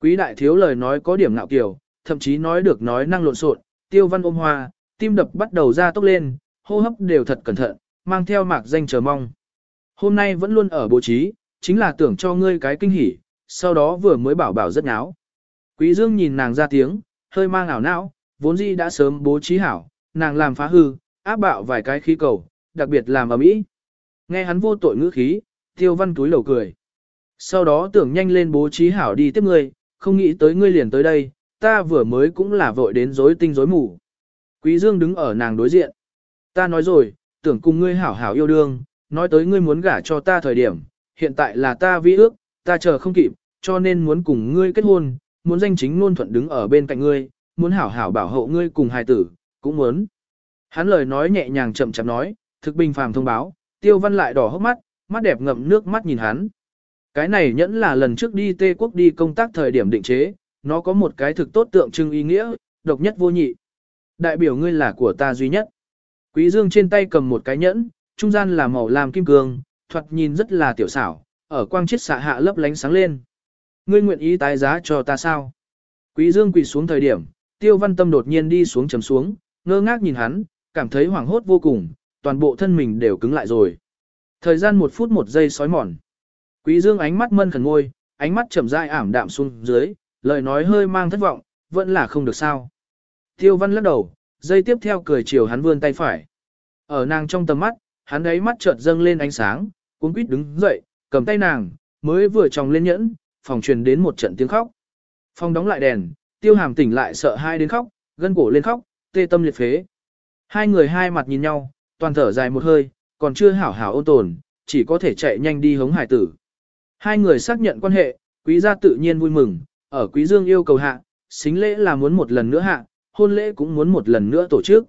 Quý đại thiếu lời nói có điểm ngạo kiểu, thậm chí nói được nói năng lộn xộn, tiêu văn ôm hoa, tim đập bắt đầu ra tốc lên, hô hấp đều thật cẩn thận, mang theo mạc danh chờ mong. Hôm nay vẫn luôn ở bố trí, chính là tưởng cho ngươi cái kinh hỉ, sau đó vừa mới bảo bảo rất náo. Quý Dương nhìn nàng ra tiếng, hơi mang ảo não, vốn dĩ đã sớm bố trí hảo, nàng làm phá hư, áp bạo vài cái khí cầu, đặc biệt làm ở mỹ. Nghe hắn vô tội ngữ khí, tiêu văn túi lầu cười. Sau đó tưởng nhanh lên bố trí hảo đi tiếp ngươi, không nghĩ tới ngươi liền tới đây, ta vừa mới cũng là vội đến rối tinh rối mù. Quý Dương đứng ở nàng đối diện. Ta nói rồi, tưởng cùng ngươi hảo hảo yêu đương, nói tới ngươi muốn gả cho ta thời điểm, hiện tại là ta vi ước, ta chờ không kịp, cho nên muốn cùng ngươi kết hôn, muốn danh chính ngôn thuận đứng ở bên cạnh ngươi, muốn hảo hảo bảo hộ ngươi cùng hài tử, cũng muốn. Hắn lời nói nhẹ nhàng chậm chậm nói, thực bình phàm thông báo, tiêu văn lại đỏ hốc mắt, mắt đẹp ngậm nước mắt nhìn hắn. Cái này nhẫn là lần trước đi Tê Quốc đi công tác thời điểm định chế, nó có một cái thực tốt tượng trưng ý nghĩa, độc nhất vô nhị. Đại biểu ngươi là của ta duy nhất. Quý Dương trên tay cầm một cái nhẫn, trung gian là màu lam kim cương, thoạt nhìn rất là tiểu xảo, ở quang chiết xạ hạ lấp lánh sáng lên. Ngươi nguyện ý tái giá cho ta sao? Quý Dương quỳ xuống thời điểm, Tiêu Văn Tâm đột nhiên đi xuống trầm xuống, ngơ ngác nhìn hắn, cảm thấy hoảng hốt vô cùng, toàn bộ thân mình đều cứng lại rồi. Thời gian một phút một giây sói mòn. Quý Dương ánh mắt mân khẩn ngôi, ánh mắt chậm rãi ảm đạm xuống dưới, lời nói hơi mang thất vọng, vẫn là không được sao. Tiêu Văn lắc đầu, dây tiếp theo cười chiều hắn vươn tay phải. Ở nàng trong tầm mắt, hắn ấy mắt chợt dâng lên ánh sáng, cuống quýt đứng dậy, cầm tay nàng, mới vừa tròng lên nhẫn, phòng truyền đến một trận tiếng khóc. Phòng đóng lại đèn, tiêu hàm tỉnh lại sợ hai đến khóc, gân cổ lên khóc, tê tâm liệt phế. Hai người hai mặt nhìn nhau, toàn thở dài một hơi, còn chưa hảo hảo ôn tồn, chỉ có thể chạy nhanh đi hống hải tử. Hai người xác nhận quan hệ, quý gia tự nhiên vui mừng, ở quý dương yêu cầu hạ, xính lễ là muốn một lần nữa hạ, hôn lễ cũng muốn một lần nữa tổ chức.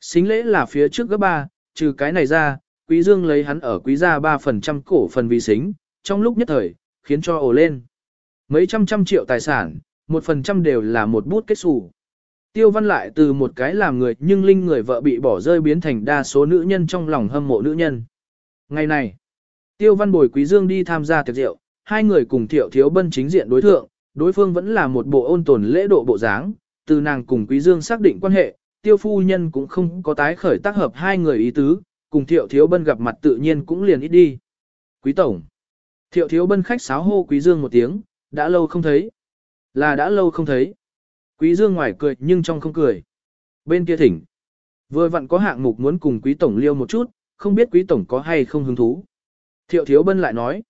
Xính lễ là phía trước gấp ba, trừ cái này ra, quý dương lấy hắn ở quý gia 3% cổ phần vì xính, trong lúc nhất thời, khiến cho ồ lên. Mấy trăm trăm triệu tài sản, một phần trăm đều là một bút kết xù. Tiêu văn lại từ một cái làm người nhưng linh người vợ bị bỏ rơi biến thành đa số nữ nhân trong lòng hâm mộ nữ nhân. Ngày này, tiêu văn bồi quý dương đi tham gia tiệc rượu, hai người cùng thiệu thiếu bân chính diện đối thượng, đối phương vẫn là một bộ ôn tồn lễ độ bộ dáng, từ nàng cùng quý dương xác định quan hệ, tiêu phu nhân cũng không có tái khởi tác hợp hai người ý tứ, cùng thiệu thiếu bân gặp mặt tự nhiên cũng liền ít đi. Quý tổng, thiệu thiếu bân khách sáo hô quý dương một tiếng, đã lâu không thấy. Là đã lâu không thấy. Quý dương ngoài cười nhưng trong không cười. Bên kia thỉnh. Vừa vặn có hạng mục muốn cùng quý tổng liêu một chút, không biết quý tổng có hay không hứng thú. Thiệu thiếu bân lại nói.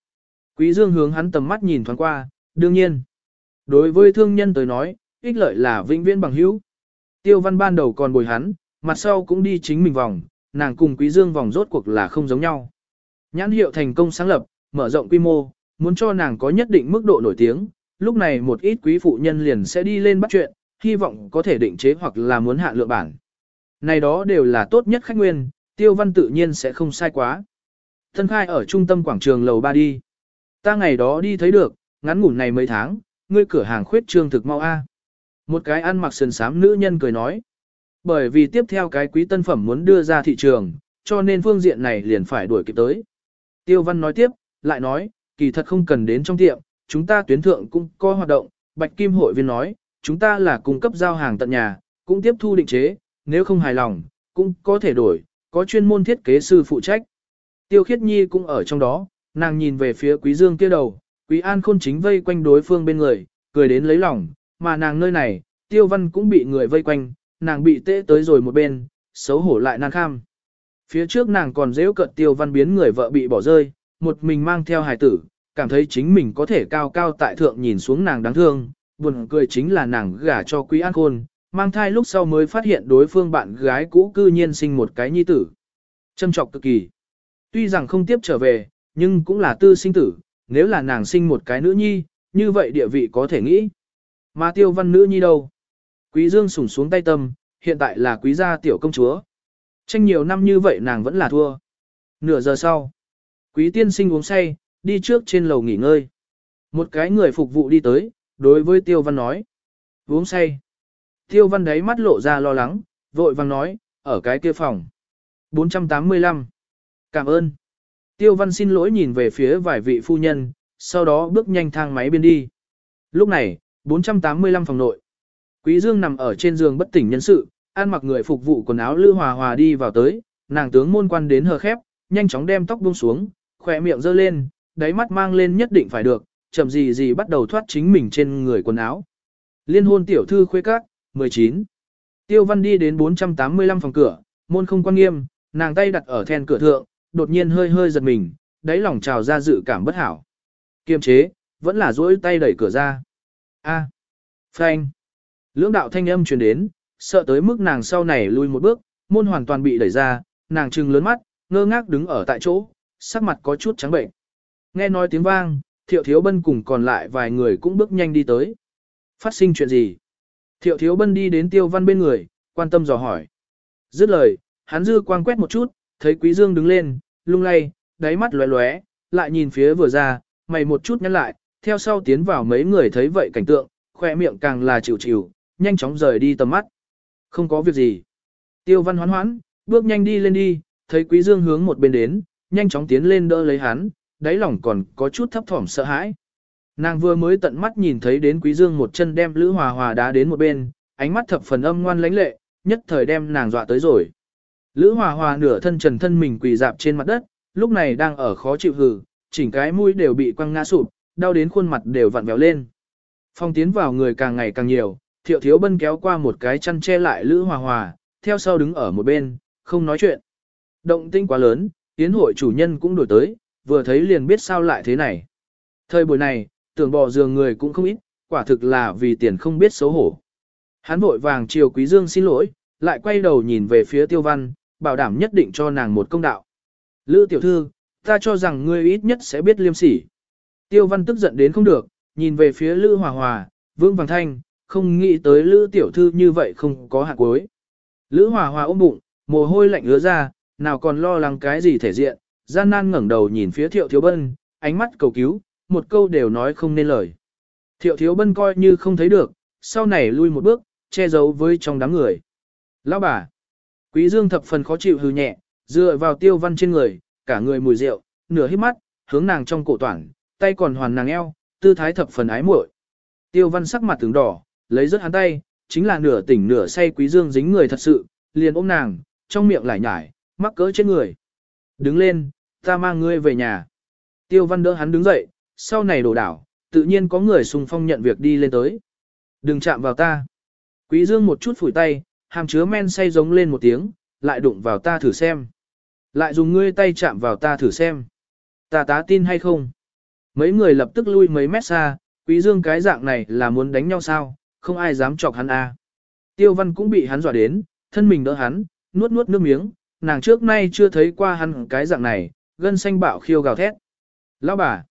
Quý dương hướng hắn tầm mắt nhìn thoáng qua, đương nhiên. Đối với thương nhân tới nói, ích lợi là vĩnh viễn bằng hữu. Tiêu văn ban đầu còn bồi hắn, mặt sau cũng đi chính mình vòng, nàng cùng quý dương vòng rốt cuộc là không giống nhau. Nhãn hiệu thành công sáng lập, mở rộng quy mô, muốn cho nàng có nhất định mức độ nổi tiếng, lúc này một ít quý phụ nhân liền sẽ đi lên bắt chuyện, hy vọng có thể định chế hoặc là muốn hạ lượng bản. Này đó đều là tốt nhất khách nguyên, tiêu văn tự nhiên sẽ không sai quá. Thân khai ở trung tâm quảng trường lầu 3 đi. Ta ngày đó đi thấy được, ngắn ngủn này mấy tháng, ngươi cửa hàng khuyết trương thực mau A. Một cái ăn mặc sườn sám nữ nhân cười nói. Bởi vì tiếp theo cái quý tân phẩm muốn đưa ra thị trường, cho nên phương diện này liền phải đuổi kịp tới. Tiêu văn nói tiếp, lại nói, kỳ thật không cần đến trong tiệm, chúng ta tuyến thượng cũng có hoạt động, Bạch Kim hội viên nói, chúng ta là cung cấp giao hàng tận nhà, cũng tiếp thu định chế, nếu không hài lòng, cũng có thể đổi, có chuyên môn thiết kế sư phụ trách. Tiêu Khiết Nhi cũng ở trong đó, nàng nhìn về phía Quý Dương kia đầu, Quý An Khôn chính vây quanh đối phương bên người, cười đến lấy lòng, mà nàng nơi này, Tiêu Văn cũng bị người vây quanh, nàng bị tê tới rồi một bên, xấu hổ lại nàng kham. Phía trước nàng còn dễ cận Tiêu Văn biến người vợ bị bỏ rơi, một mình mang theo hài tử, cảm thấy chính mình có thể cao cao tại thượng nhìn xuống nàng đáng thương, buồn cười chính là nàng gả cho Quý An Khôn, mang thai lúc sau mới phát hiện đối phương bạn gái cũ cư nhiên sinh một cái nhi tử. Châm trọc cực kỳ. Tuy rằng không tiếp trở về, nhưng cũng là tư sinh tử, nếu là nàng sinh một cái nữ nhi, như vậy địa vị có thể nghĩ. Mà tiêu văn nữ nhi đâu? Quý Dương sủng xuống tay tâm, hiện tại là quý gia tiểu công chúa. Tranh nhiều năm như vậy nàng vẫn là thua. Nửa giờ sau, quý tiên sinh uống say, đi trước trên lầu nghỉ ngơi. Một cái người phục vụ đi tới, đối với tiêu văn nói. Uống say. Tiêu văn đấy mắt lộ ra lo lắng, vội vàng nói, ở cái kia phòng. 485. Cảm ơn. Tiêu văn xin lỗi nhìn về phía vài vị phu nhân, sau đó bước nhanh thang máy bên đi. Lúc này, 485 phòng nội. Quý Dương nằm ở trên giường bất tỉnh nhân sự, ăn mặc người phục vụ quần áo lư Hòa Hòa đi vào tới, nàng tướng môn quan đến hờ khép, nhanh chóng đem tóc buông xuống, khỏe miệng giơ lên, đáy mắt mang lên nhất định phải được, chậm gì gì bắt đầu thoát chính mình trên người quần áo. Liên hôn tiểu thư khuê các, 19. Tiêu Văn đi đến 485 phòng cửa, môn không quan nghiêm, nàng tay đặt ở then cửa thượng, đột nhiên hơi hơi giật mình, đáy lòng trào ra dự cảm bất hảo. Kiềm chế, vẫn là duỗi tay đẩy cửa ra. A. Phanh. Lưỡng đạo thanh âm truyền đến, sợ tới mức nàng sau này lui một bước, môn hoàn toàn bị đẩy ra, nàng trừng lớn mắt, ngơ ngác đứng ở tại chỗ, sắc mặt có chút trắng bệnh. Nghe nói tiếng vang, Thiệu Thiếu Bân cùng còn lại vài người cũng bước nhanh đi tới. Phát sinh chuyện gì? Thiệu Thiếu Bân đi đến Tiêu Văn bên người, quan tâm dò hỏi. Dứt lời, hắn dư quang quét một chút, thấy Quý Dương đứng lên, lung lay, đáy mắt lóe lóe, lại nhìn phía vừa ra, mày một chút nhăn lại, theo sau tiến vào mấy người thấy vậy cảnh tượng, khoe miệng càng là chịu chịu, nhanh chóng rời đi tầm mắt. Không có việc gì. Tiêu văn hoán hoán, bước nhanh đi lên đi, thấy quý dương hướng một bên đến, nhanh chóng tiến lên đỡ lấy hắn, đáy lòng còn có chút thấp thỏm sợ hãi. Nàng vừa mới tận mắt nhìn thấy đến quý dương một chân đem Lữ Hòa Hòa đá đến một bên, ánh mắt thập phần âm ngoan lãnh lệ, nhất thời đem nàng dọa tới rồi. Lữ Hòa Hòa nửa thân trần thân mình quỳ dạp trên mặt đất, lúc này đang ở khó chịu hừ, chỉnh cái mũi đều bị quăng ngã sụp, đau đến khuôn mặt đều vặn vẹo lên. Phong tiến vào người càng ngày càng nhiều, thiệu thiếu bân kéo qua một cái chăn che lại Lữ Hòa Hòa, theo sau đứng ở một bên, không nói chuyện. Động tinh quá lớn, tiến hội chủ nhân cũng đổi tới, vừa thấy liền biết sao lại thế này. Thời buổi này, tưởng bỏ giường người cũng không ít, quả thực là vì tiền không biết xấu hổ. Hắn vội vàng chiều Quý Dương xin lỗi, lại quay đầu nhìn về phía Tiêu Văn, bảo đảm nhất định cho nàng một công đạo. Lữ tiểu thư, ta cho rằng ngươi ít nhất sẽ biết liêm sỉ. Tiêu Văn tức giận đến không được, nhìn về phía Lữ Hòa Hòa, Vương Vàng Thanh, không nghĩ tới Lữ tiểu thư như vậy không có hạt cuối. Lữ Hòa Hòa ôm bụng, mồ hôi lạnh ứa ra, nào còn lo lắng cái gì thể diện, gian nan ngẩng đầu nhìn phía Thiệu Thiếu Bân, ánh mắt cầu cứu, một câu đều nói không nên lời. Thiệu Thiếu Bân coi như không thấy được, sau này lui một bước, che giấu với trong đám người. Lão bà, Quý Dương thập phần khó chịu hừ nhẹ, dựa vào Tiêu Văn trên người, cả người mùi rượu, nửa hít mắt, hướng nàng trong cổ toàn, tay còn hoàn nàng eo, tư thái thập phần ái muội. Tiêu Văn sắc mặt tướng đỏ, lấy rất hắn tay, chính là nửa tỉnh nửa say Quý Dương dính người thật sự, liền ôm nàng, trong miệng lại nhải, mắc cỡ trên người. Đứng lên, ta mang ngươi về nhà. Tiêu Văn đỡ hắn đứng dậy, sau này đổ đảo, tự nhiên có người xung phong nhận việc đi lên tới. Đừng chạm vào ta. Quý Dương một chút phủi tay, hàm chứa men say giống lên một tiếng, lại đụng vào ta thử xem. Lại dùng ngươi tay chạm vào ta thử xem. Ta tá tin hay không? Mấy người lập tức lui mấy mét xa, quý dương cái dạng này là muốn đánh nhau sao, không ai dám chọc hắn a. À. Tiêu văn cũng bị hắn dọa đến, thân mình đỡ hắn, nuốt nuốt nước miếng, nàng trước nay chưa thấy qua hắn cái dạng này, gân xanh bạo khiêu gào thét. Lão bà!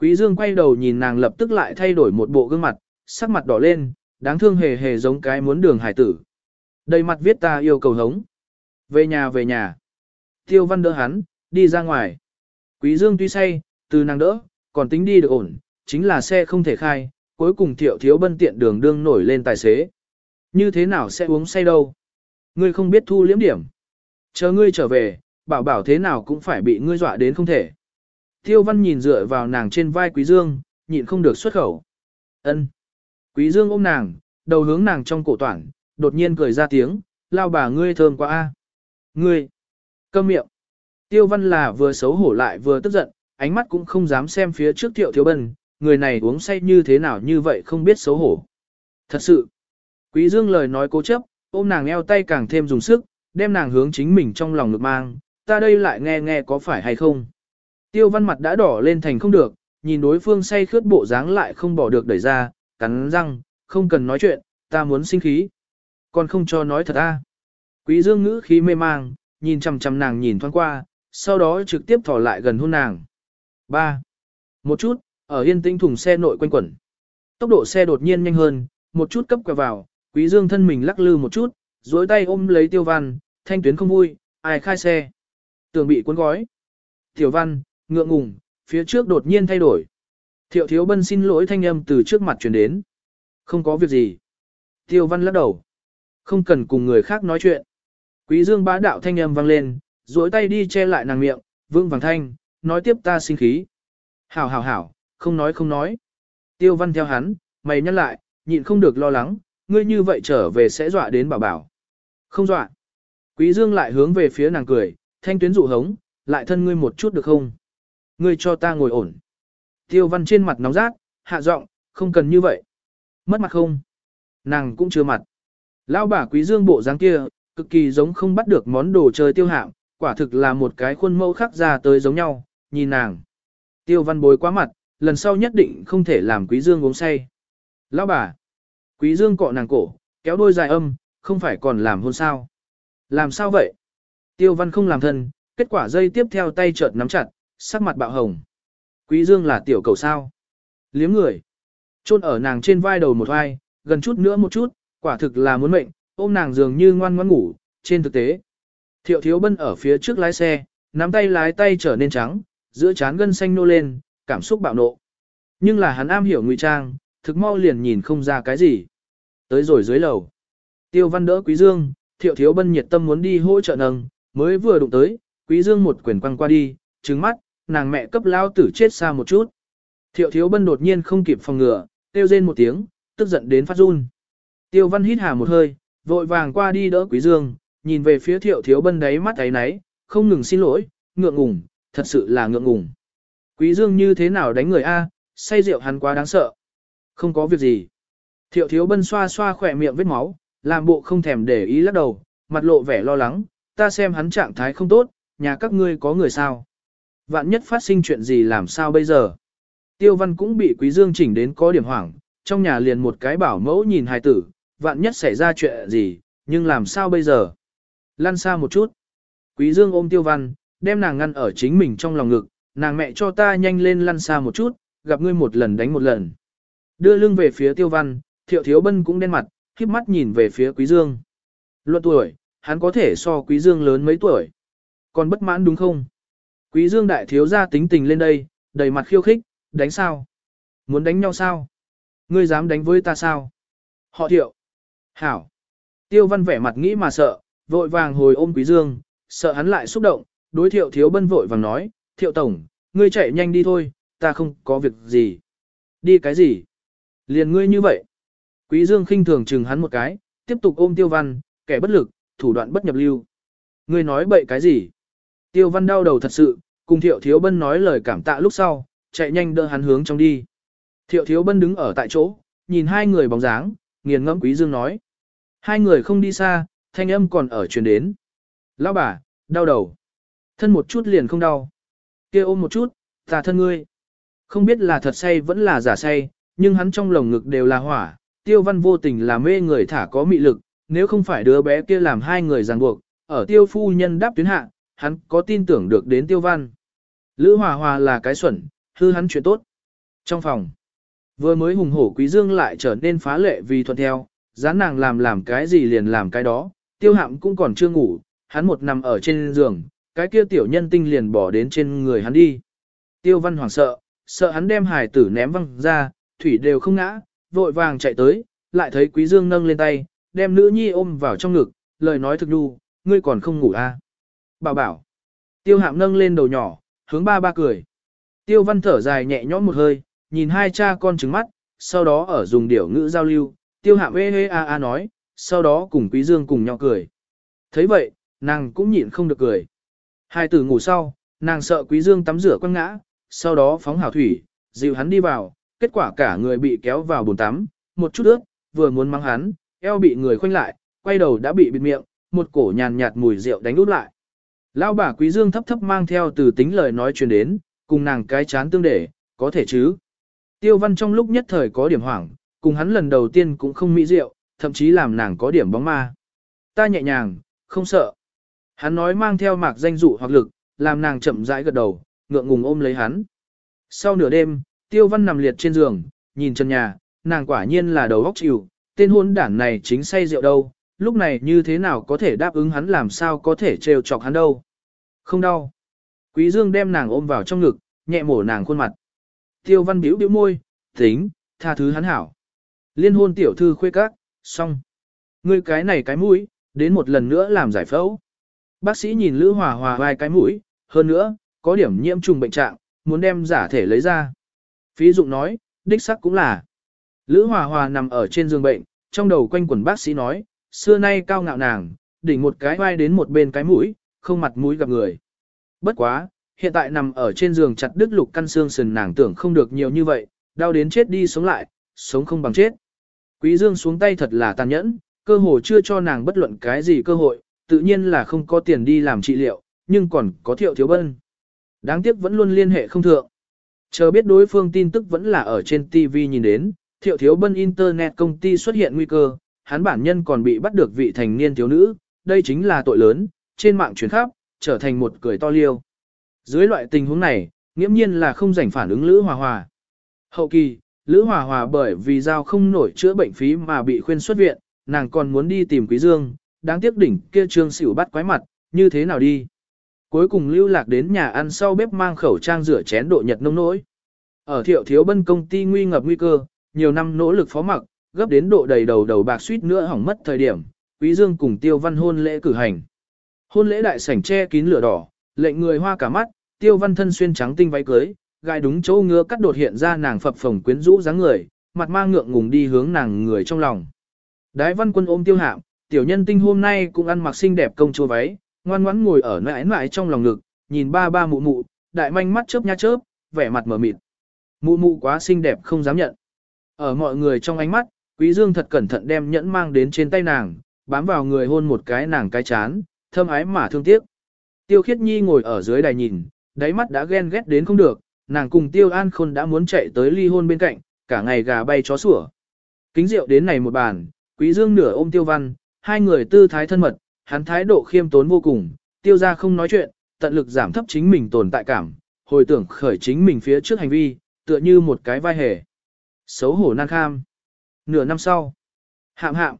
Quý dương quay đầu nhìn nàng lập tức lại thay đổi một bộ gương mặt, sắc mặt đỏ lên, đáng thương hề hề giống cái muốn đường hải tử. Đầy mặt viết ta yêu cầu hống. Về nhà về nhà. Tiêu văn đỡ hắn, đi ra ngoài. Quý dương tuy say, từ nàng đỡ, còn tính đi được ổn, chính là xe không thể khai, cuối cùng thiệu thiếu bân tiện đường đương nổi lên tài xế. Như thế nào sẽ uống say đâu? Ngươi không biết thu liễm điểm. Chờ ngươi trở về, bảo bảo thế nào cũng phải bị ngươi dọa đến không thể. Tiêu văn nhìn dựa vào nàng trên vai quý dương, nhịn không được xuất khẩu. Ân. Quý dương ôm nàng, đầu hướng nàng trong cổ toản, đột nhiên cười ra tiếng, lao bà ngươi thơm quá a. Ngươi. Câm miệng. Tiêu văn là vừa xấu hổ lại vừa tức giận, ánh mắt cũng không dám xem phía trước thiệu thiếu bân, người này uống say như thế nào như vậy không biết xấu hổ. Thật sự, quý dương lời nói cố chấp, ôm nàng eo tay càng thêm dùng sức, đem nàng hướng chính mình trong lòng ngực mang, ta đây lại nghe nghe có phải hay không. Tiêu văn mặt đã đỏ lên thành không được, nhìn đối phương say khướt bộ dáng lại không bỏ được đẩy ra, cắn răng, không cần nói chuyện, ta muốn sinh khí. Còn không cho nói thật a. Quý dương ngữ khí mê mang, nhìn chằm chằm nàng nhìn thoáng qua, sau đó trực tiếp thỏ lại gần hôn nàng. 3. Một chút, ở yên tĩnh thùng xe nội quanh quẩn. Tốc độ xe đột nhiên nhanh hơn, một chút cấp quẹo vào, quý dương thân mình lắc lư một chút, duỗi tay ôm lấy tiêu văn, thanh tuyến không vui, ai khai xe. Tường bị cuốn gói. Tiểu văn, ngượng ngùng, phía trước đột nhiên thay đổi. Thiệu thiếu bân xin lỗi thanh âm từ trước mặt truyền đến. Không có việc gì. Tiêu văn lắc đầu. Không cần cùng người khác nói chuyện. Quý dương bá đạo thanh âm vang lên, duỗi tay đi che lại nàng miệng, vương vàng thanh, nói tiếp ta sinh khí. Hảo hảo hảo, không nói không nói. Tiêu văn theo hắn, mày nhắc lại, nhịn không được lo lắng, ngươi như vậy trở về sẽ dọa đến bảo bảo. Không dọa. Quý Dương lại hướng về phía nàng cười, thanh tuyến dụ hống, lại thân ngươi một chút được không? Ngươi cho ta ngồi ổn. Tiêu văn trên mặt nóng rát, hạ giọng, không cần như vậy. Mất mặt không? Nàng cũng chưa mặt. Lão bà quý dương bộ dáng kia, cực kỳ giống không bắt được món đồ chơi tiêu hạng quả thực là một cái khuôn mẫu khác ra tới giống nhau, nhìn nàng. Tiêu văn bối quá mặt, lần sau nhất định không thể làm quý dương uống say. Lão bà. Quý dương cọ nàng cổ, kéo đôi dài âm, không phải còn làm hôn sao. Làm sao vậy? Tiêu văn không làm thân, kết quả dây tiếp theo tay chợt nắm chặt, sắc mặt bạo hồng. Quý dương là tiểu cầu sao. Liếm người. trôn ở nàng trên vai đầu một vai, gần chút nữa một chút, quả thực là muốn mệnh, ôm nàng dường như ngoan ngoãn ngủ, trên thực tế. Thiệu thiếu bân ở phía trước lái xe, nắm tay lái tay trở nên trắng, giữa trán gân xanh nô lên, cảm xúc bạo nộ. Nhưng là hắn am hiểu ngụy trang, thực mau liền nhìn không ra cái gì. Tới rồi dưới lầu. Tiêu văn đỡ quý dương, thiệu thiếu bân nhiệt tâm muốn đi hỗ trợ nâng, mới vừa đụng tới, quý dương một quyền quăng qua đi, trứng mắt, nàng mẹ cấp lao tử chết xa một chút. Thiệu thiếu bân đột nhiên không kịp phòng ngừa, tiêu rên một tiếng, tức giận đến phát run. Tiêu văn hít hà một hơi, vội vàng qua đi đỡ quý dương, nhìn về phía thiệu thiếu bân đáy mắt ấy náy, không ngừng xin lỗi, ngượng ngùng, thật sự là ngượng ngùng. Quý dương như thế nào đánh người A, say rượu hắn quá đáng sợ. Không có việc gì. Thiệu thiếu bân xoa xoa khỏe miệng vết máu, làm bộ không thèm để ý lắc đầu, mặt lộ vẻ lo lắng, ta xem hắn trạng thái không tốt, nhà các ngươi có người sao. Vạn nhất phát sinh chuyện gì làm sao bây giờ. Tiêu văn cũng bị quý dương chỉnh đến có điểm hoảng, trong nhà liền một cái bảo mẫu nhìn hài tử, vạn nhất xảy ra chuyện gì, nhưng làm sao bây giờ. Lăn xa một chút. Quý dương ôm tiêu văn, đem nàng ngăn ở chính mình trong lòng ngực, nàng mẹ cho ta nhanh lên lăn xa một chút, gặp ngươi một lần đánh một lần. Đưa lưng về phía tiêu văn, thiệu thiếu bân cũng đen mặt, khiếp mắt nhìn về phía quý dương. Luận tuổi, hắn có thể so quý dương lớn mấy tuổi. Còn bất mãn đúng không? Quý dương đại thiếu gia tính tình lên đây, đầy mặt khiêu khích, đánh sao? Muốn đánh nhau sao? Ngươi dám đánh với ta sao? Họ thiệu. Hảo. Tiêu văn vẻ mặt nghĩ mà sợ, vội vàng hồi ôm quý dương, sợ hắn lại xúc động, đối thiệu thiếu bân vội vàng nói, thiệu tổng, ngươi chạy nhanh đi thôi, ta không có việc gì. Đi cái gì? Liền ngươi như vậy. Quý dương khinh thường chừng hắn một cái, tiếp tục ôm tiêu văn, kẻ bất lực, thủ đoạn bất nhập lưu. Ngươi nói bậy cái gì? Tiêu văn đau đầu thật sự, cùng thiệu thiếu bân nói lời cảm tạ lúc sau, chạy nhanh đỡ hắn hướng trong đi. Thiệu thiếu bân đứng ở tại chỗ, nhìn hai người bóng dáng, nghiền ngẫm quý dương nói. Hai người không đi xa, thanh âm còn ở truyền đến. Lão bà, đau đầu. Thân một chút liền không đau. kia ôm một chút, ta thân ngươi. Không biết là thật say vẫn là giả say, nhưng hắn trong lồng ngực đều là hỏa. Tiêu văn vô tình là mê người thả có mị lực, nếu không phải đứa bé kia làm hai người ràng buộc, ở tiêu phu nhân đáp tuyến hạ, hắn có tin tưởng được đến tiêu văn. Lữ hòa hòa là cái xuẩn, hư hắn chuyện tốt. Trong phòng, vừa mới hùng hổ quý dương lại trở nên phá lệ vì thuận theo, dán nàng làm làm cái gì liền làm cái đó, tiêu hạm cũng còn chưa ngủ, hắn một nằm ở trên giường, cái kia tiểu nhân tinh liền bỏ đến trên người hắn đi. Tiêu văn hoảng sợ, sợ hắn đem hải tử ném văng ra, thủy đều không ngã, vội vàng chạy tới, lại thấy quý dương nâng lên tay, đem nữ nhi ôm vào trong ngực, lời nói thực đu, ngươi còn không ngủ à. Bảo bảo. Tiêu hạm nâng lên đầu nhỏ, hướng ba ba cười. Tiêu văn thở dài nhẹ nhõm một hơi, nhìn hai cha con trứng mắt, sau đó ở dùng điểu ngữ giao lưu, tiêu hạm ê ê a a nói, sau đó cùng quý dương cùng nhau cười. thấy vậy, nàng cũng nhịn không được cười. Hai tử ngủ sau, nàng sợ quý dương tắm rửa quăng ngã, sau đó phóng hào thủy, dịu hắn đi vào, kết quả cả người bị kéo vào bồn tắm, một chút ướt, vừa muốn mang hắn, eo bị người khoanh lại, quay đầu đã bị bịt miệng, một cổ nhàn nhạt mùi rượu đánh út lại. Lão bà quý dương thấp thấp mang theo từ tính lời nói truyền đến, cùng nàng cái chán tương để, có thể chứ. Tiêu văn trong lúc nhất thời có điểm hoảng, cùng hắn lần đầu tiên cũng không mỹ diệu, thậm chí làm nàng có điểm bóng ma. Ta nhẹ nhàng, không sợ. Hắn nói mang theo mạc danh dụ hoặc lực, làm nàng chậm rãi gật đầu, ngượng ngùng ôm lấy hắn. Sau nửa đêm, tiêu văn nằm liệt trên giường, nhìn chân nhà, nàng quả nhiên là đầu óc chịu, tên hôn đản này chính say rượu đâu, lúc này như thế nào có thể đáp ứng hắn làm sao có thể trêu chọc hắn đâu. Không đau. Quý Dương đem nàng ôm vào trong ngực, nhẹ mổ nàng khuôn mặt. Tiêu văn bĩu bĩu môi, tính, tha thứ hắn hảo. Liên hôn tiểu thư khuê các, xong. Ngươi cái này cái mũi, đến một lần nữa làm giải phẫu. Bác sĩ nhìn Lữ Hòa Hòa vai cái mũi, hơn nữa, có điểm nhiễm trùng bệnh trạng, muốn đem giả thể lấy ra. Phí dụng nói, đích sắc cũng là. Lữ Hòa Hòa nằm ở trên giường bệnh, trong đầu quanh quần bác sĩ nói, xưa nay cao ngạo nàng, đỉnh một cái vai đến một bên cái mũi, không mặt mũi gặp người. Bất quá, hiện tại nằm ở trên giường chặt đứt lục căn xương sườn nàng tưởng không được nhiều như vậy, đau đến chết đi sống lại, sống không bằng chết. Quý Dương xuống tay thật là tàn nhẫn, cơ hồ chưa cho nàng bất luận cái gì cơ hội, tự nhiên là không có tiền đi làm trị liệu, nhưng còn có thiệu thiếu bân. Đáng tiếc vẫn luôn liên hệ không thượng. Chờ biết đối phương tin tức vẫn là ở trên TV nhìn đến, thiệu thiếu bân Internet công ty xuất hiện nguy cơ, hắn bản nhân còn bị bắt được vị thành niên thiếu nữ, đây chính là tội lớn, trên mạng truyền khắp, trở thành một cười to liêu. Dưới loại tình huống này, nghiễm nhiên là không rảnh phản ứng Lữ Hòa Hòa. Hậu kỳ, Lữ Hòa Hòa bởi vì giao không nổi chữa bệnh phí mà bị khuyên xuất viện, nàng còn muốn đi tìm Quý Dương, đáng tiếc đỉnh kia trương xỉu bắt quái mặt, như thế nào đi. Cuối cùng lưu lạc đến nhà ăn sau bếp mang khẩu trang rửa chén độ nhật nông nỗi. Ở thiệu thiếu bân công ty nguy ngập nguy cơ, nhiều năm nỗ lực phó mặc, gấp đến độ đầy đầu đầu bạc suýt nữa hỏng mất thời điểm, Quý Dương cùng Tiêu Văn hôn lễ cử hành. Hôn lễ đại sảnh che kín lửa đỏ, lệnh người hoa cả mắt, Tiêu Văn thân xuyên trắng tinh váy cưới, gai đúng chỗ ngứa cắt đột hiện ra nàng phập phồng quyến rũ dáng người, mặt mang ngượng ngùng đi hướng nàng người trong lòng. Đái Văn Quân ôm Tiêu Hạm, tiểu nhân tinh hôm nay cũng ăn mặc xinh đẹp công chúa váy, ngoan ngoãn ngồi ở nãi nãi trong lòng ngực, nhìn ba ba mụ mụ, đại manh mắt chớp nha chớp, vẻ mặt mở mịt. Mụ mụ quá xinh đẹp không dám nhận. Ở mọi người trong ánh mắt, Quý Dương thật cẩn thận đem nhẫn mang đến trên tay nàng, bám vào người hôn một cái nàng cái chán, thơm ái mà thương tiếc. Tiêu Khiết Nhi ngồi ở dưới đài nhìn, đáy mắt đã ghen ghét đến không được, nàng cùng Tiêu An Khôn đã muốn chạy tới ly hôn bên cạnh, cả ngày gà bay chó sủa. Kính rượu đến này một bàn, Quý Dương nửa ôm Tiêu Văn, hai người tư thái thân mật, hắn thái độ khiêm tốn vô cùng, Tiêu gia không nói chuyện, tận lực giảm thấp chính mình tồn tại cảm, hồi tưởng khởi chính mình phía trước hành vi, tựa như một cái vai hề. Xấu hổ nan kham. Nửa năm sau, hạm hạm,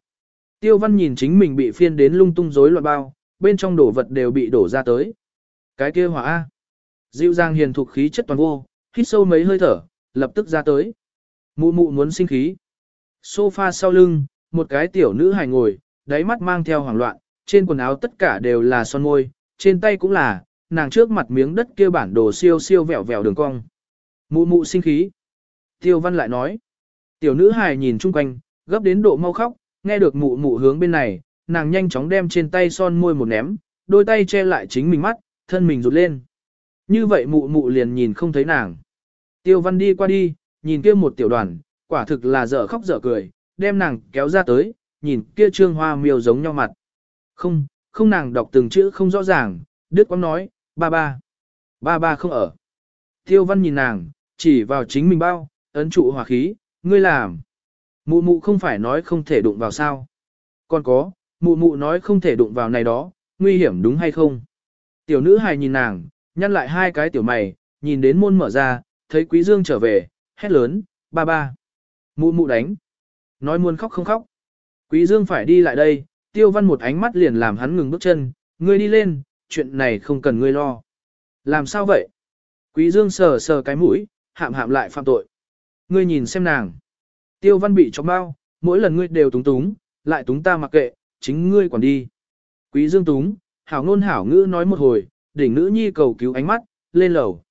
Tiêu Văn nhìn chính mình bị phiên đến lung tung rối loạn bao, bên trong đồ vật đều bị đổ ra tới. Cái kia hỏa A. Dịu dàng hiền thục khí chất toàn vô, hít sâu mấy hơi thở, lập tức ra tới. Mụ mụ muốn sinh khí. Sofa sau lưng, một cái tiểu nữ hài ngồi, đáy mắt mang theo hoảng loạn, trên quần áo tất cả đều là son môi, trên tay cũng là, nàng trước mặt miếng đất kia bản đồ siêu siêu vẹo vẹo đường cong. Mụ mụ sinh khí. Tiêu văn lại nói. Tiểu nữ hài nhìn chung quanh, gấp đến độ mau khóc, nghe được mụ mụ hướng bên này, nàng nhanh chóng đem trên tay son môi một ném, đôi tay che lại chính mình mắt, thân mình rụt lên. Như vậy mụ mụ liền nhìn không thấy nàng. Tiêu văn đi qua đi, nhìn kia một tiểu đoàn, quả thực là dở khóc dở cười, đem nàng kéo ra tới, nhìn kia trương hoa miêu giống nhau mặt. Không, không nàng đọc từng chữ không rõ ràng, Đức Quang nói, ba ba. Ba ba không ở. Tiêu văn nhìn nàng, chỉ vào chính mình bao, ấn trụ hỏa khí, ngươi làm. Mụ mụ không phải nói không thể đụng vào sao. Còn có, mụ mụ nói không thể đụng vào này đó, nguy hiểm đúng hay không. Tiểu nữ hài nhìn nàng, nhăn lại hai cái tiểu mày, nhìn đến môn mở ra, thấy quý dương trở về, hét lớn, ba ba. Mụ mụ đánh. Nói muốn khóc không khóc. Quý dương phải đi lại đây, tiêu văn một ánh mắt liền làm hắn ngừng bước chân, ngươi đi lên, chuyện này không cần ngươi lo. Làm sao vậy? Quý dương sờ sờ cái mũi, hạm hạm lại phạm tội. Ngươi nhìn xem nàng. Tiêu văn bị chóng bao, mỗi lần ngươi đều túng túng, lại túng ta mặc kệ, chính ngươi quản đi. Quý dương túng, hảo ngôn hảo ngữ nói một hồi, đỉnh nữ nhi cầu cứu ánh mắt, lên lầu.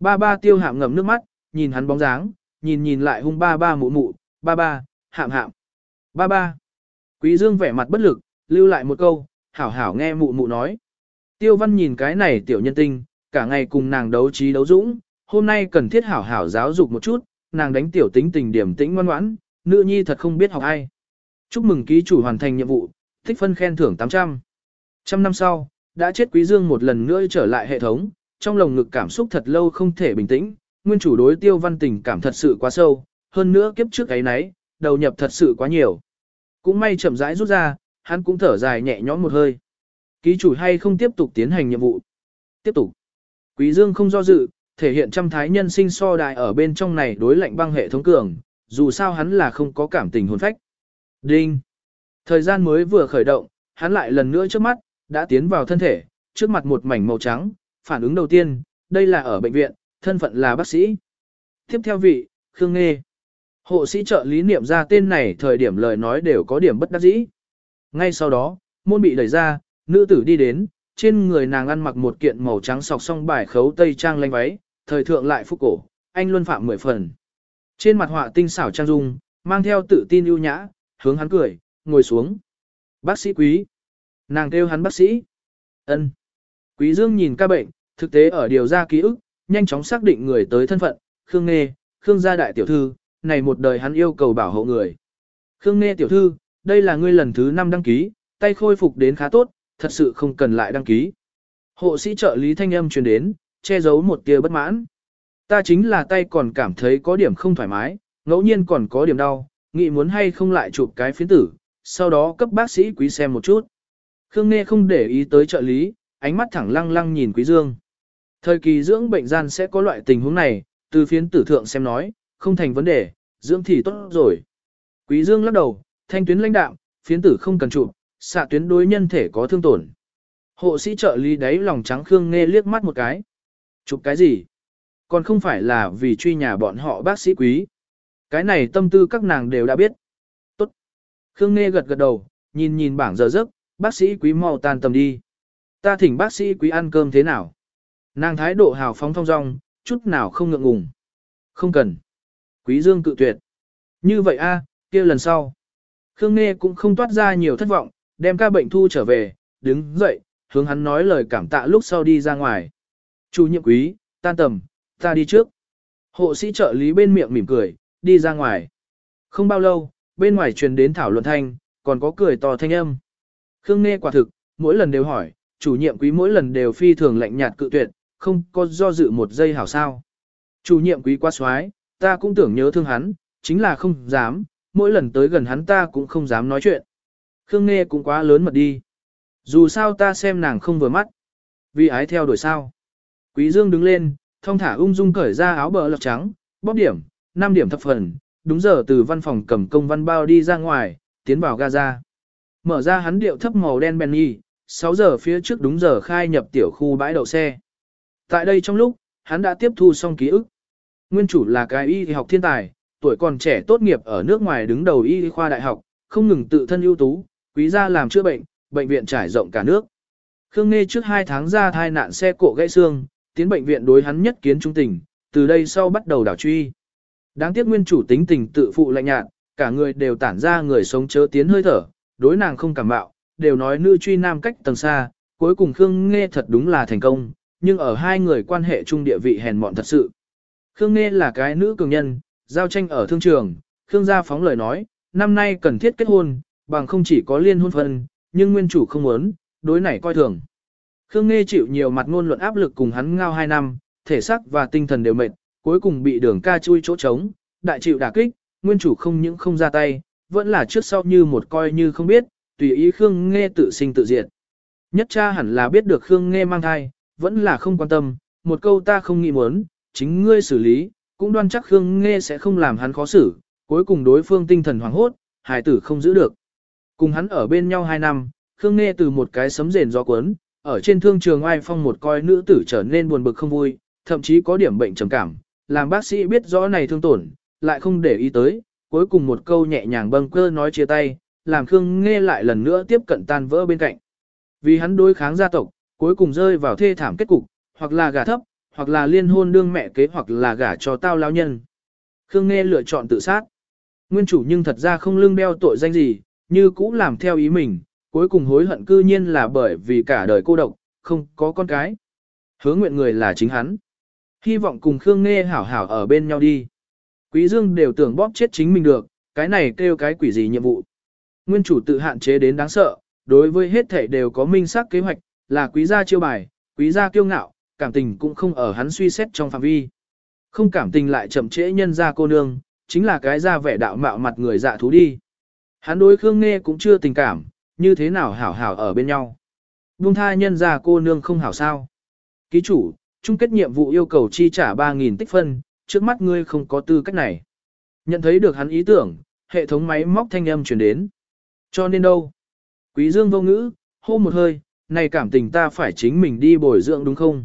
Ba ba tiêu hạm ngầm nước mắt, nhìn hắn bóng dáng, nhìn nhìn lại hung ba ba mụ mụ, ba ba, hạm hạm. Ba ba. Quý dương vẻ mặt bất lực, lưu lại một câu, hảo hảo nghe mụ mụ nói. Tiêu văn nhìn cái này tiểu nhân tinh, cả ngày cùng nàng đấu trí đấu dũng, hôm nay cần thiết hảo hảo giáo dục một chút, nàng đánh tiểu tính tình điểm tĩnh ngoan ngoãn, nữ nhi thật không biết học ai. Chúc mừng ký chủ hoàn thành nhiệm vụ, thích phân khen thưởng 800. Trăm năm sau, đã chết Quý Dương một lần nữa trở lại hệ thống, trong lồng ngực cảm xúc thật lâu không thể bình tĩnh, nguyên chủ đối tiêu văn tình cảm thật sự quá sâu, hơn nữa kiếp trước ấy nấy, đầu nhập thật sự quá nhiều. Cũng may chậm rãi rút ra, hắn cũng thở dài nhẹ nhõm một hơi. Ký chủ hay không tiếp tục tiến hành nhiệm vụ? Tiếp tục. Quý Dương không do dự, thể hiện trăm thái nhân sinh so đại ở bên trong này đối lạnh băng hệ thống cường, dù sao hắn là không có cảm tình hồn phách. Đinh. Thời gian mới vừa khởi động, hắn lại lần nữa trước mắt, đã tiến vào thân thể, trước mặt một mảnh màu trắng, phản ứng đầu tiên, đây là ở bệnh viện, thân phận là bác sĩ. Tiếp theo vị, Khương Nghê. Hộ sĩ trợ lý niệm ra tên này thời điểm lời nói đều có điểm bất đắc dĩ. Ngay sau đó, môn bị đẩy ra, nữ tử đi đến, trên người nàng ăn mặc một kiện màu trắng sọc song bài khấu tây trang lanh váy, thời thượng lại phúc cổ, anh luân phạm mười phần. Trên mặt họa tinh xảo trang dung, mang theo tự tin ưu nhã, hướng hắn cười, ngồi xuống. Bác sĩ quý. Nàng kêu hắn bác sĩ. ân Quý Dương nhìn ca bệnh, thực tế ở điều ra ký ức, nhanh chóng xác định người tới thân phận, Khương Nghê, Khương gia đại tiểu thư, này một đời hắn yêu cầu bảo hộ người. Khương Nghê tiểu thư, đây là ngươi lần thứ 5 đăng ký, tay khôi phục đến khá tốt, thật sự không cần lại đăng ký. Hộ sĩ trợ lý thanh âm truyền đến, che giấu một tia bất mãn. Ta chính là tay còn cảm thấy có điểm không thoải mái, ngẫu nhiên còn có điểm đau, nghĩ muốn hay không lại chụp cái phiến tử, sau đó cấp bác sĩ quý xem một chút. Khương Nghê không để ý tới trợ lý, ánh mắt thẳng lăng lăng nhìn Quý Dương. Thời kỳ dưỡng bệnh gian sẽ có loại tình huống này, từ phiến tử thượng xem nói, không thành vấn đề, dưỡng thì tốt rồi. Quý Dương lắc đầu, thanh tuyến lãnh đạm, phiến tử không cần chụp, xạ tuyến đối nhân thể có thương tổn. Hộ sĩ trợ lý đáy lòng trắng Khương Nghe liếc mắt một cái. Chụp cái gì? Còn không phải là vì truy nhà bọn họ bác sĩ quý. Cái này tâm tư các nàng đều đã biết. Tốt. Khương Nghe gật gật đầu, nhìn nhìn bảng giờ giấc, bác sĩ quý mau tan tầm đi. Ta thỉnh bác sĩ quý ăn cơm thế nào? Nàng thái độ hào phóng thong dong, chút nào không ngượng ngùng. Không cần. Quý Dương cự tuyệt. Như vậy a, kia lần sau. Khương Nghe cũng không toát ra nhiều thất vọng, đem ca bệnh thu trở về, đứng dậy, hướng hắn nói lời cảm tạ lúc sau đi ra ngoài. Chủ nhiệm quý, tan tầm, ta đi trước. Hộ sĩ trợ lý bên miệng mỉm cười, đi ra ngoài. Không bao lâu, bên ngoài truyền đến thảo luận thanh, còn có cười to thanh âm. Khương Nghe quả thực, mỗi lần đều hỏi, chủ nhiệm quý mỗi lần đều phi thường lạnh nhạt cự tuyệt, không có do dự một giây hảo sao. Chủ nhiệm quý quá xoái, ta cũng tưởng nhớ thương hắn, chính là không dám, mỗi lần tới gần hắn ta cũng không dám nói chuyện. Khương Nghe cũng quá lớn mật đi. Dù sao ta xem nàng không vừa mắt. Vì ái theo đuổi sao. Quý Dương đứng lên, thong thả ung dung cởi ra áo bờ lọc trắng, bóp điểm, 5 điểm thập phần, đúng giờ từ văn phòng cầm công văn bao đi ra ngoài, tiến vào Gaza. Mở ra hắn điệu thấp màu đen Benny, 6 giờ phía trước đúng giờ khai nhập tiểu khu bãi đậu xe. Tại đây trong lúc, hắn đã tiếp thu xong ký ức. Nguyên chủ là cái y học thiên tài, tuổi còn trẻ tốt nghiệp ở nước ngoài đứng đầu y khoa đại học, không ngừng tự thân ưu tú, quý gia làm chữa bệnh, bệnh viện trải rộng cả nước. Khương Nghê trước 2 tháng ra thai nạn xe cộ gãy xương, tiến bệnh viện đối hắn nhất kiến trung tình, từ đây sau bắt đầu đảo truy. Đáng tiếc nguyên chủ tính tình tự phụ lạnh nhạt, cả người đều tản ra người sống chớ tiến hơi thở, đối nàng không cảm bạo, đều nói nữ truy nam cách tầng xa, cuối cùng Khương Nghê thật đúng là thành công, nhưng ở hai người quan hệ chung địa vị hèn mọn thật sự. Khương Nghê là cái nữ cường nhân, giao tranh ở thương trường, Khương gia phóng lời nói, năm nay cần thiết kết hôn, bằng không chỉ có liên hôn phân, nhưng nguyên chủ không muốn, đối này coi thường. Khương Nghê chịu nhiều mặt ngôn luận áp lực cùng hắn ngao 2 năm, thể xác và tinh thần đều mệt, cuối cùng bị đường ca chui chỗ trống, đại chịu đả kích, nguyên chủ không những không ra tay, vẫn là trước sau như một coi như không biết, tùy ý Khương Nghê tự sinh tự diệt. Nhất cha hẳn là biết được Khương Nghê mang thai, vẫn là không quan tâm, một câu ta không nghĩ muốn, chính ngươi xử lý, cũng đoan chắc Khương Nghê sẽ không làm hắn khó xử, cuối cùng đối phương tinh thần hoảng hốt, hài tử không giữ được. Cùng hắn ở bên nhau 2 năm, Khương Nghê từ một cái sấm rền gió cuốn, ở trên thương trường ai phong một coi nữ tử trở nên buồn bực không vui, thậm chí có điểm bệnh trầm cảm, làm bác sĩ biết rõ này thương tổn, lại không để ý tới, cuối cùng một câu nhẹ nhàng bâng cơ nói chia tay, làm Khương Nghe lại lần nữa tiếp cận tan vỡ bên cạnh. Vì hắn đối kháng gia tộc, cuối cùng rơi vào thê thảm kết cục, hoặc là gả thấp, hoặc là liên hôn đương mẹ kế hoặc là gả cho tao lao nhân. Khương Nghe lựa chọn tự sát. Nguyên chủ nhưng thật ra không lương đeo tội danh gì, như cũ làm theo ý mình, cuối cùng hối hận cư nhiên là bởi vì cả đời cô độc, không có con cái. Hứa nguyện người là chính hắn. Hy vọng cùng Khương Nghe hảo hảo ở bên nhau đi. Quý Dương đều tưởng bóp chết chính mình được, cái này kêu cái quỷ gì nhiệm vụ. Nguyên chủ tự hạn chế đến đáng sợ, đối với hết thể đều có minh xác kế hoạch, là quý gia chiêu bài, quý gia kiêu ngạo, cảm tình cũng không ở hắn suy xét trong phạm vi. Không cảm tình lại chậm trễ nhân gia cô nương, chính là cái ra vẻ đạo mạo mặt người dạ thú đi. Hắn đối Khương Nghe cũng chưa tình cảm, như thế nào hảo hảo ở bên nhau. Buông tha nhân gia cô nương không hảo sao. Ký chủ, chung kết nhiệm vụ yêu cầu chi trả 3.000 tích phân, trước mắt ngươi không có tư cách này. Nhận thấy được hắn ý tưởng, hệ thống máy móc thanh âm chuyển đến. Cho nên đâu? Quý dương vô ngữ, hô một hơi, này cảm tình ta phải chính mình đi bồi dưỡng đúng không?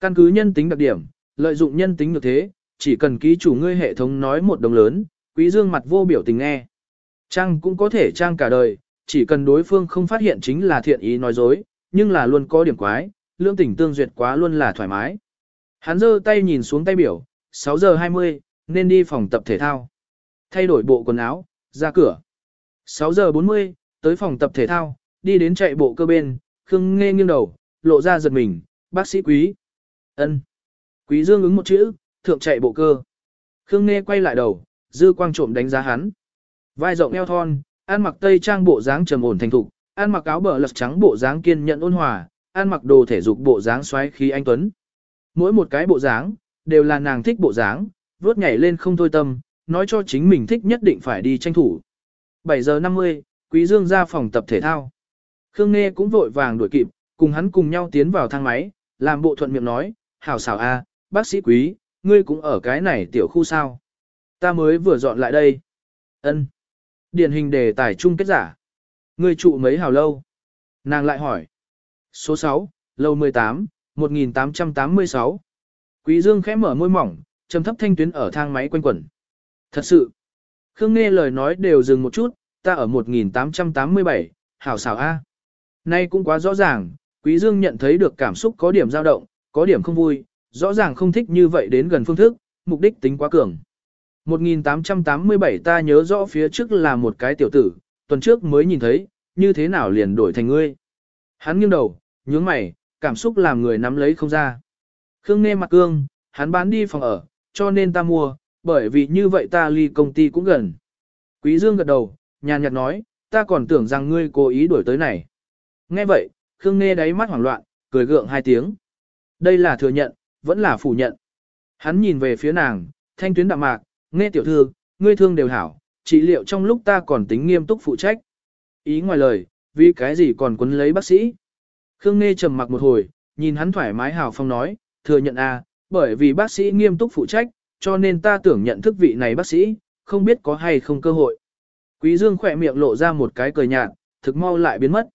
Căn cứ nhân tính đặc điểm, lợi dụng nhân tính được thế, chỉ cần ký chủ ngươi hệ thống nói một đồng lớn, quý dương mặt vô biểu tình nghe. Trang cũng có thể trang cả đời, chỉ cần đối phương không phát hiện chính là thiện ý nói dối, nhưng là luôn có điểm quái, lương tình tương duyệt quá luôn là thoải mái. Hắn giơ tay nhìn xuống tay biểu, 6 giờ 20, nên đi phòng tập thể thao. Thay đổi bộ quần áo, ra cửa. 6 giờ 40, tới phòng tập thể thao, đi đến chạy bộ cơ bên, Khương Nghe nghiêng đầu, lộ ra giật mình, bác sĩ quý. ân Quý Dương ứng một chữ, thượng chạy bộ cơ. Khương Nghe quay lại đầu, dư quang trộm đánh giá hắn. Vai rộng eo thon, ăn mặc tây trang bộ dáng trầm ổn thành thục, ăn mặc áo bờ lật trắng bộ dáng kiên nhẫn ôn hòa, ăn mặc đồ thể dục bộ dáng xoáy khí anh tuấn. Mỗi một cái bộ dáng, đều là nàng thích bộ dáng, vốt nhảy lên không thôi tâm, nói cho chính mình thích nhất định phải đi tranh thủ. 7 giờ 50, Quý Dương ra phòng tập thể thao. Khương Nghê cũng vội vàng đuổi kịp, cùng hắn cùng nhau tiến vào thang máy, làm bộ thuận miệng nói, hảo xảo a, bác sĩ Quý, ngươi cũng ở cái này tiểu khu sao. Ta mới vừa dọn lại đây. Ân. Điển hình đề tài chung kết giả. Ngươi trụ mấy hào lâu? Nàng lại hỏi. Số 6, lâu 18, 1886. Quý Dương khẽ mở môi mỏng, trầm thấp thanh tuyến ở thang máy quanh quẩn. Thật sự. Khương nghe lời nói đều dừng một chút, ta ở 1887, hảo xảo A. Nay cũng quá rõ ràng, Quý Dương nhận thấy được cảm xúc có điểm dao động, có điểm không vui, rõ ràng không thích như vậy đến gần phương thức, mục đích tính quá cường. 1887 ta nhớ rõ phía trước là một cái tiểu tử, tuần trước mới nhìn thấy, như thế nào liền đổi thành ngươi. Hắn nghiêng đầu, nhướng mày, cảm xúc làm người nắm lấy không ra. Khương nghe mặt cương, hắn bán đi phòng ở, cho nên ta mua, bởi vì như vậy ta ly công ty cũng gần. Quý Dương gật đầu, nhàn nhạt nói, ta còn tưởng rằng ngươi cố ý đuổi tới này. Nghe vậy, Khương Nghe đáy mắt hoảng loạn, cười gượng hai tiếng. Đây là thừa nhận, vẫn là phủ nhận. Hắn nhìn về phía nàng, thanh tuyến đạm mạc, nghe tiểu thư, ngươi thương đều hảo, trị liệu trong lúc ta còn tính nghiêm túc phụ trách. Ý ngoài lời, vì cái gì còn quấn lấy bác sĩ. Khương Nghe trầm mặc một hồi, nhìn hắn thoải mái hào phong nói, thừa nhận a, à, bởi vì bác sĩ nghiêm túc phụ trách, cho nên ta tưởng nhận thức vị này bác sĩ, không biết có hay không cơ hội. Quý Dương khỏe miệng lộ ra một cái cười nhạt, thực mau lại biến mất.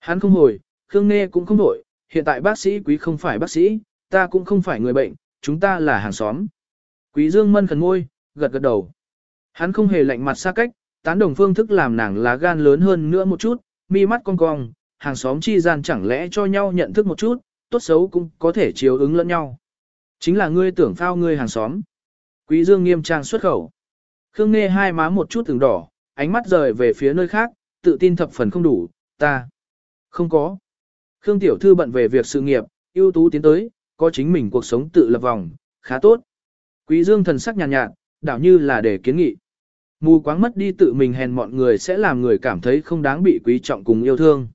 Hắn không hồi, Khương Nghe cũng không đổi, hiện tại bác sĩ quý không phải bác sĩ, ta cũng không phải người bệnh, chúng ta là hàng xóm. Quý Dương mân khẩn ngôi, gật gật đầu. Hắn không hề lạnh mặt xa cách, tán đồng phương thức làm nàng lá gan lớn hơn nữa một chút, mi mắt cong cong, hàng xóm chi gian chẳng lẽ cho nhau nhận thức một chút, tốt xấu cũng có thể chiếu ứng lẫn nhau. Chính là ngươi tưởng phao ngươi hàng xóm. Quý Dương nghiêm trang xuất khẩu. Khương Nghê hai má một chút từng đỏ, ánh mắt rời về phía nơi khác, tự tin thập phần không đủ, ta. Không có. Khương Tiểu Thư bận về việc sự nghiệp, ưu tú tiến tới, có chính mình cuộc sống tự lập vòng, khá tốt. Quý Dương thần sắc nhàn nhạt, nhạt, đảo như là để kiến nghị. Mù quáng mất đi tự mình hèn mọi người sẽ làm người cảm thấy không đáng bị quý trọng cùng yêu thương.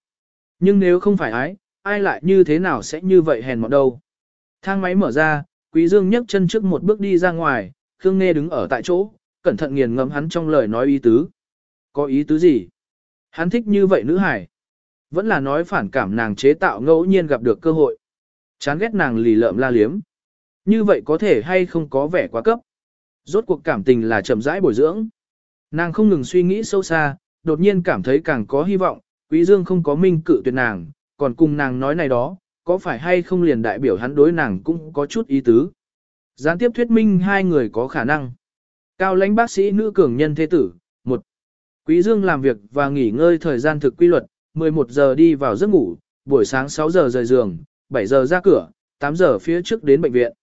Nhưng nếu không phải ái, ai lại như thế nào sẽ như vậy hèn mọn đâu. Thang máy mở ra, Quý Dương nhấc chân trước một bước đi ra ngoài, Khương Nghê đứng ở tại chỗ, cẩn thận nghiền ngẫm hắn trong lời nói ý tứ. Có ý tứ gì? Hắn thích như vậy nữ hải. Vẫn là nói phản cảm nàng chế tạo ngẫu nhiên gặp được cơ hội. Chán ghét nàng lì lợm la liếm. Như vậy có thể hay không có vẻ quá cấp. Rốt cuộc cảm tình là chậm rãi bồi dưỡng. Nàng không ngừng suy nghĩ sâu xa, đột nhiên cảm thấy càng có hy vọng, Quý Dương không có minh cự tuyệt nàng, còn cùng nàng nói này đó, có phải hay không liền đại biểu hắn đối nàng cũng có chút ý tứ. Gián tiếp thuyết minh hai người có khả năng. Cao lãnh bác sĩ nữ cường nhân thế tử, một Quý Dương làm việc và nghỉ ngơi thời gian thực quy luật, 11 giờ đi vào giấc ngủ, buổi sáng 6 giờ rời giường, 7 giờ ra cửa, 8 giờ phía trước đến bệnh viện.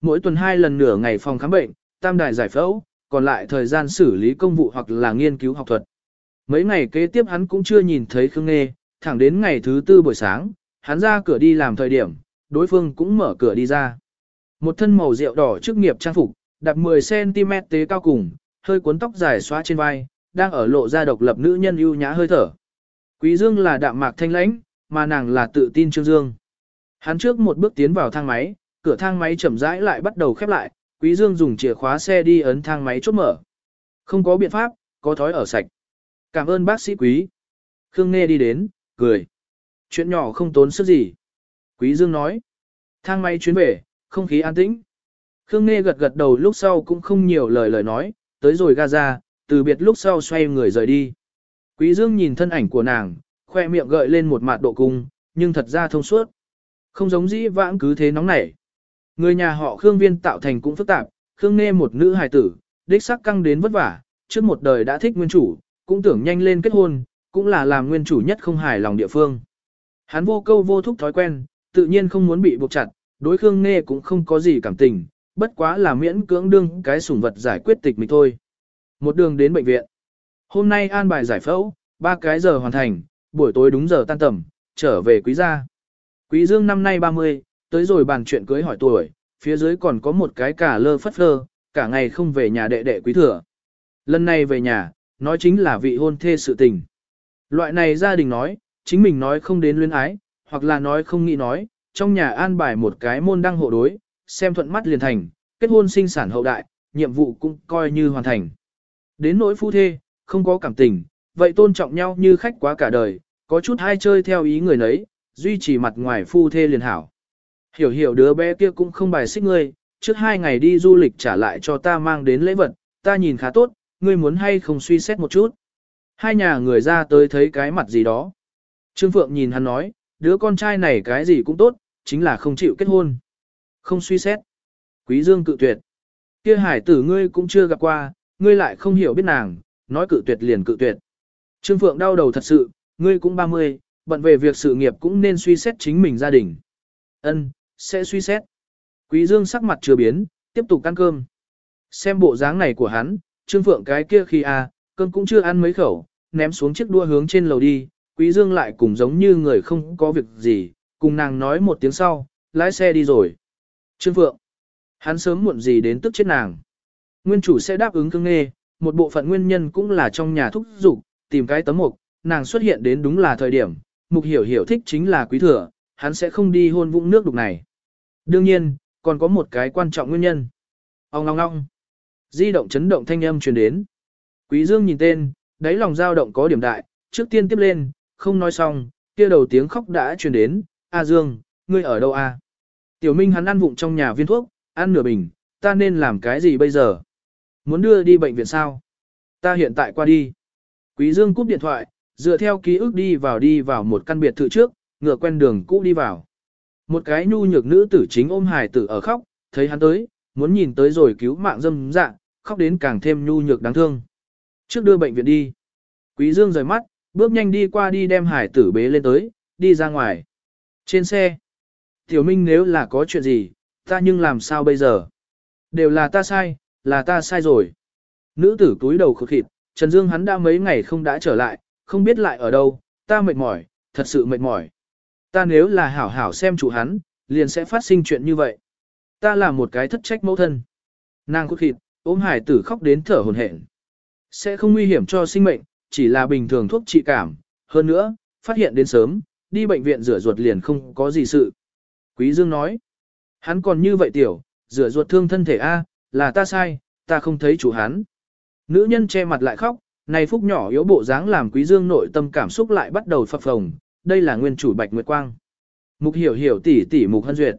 Mỗi tuần hai lần nửa ngày phòng khám bệnh, tam đài giải phẫu, còn lại thời gian xử lý công vụ hoặc là nghiên cứu học thuật. Mấy ngày kế tiếp hắn cũng chưa nhìn thấy Khương Nghê, thẳng đến ngày thứ tư buổi sáng, hắn ra cửa đi làm thời điểm, đối phương cũng mở cửa đi ra. Một thân màu rượu đỏ chức nghiệp trang phục, đặt 10cm tế cao cùng, hơi cuốn tóc dài xóa trên vai, đang ở lộ ra độc lập nữ nhân ưu nhã hơi thở. Quý Dương là đạm mạc thanh lãnh, mà nàng là tự tin Trương Dương. Hắn trước một bước tiến vào thang máy, cửa thang máy chậm rãi lại bắt đầu khép lại, Quý Dương dùng chìa khóa xe đi ấn thang máy chốt mở. Không có biện pháp, có thói ở sạch. Cảm ơn bác sĩ Quý. Khương Nghê đi đến, cười. Chuyện nhỏ không tốn sức gì. Quý Dương nói. Thang máy chuyến về, không khí an tĩnh. Khương Nghê gật gật đầu lúc sau cũng không nhiều lời lời nói, tới rồi Gaza, từ biệt lúc sau xoay người rời đi. Quý Dương nhìn thân ảnh của nàng, khoe miệng gợi lên một mặt độ cung, nhưng thật ra thông suốt. Không giống dĩ vãng cứ thế nóng nảy. Người nhà họ Khương Viên tạo thành cũng phức tạp, Khương Nghê một nữ hài tử, đích sắc căng đến vất vả, trước một đời đã thích nguyên chủ, cũng tưởng nhanh lên kết hôn, cũng là làm nguyên chủ nhất không hài lòng địa phương. Hắn vô câu vô thúc thói quen, tự nhiên không muốn bị buộc chặt, đối Khương Nghe cũng không có gì cảm tình, bất quá là miễn cưỡng đương cái sủng vật giải quyết tịch mình thôi. một đường đến bệnh viện. Hôm nay an bài giải phẫu, ba cái giờ hoàn thành, buổi tối đúng giờ tan tầm, trở về quý gia. Quý Dương năm nay 30, tới rồi bàn chuyện cưới hỏi tuổi, phía dưới còn có một cái cả lơ phất lơ, cả ngày không về nhà đệ đệ quý thừa. Lần này về nhà, nói chính là vị hôn thê sự tình. Loại này gia đình nói, chính mình nói không đến luyến ái, hoặc là nói không nghĩ nói, trong nhà an bài một cái môn đăng hộ đối, xem thuận mắt liền thành, kết hôn sinh sản hậu đại, nhiệm vụ cũng coi như hoàn thành. Đến nỗi phu thê, không có cảm tình, vậy tôn trọng nhau như khách quá cả đời, có chút hai chơi theo ý người nấy, duy trì mặt ngoài phu thê liền hảo. Hiểu hiểu đứa bé kia cũng không bài xích ngươi, trước hai ngày đi du lịch trả lại cho ta mang đến lễ vật, ta nhìn khá tốt, ngươi muốn hay không suy xét một chút. Hai nhà người ra tới thấy cái mặt gì đó. Trương Phượng nhìn hắn nói, đứa con trai này cái gì cũng tốt, chính là không chịu kết hôn. Không suy xét. Quý Dương cự tuyệt. Kia hải tử ngươi cũng chưa gặp qua, ngươi lại không hiểu biết nàng, nói cự tuyệt liền cự tuyệt. Trương Phượng đau đầu thật sự, ngươi cũng 30, bận về việc sự nghiệp cũng nên suy xét chính mình gia đình. Ân, sẽ suy xét. Quý Dương sắc mặt chưa biến, tiếp tục ăn cơm. Xem bộ dáng này của hắn, Trương Phượng cái kia khi a, à, cơm cũng chưa ăn mấy khẩu, ném xuống chiếc đua hướng trên lầu đi, Quý Dương lại cùng giống như người không có việc gì, cùng nàng nói một tiếng sau, lái xe đi rồi. Trương Phượng, hắn sớm muộn gì đến tức chết nàng. Nguyên chủ sẽ đáp ứng cưng nghe, một bộ phận nguyên nhân cũng là trong nhà thúc giục, tìm cái tấm mục, nàng xuất hiện đến đúng là thời điểm, mục hiểu hiểu thích chính là quý thừa, hắn sẽ không đi hôn vũng nước đục này. Đương nhiên, còn có một cái quan trọng nguyên nhân. Ông ngong ngong. Di động chấn động thanh âm truyền đến. Quý Dương nhìn tên, đáy lòng dao động có điểm đại, trước tiên tiếp lên, không nói xong, kia đầu tiếng khóc đã truyền đến, A Dương, ngươi ở đâu a? Tiểu Minh hắn ăn vụng trong nhà viên thuốc, ăn nửa bình, ta nên làm cái gì bây giờ? Muốn đưa đi bệnh viện sao? Ta hiện tại qua đi. Quý Dương cúp điện thoại, dựa theo ký ức đi vào đi vào một căn biệt thự trước, ngựa quen đường cũ đi vào. Một cái nhu nhược nữ tử chính ôm hài tử ở khóc, thấy hắn tới, muốn nhìn tới rồi cứu mạng dâm dạ, khóc đến càng thêm nhu nhược đáng thương. Trước đưa bệnh viện đi. Quý Dương rời mắt, bước nhanh đi qua đi đem hải tử bế lên tới, đi ra ngoài. Trên xe, Tiểu Minh nếu là có chuyện gì, ta nhưng làm sao bây giờ? Đều là ta sai, là ta sai rồi. Nữ tử túi đầu khực khịt, Trần Dương hắn đã mấy ngày không đã trở lại, không biết lại ở đâu, ta mệt mỏi, thật sự mệt mỏi. Ta nếu là hảo hảo xem chủ hắn, liền sẽ phát sinh chuyện như vậy. Ta là một cái thất trách mẫu thân. Nàng khực khịt, ôm hải tử khóc đến thở hồn hển. Sẽ không nguy hiểm cho sinh mệnh, chỉ là bình thường thuốc trị cảm. Hơn nữa, phát hiện đến sớm, đi bệnh viện rửa ruột liền không có gì sự. Quý Dương nói, hắn còn như vậy tiểu, rửa ruột thương thân thể A, là ta sai, ta không thấy chủ hắn. Nữ nhân che mặt lại khóc, này phúc nhỏ yếu bộ dáng làm quý dương nội tâm cảm xúc lại bắt đầu phập phồng, đây là nguyên chủ bạch nguyệt quang. Mục hiểu hiểu tỷ tỷ mục hân duyệt.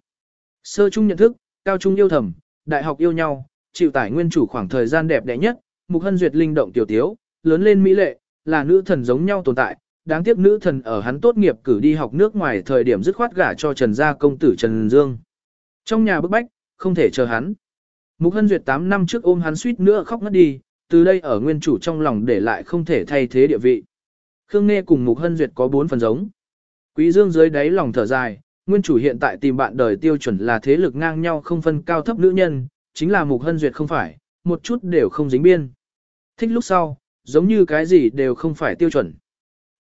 Sơ trung nhận thức, cao trung yêu thầm, đại học yêu nhau, chịu tải nguyên chủ khoảng thời gian đẹp đẽ nhất, mục hân duyệt linh động tiểu tiếu, lớn lên mỹ lệ, là nữ thần giống nhau tồn tại. Đáng tiếc nữ thần ở hắn tốt nghiệp cử đi học nước ngoài thời điểm dứt khoát gả cho Trần gia công tử Trần Dương. Trong nhà bức bách, không thể chờ hắn. Mục Hân Duyệt 8 năm trước ôm hắn suýt nữa khóc ngất đi, từ đây ở nguyên chủ trong lòng để lại không thể thay thế địa vị. Khương Nghê cùng Mục Hân Duyệt có 4 phần giống. Quý Dương dưới đáy lòng thở dài, nguyên chủ hiện tại tìm bạn đời tiêu chuẩn là thế lực ngang nhau không phân cao thấp nữ nhân, chính là Mục Hân Duyệt không phải, một chút đều không dính biên. Thích lúc sau, giống như cái gì đều không phải tiêu chuẩn.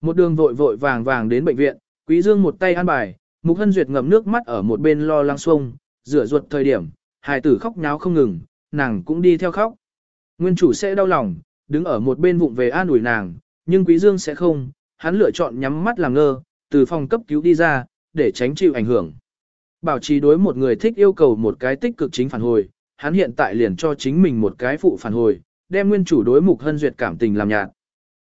Một đường vội vội vàng vàng đến bệnh viện, Quý Dương một tay an bài, Mục Hân Duyệt ngậm nước mắt ở một bên lo lắng xuông, rửa ruột thời điểm, hài tử khóc nháo không ngừng, nàng cũng đi theo khóc. Nguyên chủ sẽ đau lòng, đứng ở một bên vụng về an ủi nàng, nhưng Quý Dương sẽ không, hắn lựa chọn nhắm mắt làm ngơ, từ phòng cấp cứu đi ra, để tránh chịu ảnh hưởng. Bảo trì đối một người thích yêu cầu một cái tích cực chính phản hồi, hắn hiện tại liền cho chính mình một cái phụ phản hồi, đem nguyên chủ đối mục hân duyệt cảm tình làm nhạt.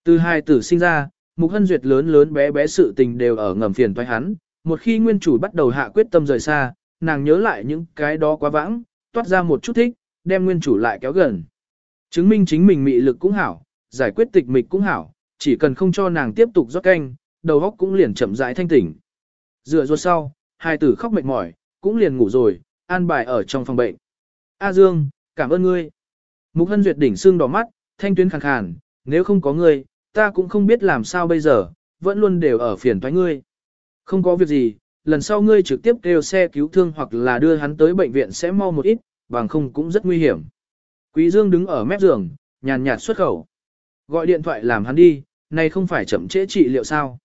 Từ hai tử sinh ra, mục hân duyệt lớn lớn bé bé sự tình đều ở ngầm phiền toái hắn, một khi nguyên chủ bắt đầu hạ quyết tâm rời xa, nàng nhớ lại những cái đó quá vãng, toát ra một chút thích, đem nguyên chủ lại kéo gần. Chứng minh chính mình mị lực cũng hảo, giải quyết tịch mịch cũng hảo, chỉ cần không cho nàng tiếp tục rót canh, đầu óc cũng liền chậm rãi thanh tỉnh. Dựa ruột sau, hai tử khóc mệt mỏi, cũng liền ngủ rồi, an bài ở trong phòng bệnh. A Dương, cảm ơn ngươi. Mục Hân Duyệt đỉnh xương đỏ mắt, thanh tuyến khàn khàn, nếu không có ngươi, ta cũng không biết làm sao bây giờ, vẫn luôn đều ở phiền toái ngươi. Không có việc gì, lần sau ngươi trực tiếp kêu xe cứu thương hoặc là đưa hắn tới bệnh viện sẽ mau một ít, bằng không cũng rất nguy hiểm. Quý Dương đứng ở mép giường, nhàn nhạt xuất khẩu. Gọi điện thoại làm hắn đi, này không phải chậm trễ trị liệu sao.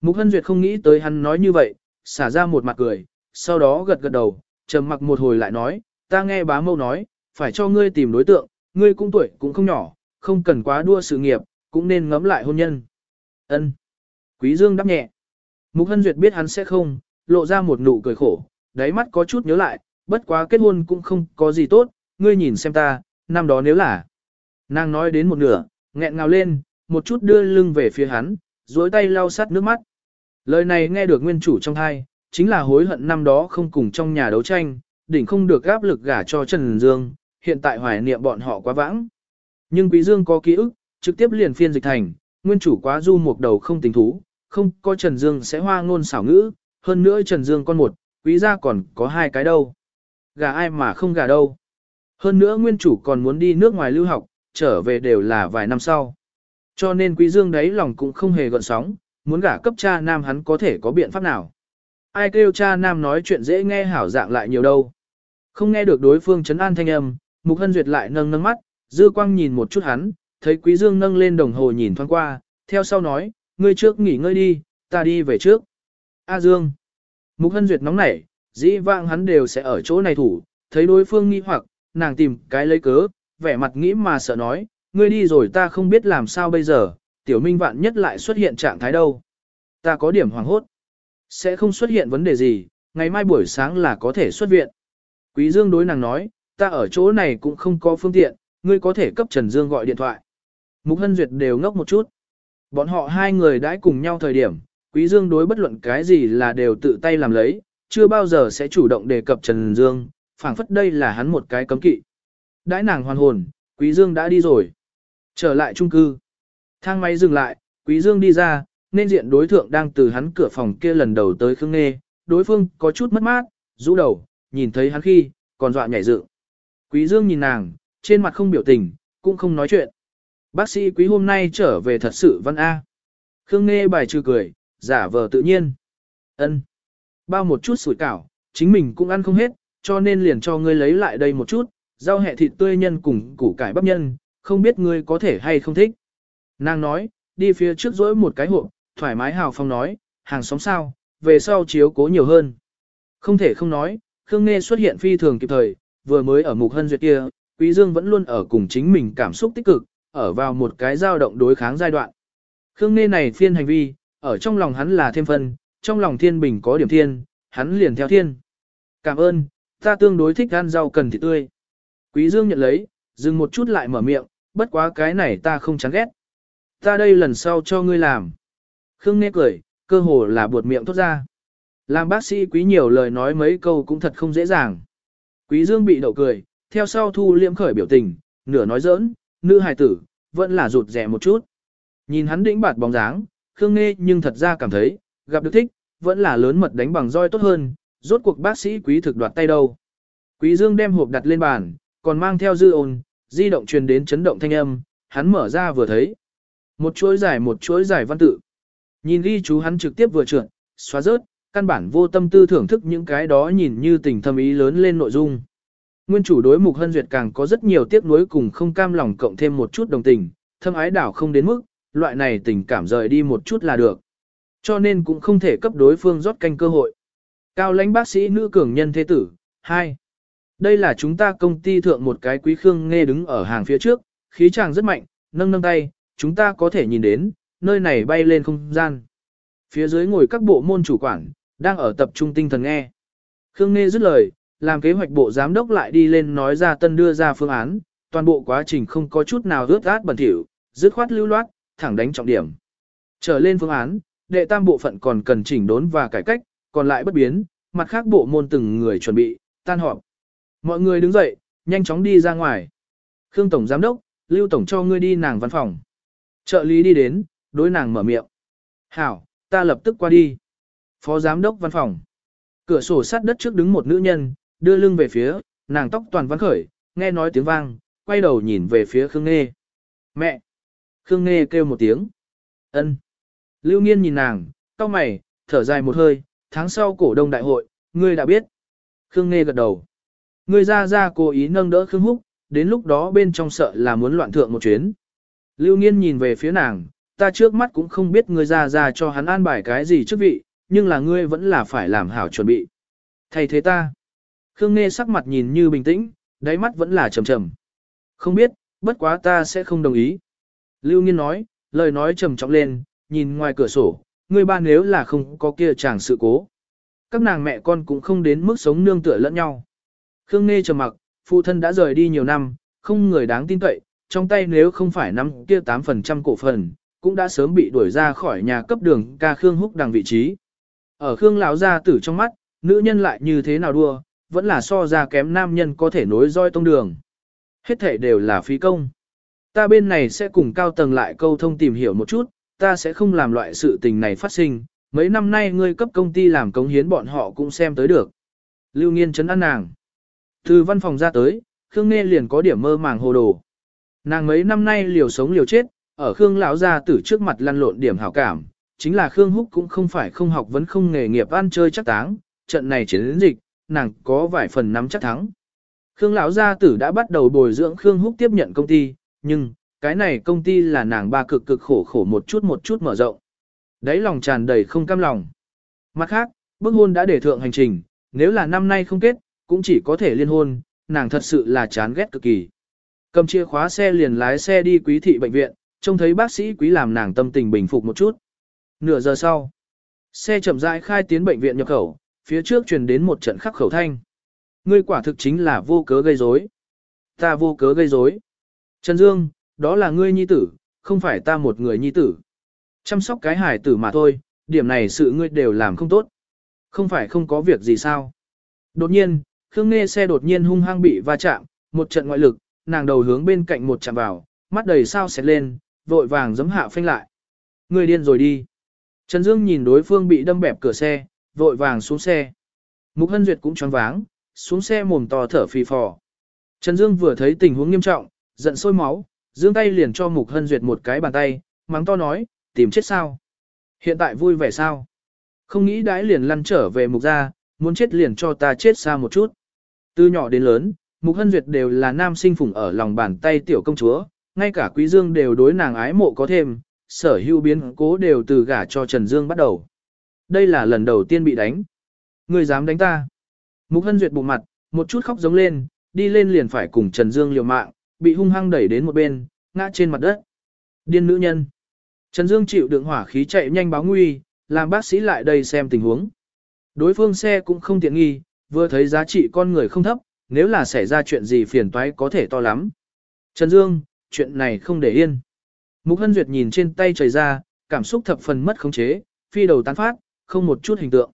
Mục Hân Duyệt không nghĩ tới hắn nói như vậy, xả ra một mặt cười, sau đó gật gật đầu, trầm mặc một hồi lại nói, ta nghe bá mâu nói, phải cho ngươi tìm đối tượng, ngươi cũng tuổi cũng không nhỏ, không cần quá đua sự nghiệp, cũng nên ngẫm lại hôn nhân. Ân. Quý Dương đáp nhẹ. Mục Hân Duyệt biết hắn sẽ không, lộ ra một nụ cười khổ, đáy mắt có chút nhớ lại, bất quá kết hôn cũng không có gì tốt, ngươi nhìn xem ta, năm đó nếu là. Nàng nói đến một nửa, nghẹn ngào lên, một chút đưa lưng về phía hắn, duỗi tay lau sát nước mắt. Lời này nghe được nguyên chủ trong thai, chính là hối hận năm đó không cùng trong nhà đấu tranh, đỉnh không được áp lực gả cho Trần Dương, hiện tại hoài niệm bọn họ quá vãng. Nhưng Quý Dương có ký ức, trực tiếp liền phiên dịch thành, nguyên chủ quá du một đầu không tính thú, không có Trần Dương sẽ hoa ngôn xảo ngữ, hơn nữa Trần Dương con một, quý gia còn có hai cái đâu. Gà ai mà không gà đâu. Hơn nữa nguyên chủ còn muốn đi nước ngoài lưu học, trở về đều là vài năm sau. Cho nên quý dương đấy lòng cũng không hề gợn sóng, muốn gả cấp cha nam hắn có thể có biện pháp nào. Ai kêu cha nam nói chuyện dễ nghe hảo dạng lại nhiều đâu. Không nghe được đối phương chấn an thanh âm, Mục Hân Duyệt lại nâng nâng mắt, dư quang nhìn một chút hắn, thấy Quý Dương nâng lên đồng hồ nhìn thoáng qua, theo sau nói, ngươi trước nghỉ ngơi đi, ta đi về trước. A Dương. Mục Hân Duyệt nóng nảy, dĩ vãng hắn đều sẽ ở chỗ này thủ, thấy đối phương nghi hoặc, nàng tìm cái lấy cớ, vẻ mặt nghĩ mà sợ nói, ngươi đi rồi ta không biết làm sao bây giờ, tiểu minh vạn nhất lại xuất hiện trạng thái đâu. Ta có điểm hoàng hốt. Sẽ không xuất hiện vấn đề gì, ngày mai buổi sáng là có thể xuất viện. Quý Dương đối nàng nói, ta ở chỗ này cũng không có phương tiện, ngươi có thể cấp Trần Dương gọi điện thoại. Mục Hân Duyệt đều ngốc một chút. Bọn họ hai người đãi cùng nhau thời điểm, Quý Dương đối bất luận cái gì là đều tự tay làm lấy, chưa bao giờ sẽ chủ động đề cập Trần Dương, phảng phất đây là hắn một cái cấm kỵ. Đãi nàng hoàn hồn, Quý Dương đã đi rồi. Trở lại trung cư. Thang máy dừng lại, Quý Dương đi ra, nên diện đối thượng đang từ hắn cửa phòng kia lần đầu tới Khương Nghê, đối phương có chút mất mát, rũ đầu, nhìn thấy hắn khi, còn dọa nhảy dựng. Quý Dương nhìn nàng, trên mặt không biểu tình, cũng không nói chuyện. Bác sĩ quý hôm nay trở về thật sự văn A. Khương Nghê bài trừ cười, giả vờ tự nhiên. ân Bao một chút sủi cảo, chính mình cũng ăn không hết, cho nên liền cho ngươi lấy lại đây một chút, rau hẹ thịt tươi nhân cùng củ cải bắp nhân, không biết ngươi có thể hay không thích. Nàng nói, đi phía trước rỗi một cái hộp, thoải mái hào phong nói, hàng xóm sao, về sau chiếu cố nhiều hơn. Không thể không nói, Khương Nghê xuất hiện phi thường kịp thời, vừa mới ở mục hân duyệt kia, Quý Dương vẫn luôn ở cùng chính mình cảm xúc tích cực, ở vào một cái dao động đối kháng giai đoạn. Khương Nê này phiên hành vi, ở trong lòng hắn là thêm phân, trong lòng thiên bình có điểm thiên, hắn liền theo thiên. Cảm ơn, ta tương đối thích ăn rau cần thịt tươi. Quý Dương nhận lấy, dừng một chút lại mở miệng, bất quá cái này ta không chán ghét. Ta đây lần sau cho ngươi làm. Khương Nê cười, cơ hồ là buột miệng thốt ra. Làm bác sĩ quý nhiều lời nói mấy câu cũng thật không dễ dàng. Quý Dương bị đậu cười, theo sau thu liễm khởi biểu tình, nửa nói giỡn, nữ hài tử, vẫn là rụt rẻ một chút. Nhìn hắn đĩnh bạt bóng dáng, Khương Nghê nhưng thật ra cảm thấy, gặp được thích, vẫn là lớn mật đánh bằng roi tốt hơn, rốt cuộc bác sĩ quý thực đoạt tay đâu. Quý Dương đem hộp đặt lên bàn, còn mang theo dư ồn di động truyền đến chấn động thanh âm, hắn mở ra vừa thấy. Một chuỗi dài một chuỗi dài văn tự. Nhìn ghi chú hắn trực tiếp vừa trượt, xóa rớt, căn bản vô tâm tư thưởng thức những cái đó nhìn như tình thâm ý lớn lên nội dung. Nguyên chủ đối mục hân duyệt càng có rất nhiều tiếc nuối cùng không cam lòng cộng thêm một chút đồng tình, thâm ái đảo không đến mức, loại này tình cảm rời đi một chút là được. Cho nên cũng không thể cấp đối phương rót canh cơ hội. Cao lãnh bác sĩ nữ cường nhân thế tử, 2. Đây là chúng ta công ty thượng một cái quý khương nghe đứng ở hàng phía trước, khí chàng rất mạnh, nâng nâng tay, chúng ta có thể nhìn đến, nơi này bay lên không gian. Phía dưới ngồi các bộ môn chủ quản, đang ở tập trung tinh thần nghe. Khương Nghe dứt lời, làm kế hoạch bộ giám đốc lại đi lên nói ra tân đưa ra phương án, toàn bộ quá trình không có chút nào rớt át bẩn thỉu, dứt khoát lưu loát, thẳng đánh trọng điểm. Trở lên phương án, đệ tam bộ phận còn cần chỉnh đốn và cải cách, còn lại bất biến, mặt khác bộ môn từng người chuẩn bị, tan họp. Mọi người đứng dậy, nhanh chóng đi ra ngoài. Khương Tổng Giám đốc, Lưu Tổng cho ngươi đi nàng văn phòng. Trợ lý đi đến, đối nàng mở miệng. Hảo, ta lập tức qua đi. Phó Giám đốc văn phòng. Cửa sổ sắt đất trước đứng một nữ nhân, đưa lưng về phía, nàng tóc toàn văn khởi, nghe nói tiếng vang, quay đầu nhìn về phía Khương Nghê. Mẹ! Khương Nghê kêu một tiếng. ân. Lưu Nghiên nhìn nàng, cau mày, thở dài một hơi, tháng sau cổ đông đại hội, ngươi đã biết. Khương Nghê gật đầu. Ngươi ra ra cố ý nâng đỡ Khương Húc, đến lúc đó bên trong sợ là muốn loạn thượng một chuyến. Lưu Nghiên nhìn về phía nàng, ta trước mắt cũng không biết ngươi ra ra cho hắn an bài cái gì chức vị, nhưng là ngươi vẫn là phải làm hảo chuẩn bị. Thay thế ta. Khương Nghê sắc mặt nhìn như bình tĩnh, đáy mắt vẫn là trầm trầm. Không biết, bất quá ta sẽ không đồng ý. Lưu Nghiên nói, lời nói trầm trọng lên, nhìn ngoài cửa sổ, ngươi ba nếu là không có kia chàng sự cố. Các nàng mẹ con cũng không đến mức sống nương tựa lẫn nhau. Khương Nghê trầm mặc, phụ thân đã rời đi nhiều năm, không người đáng tin cậy, trong tay nếu không phải nắm kia 8% cổ phần, cũng đã sớm bị đuổi ra khỏi nhà cấp đường ca Khương Húc đằng vị trí. Ở Khương lão gia tử trong mắt, nữ nhân lại như thế nào đua, vẫn là so ra kém nam nhân có thể nối roi tông đường. Hết thể đều là phí công. Ta bên này sẽ cùng cao tầng lại câu thông tìm hiểu một chút, ta sẽ không làm loại sự tình này phát sinh, mấy năm nay ngươi cấp công ty làm cống hiến bọn họ cũng xem tới được. Lưu nghiên chấn an nàng. Từ văn phòng ra tới, Khương Nghe liền có điểm mơ màng hồ đồ. Nàng mấy năm nay liều sống liều chết, ở Khương lão gia tử trước mặt lăn lộn điểm hảo cảm, chính là Khương Húc cũng không phải không học vẫn không nghề nghiệp ăn chơi chắc táng, trận này chiến dịch, nàng có vài phần nắm chắc thắng. Khương lão gia tử đã bắt đầu bồi dưỡng Khương Húc tiếp nhận công ty, nhưng cái này công ty là nàng ba cực cực khổ khổ một chút một chút mở rộng. Đấy lòng tràn đầy không cam lòng. Mặt khác, bức hôn đã để thượng hành trình, nếu là năm nay không kết, cũng chỉ có thể liên hôn, nàng thật sự là chán ghét cực kỳ. Cầm chìa khóa xe liền lái xe đi quý thị bệnh viện, trông thấy bác sĩ quý làm nàng tâm tình bình phục một chút. Nửa giờ sau, xe chậm rãi khai tiến bệnh viện nhập khẩu, phía trước truyền đến một trận khắc khẩu thanh. Ngươi quả thực chính là vô cớ gây rối. Ta vô cớ gây rối. Trần Dương, đó là ngươi nhi tử, không phải ta một người nhi tử. Chăm sóc cái hải tử mà thôi, điểm này sự ngươi đều làm không tốt. Không phải không có việc gì sao. Đột nhiên, Khương Nghe xe đột nhiên hung hăng bị va chạm, một trận ngoại lực, nàng đầu hướng bên cạnh một chạm vào, mắt đầy sao xẹt lên, vội vàng giấm hạ phanh lại. Người điên rồi đi. Trần Dương nhìn đối phương bị đâm bẹp cửa xe, vội vàng xuống xe. Mục Hân Duyệt cũng choáng váng, xuống xe mồm to thở phì phò. Trần Dương vừa thấy tình huống nghiêm trọng, giận sôi máu, giương tay liền cho Mục Hân Duyệt một cái bàn tay, mắng to nói, tìm chết sao? Hiện tại vui vẻ sao? Không nghĩ đãi liền lăn trở về Mục ra, muốn chết liền cho ta chết xa một chút. Từ nhỏ đến lớn, Mục Hân Duyệt đều là nam sinh phụng ở lòng bàn tay tiểu công chúa, ngay cả Quý Dương đều đối nàng ái mộ có thêm, sở hữu biến cố đều từ gả cho Trần Dương bắt đầu. Đây là lần đầu tiên bị đánh. Người dám đánh ta. Mục Hân Duyệt bụng mặt, một chút khóc giống lên, đi lên liền phải cùng Trần Dương liều mạng, bị hung hăng đẩy đến một bên, ngã trên mặt đất. Điên nữ nhân. Trần Dương chịu đựng hỏa khí chạy nhanh báo nguy, làm bác sĩ lại đây xem tình huống. Đối phương xe cũng không tiện nghi, vừa thấy giá trị con người không thấp, nếu là xảy ra chuyện gì phiền toái có thể to lắm. Trần Dương, chuyện này không để yên. Mục Hân Duyệt nhìn trên tay chảy ra, cảm xúc thập phần mất khống chế, phi đầu tán phát, không một chút hình tượng.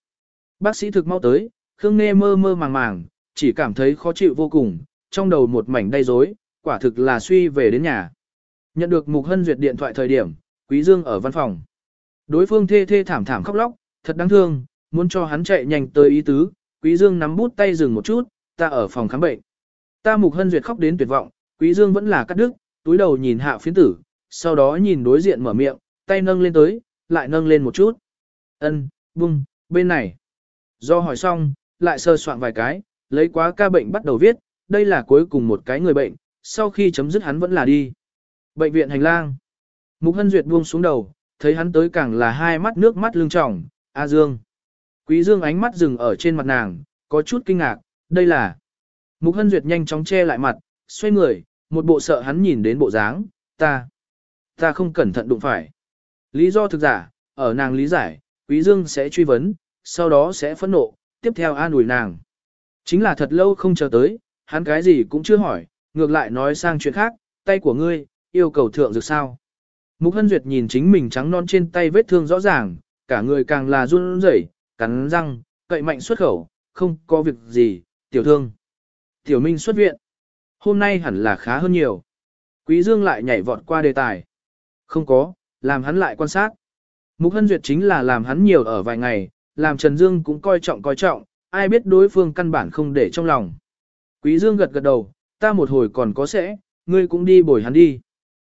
Bác sĩ thực mau tới, Khương Nghe mơ mơ màng màng, chỉ cảm thấy khó chịu vô cùng, trong đầu một mảnh đầy rối, quả thực là suy về đến nhà. Nhận được Mục Hân Duyệt điện thoại thời điểm, Quý Dương ở văn phòng. Đối phương thê thê thảm thảm khóc lóc, thật đáng thương, muốn cho hắn chạy nhanh tới ý tứ, Quý Dương nắm bút tay dừng một chút, ta ở phòng khám bệnh. Ta Mục Hân Duyệt khóc đến tuyệt vọng, Quý Dương vẫn là cắt đứt, túi đầu nhìn hạ phiến tử, sau đó nhìn đối diện mở miệng, tay nâng lên tới, lại nâng lên một chút. Ân, bung, bên này. Do hỏi xong, lại sơ soạn vài cái, lấy quá ca bệnh bắt đầu viết, đây là cuối cùng một cái người bệnh, sau khi chấm dứt hắn vẫn là đi. Bệnh viện hành lang. Mục Hân Duyệt buông xuống đầu, thấy hắn tới càng là hai mắt nước mắt lưng tròng, A Dương. Quý Dương ánh mắt dừng ở trên mặt nàng, có chút kinh ngạc, đây là. Mục Hân Duyệt nhanh chóng che lại mặt, xoay người, một bộ sợ hắn nhìn đến bộ dáng, ta, ta không cẩn thận đụng phải. Lý do thực giả, ở nàng lý giải, Quý Dương sẽ truy vấn, sau đó sẽ phẫn nộ, tiếp theo an ủi nàng. Chính là thật lâu không chờ tới, hắn cái gì cũng chưa hỏi, ngược lại nói sang chuyện khác, tay của ngươi, yêu cầu thượng dược sao. Mục Hân Duyệt nhìn chính mình trắng non trên tay vết thương rõ ràng, cả người càng là run rẩy, cắn răng, cậy mạnh xuất khẩu, không có việc gì, tiểu thương. Tiểu Minh xuất viện. Hôm nay hẳn là khá hơn nhiều. Quý Dương lại nhảy vọt qua đề tài. Không có, làm hắn lại quan sát. Mục Hân Duyệt chính là làm hắn nhiều ở vài ngày, làm Trần Dương cũng coi trọng coi trọng, ai biết đối phương căn bản không để trong lòng. Quý Dương gật gật đầu, ta một hồi còn có sẽ, ngươi cũng đi bồi hắn đi.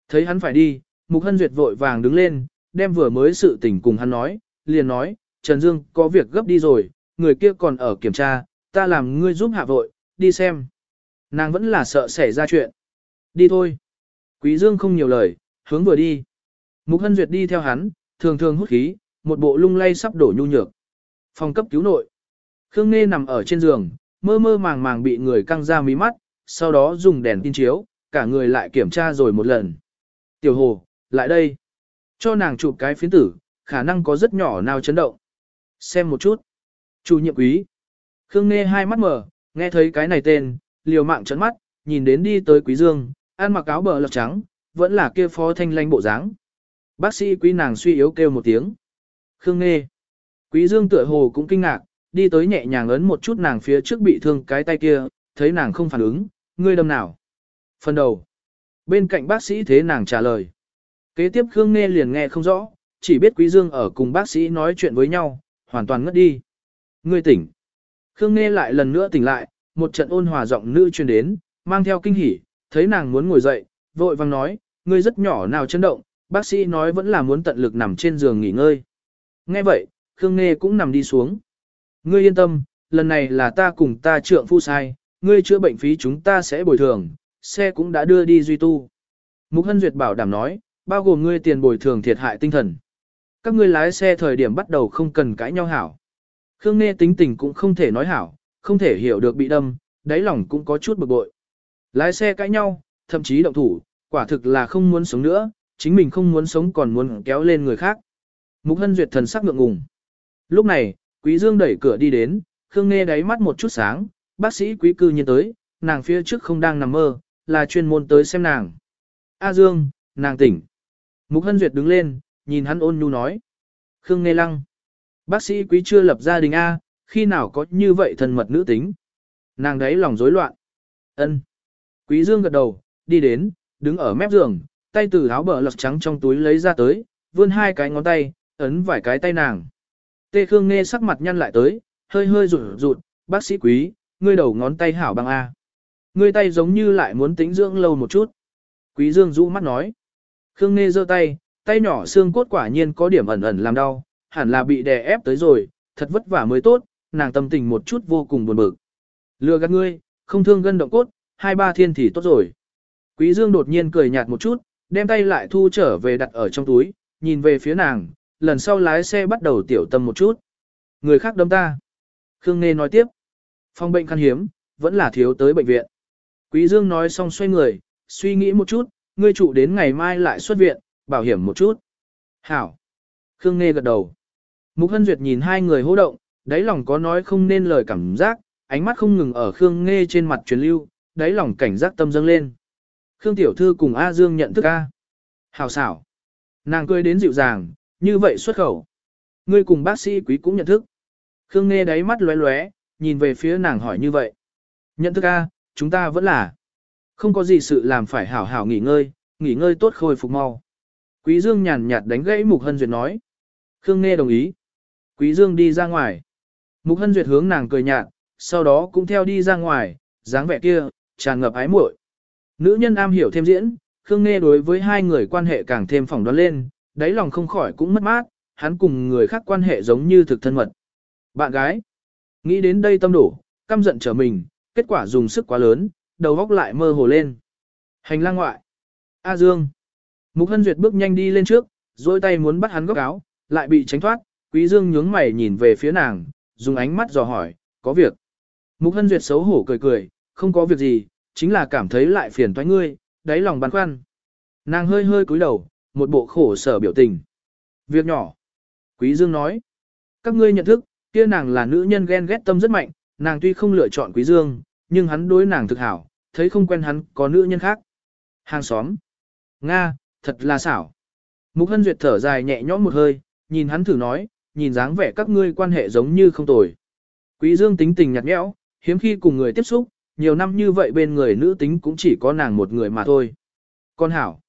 Thấy hắn phải đi, Mục Hân Duyệt vội vàng đứng lên, đem vừa mới sự tình cùng hắn nói, liền nói, Trần Dương có việc gấp đi rồi, người kia còn ở kiểm tra, ta làm ngươi giúp hạ vội, đi xem. Nàng vẫn là sợ xảy ra chuyện. Đi thôi. Quý Dương không nhiều lời, hướng vừa đi. Mục Hân Duyệt đi theo hắn, thường thường hút khí, một bộ lung lay sắp đổ nhu nhược. Phòng cấp cứu nội. Khương Nghê nằm ở trên giường, mơ mơ màng màng bị người căng ra mí mắt, sau đó dùng đèn tin chiếu, cả người lại kiểm tra rồi một lần. Tiểu Hồ, lại đây. Cho nàng chụp cái phiến tử, khả năng có rất nhỏ nào chấn động. Xem một chút. Chủ nhiệm quý. Khương Nghê hai mắt mở, nghe thấy cái này tên, liều mạng chấn mắt, nhìn đến đi tới quý dương, ăn mặc áo bờ lọc trắng, vẫn là kia phó thanh lanh bộ dáng. Bác sĩ quý nàng suy yếu kêu một tiếng. Khương nghe Quý dương tựa hồ cũng kinh ngạc, đi tới nhẹ nhàng ấn một chút nàng phía trước bị thương cái tay kia, thấy nàng không phản ứng, ngươi đâm nào. Phần đầu. Bên cạnh bác sĩ thế nàng trả lời. Kế tiếp Khương nghe liền nghe không rõ, chỉ biết Quý Dương ở cùng bác sĩ nói chuyện với nhau, hoàn toàn ngất đi. Ngươi tỉnh. Khương nghe lại lần nữa tỉnh lại, một trận ôn hòa giọng nữ truyền đến, mang theo kinh hỉ, thấy nàng muốn ngồi dậy, vội vang nói, ngươi rất nhỏ nào chấn động, bác sĩ nói vẫn là muốn tận lực nằm trên giường nghỉ ngơi. Nghe vậy, Khương Nghê cũng nằm đi xuống. Ngươi yên tâm, lần này là ta cùng ta trượng phu sai, ngươi chữa bệnh phí chúng ta sẽ bồi thường, xe cũng đã đưa đi duy tu. Mục Hân Duyệt bảo đảm nói, bao gồm ngươi tiền bồi thường thiệt hại tinh thần. Các ngươi lái xe thời điểm bắt đầu không cần cãi nhau hảo. Khương Nghê tính tình cũng không thể nói hảo, không thể hiểu được bị đâm, đáy lòng cũng có chút bực bội. Lái xe cãi nhau, thậm chí động thủ, quả thực là không muốn sống nữa, chính mình không muốn sống còn muốn kéo lên người khác. Mục Hân Duyệt thần sắc ngượng ngùng. Lúc này, Quý Dương đẩy cửa đi đến, Khương Nghe đáy mắt một chút sáng, bác sĩ Quý cư nhiên tới, nàng phía trước không đang nằm mơ, là chuyên môn tới xem nàng. A Dương, nàng tỉnh. Mục Hân Duyệt đứng lên, nhìn hắn ôn nhu nói. Khương Nghe Lăng. Bác sĩ Quý chưa lập gia đình A, khi nào có như vậy thân mật nữ tính. Nàng đấy lòng rối loạn. Ân. Quý Dương gật đầu, đi đến, đứng ở mép giường, tay từ áo bờ lật trắng trong túi lấy ra tới, vươn hai cái ngón tay, ấn vài cái tay nàng. Tê Khương nghe sắc mặt nhăn lại tới, hơi hơi rụt rụt, bác sĩ quý, ngươi đầu ngón tay hảo bằng A. Ngươi tay giống như lại muốn tính dưỡng lâu một chút. Quý Dương rũ mắt nói. Khương nghe giơ tay, tay nhỏ xương cốt quả nhiên có điểm ẩn ẩn làm đau, hẳn là bị đè ép tới rồi, thật vất vả mới tốt, nàng tâm tình một chút vô cùng buồn bực. Lừa gạt ngươi, không thương gân động cốt, hai ba thiên thì tốt rồi. Quý Dương đột nhiên cười nhạt một chút, đem tay lại thu trở về đặt ở trong túi, nhìn về phía nàng, lần sau lái xe bắt đầu tiểu tâm một chút. Người khác đâm ta. Khương Nghê nói tiếp. Phong bệnh khan hiếm, vẫn là thiếu tới bệnh viện. Quý Dương nói xong xoay người, suy nghĩ một chút, ngươi trụ đến ngày mai lại xuất viện, bảo hiểm một chút. Hảo. Khương Nghê gật đầu. Mục Hân Duyệt nhìn hai người hô động, đáy lòng có nói không nên lời cảm giác, ánh mắt không ngừng ở Khương Nghê trên mặt truyền lưu, đáy lòng cảnh giác tâm dâng lên. Khương Tiểu Thư cùng A Dương nhận thức A. hào xảo. Nàng cười đến dịu dàng, như vậy xuất khẩu. Ngươi cùng bác sĩ quý cũng nhận thức. Khương Nghe đáy mắt lóe lóe, nhìn về phía nàng hỏi như vậy. Nhận thức A, chúng ta vẫn là. Không có gì sự làm phải hảo hảo nghỉ ngơi, nghỉ ngơi tốt khôi phục mau. Quý Dương nhàn nhạt đánh gãy Mục Hân Duyệt nói. Khương Nghe đồng ý. Quý Dương đi ra ngoài. Mục Hân Duyệt hướng nàng cười nhạt, sau đó cũng theo đi ra ngoài, dáng vẻ kia, tràn ngập ái muội. Nữ nhân am hiểu thêm diễn, Khương Nghe đối với hai người quan hệ càng thêm phỏng đoán lên, đáy lòng không khỏi cũng mất mát, hắn cùng người khác quan hệ giống như thực thân mật. Bạn gái, nghĩ đến đây tâm đổ, căm giận trở mình, kết quả dùng sức quá lớn, đầu góc lại mơ hồ lên. Hành lang ngoại. A Dương. Mục Hân Duyệt bước nhanh đi lên trước, dôi tay muốn bắt hắn góc áo, lại bị tránh thoát, Quý Dương nhướng mày nhìn về phía nàng, dùng ánh mắt dò hỏi, có việc. Mục Hân Duyệt xấu hổ cười cười, không có việc gì, chính là cảm thấy lại phiền toái ngươi, đáy lòng băn khoăn. Nàng hơi hơi cúi đầu, một bộ khổ sở biểu tình. Việc nhỏ. Quý Dương nói. Các ngươi nhận thức, kia nàng là nữ nhân ghen ghét tâm rất mạnh, nàng tuy không lựa chọn Quý Dương, nhưng hắn đối nàng thực hảo, thấy không quen hắn có nữ nhân khác. Hàng xóm. Nga, thật là xảo. Mục Hân Duyệt thở dài nhẹ nhõm một hơi, nhìn hắn thử nói, nhìn dáng vẻ các ngươi quan hệ giống như không tồi. Quý Dương tính tình nhạt nhẽo, hiếm khi cùng người tiếp xúc, nhiều năm như vậy bên người nữ tính cũng chỉ có nàng một người mà thôi. Con hảo.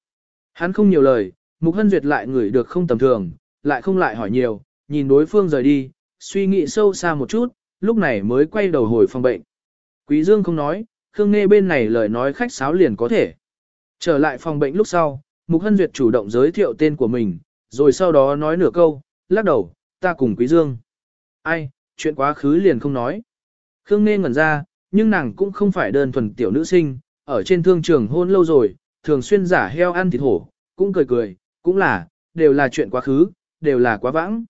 Hắn không nhiều lời, Mục Hân Duyệt lại ngửi được không tầm thường, lại không lại hỏi nhiều, nhìn đối phương rời đi, suy nghĩ sâu xa một chút, lúc này mới quay đầu hồi phòng bệnh. Quý Dương không nói, Khương Nghe bên này lời nói khách sáo liền có thể. Trở lại phòng bệnh lúc sau, Mục Hân Duyệt chủ động giới thiệu tên của mình, rồi sau đó nói nửa câu, lắc đầu, ta cùng Quý Dương. Ai, chuyện quá khứ liền không nói. Khương Nghe ngẩn ra, nhưng nàng cũng không phải đơn thuần tiểu nữ sinh, ở trên thương trường hôn lâu rồi, thường xuyên giả heo ăn thịt hổ, cũng cười cười, cũng là, đều là chuyện quá khứ, đều là quá vãng.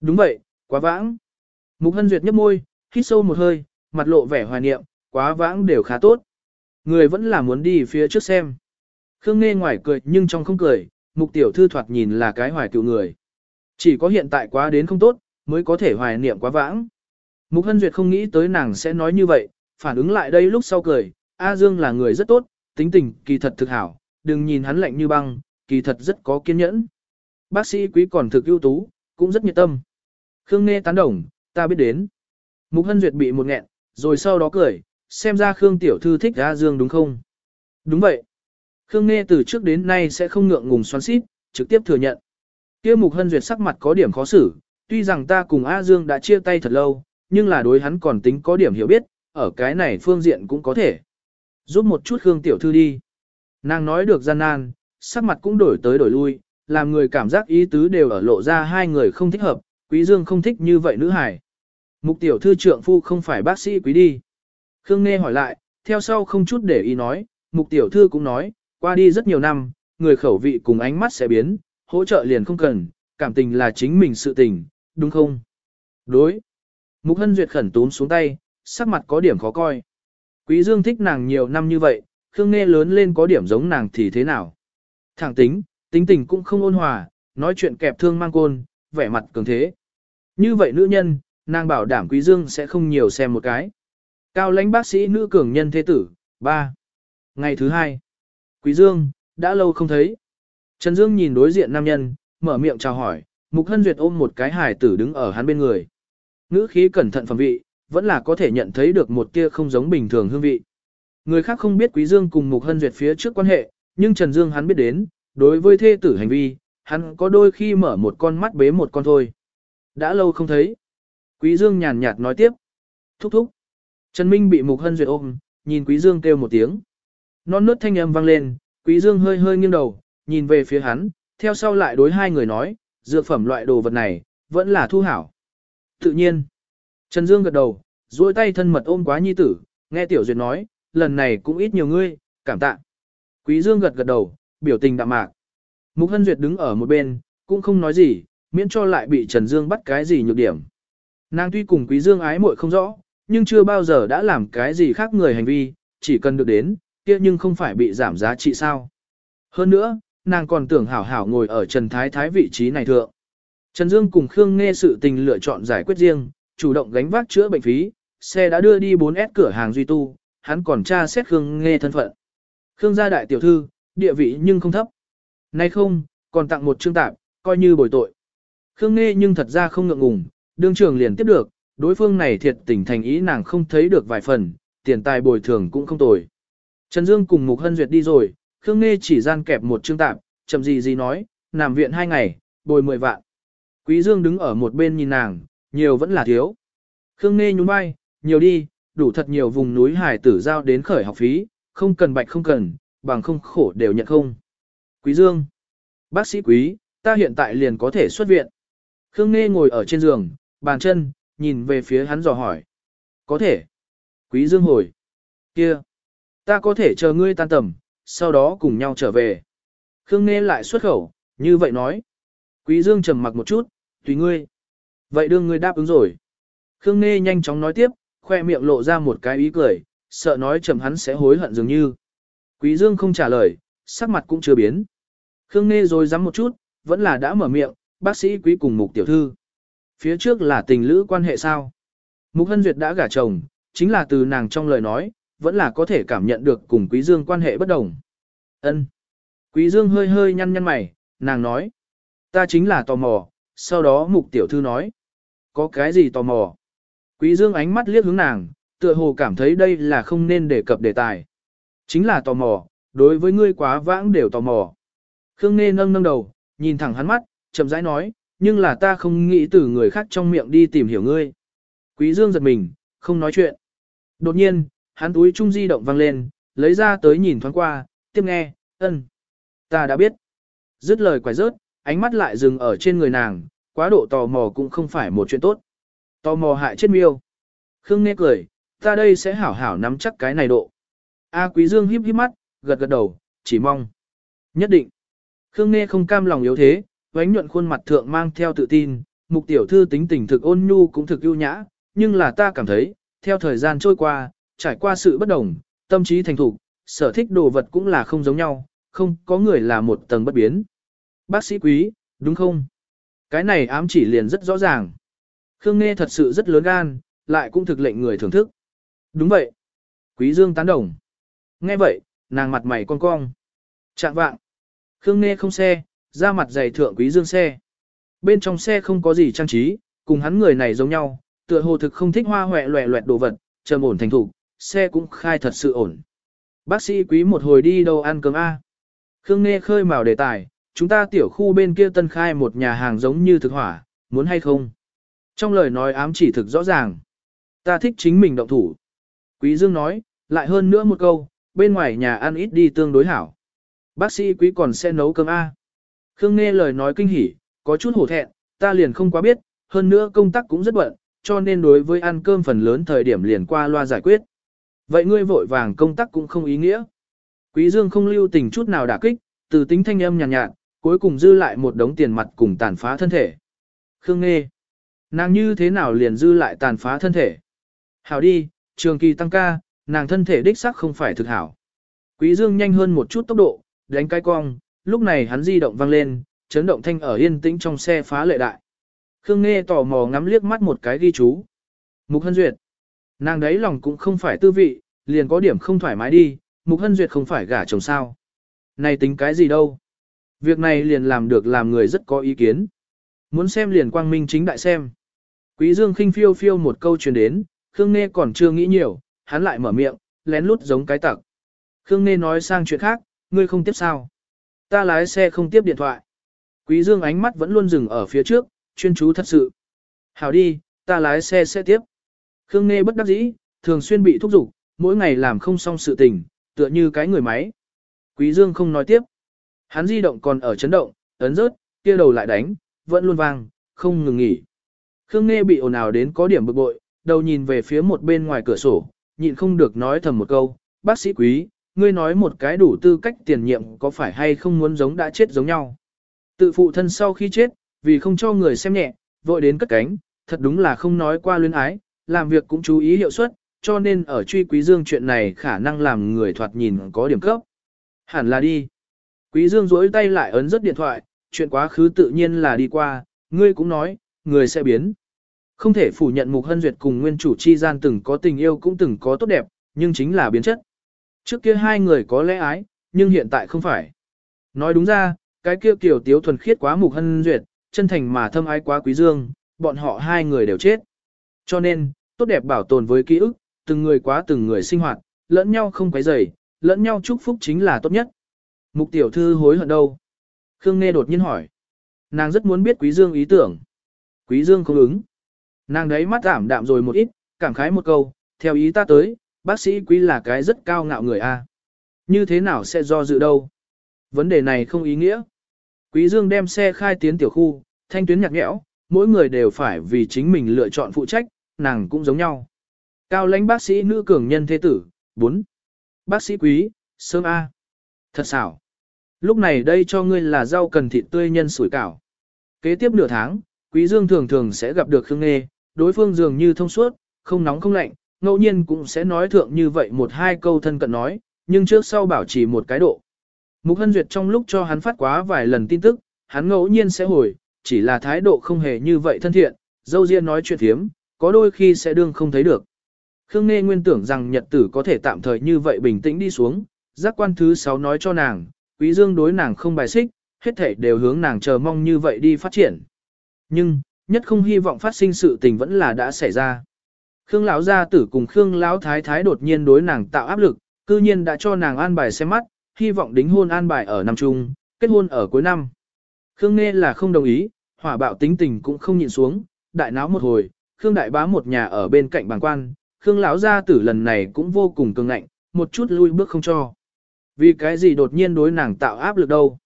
Đúng vậy, quá vãng. Mục Hân Duyệt nhấp môi, hít sâu một hơi, mặt lộ vẻ hoài niệm, quá vãng đều khá tốt. Người vẫn là muốn đi phía trước xem. Khương Nghe ngoài cười nhưng trong không cười, mục tiểu thư thoạt nhìn là cái hoài cựu người. Chỉ có hiện tại quá đến không tốt, mới có thể hoài niệm quá vãng. Mục Hân Duyệt không nghĩ tới nàng sẽ nói như vậy, phản ứng lại đây lúc sau cười, A Dương là người rất tốt, tính tình kỳ thật thực hảo, đừng nhìn hắn lạnh như băng, kỳ thật rất có kiên nhẫn. Bác sĩ quý còn thực ưu tú, cũng rất nhiệt tâm. Khương Nghe tán đồng, ta biết đến. Mục Hân Duyệt bị một nghẹn, rồi sau đó cười, xem ra Khương Tiểu Thư thích A Dương đúng không? Đúng vậy. Khương Nghe từ trước đến nay sẽ không ngượng ngùng xoắn xít, trực tiếp thừa nhận. Kia Mục Hân Duyệt sắc mặt có điểm khó xử, tuy rằng ta cùng A Dương đã chia tay thật lâu, nhưng là đối hắn còn tính có điểm hiểu biết, ở cái này phương diện cũng có thể. Giúp một chút Khương Tiểu Thư đi. Nàng nói được gian nan, sắc mặt cũng đổi tới đổi lui, làm người cảm giác ý tứ đều ở lộ ra hai người không thích hợp, Quý Dương không thích như vậy nữ hải. Mục Tiểu Thư trượng phu không phải bác sĩ quý đi. Khương Nghe hỏi lại, theo sau không chút để ý nói, Mục Tiểu Thư cũng nói, qua đi rất nhiều năm, người khẩu vị cùng ánh mắt sẽ biến, hỗ trợ liền không cần, cảm tình là chính mình sự tình, đúng không? Đối. Mục Hân Duyệt khẩn tốn xuống tay, sắc mặt có điểm khó coi. Quý Dương thích nàng nhiều năm như vậy, Khương Nghe lớn lên có điểm giống nàng thì thế nào? Thẳng tính, tính tình cũng không ôn hòa, nói chuyện kẹp thương mang côn, vẻ mặt cường thế. Như vậy nữ nhân, nàng bảo đảm Quý Dương sẽ không nhiều xem một cái. Cao lãnh bác sĩ nữ cường nhân thế tử, 3. Ngày thứ hai. Quý Dương, đã lâu không thấy. Trần Dương nhìn đối diện nam nhân, mở miệng chào hỏi, Mục Hân Duyệt ôm một cái hài tử đứng ở hắn bên người. Ngữ khí cẩn thận phẩm vị, vẫn là có thể nhận thấy được một tia không giống bình thường hương vị. Người khác không biết Quý Dương cùng Mục Hân Duyệt phía trước quan hệ, nhưng Trần Dương hắn biết đến, đối với thê tử hành vi, hắn có đôi khi mở một con mắt bế một con thôi. Đã lâu không thấy. Quý Dương nhàn nhạt nói tiếp. Thúc thúc. Trần Minh bị Mục Hân Duyệt ôm, nhìn Quý Dương kêu một tiếng. Non nớt thanh âm vang lên, Quý Dương hơi hơi nghiêng đầu, nhìn về phía hắn, theo sau lại đối hai người nói, dược phẩm loại đồ vật này, vẫn là thu hảo. Tự nhiên. Trần Dương gật đầu, duỗi tay thân mật ôm quá nhi tử, nghe Tiểu Duyệt nói, lần này cũng ít nhiều ngươi, cảm tạ. Quý Dương gật gật đầu, biểu tình đạm mạc. Mục Hân Duyệt đứng ở một bên, cũng không nói gì, miễn cho lại bị Trần Dương bắt cái gì nhược điểm. Nàng tuy cùng Quý Dương ái muội không rõ, nhưng chưa bao giờ đã làm cái gì khác người hành vi, chỉ cần được đến, kia nhưng không phải bị giảm giá trị sao. Hơn nữa, nàng còn tưởng hảo hảo ngồi ở Trần Thái Thái vị trí này thượng. Trần Dương cùng Khương nghe sự tình lựa chọn giải quyết riêng, chủ động gánh vác chữa bệnh phí, xe đã đưa đi 4S cửa hàng duy tu, hắn còn tra xét Khương nghe thân phận. Khương gia đại tiểu thư, địa vị nhưng không thấp. Nay không, còn tặng một chương tạp, coi như bồi tội. Khương nghe nhưng thật ra không ngượng ngùng, đương trường liền tiếp được, đối phương này thiệt tình thành ý nàng không thấy được vài phần, tiền tài bồi thường cũng không tồi. Trần Dương cùng Mục Hân Duyệt đi rồi, Khương Nghe chỉ gian kẹp một chương tạp, chậm gì gì nói, nằm viện hai ngày, bồi mười vạn. Quý Dương đứng ở một bên nhìn nàng, nhiều vẫn là thiếu. Khương Nghê nhún vai, nhiều đi, đủ thật nhiều vùng núi hải tử giao đến khởi học phí, không cần bạch không cần, bằng không khổ đều nhận không. Quý Dương, bác sĩ quý, ta hiện tại liền có thể xuất viện. Khương Nghê ngồi ở trên giường, bàn chân, nhìn về phía hắn dò hỏi. Có thể. Quý Dương hồi. Kia. Ta có thể chờ ngươi tan tầm, sau đó cùng nhau trở về. Khương Nghê lại xuất khẩu, như vậy nói. Quý Dương trầm mặc một chút, tùy ngươi. Vậy đương ngươi đáp ứng rồi. Khương Nghê nhanh chóng nói tiếp, khoe miệng lộ ra một cái ý cười, sợ nói chậm hắn sẽ hối hận dường như. Quý Dương không trả lời, sắc mặt cũng chưa biến. Khương Nghê rồi dám một chút, vẫn là đã mở miệng, bác sĩ quý cùng mục tiểu thư. Phía trước là tình lữ quan hệ sao? Mục Hân Duyệt đã gả chồng, chính là từ nàng trong lời nói, vẫn là có thể cảm nhận được cùng Quý Dương quan hệ bất đồng. Ân. Quý Dương hơi hơi nhăn nhăn mày, nàng nói. Ta chính là tò mò, sau đó mục tiểu thư nói. Có cái gì tò mò? Quý Dương ánh mắt liếc hướng nàng, tựa hồ cảm thấy đây là không nên đề cập đề tài. Chính là tò mò, đối với ngươi quá vãng đều tò mò. Khương Nghê nâng nâng đầu, nhìn thẳng hắn mắt, chậm rãi nói, nhưng là ta không nghĩ từ người khác trong miệng đi tìm hiểu ngươi. Quý Dương giật mình, không nói chuyện. Đột nhiên, hắn túi trung di động vang lên, lấy ra tới nhìn thoáng qua, tiếp nghe, ân. Ta đã biết. Dứt lời quải rớt, ánh mắt lại dừng ở trên người nàng, quá độ tò mò cũng không phải một chuyện tốt. Tò mò hại chết miêu. Khương nghe cười, Ta đây sẽ hảo hảo nắm chắc cái này độ. A Quý Dương híp híp mắt, gật gật đầu, chỉ mong. Nhất định. Khương Nghe không cam lòng yếu thế, vánh nhuận khuôn mặt thượng mang theo tự tin, mục tiểu thư tính tình thực ôn nhu cũng thực ưu nhã, nhưng là ta cảm thấy, theo thời gian trôi qua, trải qua sự bất đồng, tâm trí thành thục, sở thích đồ vật cũng là không giống nhau, không có người là một tầng bất biến. Bác sĩ quý, đúng không? Cái này ám chỉ liền rất rõ ràng. Khương Nghê thật sự rất lớn gan, lại cũng thực lệnh người thưởng thức. Đúng vậy. Quý Dương tán đồng. Nghe vậy, nàng mặt mày cong cong. Chạm vạng. Khương Nghê không xe, ra mặt dày thượng Quý Dương xe. Bên trong xe không có gì trang trí, cùng hắn người này giống nhau, tựa hồ thực không thích hoa hoẹ loẹ loẹt đồ vật, trầm ổn thành thủ, xe cũng khai thật sự ổn. Bác sĩ quý một hồi đi đâu ăn cơm A. Khương Nghê khơi mào đề tài, chúng ta tiểu khu bên kia tân khai một nhà hàng giống như thực hỏa, muốn hay không? Trong lời nói ám chỉ thực rõ ràng. Ta thích chính mình động thủ. Quý Dương nói, lại hơn nữa một câu, bên ngoài nhà ăn ít đi tương đối hảo. Bác sĩ quý còn sẽ nấu cơm A. Khương nghe lời nói kinh hỉ, có chút hổ thẹn, ta liền không quá biết, hơn nữa công tác cũng rất bận, cho nên đối với ăn cơm phần lớn thời điểm liền qua loa giải quyết. Vậy ngươi vội vàng công tác cũng không ý nghĩa. Quý Dương không lưu tình chút nào đả kích, từ tính thanh âm nhàn nhạt, nhạt, cuối cùng dư lại một đống tiền mặt cùng tàn phá thân thể. Khương nghe, nàng như thế nào liền dư lại tàn phá thân thể. Hảo đi, trường kỳ tăng ca, nàng thân thể đích xác không phải thực hảo. Quý Dương nhanh hơn một chút tốc độ, đánh cái cong, lúc này hắn di động vang lên, chấn động thanh ở yên tĩnh trong xe phá lệ đại. Khương Nghe tò mò ngắm liếc mắt một cái ghi chú. Mục Hân Duyệt. Nàng đấy lòng cũng không phải tư vị, liền có điểm không thoải mái đi, Mục Hân Duyệt không phải gả chồng sao. Này tính cái gì đâu. Việc này liền làm được làm người rất có ý kiến. Muốn xem liền quang minh chính đại xem. Quý Dương khinh phiêu phiêu một câu truyền đến, Khương Nghê còn chưa nghĩ nhiều, hắn lại mở miệng, lén lút giống cái tặc. Khương Nghê nói sang chuyện khác, ngươi không tiếp sao. Ta lái xe không tiếp điện thoại. Quý Dương ánh mắt vẫn luôn dừng ở phía trước, chuyên chú thật sự. Hảo đi, ta lái xe sẽ tiếp. Khương Nghê bất đắc dĩ, thường xuyên bị thúc giục, mỗi ngày làm không xong sự tình, tựa như cái người máy. Quý Dương không nói tiếp. Hắn di động còn ở chấn động, ấn rớt, kia đầu lại đánh, vẫn luôn vang, không ngừng nghỉ. Khương Nghe bị ồn ào đến có điểm bực bội, đầu nhìn về phía một bên ngoài cửa sổ, nhịn không được nói thầm một câu, bác sĩ quý, ngươi nói một cái đủ tư cách tiền nhiệm có phải hay không muốn giống đã chết giống nhau. Tự phụ thân sau khi chết, vì không cho người xem nhẹ, vội đến cất cánh, thật đúng là không nói qua luyến ái, làm việc cũng chú ý hiệu suất, cho nên ở truy quý dương chuyện này khả năng làm người thoạt nhìn có điểm cấp. Hẳn là đi. Quý dương duỗi tay lại ấn rất điện thoại, chuyện quá khứ tự nhiên là đi qua, ngươi cũng nói, người sẽ biến. Không thể phủ nhận Mục Hân Duyệt cùng nguyên chủ chi gian từng có tình yêu cũng từng có tốt đẹp, nhưng chính là biến chất. Trước kia hai người có lẽ ái, nhưng hiện tại không phải. Nói đúng ra, cái kia kiểu tiếu thuần khiết quá Mục Hân Duyệt, chân thành mà thâm ái quá Quý Dương, bọn họ hai người đều chết. Cho nên, tốt đẹp bảo tồn với ký ức, từng người quá từng người sinh hoạt, lẫn nhau không quấy rầy, lẫn nhau chúc phúc chính là tốt nhất. Mục tiểu thư hối hận đâu? Khương Nghe đột nhiên hỏi. Nàng rất muốn biết Quý Dương ý tưởng. Quý Dương không ứng. Nàng đấy mắt giảm đạm rồi một ít, cảm khái một câu, theo ý ta tới, bác sĩ quý là cái rất cao ngạo người a. Như thế nào sẽ do dự đâu? Vấn đề này không ý nghĩa. Quý Dương đem xe khai tiến tiểu khu, thanh tuyến nhạt nhẽo, mỗi người đều phải vì chính mình lựa chọn phụ trách, nàng cũng giống nhau. Cao lãnh bác sĩ nữ cường nhân thế tử, 4. Bác sĩ quý, sớm A. Thật xảo. Lúc này đây cho ngươi là rau cần thịt tươi nhân sủi cảo. Kế tiếp nửa tháng, Quý Dương thường thường sẽ gặp được Khương Nghê, đối phương dường như thông suốt, không nóng không lạnh, ngẫu nhiên cũng sẽ nói thượng như vậy một hai câu thân cận nói, nhưng trước sau bảo trì một cái độ. Mục Hân Duyệt trong lúc cho hắn phát quá vài lần tin tức, hắn ngẫu nhiên sẽ hồi, chỉ là thái độ không hề như vậy thân thiện, dâu riêng nói chuyện thiếm, có đôi khi sẽ đương không thấy được. Khương Nghê nguyên tưởng rằng nhật tử có thể tạm thời như vậy bình tĩnh đi xuống, giác quan thứ 6 nói cho nàng, quý dương đối nàng không bài xích, hết thảy đều hướng nàng chờ mong như vậy đi phát triển. Nhưng, nhất không hy vọng phát sinh sự tình vẫn là đã xảy ra. Khương lão gia tử cùng Khương lão thái thái đột nhiên đối nàng tạo áp lực, cư nhiên đã cho nàng an bài xem mắt, hy vọng đính hôn an bài ở năm trung, kết hôn ở cuối năm. Khương nghe là không đồng ý, hỏa bạo tính tình cũng không nhịn xuống, đại náo một hồi, Khương đại bá một nhà ở bên cạnh bàn quan, Khương lão gia tử lần này cũng vô cùng cường ngạnh, một chút lui bước không cho. Vì cái gì đột nhiên đối nàng tạo áp lực đâu?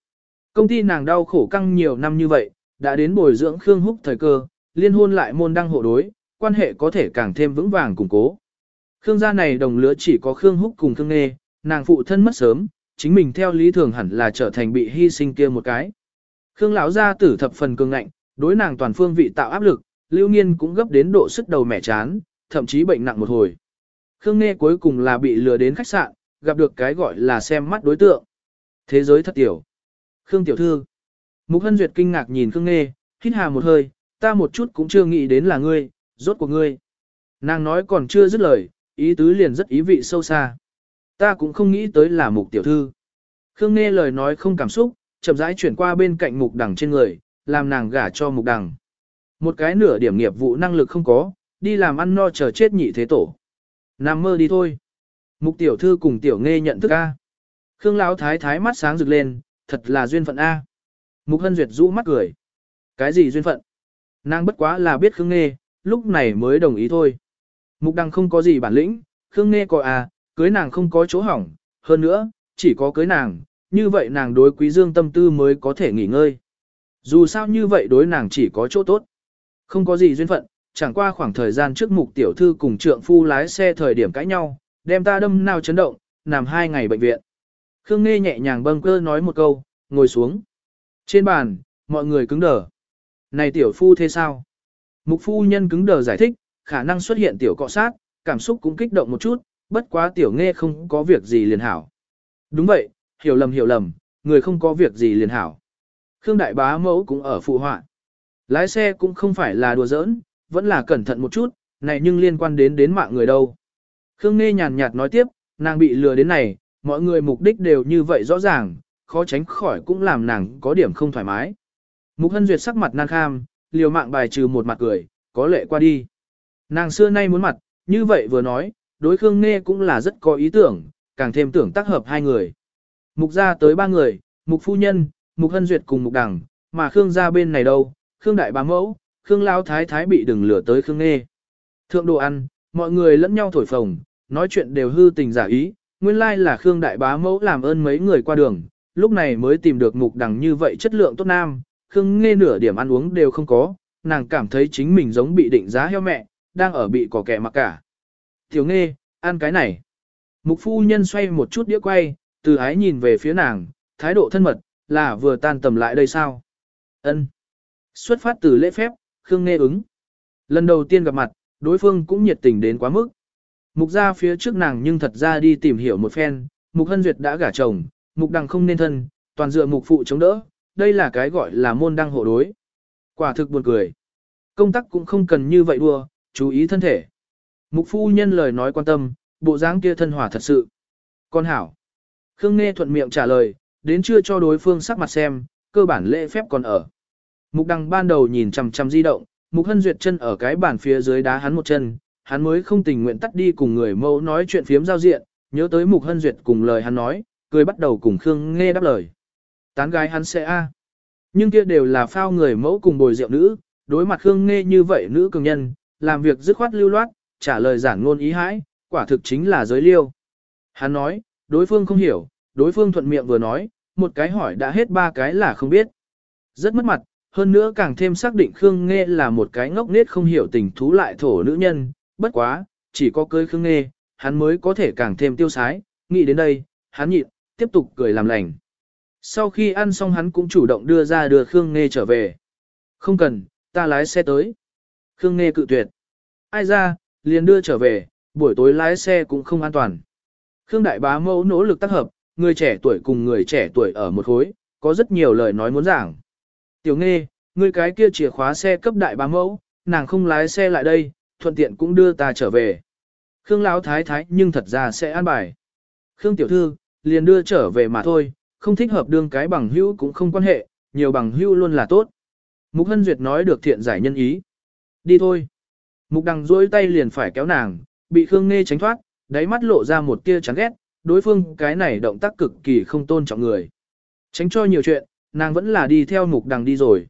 Công ty nàng đau khổ căng nhiều năm như vậy, đã đến bồi dưỡng Khương Húc thời cơ, liên hôn lại môn đăng hộ đối, quan hệ có thể càng thêm vững vàng củng cố. Khương gia này đồng lứa chỉ có Khương Húc cùng Khương Nghê, nàng phụ thân mất sớm, chính mình theo lý thường hẳn là trở thành bị hy sinh kia một cái. Khương lão gia tử thập phần cường ngạnh, đối nàng toàn phương vị tạo áp lực, Lưu Nghiên cũng gấp đến độ sức đầu mẻ chán, thậm chí bệnh nặng một hồi. Khương Nghê cuối cùng là bị lừa đến khách sạn, gặp được cái gọi là xem mắt đối tượng. Thế giới thật tiểu. Khương tiểu thư. Mục Hân Duyệt kinh ngạc nhìn Khương Nghê, hít hà một hơi, ta một chút cũng chưa nghĩ đến là ngươi, rốt của ngươi. Nàng nói còn chưa dứt lời, ý tứ liền rất ý vị sâu xa. Ta cũng không nghĩ tới là mục tiểu thư. Khương Nghê lời nói không cảm xúc, chậm rãi chuyển qua bên cạnh mục đằng trên người, làm nàng gả cho mục đằng. Một cái nửa điểm nghiệp vụ năng lực không có, đi làm ăn no chờ chết nhị thế tổ. Nằm mơ đi thôi. Mục tiểu thư cùng tiểu nghe nhận thức A. Khương lão thái thái mắt sáng rực lên, thật là duyên phận A. Mục hân duyệt rũ mắt cười. Cái gì duyên phận? Nàng bất quá là biết Khương nghe, lúc này mới đồng ý thôi. Mục đăng không có gì bản lĩnh, Khương nghe coi à, cưới nàng không có chỗ hỏng, hơn nữa, chỉ có cưới nàng, như vậy nàng đối quý dương tâm tư mới có thể nghỉ ngơi. Dù sao như vậy đối nàng chỉ có chỗ tốt. Không có gì duyên phận, chẳng qua khoảng thời gian trước mục tiểu thư cùng trượng phu lái xe thời điểm cãi nhau, đem ta đâm nào chấn động, nằm hai ngày bệnh viện. Khương Nghe nhẹ nhàng bâng cơ nói một câu, ngồi xuống. Trên bàn, mọi người cứng đờ. Này tiểu phu thế sao? Mục phu nhân cứng đờ giải thích, khả năng xuất hiện tiểu cọ sát, cảm xúc cũng kích động một chút, bất quá tiểu nghe không có việc gì liền hảo. Đúng vậy, hiểu lầm hiểu lầm, người không có việc gì liền hảo. Khương đại bá mẫu cũng ở phụ họa. Lái xe cũng không phải là đùa giỡn, vẫn là cẩn thận một chút, này nhưng liên quan đến đến mạng người đâu. Khương Nghe nhàn nhạt nói tiếp, nàng bị lừa đến này, mọi người mục đích đều như vậy rõ ràng, khó tránh khỏi cũng làm nàng có điểm không thoải mái. Mục Hân Duyệt sắc mặt nan kham, liều mạng bài trừ một mặt cười, có lệ qua đi. Nàng xưa nay muốn mặt, như vậy vừa nói, đối Khương Nghe cũng là rất có ý tưởng, càng thêm tưởng tác hợp hai người. Mục ra tới ba người, mục phu nhân, mục hân duyệt cùng mục đằng, mà Khương ra bên này đâu, Khương đại bá mẫu, Khương lao thái thái bị đừng lửa tới Khương Nghe. Thượng đồ ăn, mọi người lẫn nhau thổi phồng, nói chuyện đều hư tình giả ý, nguyên lai là Khương đại bá mẫu làm ơn mấy người qua đường, lúc này mới tìm được mục đằng như vậy chất lượng tốt nam, Khương Nghe nửa điểm ăn uống đều không có, nàng cảm thấy chính mình giống bị định giá heo mẹ, đang ở bị cỏ kẻ mặc cả. Tiểu Nghe, ăn cái này. Mục phu nhân xoay một chút đĩa quay, từ ái nhìn về phía nàng, thái độ thân mật, là vừa tan tầm lại đây sao? Ân. Xuất phát từ lễ phép, Khương nghe ứng. Lần đầu tiên gặp mặt, đối phương cũng nhiệt tình đến quá mức. Mục ra phía trước nàng nhưng thật ra đi tìm hiểu một phen, mục hân duyệt đã gả chồng, mục đằng không nên thân, toàn dựa mục phụ chống đỡ, đây là cái gọi là môn đăng hộ đối. Quả thực buồn cười. Công tác cũng không cần như vậy đua, chú ý thân thể. Mục phu nhân lời nói quan tâm, bộ dáng kia thân hòa thật sự. Con hảo. Khương Nghe thuận miệng trả lời, đến chưa cho đối phương sắc mặt xem, cơ bản lễ phép còn ở. Mục đằng ban đầu nhìn chằm chằm di động, mục hân duyệt chân ở cái bàn phía dưới đá hắn một chân, hắn mới không tình nguyện tắt đi cùng người mẫu nói chuyện phiếm giao diện, nhớ tới mục hân duyệt cùng lời hắn nói, cười bắt đầu cùng Khương Nghe đáp lời. Tán gái hắn sẽ a, Nhưng kia đều là phao người mẫu cùng bồi rượu nữ, đối mặt Khương Nghe như vậy nữ cường nhân, làm việc dứt khoát lưu loát, trả lời giản ngôn ý hãi, quả thực chính là giới liêu. Hắn nói, đối phương không hiểu, đối phương thuận miệng vừa nói, một cái hỏi đã hết ba cái là không biết. Rất mất mặt, hơn nữa càng thêm xác định Khương nghe là một cái ngốc nết không hiểu tình thú lại thổ nữ nhân, bất quá, chỉ có cưới Khương nghe, hắn mới có thể càng thêm tiêu sái, nghĩ đến đây, hắn nhịn, tiếp tục cười làm lành. Sau khi ăn xong hắn cũng chủ động đưa ra đưa Khương Nghê trở về. Không cần, ta lái xe tới. Khương Nghê cự tuyệt. Ai ra, liền đưa trở về, buổi tối lái xe cũng không an toàn. Khương Đại Bá Mẫu nỗ lực tác hợp, người trẻ tuổi cùng người trẻ tuổi ở một khối, có rất nhiều lời nói muốn giảng. Tiểu Nghê, người cái kia chìa khóa xe cấp Đại Bá Mẫu, nàng không lái xe lại đây, thuận tiện cũng đưa ta trở về. Khương Lão Thái Thái nhưng thật ra sẽ an bài. Khương Tiểu Thư, liền đưa trở về mà thôi, không thích hợp đương cái bằng hữu cũng không quan hệ, nhiều bằng hữu luôn là tốt. Mục Hân Duyệt nói được thiện giải nhân ý. Đi thôi. Mục đằng duỗi tay liền phải kéo nàng, bị Khương Nghe tránh thoát, đáy mắt lộ ra một tia chán ghét, đối phương cái này động tác cực kỳ không tôn trọng người. Tránh cho nhiều chuyện, nàng vẫn là đi theo mục đằng đi rồi.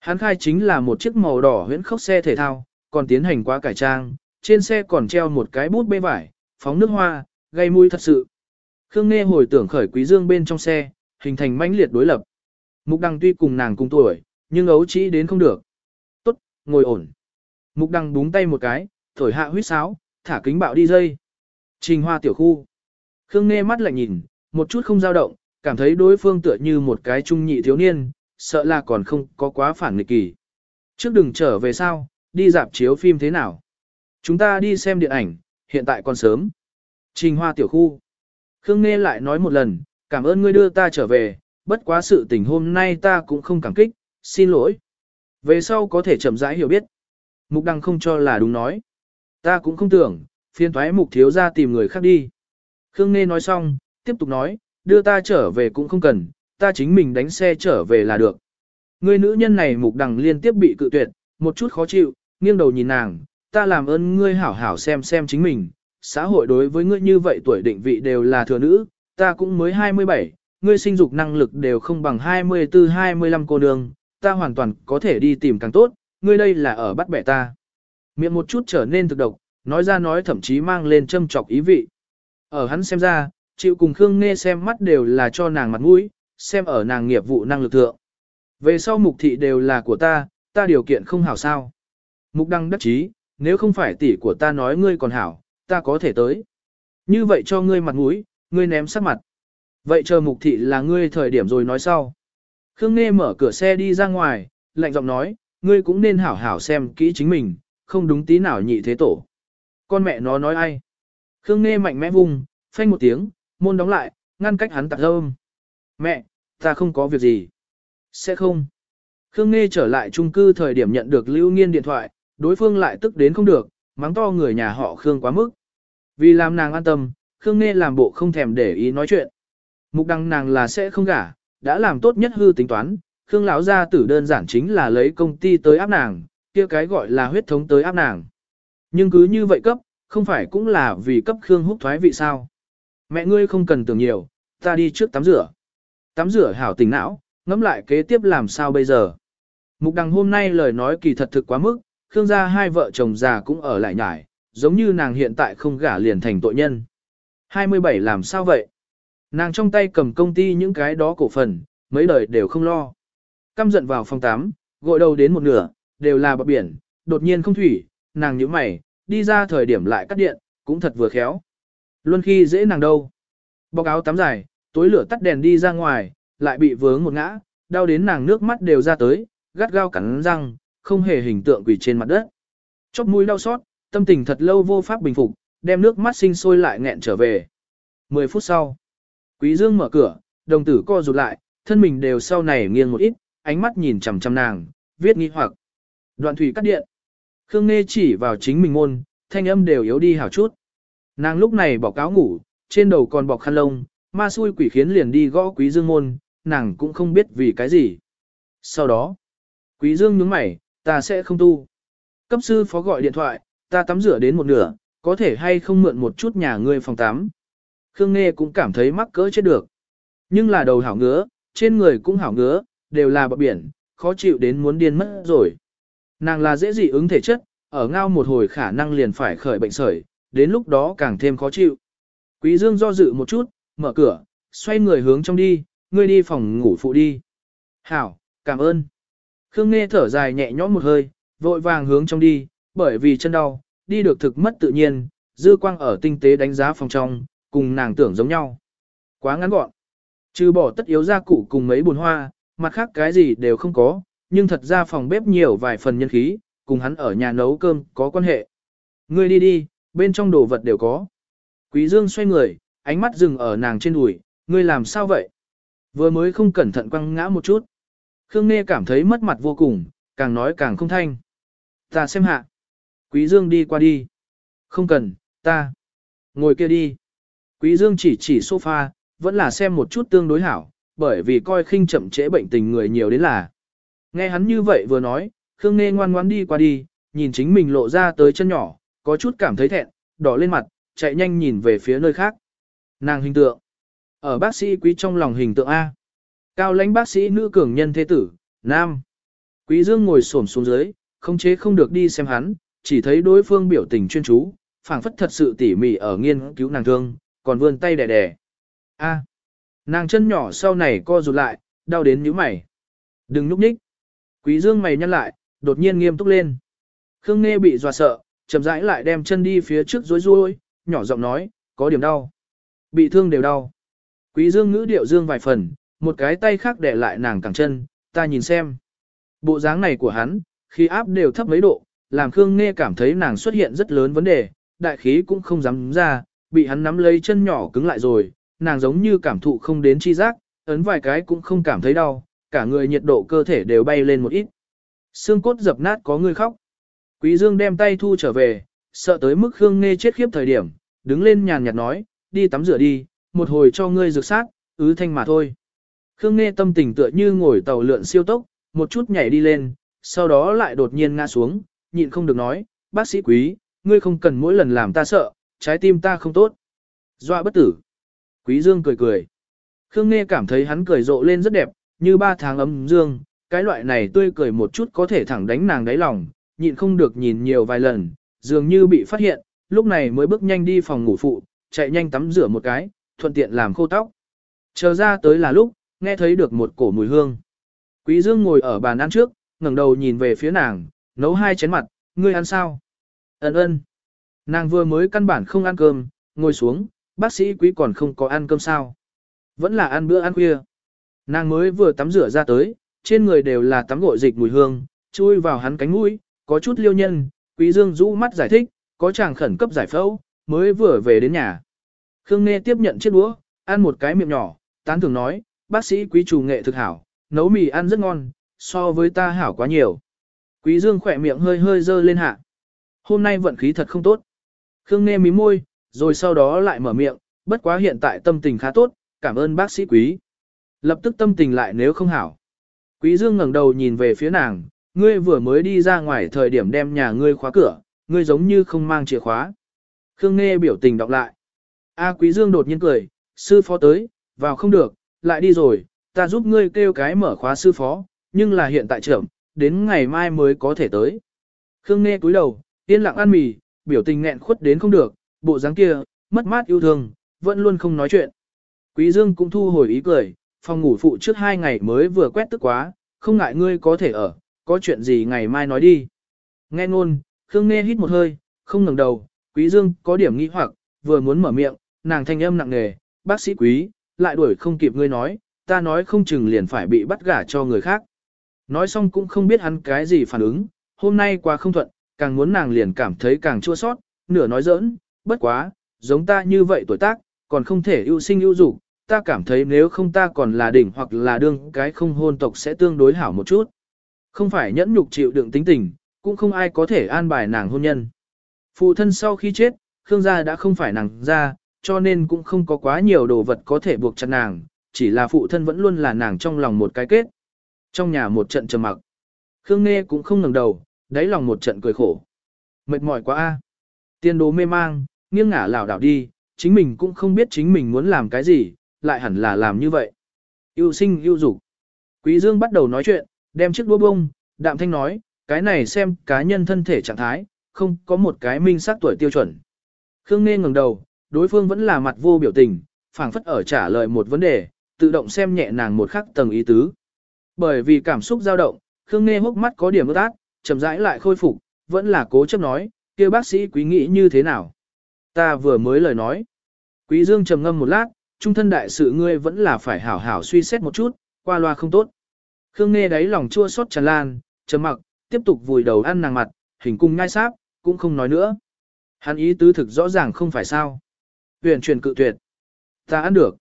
Hắn khai chính là một chiếc màu đỏ huyễn khốc xe thể thao, còn tiến hành quá cải trang, trên xe còn treo một cái bút bê vải, phóng nước hoa, gây mùi thật sự. Khương Nghe hồi tưởng khởi quý dương bên trong xe, hình thành mãnh liệt đối lập. Mục đăng tuy cùng nàng cùng tuổi, nhưng ấu trĩ đến không được. Tốt, ngồi ổn. Mục đăng búng tay một cái, thổi hạ huyết sáo, thả kính bạo đi dây. Trình hoa tiểu khu. Khương nghe mắt lại nhìn, một chút không dao động, cảm thấy đối phương tựa như một cái trung nhị thiếu niên, sợ là còn không có quá phản nghịch kỳ. Trước đừng trở về sao, đi dạp chiếu phim thế nào. Chúng ta đi xem điện ảnh, hiện tại còn sớm. Trình hoa tiểu khu. Khương Nghê lại nói một lần, cảm ơn ngươi đưa ta trở về, bất quá sự tình hôm nay ta cũng không cảm kích, xin lỗi. Về sau có thể chậm rãi hiểu biết. Mục đăng không cho là đúng nói. Ta cũng không tưởng, phiên thoái mục thiếu ra tìm người khác đi. Khương Nê nói xong, tiếp tục nói, đưa ta trở về cũng không cần, ta chính mình đánh xe trở về là được. Người nữ nhân này mục đằng liên tiếp bị cự tuyệt, một chút khó chịu, nghiêng đầu nhìn nàng, ta làm ơn ngươi hảo hảo xem xem chính mình, xã hội đối với ngươi như vậy tuổi định vị đều là thừa nữ, ta cũng mới 27, ngươi sinh dục năng lực đều không bằng 24-25 cô nương, ta hoàn toàn có thể đi tìm càng tốt, ngươi đây là ở bắt bẻ ta. Miệng một chút trở nên thực độc, nói ra nói thậm chí mang lên châm chọc ý vị. Ở hắn xem ra, chịu cùng Khương Nghe xem mắt đều là cho nàng mặt mũi, xem ở nàng nghiệp vụ năng lực thượng. Về sau mục thị đều là của ta, ta điều kiện không hảo sao. Mục đăng đắc chí, nếu không phải tỷ của ta nói ngươi còn hảo, ta có thể tới. Như vậy cho ngươi mặt mũi, ngươi ném sắc mặt. Vậy chờ mục thị là ngươi thời điểm rồi nói sau. Khương Nghe mở cửa xe đi ra ngoài, lạnh giọng nói, ngươi cũng nên hảo hảo xem kỹ chính mình, không đúng tí nào nhị thế tổ. Con mẹ nó nói ai? Khương Nghe mạnh mẽ vung, phanh một tiếng, môn đóng lại, ngăn cách hắn tạc rơm. Mẹ, ta không có việc gì. Sẽ không. Khương Nghe trở lại trung cư thời điểm nhận được Lưu Nghiên điện thoại, đối phương lại tức đến không được, mắng to người nhà họ Khương quá mức. Vì làm nàng an tâm, Khương Nghe làm bộ không thèm để ý nói chuyện. Mục đăng nàng là sẽ không gả, đã làm tốt nhất hư tính toán, Khương lão gia tử đơn giản chính là lấy công ty tới áp nàng, kia cái gọi là huyết thống tới áp nàng. Nhưng cứ như vậy cấp, không phải cũng là vì cấp Khương húc thoái vị sao. Mẹ ngươi không cần tưởng nhiều, ta đi trước tắm rửa. Tắm rửa hảo tỉnh não, ngẫm lại kế tiếp làm sao bây giờ. Mục đằng hôm nay lời nói kỳ thật thực quá mức, Khương gia hai vợ chồng già cũng ở lại nhải, giống như nàng hiện tại không gả liền thành tội nhân. 27 làm sao vậy? Nàng trong tay cầm công ty những cái đó cổ phần, mấy đời đều không lo. Căm giận vào phòng 8, gội đầu đến một nửa, đều là bọc biển, đột nhiên không thủy, nàng nhíu mày, đi ra thời điểm lại cắt điện, cũng thật vừa khéo. Luôn khi dễ nàng đâu. Bọc áo tắm dài, tối lửa tắt đèn đi ra ngoài, lại bị vướng một ngã, đau đến nàng nước mắt đều ra tới, gắt gao cắn răng, không hề hình tượng quỷ trên mặt đất. Chóp mũi đau xót, tâm tình thật lâu vô pháp bình phục, đem nước mắt sinh sôi lại nghẹn trở về. 10 phút sau, Quý Dương mở cửa, đồng tử co rụt lại, thân mình đều sau này nghiêng một ít, ánh mắt nhìn chằm chằm nàng, viết nghi hoặc. Đoạn thủy cắt điện. Khương Nghê chỉ vào chính mình môn, thanh âm đều yếu đi hảo chút. Nàng lúc này bỏ cáo ngủ, trên đầu còn bọc khăn lông, ma xui quỷ khiến liền đi gõ quý dương môn, nàng cũng không biết vì cái gì. Sau đó, quý dương nhướng mày, ta sẽ không tu. Cấp sư phó gọi điện thoại, ta tắm rửa đến một nửa, có thể hay không mượn một chút nhà ngươi phòng tắm. Khương Nghê cũng cảm thấy mắc cỡ chết được. Nhưng là đầu hảo ngứa, trên người cũng hảo ngứa, đều là bờ biển, khó chịu đến muốn điên mất rồi. Nàng là dễ dị ứng thể chất, ở ngao một hồi khả năng liền phải khởi bệnh sởi, đến lúc đó càng thêm khó chịu. Quý Dương do dự một chút, mở cửa, xoay người hướng trong đi, ngươi đi phòng ngủ phụ đi. Hảo, cảm ơn. Khương Nghe thở dài nhẹ nhõm một hơi, vội vàng hướng trong đi, bởi vì chân đau, đi được thực mất tự nhiên, dư quang ở tinh tế đánh giá phòng trong, cùng nàng tưởng giống nhau. Quá ngắn gọn. Trừ bỏ tất yếu gia cụ cùng mấy bồn hoa, mặt khác cái gì đều không có, nhưng thật ra phòng bếp nhiều vài phần nhân khí, cùng hắn ở nhà nấu cơm có quan hệ. Ngươi đi đi, bên trong đồ vật đều có. Quý Dương xoay người, ánh mắt dừng ở nàng trên đùi, ngươi làm sao vậy? Vừa mới không cẩn thận quăng ngã một chút. Khương Nê cảm thấy mất mặt vô cùng, càng nói càng không thanh. Ta xem hạ. Quý Dương đi qua đi. Không cần, ta. Ngồi kia đi. Quý Dương chỉ chỉ sofa, vẫn là xem một chút tương đối hảo, bởi vì coi khinh chậm trễ bệnh tình người nhiều đến là. Nghe hắn như vậy vừa nói, Khương Nê ngoan ngoãn đi qua đi, nhìn chính mình lộ ra tới chân nhỏ, có chút cảm thấy thẹn, đỏ lên mặt, chạy nhanh nhìn về phía nơi khác. Nàng hình tượng. Ở bác sĩ quý trong lòng hình tượng A. Cao lãnh bác sĩ nữ cường nhân thế tử, nam. Quý Dương ngồi xổm xuống dưới, không chế không được đi xem hắn, chỉ thấy đối phương biểu tình chuyên chú, phảng phất thật sự tỉ mỉ ở nghiên cứu nàng thương, còn vươn tay đè đè. A. Nàng chân nhỏ sau này co rụt lại, đau đến nhíu mày. Đừng núp nhích. Quý Dương mày nhăn lại, đột nhiên nghiêm túc lên. Khương Nghê bị dọa sợ, chậm rãi lại đem chân đi phía trước rối rối, nhỏ giọng nói, có điểm đau. Bị thương đều đau. Quý dương ngữ điệu dương vài phần, một cái tay khác để lại nàng cẳng chân, ta nhìn xem. Bộ dáng này của hắn, khí áp đều thấp mấy độ, làm Khương Nghe cảm thấy nàng xuất hiện rất lớn vấn đề, đại khí cũng không dám ra, bị hắn nắm lấy chân nhỏ cứng lại rồi, nàng giống như cảm thụ không đến chi giác, ấn vài cái cũng không cảm thấy đau, cả người nhiệt độ cơ thể đều bay lên một ít. Xương cốt dập nát có người khóc. Quý Dương đem tay thu trở về, sợ tới mức Khương Nghe chết khiếp thời điểm, đứng lên nhàn nhạt nói, đi tắm rửa đi, một hồi cho ngươi rực sát, ứ thanh mà thôi. Khương Nghe tâm tình tựa như ngồi tàu lượn siêu tốc, một chút nhảy đi lên, sau đó lại đột nhiên ngã xuống, nhịn không được nói, bác sĩ quý, ngươi không cần mỗi lần làm ta sợ, trái tim ta không tốt. Dọa bất tử. Quý Dương cười cười. Khương Nghe cảm thấy hắn cười rộ lên rất đẹp, như ba tháng ấm dương, cái loại này tươi cười một chút có thể thẳng đánh nàng đáy lòng, nhịn không được nhìn nhiều vài lần, dường như bị phát hiện, lúc này mới bước nhanh đi phòng ngủ phụ, chạy nhanh tắm rửa một cái, thuận tiện làm khô tóc. Chờ ra tới là lúc, nghe thấy được một cổ mùi hương. Quý Dương ngồi ở bàn ăn trước, ngẩng đầu nhìn về phía nàng, nấu hai chén mặt, ngươi ăn sao? Ấn ơn. Nàng vừa mới căn bản không ăn cơm, ngồi xuống, bác sĩ quý còn không có ăn cơm sao? Vẫn là ăn bữa ăn khuya. Nàng mới vừa tắm rửa ra tới, trên người đều là tắm gội dịch mùi hương, chui vào hắn cánh mũi, có chút liêu nhân, quý dương rũ mắt giải thích, có chàng khẩn cấp giải phẫu, mới vừa về đến nhà. Khương Nê tiếp nhận chiếc đũa, ăn một cái miệng nhỏ, tán thường nói, bác sĩ quý chủ nghệ thực hảo, nấu mì ăn rất ngon, so với ta hảo quá nhiều. Quý Dương khỏe miệng hơi hơi dơ lên hạ. Hôm nay vận khí thật không tốt. Khương Nghe mí môi, rồi sau đó lại mở miệng, bất quá hiện tại tâm tình khá tốt, cảm ơn bác sĩ quý. Lập tức tâm tình lại nếu không hảo. Quý Dương ngẩng đầu nhìn về phía nàng, ngươi vừa mới đi ra ngoài thời điểm đem nhà ngươi khóa cửa, ngươi giống như không mang chìa khóa. Khương Nghe biểu tình đọc lại. A Quý Dương đột nhiên cười, sư phó tới, vào không được, lại đi rồi, ta giúp ngươi kêu cái mở khóa sư phó, nhưng là hiện tại trưởng, đến ngày mai mới có thể tới. Khương Nghe cúi đầu, yên lặng ăn mì, biểu tình nghẹn khuất đến không được, bộ dáng kia, mất mát yêu thương, vẫn luôn không nói chuyện. Quý Dương cũng thu hồi ý cười, phòng ngủ phụ trước hai ngày mới vừa quét tức quá, không ngại ngươi có thể ở, có chuyện gì ngày mai nói đi. Nghe ngôn, Khương Nghe hít một hơi, không ngẩng đầu, Quý Dương có điểm nghi hoặc, vừa muốn mở miệng, nàng thanh âm nặng nề, bác sĩ Quý, lại đuổi không kịp ngươi nói, ta nói không chừng liền phải bị bắt gả cho người khác. Nói xong cũng không biết hắn cái gì phản ứng, hôm nay quá không thuận, càng muốn nàng liền cảm thấy càng chua sót, nửa nói giỡn, bất quá, giống ta như vậy tuổi tác, còn không thể ưu sinh ưu dục, ta cảm thấy nếu không ta còn là đỉnh hoặc là đương cái không hôn tộc sẽ tương đối hảo một chút. Không phải nhẫn nhục chịu đựng tính tình, cũng không ai có thể an bài nàng hôn nhân. Phụ thân sau khi chết, Khương gia đã không phải nàng gia, cho nên cũng không có quá nhiều đồ vật có thể buộc chặt nàng, chỉ là phụ thân vẫn luôn là nàng trong lòng một cái kết. Trong nhà một trận trầm mặc, Khương Nghê cũng không ngẩng đầu, đáy lòng một trận cười khổ. Mệt mỏi quá a. Tiên đồ mê mang, nghiêng ngả lảo đảo đi, chính mình cũng không biết chính mình muốn làm cái gì, lại hẳn là làm như vậy. Yêu sinh yêu dục. Quý Dương bắt đầu nói chuyện, đem chiếc đũa bông, đạm thanh nói, cái này xem cá nhân thân thể trạng thái, không có một cái minh xác tuổi tiêu chuẩn. Khương Nghê ngẩng đầu, đối phương vẫn là mặt vô biểu tình, phảng phất ở trả lời một vấn đề, tự động xem nhẹ nàng một khắc tầng ý tứ. Bởi vì cảm xúc dao động, Khương Nghe hốc mắt có điểm ướt át, chậm rãi lại khôi phục, vẫn là cố chấp nói, kia bác sĩ quý nghĩ như thế nào. Ta vừa mới lời nói. Quý Dương trầm ngâm một lát, trung thân đại sự ngươi vẫn là phải hảo hảo suy xét một chút, qua loa không tốt. Khương Nghe đáy lòng chua xót tràn lan, trầm mặc, tiếp tục vùi đầu ăn nàng mặt, hình cung ngai sáp, cũng không nói nữa. Hắn ý tứ thực rõ ràng không phải sao. Huyền truyền cự tuyệt. Ta ăn được.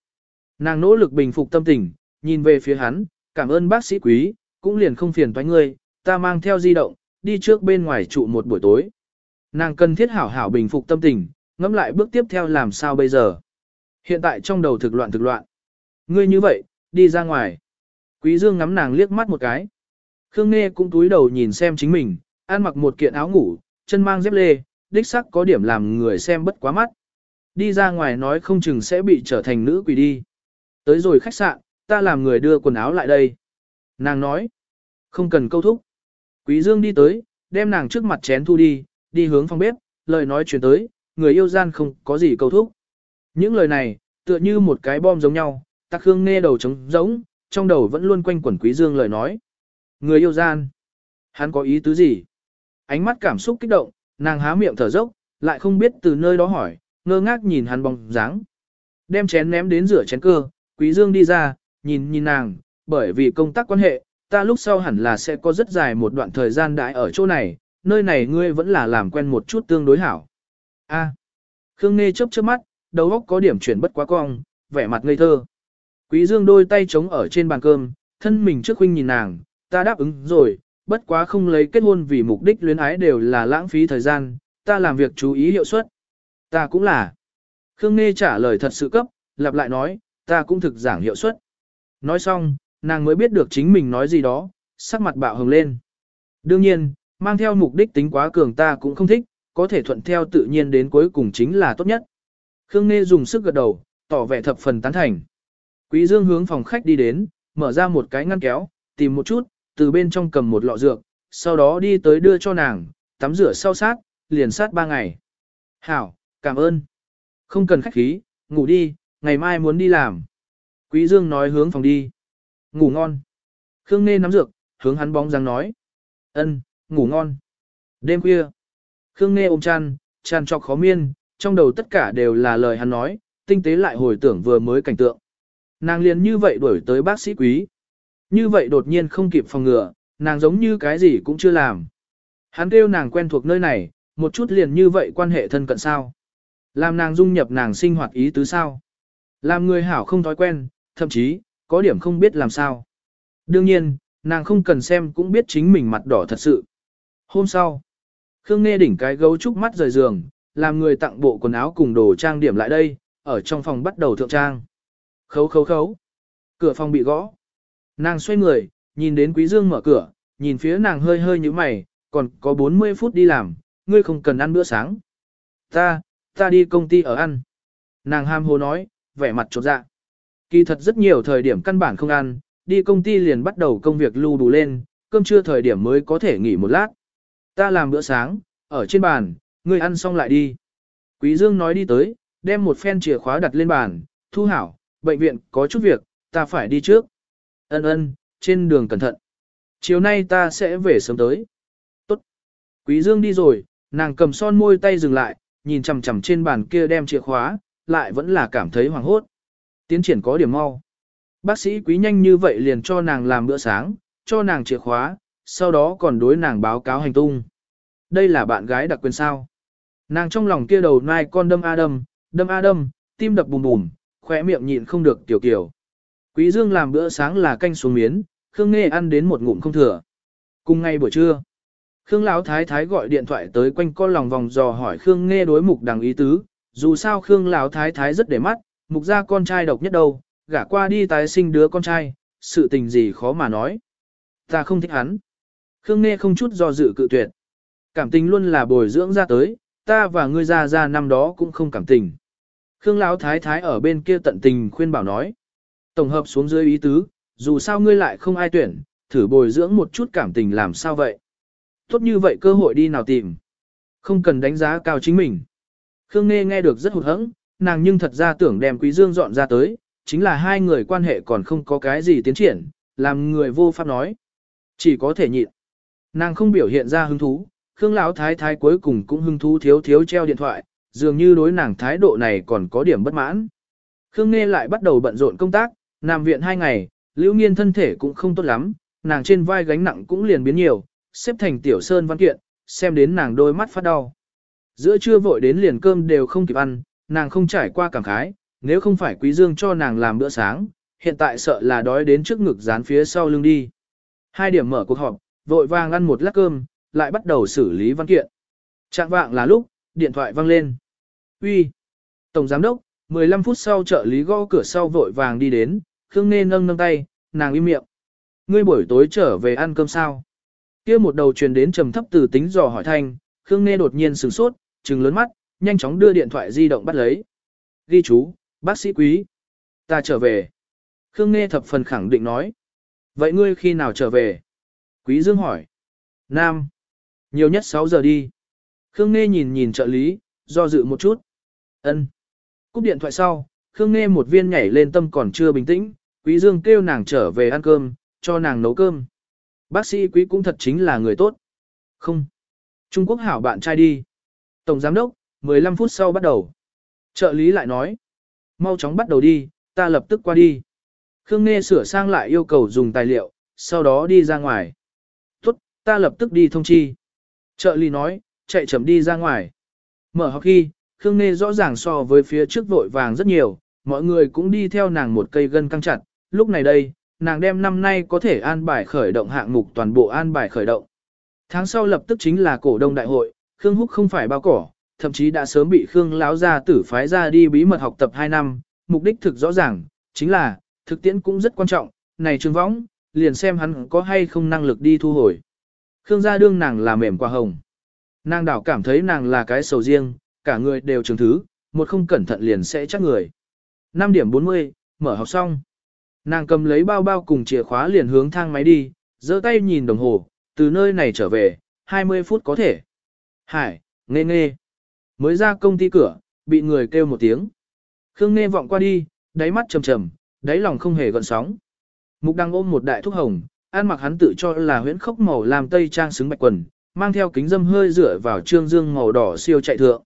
Nàng nỗ lực bình phục tâm tình, nhìn về phía hắn, cảm ơn bác sĩ quý, cũng liền không phiền toái ngươi, ta mang theo di động, đi trước bên ngoài trụ một buổi tối. Nàng cần thiết hảo hảo bình phục tâm tình, ngẫm lại bước tiếp theo làm sao bây giờ. Hiện tại trong đầu thực loạn thực loạn. Ngươi như vậy, đi ra ngoài. Quý Dương ngắm nàng liếc mắt một cái. Khương Nghe cũng túi đầu nhìn xem chính mình, ăn mặc một kiện áo ngủ, chân mang dép lê, đích sắc có điểm làm người xem bất quá mắt. Đi ra ngoài nói không chừng sẽ bị trở thành nữ quỷ đi. Tới rồi khách sạn, ta làm người đưa quần áo lại đây. Nàng nói, không cần câu thúc. Quý Dương đi tới, đem nàng trước mặt chén thu đi, đi hướng phòng bếp, lời nói truyền tới, người yêu gian không có gì câu thúc. Những lời này, tựa như một cái bom giống nhau, tắc hương nghe đầu trống giống, trong đầu vẫn luôn quanh quẩn Quý Dương lời nói. Người yêu gian, hắn có ý tứ gì? Ánh mắt cảm xúc kích động, nàng há miệng thở dốc, lại không biết từ nơi đó hỏi, ngơ ngác nhìn hắn bóng dáng. Đem chén ném đến rửa chén cơ, Quý Dương đi ra, nhìn nhìn nàng, bởi vì công tác quan hệ, ta lúc sau hẳn là sẽ có rất dài một đoạn thời gian đãi ở chỗ này, nơi này ngươi vẫn là làm quen một chút tương đối hảo. A. À. Khương Nghê chớp chớp mắt, đầu óc có điểm chuyển bất quá cong, vẻ mặt ngây thơ. Quý Dương đôi tay chống ở trên bàn cơm, thân mình trước huynh nhìn nàng, ta đáp ứng rồi, bất quá không lấy kết hôn vì mục đích luyến ái đều là lãng phí thời gian, ta làm việc chú ý hiệu suất. Ta cũng là. Khương Nghê trả lời thật sự cấp, lặp lại nói, ta cũng thực giảng hiệu suất. Nói xong, nàng mới biết được chính mình nói gì đó, sắc mặt bạo hồng lên. Đương nhiên, mang theo mục đích tính quá cường ta cũng không thích, có thể thuận theo tự nhiên đến cuối cùng chính là tốt nhất. Khương Nghê dùng sức gật đầu, tỏ vẻ thập phần tán thành. Quý Dương hướng phòng khách đi đến, mở ra một cái ngăn kéo, tìm một chút, từ bên trong cầm một lọ dược, sau đó đi tới đưa cho nàng, tắm rửa sau sát, liền sát ba ngày. Hảo, cảm ơn. Không cần khách khí, ngủ đi, ngày mai muốn đi làm. Quý Dương nói hướng phòng đi. Ngủ ngon. Khương Nê nắm dược, hướng hắn bóng dáng nói. Ân, ngủ ngon. Đêm khuya. Khương Nê ôm chăn, chăn trọc khó miên, trong đầu tất cả đều là lời hắn nói, tinh tế lại hồi tưởng vừa mới cảnh tượng. Nàng liền như vậy đuổi tới bác sĩ quý. Như vậy đột nhiên không kịp phòng ngừa, nàng giống như cái gì cũng chưa làm. Hắn kêu nàng quen thuộc nơi này, một chút liền như vậy quan hệ thân cận sao. Làm nàng dung nhập nàng sinh hoạt ý tứ sao. Làm người hảo không thói quen, thậm chí, có điểm không biết làm sao. Đương nhiên, nàng không cần xem cũng biết chính mình mặt đỏ thật sự. Hôm sau, Khương nghe đỉnh cái gấu trúc mắt rời giường, làm người tặng bộ quần áo cùng đồ trang điểm lại đây, ở trong phòng bắt đầu thượng trang. Khấu khấu khấu. Cửa phòng bị gõ. Nàng xoay người, nhìn đến Quý Dương mở cửa, nhìn phía nàng hơi hơi như mày, còn có 40 phút đi làm, ngươi không cần ăn bữa sáng. Ta, ta đi công ty ở ăn. Nàng ham hồ nói, vẻ mặt trột dạ. Kỳ thật rất nhiều thời điểm căn bản không ăn, đi công ty liền bắt đầu công việc lưu đủ lên, cơm trưa thời điểm mới có thể nghỉ một lát. Ta làm bữa sáng, ở trên bàn, ngươi ăn xong lại đi. Quý Dương nói đi tới, đem một phen chìa khóa đặt lên bàn, thu hảo, bệnh viện có chút việc, ta phải đi trước. Ân ân, trên đường cẩn thận. Chiều nay ta sẽ về sớm tới. Tốt. Quý Dương đi rồi, nàng cầm son môi tay dừng lại, nhìn chằm chằm trên bàn kia đem chìa khóa, lại vẫn là cảm thấy hoảng hốt. Tiến triển có điểm mau. Bác sĩ quý nhanh như vậy liền cho nàng làm bữa sáng, cho nàng chìa khóa, sau đó còn đối nàng báo cáo hành tung. Đây là bạn gái đặc quyền sao. Nàng trong lòng kia đầu nai con đâm a đâm, đâm a đâm, tim đập bùm bùm, khỏe miệng nhịn không được tiểu kiểu. Quý Dương làm bữa sáng là canh xuống miến, Khương Nghê ăn đến một ngụm không thừa. Cùng ngay buổi trưa, Khương Lão Thái Thái gọi điện thoại tới quanh con lòng vòng dò hỏi Khương nghe đối mục đằng ý tứ, dù sao Khương Lão Thái Thái rất để mắt, mục gia con trai độc nhất đâu, gả qua đi tái sinh đứa con trai, sự tình gì khó mà nói. Ta không thích hắn. Khương nghe không chút do dự cự tuyệt. Cảm tình luôn là bồi dưỡng ra tới, ta và ngươi ra ra năm đó cũng không cảm tình. Khương Lão Thái Thái ở bên kia tận tình khuyên bảo nói. Tổng hợp xuống dưới ý tứ, dù sao ngươi lại không ai tuyển, thử bồi dưỡng một chút cảm tình làm sao vậy. Tốt như vậy cơ hội đi nào tìm. Không cần đánh giá cao chính mình. Khương Nghe nghe được rất hụt hẫng, nàng nhưng thật ra tưởng đem Quý Dương dọn ra tới, chính là hai người quan hệ còn không có cái gì tiến triển, làm người vô pháp nói. Chỉ có thể nhịn. Nàng không biểu hiện ra hứng thú, Khương Lão Thái Thái cuối cùng cũng hứng thú thiếu thiếu treo điện thoại, dường như đối nàng thái độ này còn có điểm bất mãn. Khương Nghe lại bắt đầu bận rộn công tác, nằm viện hai ngày, Lưu Nghiên thân thể cũng không tốt lắm, nàng trên vai gánh nặng cũng liền biến nhiều, xếp thành tiểu sơn văn kiện, xem đến nàng đôi mắt phát đau. Giữa trưa vội đến liền cơm đều không kịp ăn, nàng không trải qua cảm khái, nếu không phải Quý Dương cho nàng làm bữa sáng, hiện tại sợ là đói đến trước ngực dán phía sau lưng đi. Hai điểm mở cuộc họp, vội vàng ăn một lát cơm, lại bắt đầu xử lý văn kiện. Trạng vạng là lúc, điện thoại vang lên. Uy, Tổng Giám Đốc, 15 phút sau trợ lý gõ cửa sau vội vàng đi đến, Khương Nê nâng nâng tay, nàng im miệng. Ngươi buổi tối trở về ăn cơm sao? Kia một đầu truyền đến trầm thấp từ tính dò hỏi thanh, Khương nghe đột nhiên sửng sốt, trừng lớn mắt, nhanh chóng đưa điện thoại di động bắt lấy. Ghi chú, bác sĩ quý. Ta trở về. Khương nghe thập phần khẳng định nói. Vậy ngươi khi nào trở về? Quý Dương hỏi. Nam. Nhiều nhất 6 giờ đi. Khương nghe nhìn nhìn trợ lý, do dự một chút. Ân. Cúp điện thoại sau, Khương Nghe một viên nhảy lên tâm còn chưa bình tĩnh, Quý Dương kêu nàng trở về ăn cơm, cho nàng nấu cơm. Bác sĩ Quý cũng thật chính là người tốt. Không. Trung Quốc hảo bạn trai đi. Tổng giám đốc, 15 phút sau bắt đầu. Trợ lý lại nói, mau chóng bắt đầu đi, ta lập tức qua đi. Khương Nghê sửa sang lại yêu cầu dùng tài liệu, sau đó đi ra ngoài. Tốt, ta lập tức đi thông chi. Trợ lý nói, chạy chậm đi ra ngoài. Mở học khi, Khương Nghê rõ ràng so với phía trước vội vàng rất nhiều, mọi người cũng đi theo nàng một cây gân căng chặt. Lúc này đây, nàng đem năm nay có thể an bài khởi động hạng mục toàn bộ an bài khởi động. Tháng sau lập tức chính là cổ đông đại hội, Khương Húc không phải bao cỏ, thậm chí đã sớm bị Khương lão gia tử phái ra đi bí mật học tập 2 năm, mục đích thực rõ ràng, chính là, thực tiễn cũng rất quan trọng, này trường võng, liền xem hắn có hay không năng lực đi thu hồi. Khương gia đương nàng là mềm quả hồng. Nàng đảo cảm thấy nàng là cái sầu riêng, cả người đều trường thứ, một không cẩn thận liền sẽ chắc người. 5 điểm 40, mở học xong. Nàng cầm lấy bao bao cùng chìa khóa liền hướng thang máy đi, giơ tay nhìn đồng hồ, từ nơi này trở về, 20 phút có thể. Hải, nghe nghe. Mới ra công ty cửa, bị người kêu một tiếng. Khương nghe vọng qua đi, đáy mắt trầm trầm, đáy lòng không hề gợn sóng. Mục đang ôm một đại thuốc hồng, ăn mặc hắn tự cho là huyễn khốc màu làm tây trang xứng bạch quần, mang theo kính dâm hơi rửa vào trương dương màu đỏ siêu chạy thượng.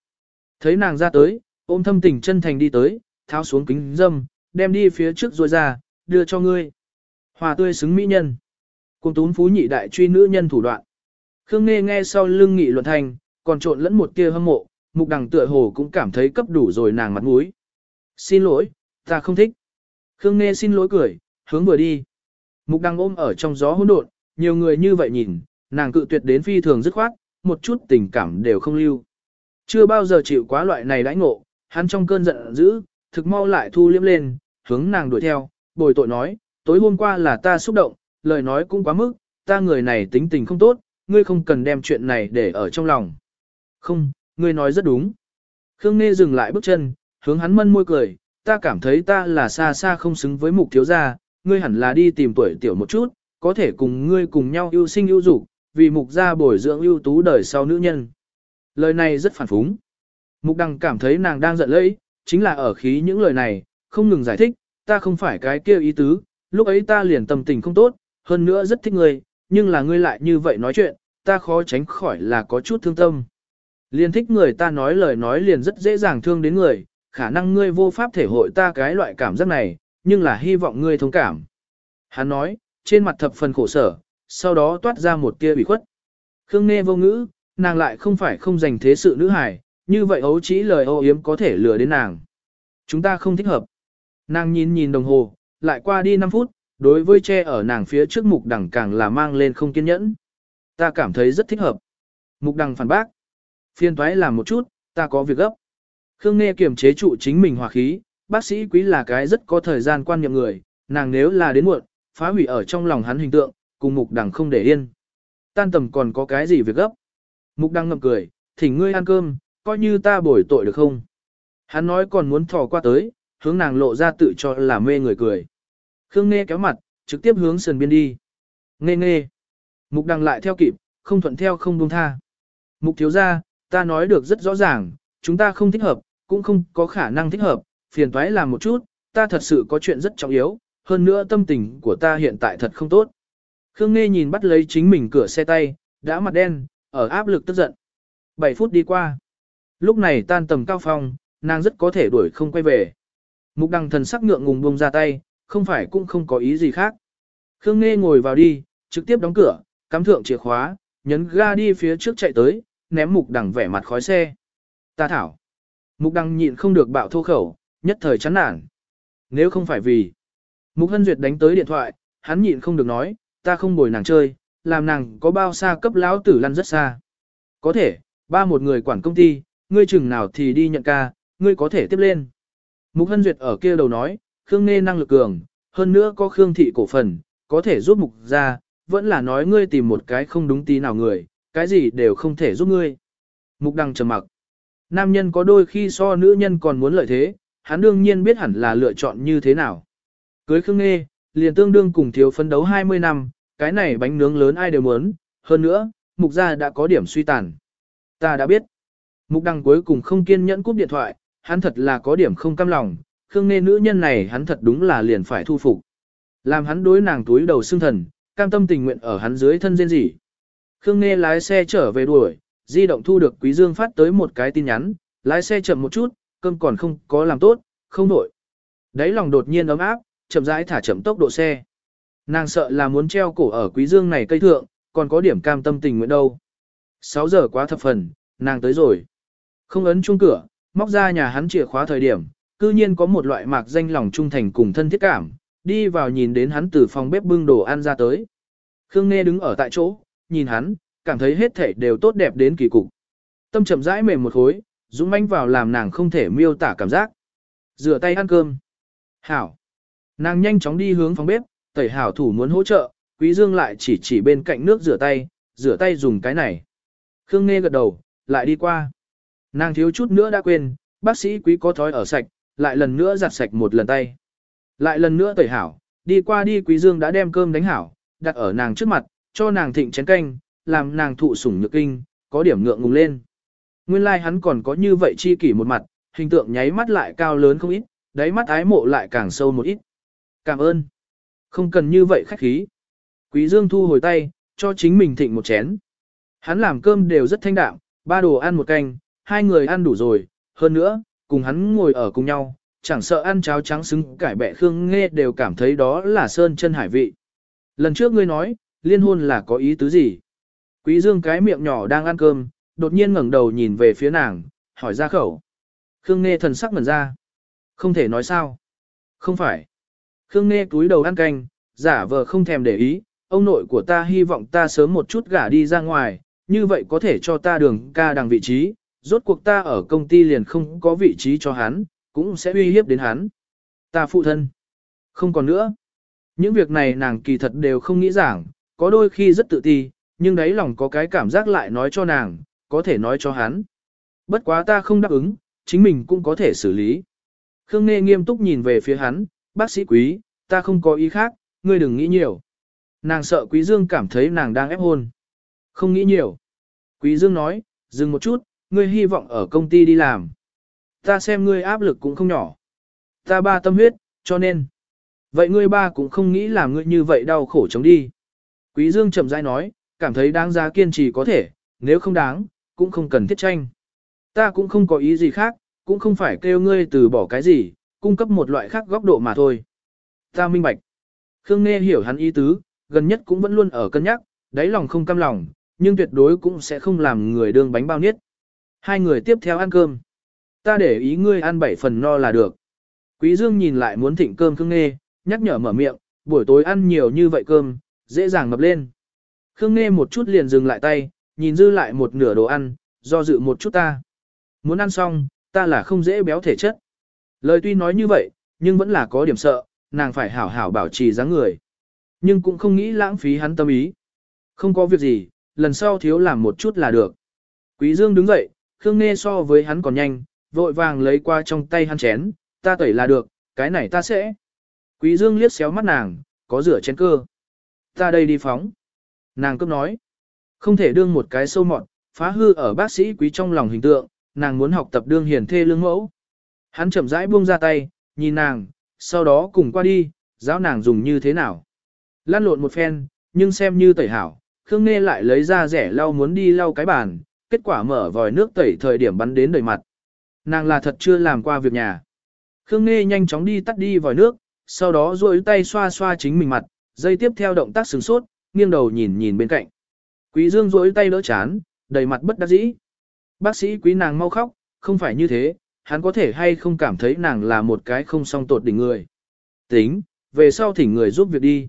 Thấy nàng ra tới, ôm thâm tình chân thành đi tới, tháo xuống kính dâm, đem đi phía trước rồi ra, đưa cho ngươi. Hòa tươi xứng mỹ nhân. Cùng tún phú nhị đại truy nữ nhân thủ đoạn. Khương Nghe nghe sau lưng nghị luận thành, còn trộn lẫn một tia hâm mộ, mục đằng tựa hồ cũng cảm thấy cấp đủ rồi nàng mặt mũi. Xin lỗi, ta không thích. Khương Nghe xin lỗi cười, hướng vừa đi. Mục đằng ôm ở trong gió hỗn độn, nhiều người như vậy nhìn, nàng cự tuyệt đến phi thường dứt khoát, một chút tình cảm đều không lưu. Chưa bao giờ chịu quá loại này đãi ngộ, hắn trong cơn giận dữ, thực mau lại thu liếm lên, hướng nàng đuổi theo, bồi tội nói, tối hôm qua là ta xúc động, lời nói cũng quá mức, ta người này tính tình không tốt, ngươi không cần đem chuyện này để ở trong lòng. Không, ngươi nói rất đúng. Khương Nghe dừng lại bước chân, hướng hắn mân môi cười, ta cảm thấy ta là xa xa không xứng với mục thiếu gia, ngươi hẳn là đi tìm tuổi tiểu một chút, có thể cùng ngươi cùng nhau yêu sinh yêu dục, vì mục gia bồi dưỡng ưu tú đời sau nữ nhân. Lời này rất phản phúng. Mục đăng cảm thấy nàng đang giận lẫy, chính là ở khí những lời này, không ngừng giải thích, ta không phải cái kia ý tứ, lúc ấy ta liền tâm tình không tốt, hơn nữa rất thích ngươi, nhưng là ngươi lại như vậy nói chuyện, ta khó tránh khỏi là có chút thương tâm. Liền thích người ta nói lời nói liền rất dễ dàng thương đến người, khả năng ngươi vô pháp thể hội ta cái loại cảm giác này, nhưng là hy vọng ngươi thông cảm. Hắn nói, trên mặt thập phần khổ sở, sau đó toát ra một tia bị khuất. Khương nghe vô ngữ, nàng lại không phải không dành thế sự nữ hài, như vậy ấu chỉ lời ô yếm có thể lừa đến nàng. Chúng ta không thích hợp. Nàng nhìn nhìn đồng hồ, lại qua đi 5 phút, đối với che ở nàng phía trước mục đằng càng là mang lên không kiên nhẫn. Ta cảm thấy rất thích hợp. Mục đằng phản bác. Phiên thoái làm một chút, ta có việc gấp. Khương Nghe kiềm chế trụ chính mình hòa khí, bác sĩ quý là cái rất có thời gian quan niệm người, nàng nếu là đến muộn, phá hủy ở trong lòng hắn hình tượng, cùng mục đằng không để yên. Tan tầm còn có cái gì việc gấp. Mục đằng ngậm cười, thỉnh ngươi ăn cơm, coi như ta bồi tội được không. Hắn nói còn muốn thò qua tới, hướng nàng lộ ra tự cho là mê người cười. Khương Nghe kéo mặt, trực tiếp hướng sườn biên đi. Nghe nghe. Mục đằng lại theo kịp, không thuận theo không buông tha. Mục thiếu ra, ta nói được rất rõ ràng, chúng ta không thích hợp, cũng không có khả năng thích hợp, phiền toái làm một chút, ta thật sự có chuyện rất trọng yếu, hơn nữa tâm tình của ta hiện tại thật không tốt. Khương Nghe nhìn bắt lấy chính mình cửa xe tay, đã mặt đen, ở áp lực tức giận. 7 phút đi qua. Lúc này tan tầm cao phong, nàng rất có thể đuổi không quay về. Mục đằng thần sắc ngượng ngùng buông ra tay, không phải cũng không có ý gì khác. Khương Nghê ngồi vào đi, trực tiếp đóng cửa, cắm thượng chìa khóa, nhấn ga đi phía trước chạy tới, ném mục đằng vẻ mặt khói xe. Ta thảo. Mục đằng nhịn không được bạo thô khẩu, nhất thời chán nản. Nếu không phải vì. Mục Hân Duyệt đánh tới điện thoại, hắn nhịn không được nói, ta không bồi nàng chơi, làm nàng có bao xa cấp lão tử lăn rất xa. Có thể, ba một người quản công ty, ngươi chừng nào thì đi nhận ca, ngươi có thể tiếp lên. Mục Hân Duyệt ở kia đầu nói, Khương Nê năng lực cường, hơn nữa có Khương thị cổ phần, có thể giúp mục ra, vẫn là nói ngươi tìm một cái không đúng tí nào người, cái gì đều không thể giúp ngươi. Mục đăng trầm mặc. Nam nhân có đôi khi so nữ nhân còn muốn lợi thế, hắn đương nhiên biết hẳn là lựa chọn như thế nào. Cưới Khương Nê, liền tương đương cùng thiếu phấn đấu 20 năm, cái này bánh nướng lớn ai đều muốn, hơn nữa, mục gia đã có điểm suy tàn. Ta đã biết. Mục đăng cuối cùng không kiên nhẫn cúp điện thoại, hắn thật là có điểm không cam lòng, Khương Nê nữ nhân này hắn thật đúng là liền phải thu phục. Làm hắn đối nàng túi đầu xương thần, cam tâm tình nguyện ở hắn dưới thân dên dị. Khương nghe lái xe trở về đuổi, di động thu được Quý Dương phát tới một cái tin nhắn, lái xe chậm một chút, cơm còn không có làm tốt, không đổi. Đấy lòng đột nhiên ấm áp, chậm rãi thả chậm tốc độ xe. Nàng sợ là muốn treo cổ ở quý dương này cây thượng, còn có điểm cam tâm tình nguyện đâu. 6 giờ quá thập phần, nàng tới rồi. Không ấn chuông cửa, móc ra nhà hắn chìa khóa thời điểm, cư nhiên có một loại mạc danh lòng trung thành cùng thân thiết cảm, đi vào nhìn đến hắn từ phòng bếp bưng đồ ăn ra tới. Khương Nghe đứng ở tại chỗ, nhìn hắn, cảm thấy hết thể đều tốt đẹp đến kỳ cục. Tâm chậm rãi mềm một khối, dũng manh vào làm nàng không thể miêu tả cảm giác. Rửa tay ăn cơm. Hảo. Nàng nhanh chóng đi hướng phòng bếp, tẩy hảo thủ muốn hỗ trợ, quý dương lại chỉ chỉ bên cạnh nước rửa tay, rửa tay dùng cái này. Khương Nghe gật đầu, lại đi qua. Nàng thiếu chút nữa đã quên, bác sĩ quý có thói ở sạch, lại lần nữa giặt sạch một lần tay. Lại lần nữa tẩy hảo, đi qua đi quý dương đã đem cơm đánh hảo, đặt ở nàng trước mặt, cho nàng thịnh chén canh, làm nàng thụ sủng nhược kinh, có điểm ngượng ngùng lên. Nguyên lai like hắn còn có như vậy chi kỷ một mặt, hình tượng nháy mắt lại cao lớn không ít, đáy mắt ái mộ lại càng sâu một ít. Cảm ơn. Không cần như vậy khách khí. Quý Dương thu hồi tay, cho chính mình thịnh một chén. Hắn làm cơm đều rất thanh đạm, ba đồ ăn một canh, hai người ăn đủ rồi, hơn nữa, cùng hắn ngồi ở cùng nhau, chẳng sợ ăn cháo trắng xứng cải bẹ khương nghe đều cảm thấy đó là sơn chân hải vị. Lần trước ngươi nói, liên hôn là có ý tứ gì? Quý dương cái miệng nhỏ đang ăn cơm, đột nhiên ngẩng đầu nhìn về phía nàng, hỏi ra khẩu. Khương nghe thần sắc ngẩn ra. Không thể nói sao. Không phải. Khương nghe túi đầu ăn canh, giả vờ không thèm để ý, ông nội của ta hy vọng ta sớm một chút gả đi ra ngoài, như vậy có thể cho ta đường ca đằng vị trí, rốt cuộc ta ở công ty liền không có vị trí cho hắn, cũng sẽ uy hiếp đến hắn. Ta phụ thân. Không còn nữa. Những việc này nàng kỳ thật đều không nghĩ giảng, có đôi khi rất tự ti, nhưng đấy lòng có cái cảm giác lại nói cho nàng, có thể nói cho hắn. Bất quá ta không đáp ứng, chính mình cũng có thể xử lý. Khương Nghê nghiêm túc nhìn về phía hắn, bác sĩ quý, ta không có ý khác, ngươi đừng nghĩ nhiều. Nàng sợ Quý Dương cảm thấy nàng đang ép hôn. Không nghĩ nhiều. Quý Dương nói, dừng một chút, ngươi hy vọng ở công ty đi làm. Ta xem ngươi áp lực cũng không nhỏ. Ta ba tâm huyết, cho nên. Vậy ngươi ba cũng không nghĩ làm ngươi như vậy đau khổ chống đi. Quý Dương chậm rãi nói, cảm thấy đáng giá kiên trì có thể, nếu không đáng, cũng không cần thiết tranh. Ta cũng không có ý gì khác, cũng không phải kêu ngươi từ bỏ cái gì, cung cấp một loại khác góc độ mà thôi. Ta minh bạch. Khương Nghe hiểu hắn ý tứ, gần nhất cũng vẫn luôn ở cân nhắc, đáy lòng không cam lòng, nhưng tuyệt đối cũng sẽ không làm người đương bánh bao niết. Hai người tiếp theo ăn cơm. Ta để ý ngươi ăn bảy phần no là được. Quý Dương nhìn lại muốn thịnh cơm Khương Nghê, nhắc nhở mở miệng, buổi tối ăn nhiều như vậy cơm, dễ dàng mập lên. Khương Nghê một chút liền dừng lại tay, nhìn dư lại một nửa đồ ăn, do dự một chút ta. Muốn ăn xong, ta là không dễ béo thể chất. Lời tuy nói như vậy, nhưng vẫn là có điểm sợ, nàng phải hảo hảo bảo trì dáng người. Nhưng cũng không nghĩ lãng phí hắn tâm ý. Không có việc gì, lần sau thiếu làm một chút là được. Quý Dương đứng dậy, Khương Nghe so với hắn còn nhanh, vội vàng lấy qua trong tay hắn chén, ta tẩy là được, cái này ta sẽ. Quý Dương liếc xéo mắt nàng, có rửa chén cơ. Ta đây đi phóng. Nàng cấp nói, không thể đương một cái sâu mọt, phá hư ở bác sĩ quý trong lòng hình tượng, nàng muốn học tập đương hiền thê lương mẫu. Hắn chậm rãi buông ra tay, nhìn nàng, sau đó cùng qua đi, giáo nàng dùng như thế nào. Lan lộn một phen, nhưng xem như tẩy hảo, Khương Nghe lại lấy ra rẻ lau muốn đi lau cái bàn, kết quả mở vòi nước tẩy thời điểm bắn đến đời mặt. Nàng là thật chưa làm qua việc nhà. Khương Nghe nhanh chóng đi tắt đi vòi nước, sau đó duỗi tay xoa xoa chính mình mặt, dây tiếp theo động tác sửng sốt, nghiêng đầu nhìn nhìn bên cạnh. Quý Dương duỗi tay đỡ chán, đầy mặt bất đắc dĩ. Bác sĩ quý nàng mau khóc, không phải như thế, hắn có thể hay không cảm thấy nàng là một cái không song tột đỉnh người. Tính, về sau thỉnh người giúp việc đi.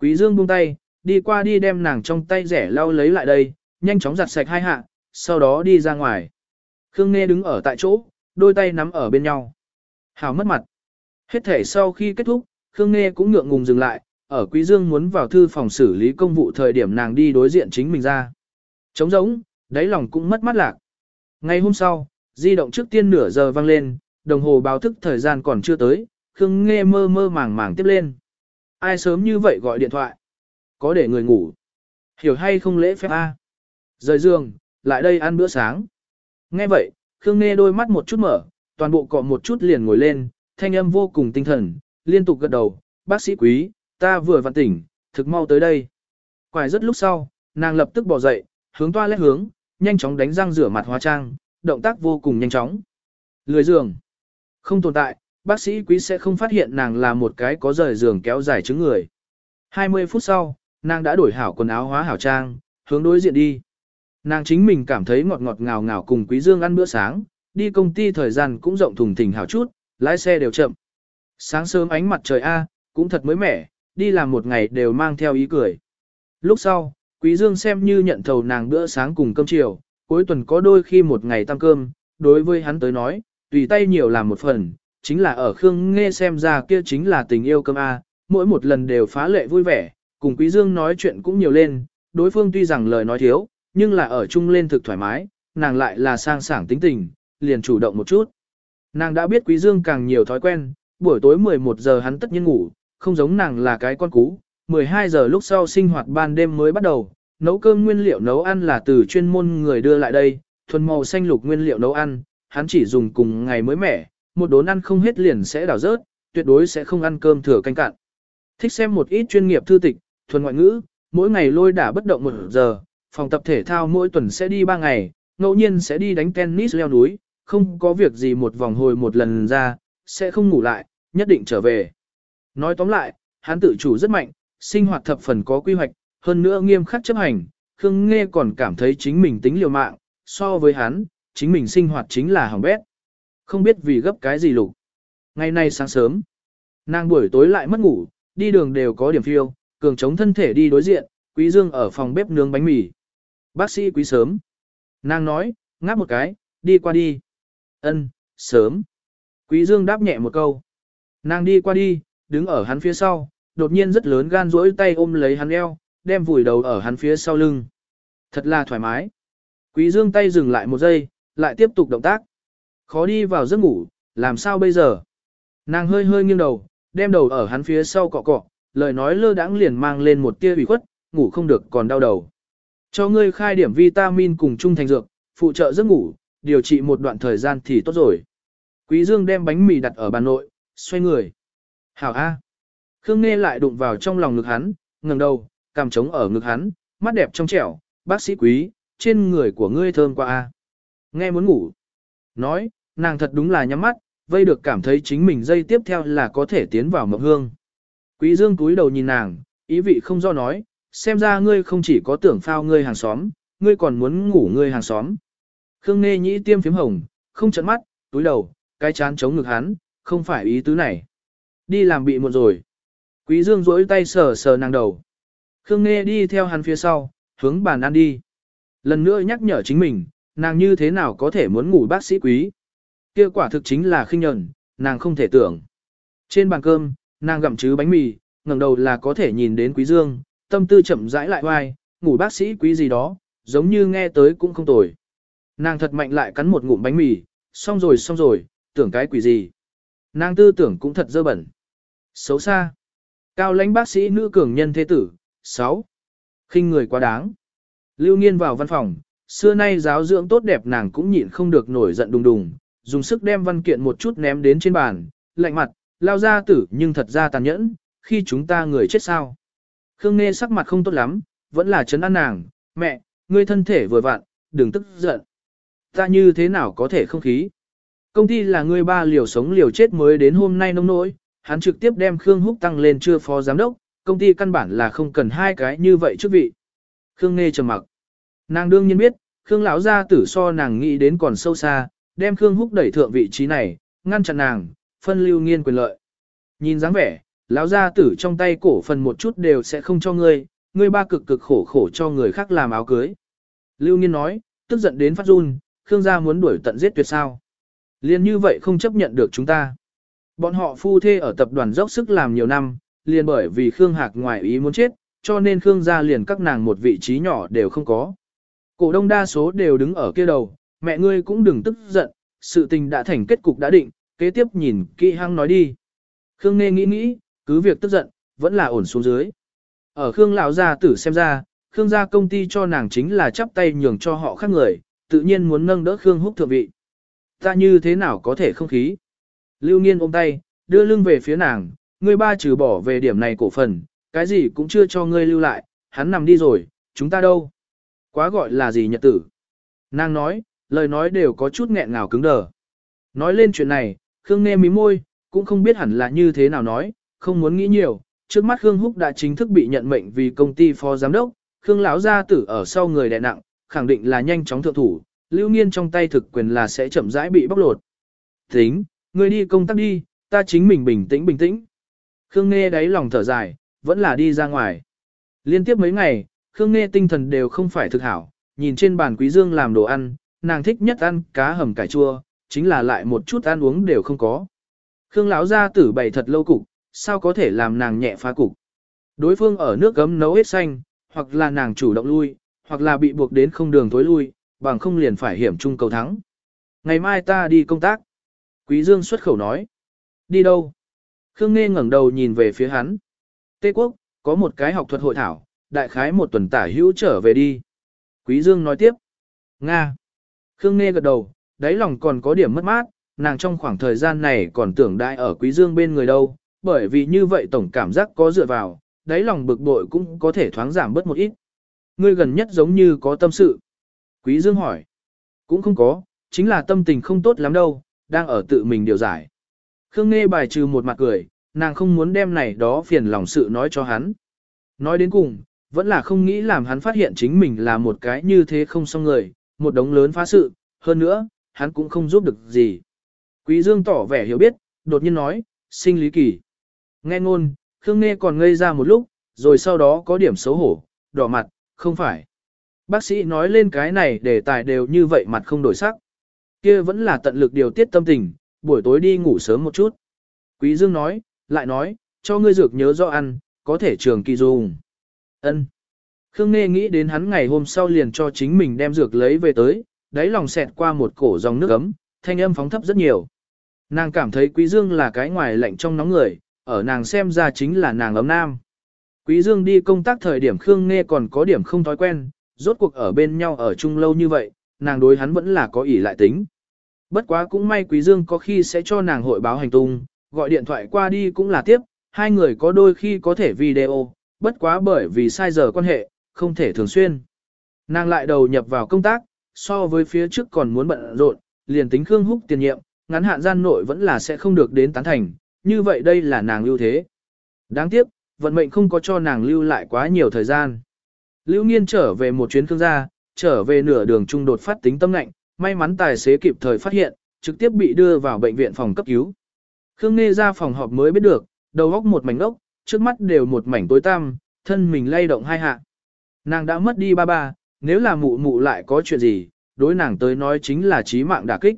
Quý Dương buông tay, đi qua đi đem nàng trong tay rẻ lau lấy lại đây, nhanh chóng giặt sạch hai hạ, sau đó đi ra ngoài. Khương Nghe đứng ở tại chỗ, đôi tay nắm ở bên nhau. Hào mất mặt. Hết thể sau khi kết thúc, Khương Nghe cũng ngượng ngùng dừng lại, ở Quý Dương muốn vào thư phòng xử lý công vụ thời điểm nàng đi đối diện chính mình ra. Trống rỗng, đáy lòng cũng mất mắt lạc. Ngày hôm sau, di động trước tiên nửa giờ vang lên, đồng hồ báo thức thời gian còn chưa tới, Khương Nghe mơ mơ màng màng tiếp lên. Ai sớm như vậy gọi điện thoại? Có để người ngủ. Hiểu hay không lễ phép A? Rời giường, lại đây ăn bữa sáng. Nghe vậy, Khương Nghê đôi mắt một chút mở, toàn bộ cọ một chút liền ngồi lên, thanh âm vô cùng tinh thần, liên tục gật đầu, bác sĩ quý, ta vừa vặn tỉnh, thực mau tới đây. Quài rất lúc sau, nàng lập tức bỏ dậy, hướng toa lét hướng, nhanh chóng đánh răng rửa mặt hóa trang, động tác vô cùng nhanh chóng. Lười giường. Không tồn tại, bác sĩ quý sẽ không phát hiện nàng là một cái có rời giường kéo dài chứng người. 20 phút sau, nàng đã đổi hảo quần áo hóa hảo trang, hướng đối diện đi. Nàng chính mình cảm thấy ngọt ngọt ngào ngào cùng Quý Dương ăn bữa sáng, đi công ty thời gian cũng rộng thùng thình hảo chút, lái xe đều chậm. Sáng sớm ánh mặt trời A, cũng thật mới mẻ, đi làm một ngày đều mang theo ý cười. Lúc sau, Quý Dương xem như nhận thầu nàng bữa sáng cùng cơm chiều, cuối tuần có đôi khi một ngày tăng cơm, đối với hắn tới nói, tùy tay nhiều làm một phần, chính là ở Khương Nghe xem ra kia chính là tình yêu cơm A, mỗi một lần đều phá lệ vui vẻ, cùng Quý Dương nói chuyện cũng nhiều lên, đối phương tuy rằng lời nói thiếu, nhưng là ở chung lên thực thoải mái, nàng lại là sang sảng tính tình, liền chủ động một chút. Nàng đã biết Quý Dương càng nhiều thói quen, buổi tối 11 giờ hắn tất nhiên ngủ, không giống nàng là cái con cú, 12 giờ lúc sau sinh hoạt ban đêm mới bắt đầu, nấu cơm nguyên liệu nấu ăn là từ chuyên môn người đưa lại đây, thuần màu xanh lục nguyên liệu nấu ăn, hắn chỉ dùng cùng ngày mới mẻ, một đốn ăn không hết liền sẽ đảo rớt, tuyệt đối sẽ không ăn cơm thừa canh cạn. Thích xem một ít chuyên nghiệp thư tịch, thuần ngoại ngữ, mỗi ngày lôi đả bất động một giờ, phòng tập thể thao mỗi tuần sẽ đi 3 ngày, ngẫu nhiên sẽ đi đánh tennis leo núi, không có việc gì một vòng hồi một lần ra, sẽ không ngủ lại, nhất định trở về. Nói tóm lại, hắn tự chủ rất mạnh, sinh hoạt thập phần có quy hoạch, hơn nữa nghiêm khắc chấp hành, Khương Nghe còn cảm thấy chính mình tính liều mạng, so với hắn, chính mình sinh hoạt chính là hỏng bét. Không biết vì gấp cái gì lục. Ngày nay sáng sớm, nàng buổi tối lại mất ngủ, đi đường đều có điểm phiêu, cường chống thân thể đi đối diện, Quý Dương ở phòng bếp nướng bánh mì. Bác sĩ Quý sớm. Nàng nói, ngáp một cái, đi qua đi. Ân, sớm. Quý Dương đáp nhẹ một câu. Nàng đi qua đi, đứng ở hắn phía sau, đột nhiên rất lớn gan rỗi tay ôm lấy hắn eo, đem vùi đầu ở hắn phía sau lưng. Thật là thoải mái. Quý Dương tay dừng lại một giây, lại tiếp tục động tác. Khó đi vào giấc ngủ, làm sao bây giờ? Nàng hơi hơi nghiêng đầu, đem đầu ở hắn phía sau cọ cọ, lời nói lơ đãng liền mang lên một tia ủy khuất, ngủ không được còn đau đầu. Cho ngươi khai điểm vitamin cùng trung thành dược, phụ trợ giấc ngủ, điều trị một đoạn thời gian thì tốt rồi. Quý Dương đem bánh mì đặt ở bàn nội, xoay người. Hảo A. Khương Nghe lại đụng vào trong lòng ngực hắn, ngẩng đầu, cằm trống ở ngực hắn, mắt đẹp trong trẻo, bác sĩ quý, trên người của ngươi thơm quá A. Nghe muốn ngủ. Nói, nàng thật đúng là nhắm mắt, vây được cảm thấy chính mình dây tiếp theo là có thể tiến vào mộng hương. Quý Dương cúi đầu nhìn nàng, ý vị không do nói, xem ra ngươi không chỉ có tưởng phao ngươi hàng xóm, ngươi còn muốn ngủ ngươi hàng xóm. Khương Nê nhĩ tiêm phím hồng, không chấn mắt, túi đầu, cái chán chống ngực hắn, không phải ý tứ này. Đi làm bị muộn rồi. Quý Dương duỗi tay sờ sờ nàng đầu. Khương Nê đi theo hắn phía sau, hướng bàn ăn đi. Lần nữa nhắc nhở chính mình, nàng như thế nào có thể muốn ngủ bác sĩ quý. Kia quả thực chính là khinh nhẫn, nàng không thể tưởng. Trên bàn cơm, nàng gặm chứ bánh mì, ngẩng đầu là có thể nhìn đến quý dương, tâm tư chậm rãi lại oai, ngủ bác sĩ quý gì đó, giống như nghe tới cũng không tồi. Nàng thật mạnh lại cắn một ngụm bánh mì, xong rồi xong rồi, tưởng cái quỷ gì. Nàng tư tưởng cũng thật dơ bẩn. Xấu xa. Cao lãnh bác sĩ nữ cường nhân thế tử, 6. khinh người quá đáng. Lưu nghiên vào văn phòng, xưa nay giáo dưỡng tốt đẹp nàng cũng nhịn không được nổi giận đùng đùng, dùng sức đem văn kiện một chút ném đến trên bàn, lạnh mặt, lao ra tử nhưng thật ra tàn nhẫn, khi chúng ta người chết sao. Khương Nghê sắc mặt không tốt lắm, vẫn là chấn an nàng, mẹ, ngươi thân thể vừa vặn, đừng tức giận. Ta như thế nào có thể không khí? Công ty là ngươi ba liều sống liều chết mới đến hôm nay nông nỗi, hắn trực tiếp đem Khương Húc tăng lên chưa phó giám đốc, công ty căn bản là không cần hai cái như vậy chức vị. Khương Nghê trầm mặc. Nàng đương nhiên biết, Khương lão gia tử so nàng nghĩ đến còn sâu xa, đem Khương Húc đẩy thượng vị trí này, ngăn chặn nàng, phân lưu nghiên quyền lợi. Nhìn dáng vẻ, lão gia tử trong tay cổ phần một chút đều sẽ không cho ngươi, ngươi ba cực cực khổ khổ cho người khác làm áo cưới. Lưu nghiên nói, tức giận đến phát run, Khương gia muốn đuổi tận giết tuyệt sao. Liên như vậy không chấp nhận được chúng ta. Bọn họ phu thê ở tập đoàn dốc sức làm nhiều năm, liền bởi vì Khương Hạc ngoài ý muốn chết, cho nên Khương gia liền các nàng một vị trí nhỏ đều không có. Cổ đông đa số đều đứng ở kia đầu, mẹ ngươi cũng đừng tức giận, sự tình đã thành kết cục đã định, kế tiếp nhìn kỹ hăng nói đi. Khương Nê nghĩ nghĩ, cứ việc tức giận, vẫn là ổn xuống dưới. Ở Khương lão gia tử xem ra, Khương gia công ty cho nàng chính là chắp tay nhường cho họ khác người, tự nhiên muốn nâng đỡ Khương Húc thượng vị. Ta như thế nào có thể không khí? Lưu Nghiên ôm tay, đưa lưng về phía nàng, ngươi ba trừ bỏ về điểm này cổ phần, cái gì cũng chưa cho ngươi lưu lại, hắn nằm đi rồi, chúng ta đâu? Quá gọi là gì nhật tử? Nàng nói, lời nói đều có chút nghẹn ngào cứng đờ. Nói lên chuyện này, Khương nghe mí môi, cũng không biết hẳn là như thế nào nói, không muốn nghĩ nhiều. Trước mắt Khương Húc đã chính thức bị nhận mệnh vì công ty phó giám đốc, Khương lão gia tử ở sau người đè nặng, khẳng định là nhanh chóng thượng thủ, Lưu Nghiên trong tay thực quyền là sẽ chậm rãi bị bóc lột. Tính, người đi công tác đi, ta chính mình bình tĩnh bình tĩnh. Khương Nghe đáy lòng thở dài, vẫn là đi ra ngoài. Liên tiếp mấy ngày, Khương Nghe tinh thần đều không phải thực hảo, nhìn trên bàn Quý Dương làm đồ ăn, nàng thích nhất ăn cá hầm cải chua, chính là lại một chút ăn uống đều không có. Khương lão gia tử bày thật lâu cục, sao có thể làm nàng nhẹ phá cục. Đối phương ở nước gấm nấu hết xanh, hoặc là nàng chủ động lui, hoặc là bị buộc đến không đường tối lui, bằng không liền phải hiểm chung cầu thắng. Ngày mai ta đi công tác. Quý Dương xuất khẩu nói. Đi đâu? Khương Nghe ngẩng đầu nhìn về phía hắn. tây Quốc, có một cái học thuật hội thảo, đại khái một tuần tả hữu trở về đi. Quý Dương nói tiếp. Nga. Khương Nghe gật đầu, đáy lòng còn có điểm mất mát, nàng trong khoảng thời gian này còn tưởng đại ở Quý Dương bên người đâu, bởi vì như vậy tổng cảm giác có dựa vào, đáy lòng bực bội cũng có thể thoáng giảm bớt một ít. Ngươi gần nhất giống như có tâm sự. Quý Dương hỏi. Cũng không có, chính là tâm tình không tốt lắm đâu, đang ở tự mình điều giải. Khương Nghe bài trừ một mặt cười, nàng không muốn đem này đó phiền lòng sự nói cho hắn. Nói đến cùng, vẫn là không nghĩ làm hắn phát hiện chính mình là một cái như thế không xong người, một đống lớn phá sự, hơn nữa, hắn cũng không giúp được gì. Quý Dương tỏ vẻ hiểu biết, đột nhiên nói, sinh lý kỳ. Nghe ngôn, Khương Nghe còn ngây ra một lúc, rồi sau đó có điểm xấu hổ, đỏ mặt, không phải. Bác sĩ nói lên cái này để tài đều như vậy mặt không đổi sắc. Kia vẫn là tận lực điều tiết tâm tình, buổi tối đi ngủ sớm một chút. Quý Dương nói, lại nói, cho ngươi dược nhớ rõ ăn, có thể trường kỳ dùng. Ân. Khương Nghe nghĩ đến hắn ngày hôm sau liền cho chính mình đem dược lấy về tới, đáy lòng xẹt qua một cổ dòng nước ấm, thanh âm phóng thấp rất nhiều. Nàng cảm thấy Quý Dương là cái ngoài lạnh trong nóng người, ở nàng xem ra chính là nàng ấm nam. Quý Dương đi công tác thời điểm Khương Nghe còn có điểm không thói quen, rốt cuộc ở bên nhau ở chung lâu như vậy, nàng đối hắn vẫn là có ỷ lại tính. Bất quá cũng may Quý Dương có khi sẽ cho nàng hội báo hành tung, gọi điện thoại qua đi cũng là tiếp, hai người có đôi khi có thể video, bất quá bởi vì sai giờ quan hệ, không thể thường xuyên. Nàng lại đầu nhập vào công tác, so với phía trước còn muốn bận rộn, liền tính Khương Húc tiền nhiệm, ngắn hạn gian nội vẫn là sẽ không được đến tán thành, như vậy đây là nàng ưu thế. Đáng tiếc, vận mệnh không có cho nàng lưu lại quá nhiều thời gian. Lưu Nghiên trở về một chuyến thương gia, trở về nửa đường trung đột phát tính tâm lạnh, may mắn tài xế kịp thời phát hiện, trực tiếp bị đưa vào bệnh viện phòng cấp cứu. Khương Nghê ra phòng họp mới biết được, đầu góc một mảnh ốc, trước mắt đều một mảnh tối tăm, thân mình lay động hai hạ. Nàng đã mất đi ba ba, nếu là mụ mụ lại có chuyện gì, đối nàng tới nói chính là chí mạng đả kích.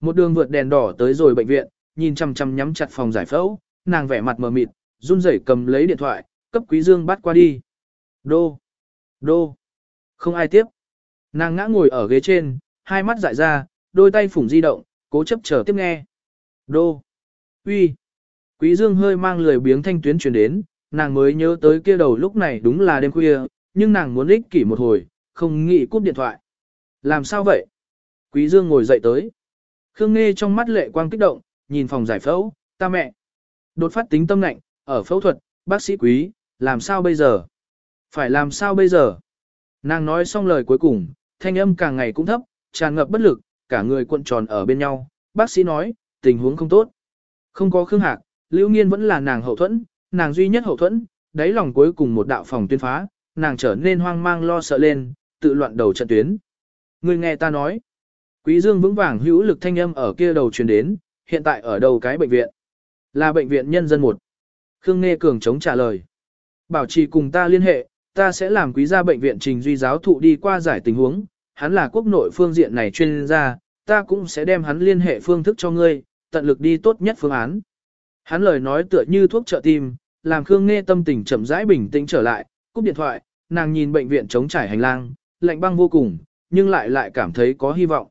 Một đường vượt đèn đỏ tới rồi bệnh viện, nhìn chăm chăm nhắm chặt phòng giải phẫu, nàng vẻ mặt mờ mịt, run rẩy cầm lấy điện thoại, cấp Quý Dương bắt qua đi. Đô, đô, không ai tiếp. Nàng ngã ngồi ở ghế trên, hai mắt dại ra, đôi tay phủng di động, cố chấp chờ tiếp nghe. Đô, uy. Quý Dương hơi mang lười biếng thanh tuyến truyền đến, nàng mới nhớ tới kia đầu lúc này đúng là đêm khuya, nhưng nàng muốn ích kỷ một hồi, không nghĩ cúp điện thoại. Làm sao vậy? Quý Dương ngồi dậy tới. Khương Nghê trong mắt lệ quang kích động, nhìn phòng giải phẫu, ta mẹ. Đột phát tính tâm lạnh, ở phẫu thuật, bác sĩ quý, làm sao bây giờ? Phải làm sao bây giờ? Nàng nói xong lời cuối cùng, thanh âm càng ngày cũng thấp, tràn ngập bất lực, cả người cuộn tròn ở bên nhau. Bác sĩ nói, tình huống không tốt. Không có Khương Hạc, Lưu Nghiên vẫn là nàng hậu thuẫn, nàng duy nhất hậu thuẫn, đáy lòng cuối cùng một đạo phòng tuyên phá, nàng trở nên hoang mang lo sợ lên, tự loạn đầu trận tuyến. Người nghe ta nói. Quý Dương vững vàng hữu lực thanh âm ở kia đầu truyền đến, hiện tại ở đầu cái bệnh viện. Là bệnh viện nhân dân một. Khương Nghe Cường chống trả lời. Bảo trì cùng ta liên hệ, ta sẽ làm quý gia bệnh viện trình duy giáo thụ đi qua giải tình huống. Hắn là quốc nội phương diện này chuyên gia, ta cũng sẽ đem hắn liên hệ phương thức cho ngươi, tận lực đi tốt nhất phương án. Hắn lời nói tựa như thuốc trợ tim, làm Khương Nghe tâm tình chậm rãi bình tĩnh trở lại, cúp điện thoại, nàng nhìn bệnh viện chống trải hành lang, lạnh băng vô cùng, nhưng lại lại cảm thấy có hy vọng.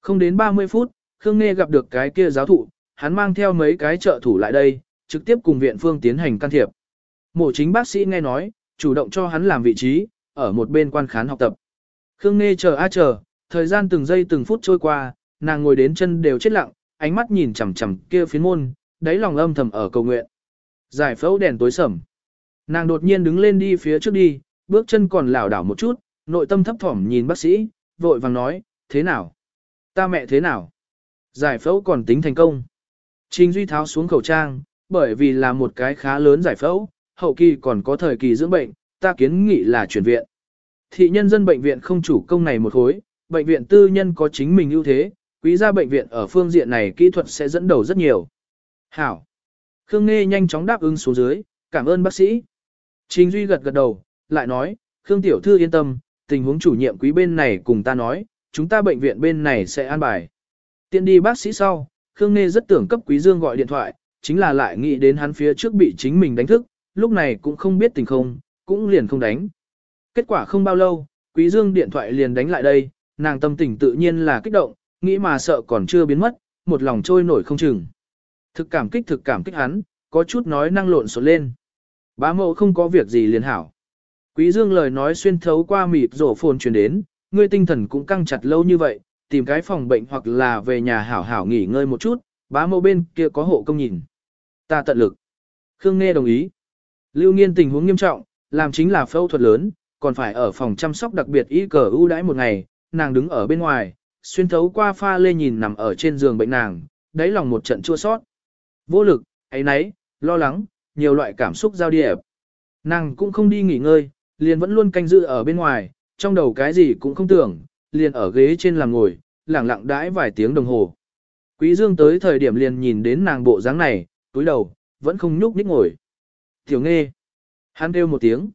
Không đến 30 phút, Khương Nghê gặp được cái kia giáo thụ, hắn mang theo mấy cái trợ thủ lại đây, trực tiếp cùng viện phương tiến hành can thiệp. Mộ chính bác sĩ nghe nói, chủ động cho hắn làm vị trí, ở một bên quan khán học tập. Khương Nghê chờ a chờ, thời gian từng giây từng phút trôi qua, nàng ngồi đến chân đều chết lặng, ánh mắt nhìn chằm chằm kia phiến môn, đáy lòng âm thầm ở cầu nguyện. Giải phẫu đèn tối sầm. Nàng đột nhiên đứng lên đi phía trước đi, bước chân còn lảo đảo một chút, nội tâm thấp thỏm nhìn bác sĩ, vội vàng nói, thế nào? Ta mẹ thế nào? Giải phẫu còn tính thành công. Trình Duy tháo xuống khẩu trang, bởi vì là một cái khá lớn giải phẫu, hậu kỳ còn có thời kỳ dưỡng bệnh, ta kiến nghị là chuyển viện. Thị nhân dân bệnh viện không chủ công này một hối, bệnh viện tư nhân có chính mình ưu thế, quý gia bệnh viện ở phương diện này kỹ thuật sẽ dẫn đầu rất nhiều. Hảo. Khương Nghê nhanh chóng đáp ứng xuống dưới, cảm ơn bác sĩ. Trình Duy gật gật đầu, lại nói, Khương Tiểu Thư yên tâm, tình huống chủ nhiệm quý bên này cùng ta nói, chúng ta bệnh viện bên này sẽ an bài. Tiện đi bác sĩ sau, Khương Nghê rất tưởng cấp Quý Dương gọi điện thoại, chính là lại nghĩ đến hắn phía trước bị chính mình đánh thức, lúc này cũng không biết tình không, cũng liền không đánh. Kết quả không bao lâu, Quý Dương điện thoại liền đánh lại đây, nàng tâm tình tự nhiên là kích động, nghĩ mà sợ còn chưa biến mất, một lòng trôi nổi không chừng. Thực cảm kích thực cảm kích hắn, có chút nói năng lộn xộn lên. Bá mẫu không có việc gì liền hảo. Quý Dương lời nói xuyên thấu qua mịp rổ phồn truyền đến, ngươi tinh thần cũng căng chặt lâu như vậy, tìm cái phòng bệnh hoặc là về nhà hảo hảo nghỉ ngơi một chút, bá mẫu bên kia có hộ công nhìn. Ta tận lực. Khương Nghe đồng ý. Lưu Nghiên tình huống nghiêm trọng, làm chính là phẫu thuật lớn, còn phải ở phòng chăm sóc đặc biệt y cờ ưu đãi một ngày, nàng đứng ở bên ngoài, xuyên thấu qua pha lê nhìn nằm ở trên giường bệnh nàng, đáy lòng một trận chua sót. Vô lực, ấy nấy, lo lắng, nhiều loại cảm xúc giao điệp. Nàng cũng không đi nghỉ ngơi, liền vẫn luôn canh giữ ở bên ngoài, trong đầu cái gì cũng không tưởng, liền ở ghế trên làm ngồi, lẳng lặng đãi vài tiếng đồng hồ. Quý Dương tới thời điểm liền nhìn đến nàng bộ dáng này, túi đầu, vẫn không nhúc nhích ngồi. Tiểu Nghe. Hắn kêu một tiếng.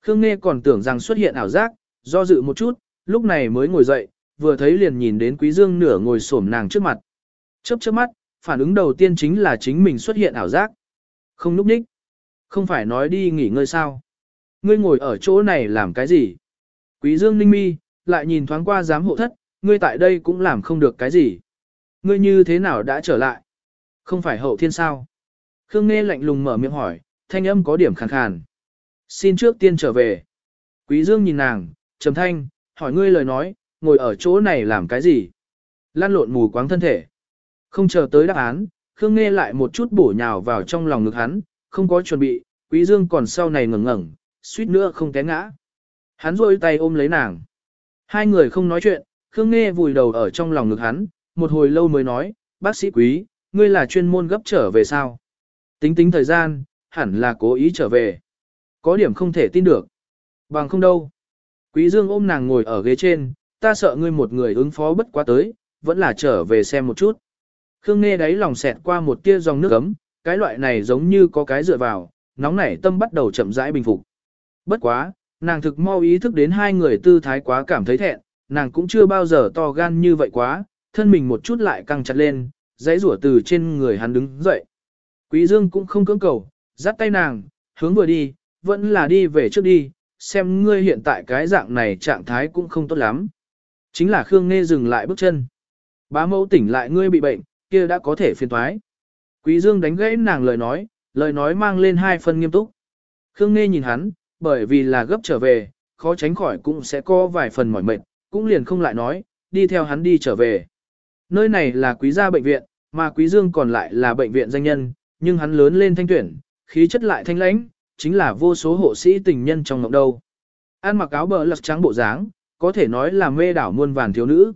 Khương Nghe còn tưởng rằng xuất hiện ảo giác, do dự một chút, lúc này mới ngồi dậy, vừa thấy liền nhìn đến Quý Dương nửa ngồi xổm nàng trước mặt. Chớp chớp mắt, phản ứng đầu tiên chính là chính mình xuất hiện ảo giác. Không núp nhích. Không phải nói đi nghỉ ngơi sao. Ngươi ngồi ở chỗ này làm cái gì? Quý Dương ninh mi, lại nhìn thoáng qua giám hộ thất, ngươi tại đây cũng làm không được cái gì. Ngươi như thế nào đã trở lại? Không phải hậu thiên sao? Khương Nghe lạnh lùng mở miệng hỏi, thanh âm có điểm khàn khàn. Xin trước tiên trở về. Quý Dương nhìn nàng, trầm thanh, hỏi ngươi lời nói, ngồi ở chỗ này làm cái gì? Lan lộn mù quáng thân thể. Không chờ tới đáp án, Khương Nghe lại một chút bổ nhào vào trong lòng ngực hắn, không có chuẩn bị, Quý Dương còn sau này ngẩng ngẩng, suýt nữa không té ngã. Hắn rôi tay ôm lấy nàng. Hai người không nói chuyện, Khương Nghe vùi đầu ở trong lòng ngực hắn, một hồi lâu mới nói, bác sĩ quý, ngươi là chuyên môn gấp trở về sao? Tính tính thời gian, hẳn là cố ý trở về. Có điểm không thể tin được. Bằng không đâu. Quý Dương ôm nàng ngồi ở ghế trên, ta sợ ngươi một người ứng phó bất quá tới, vẫn là trở về xem một chút. Khương Nghe đáy lòng xẹt qua một tia dòng nước ấm, cái loại này giống như có cái dựa vào, nóng nảy tâm bắt đầu chậm rãi bình phục. Bất quá, nàng thực mau ý thức đến hai người tư thái quá cảm thấy thẹn, nàng cũng chưa bao giờ to gan như vậy quá, thân mình một chút lại căng chặt lên, dãy rủa từ trên người hắn đứng dậy. Quý Dương cũng không cưỡng cầu, dắt tay nàng, hướng vừa đi, vẫn là đi về trước đi, xem ngươi hiện tại cái dạng này trạng thái cũng không tốt lắm. Chính là Khương Nghê dừng lại bước chân. Bá mẫu tỉnh lại ngươi bị bệnh, kia đã có thể phiền toái. Quý Dương đánh gãy nàng lời nói, lời nói mang lên hai phần nghiêm túc. Khương Nghê nhìn hắn, bởi vì là gấp trở về, khó tránh khỏi cũng sẽ có vài phần mỏi mệt, cũng liền không lại nói, đi theo hắn đi trở về. Nơi này là quý gia bệnh viện, mà quý dương còn lại là bệnh viện danh nhân, nhưng hắn lớn lên thanh tuyển, khí chất lại thanh lãnh, chính là vô số hộ sĩ tình nhân trong ngọc đâu. An mặc áo bờ lật trắng bộ dáng, có thể nói là mê đảo muôn vàn thiếu nữ.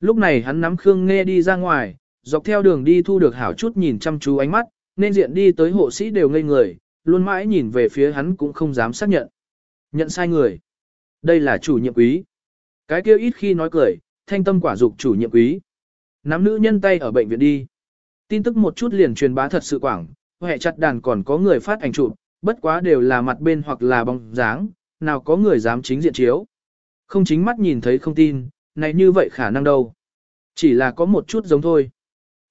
Lúc này hắn nắm Khương Nghe đi ra ngoài, dọc theo đường đi thu được hảo chút nhìn chăm chú ánh mắt, nên diện đi tới hộ sĩ đều ngây người, luôn mãi nhìn về phía hắn cũng không dám xác nhận. Nhận sai người. Đây là chủ nhiệm quý. Cái kia ít khi nói cười, thanh tâm quả dục chủ nhiệm quý. Nắm nữ nhân tay ở bệnh viện đi. Tin tức một chút liền truyền bá thật sự quảng, hệ chặt đàn còn có người phát ảnh chụp, bất quá đều là mặt bên hoặc là bóng dáng, nào có người dám chính diện chiếu. Không chính mắt nhìn thấy không tin, này như vậy khả năng đâu. Chỉ là có một chút giống thôi.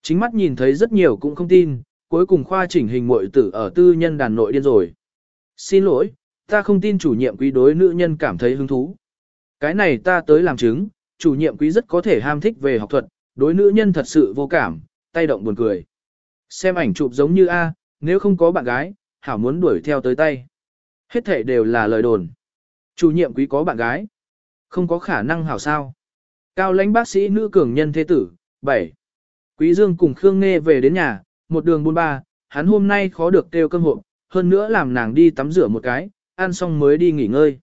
Chính mắt nhìn thấy rất nhiều cũng không tin, cuối cùng khoa chỉnh hình muội tử ở tư nhân đàn nội điên rồi. Xin lỗi, ta không tin chủ nhiệm quý đối nữ nhân cảm thấy hứng thú. Cái này ta tới làm chứng, chủ nhiệm quý rất có thể ham thích về học thuật, đối nữ nhân thật sự vô cảm, tay động buồn cười. Xem ảnh chụp giống như A, nếu không có bạn gái, hảo muốn đuổi theo tới tay. Hết thể đều là lời đồn. Chủ nhiệm quý có bạn gái. Không có khả năng hảo sao. Cao lãnh bác sĩ nữ cường nhân thế tử, 7. Quý Dương cùng Khương Nghe về đến nhà, một đường buôn ba, hắn hôm nay khó được kêu cơm hộp, hơn nữa làm nàng đi tắm rửa một cái, ăn xong mới đi nghỉ ngơi.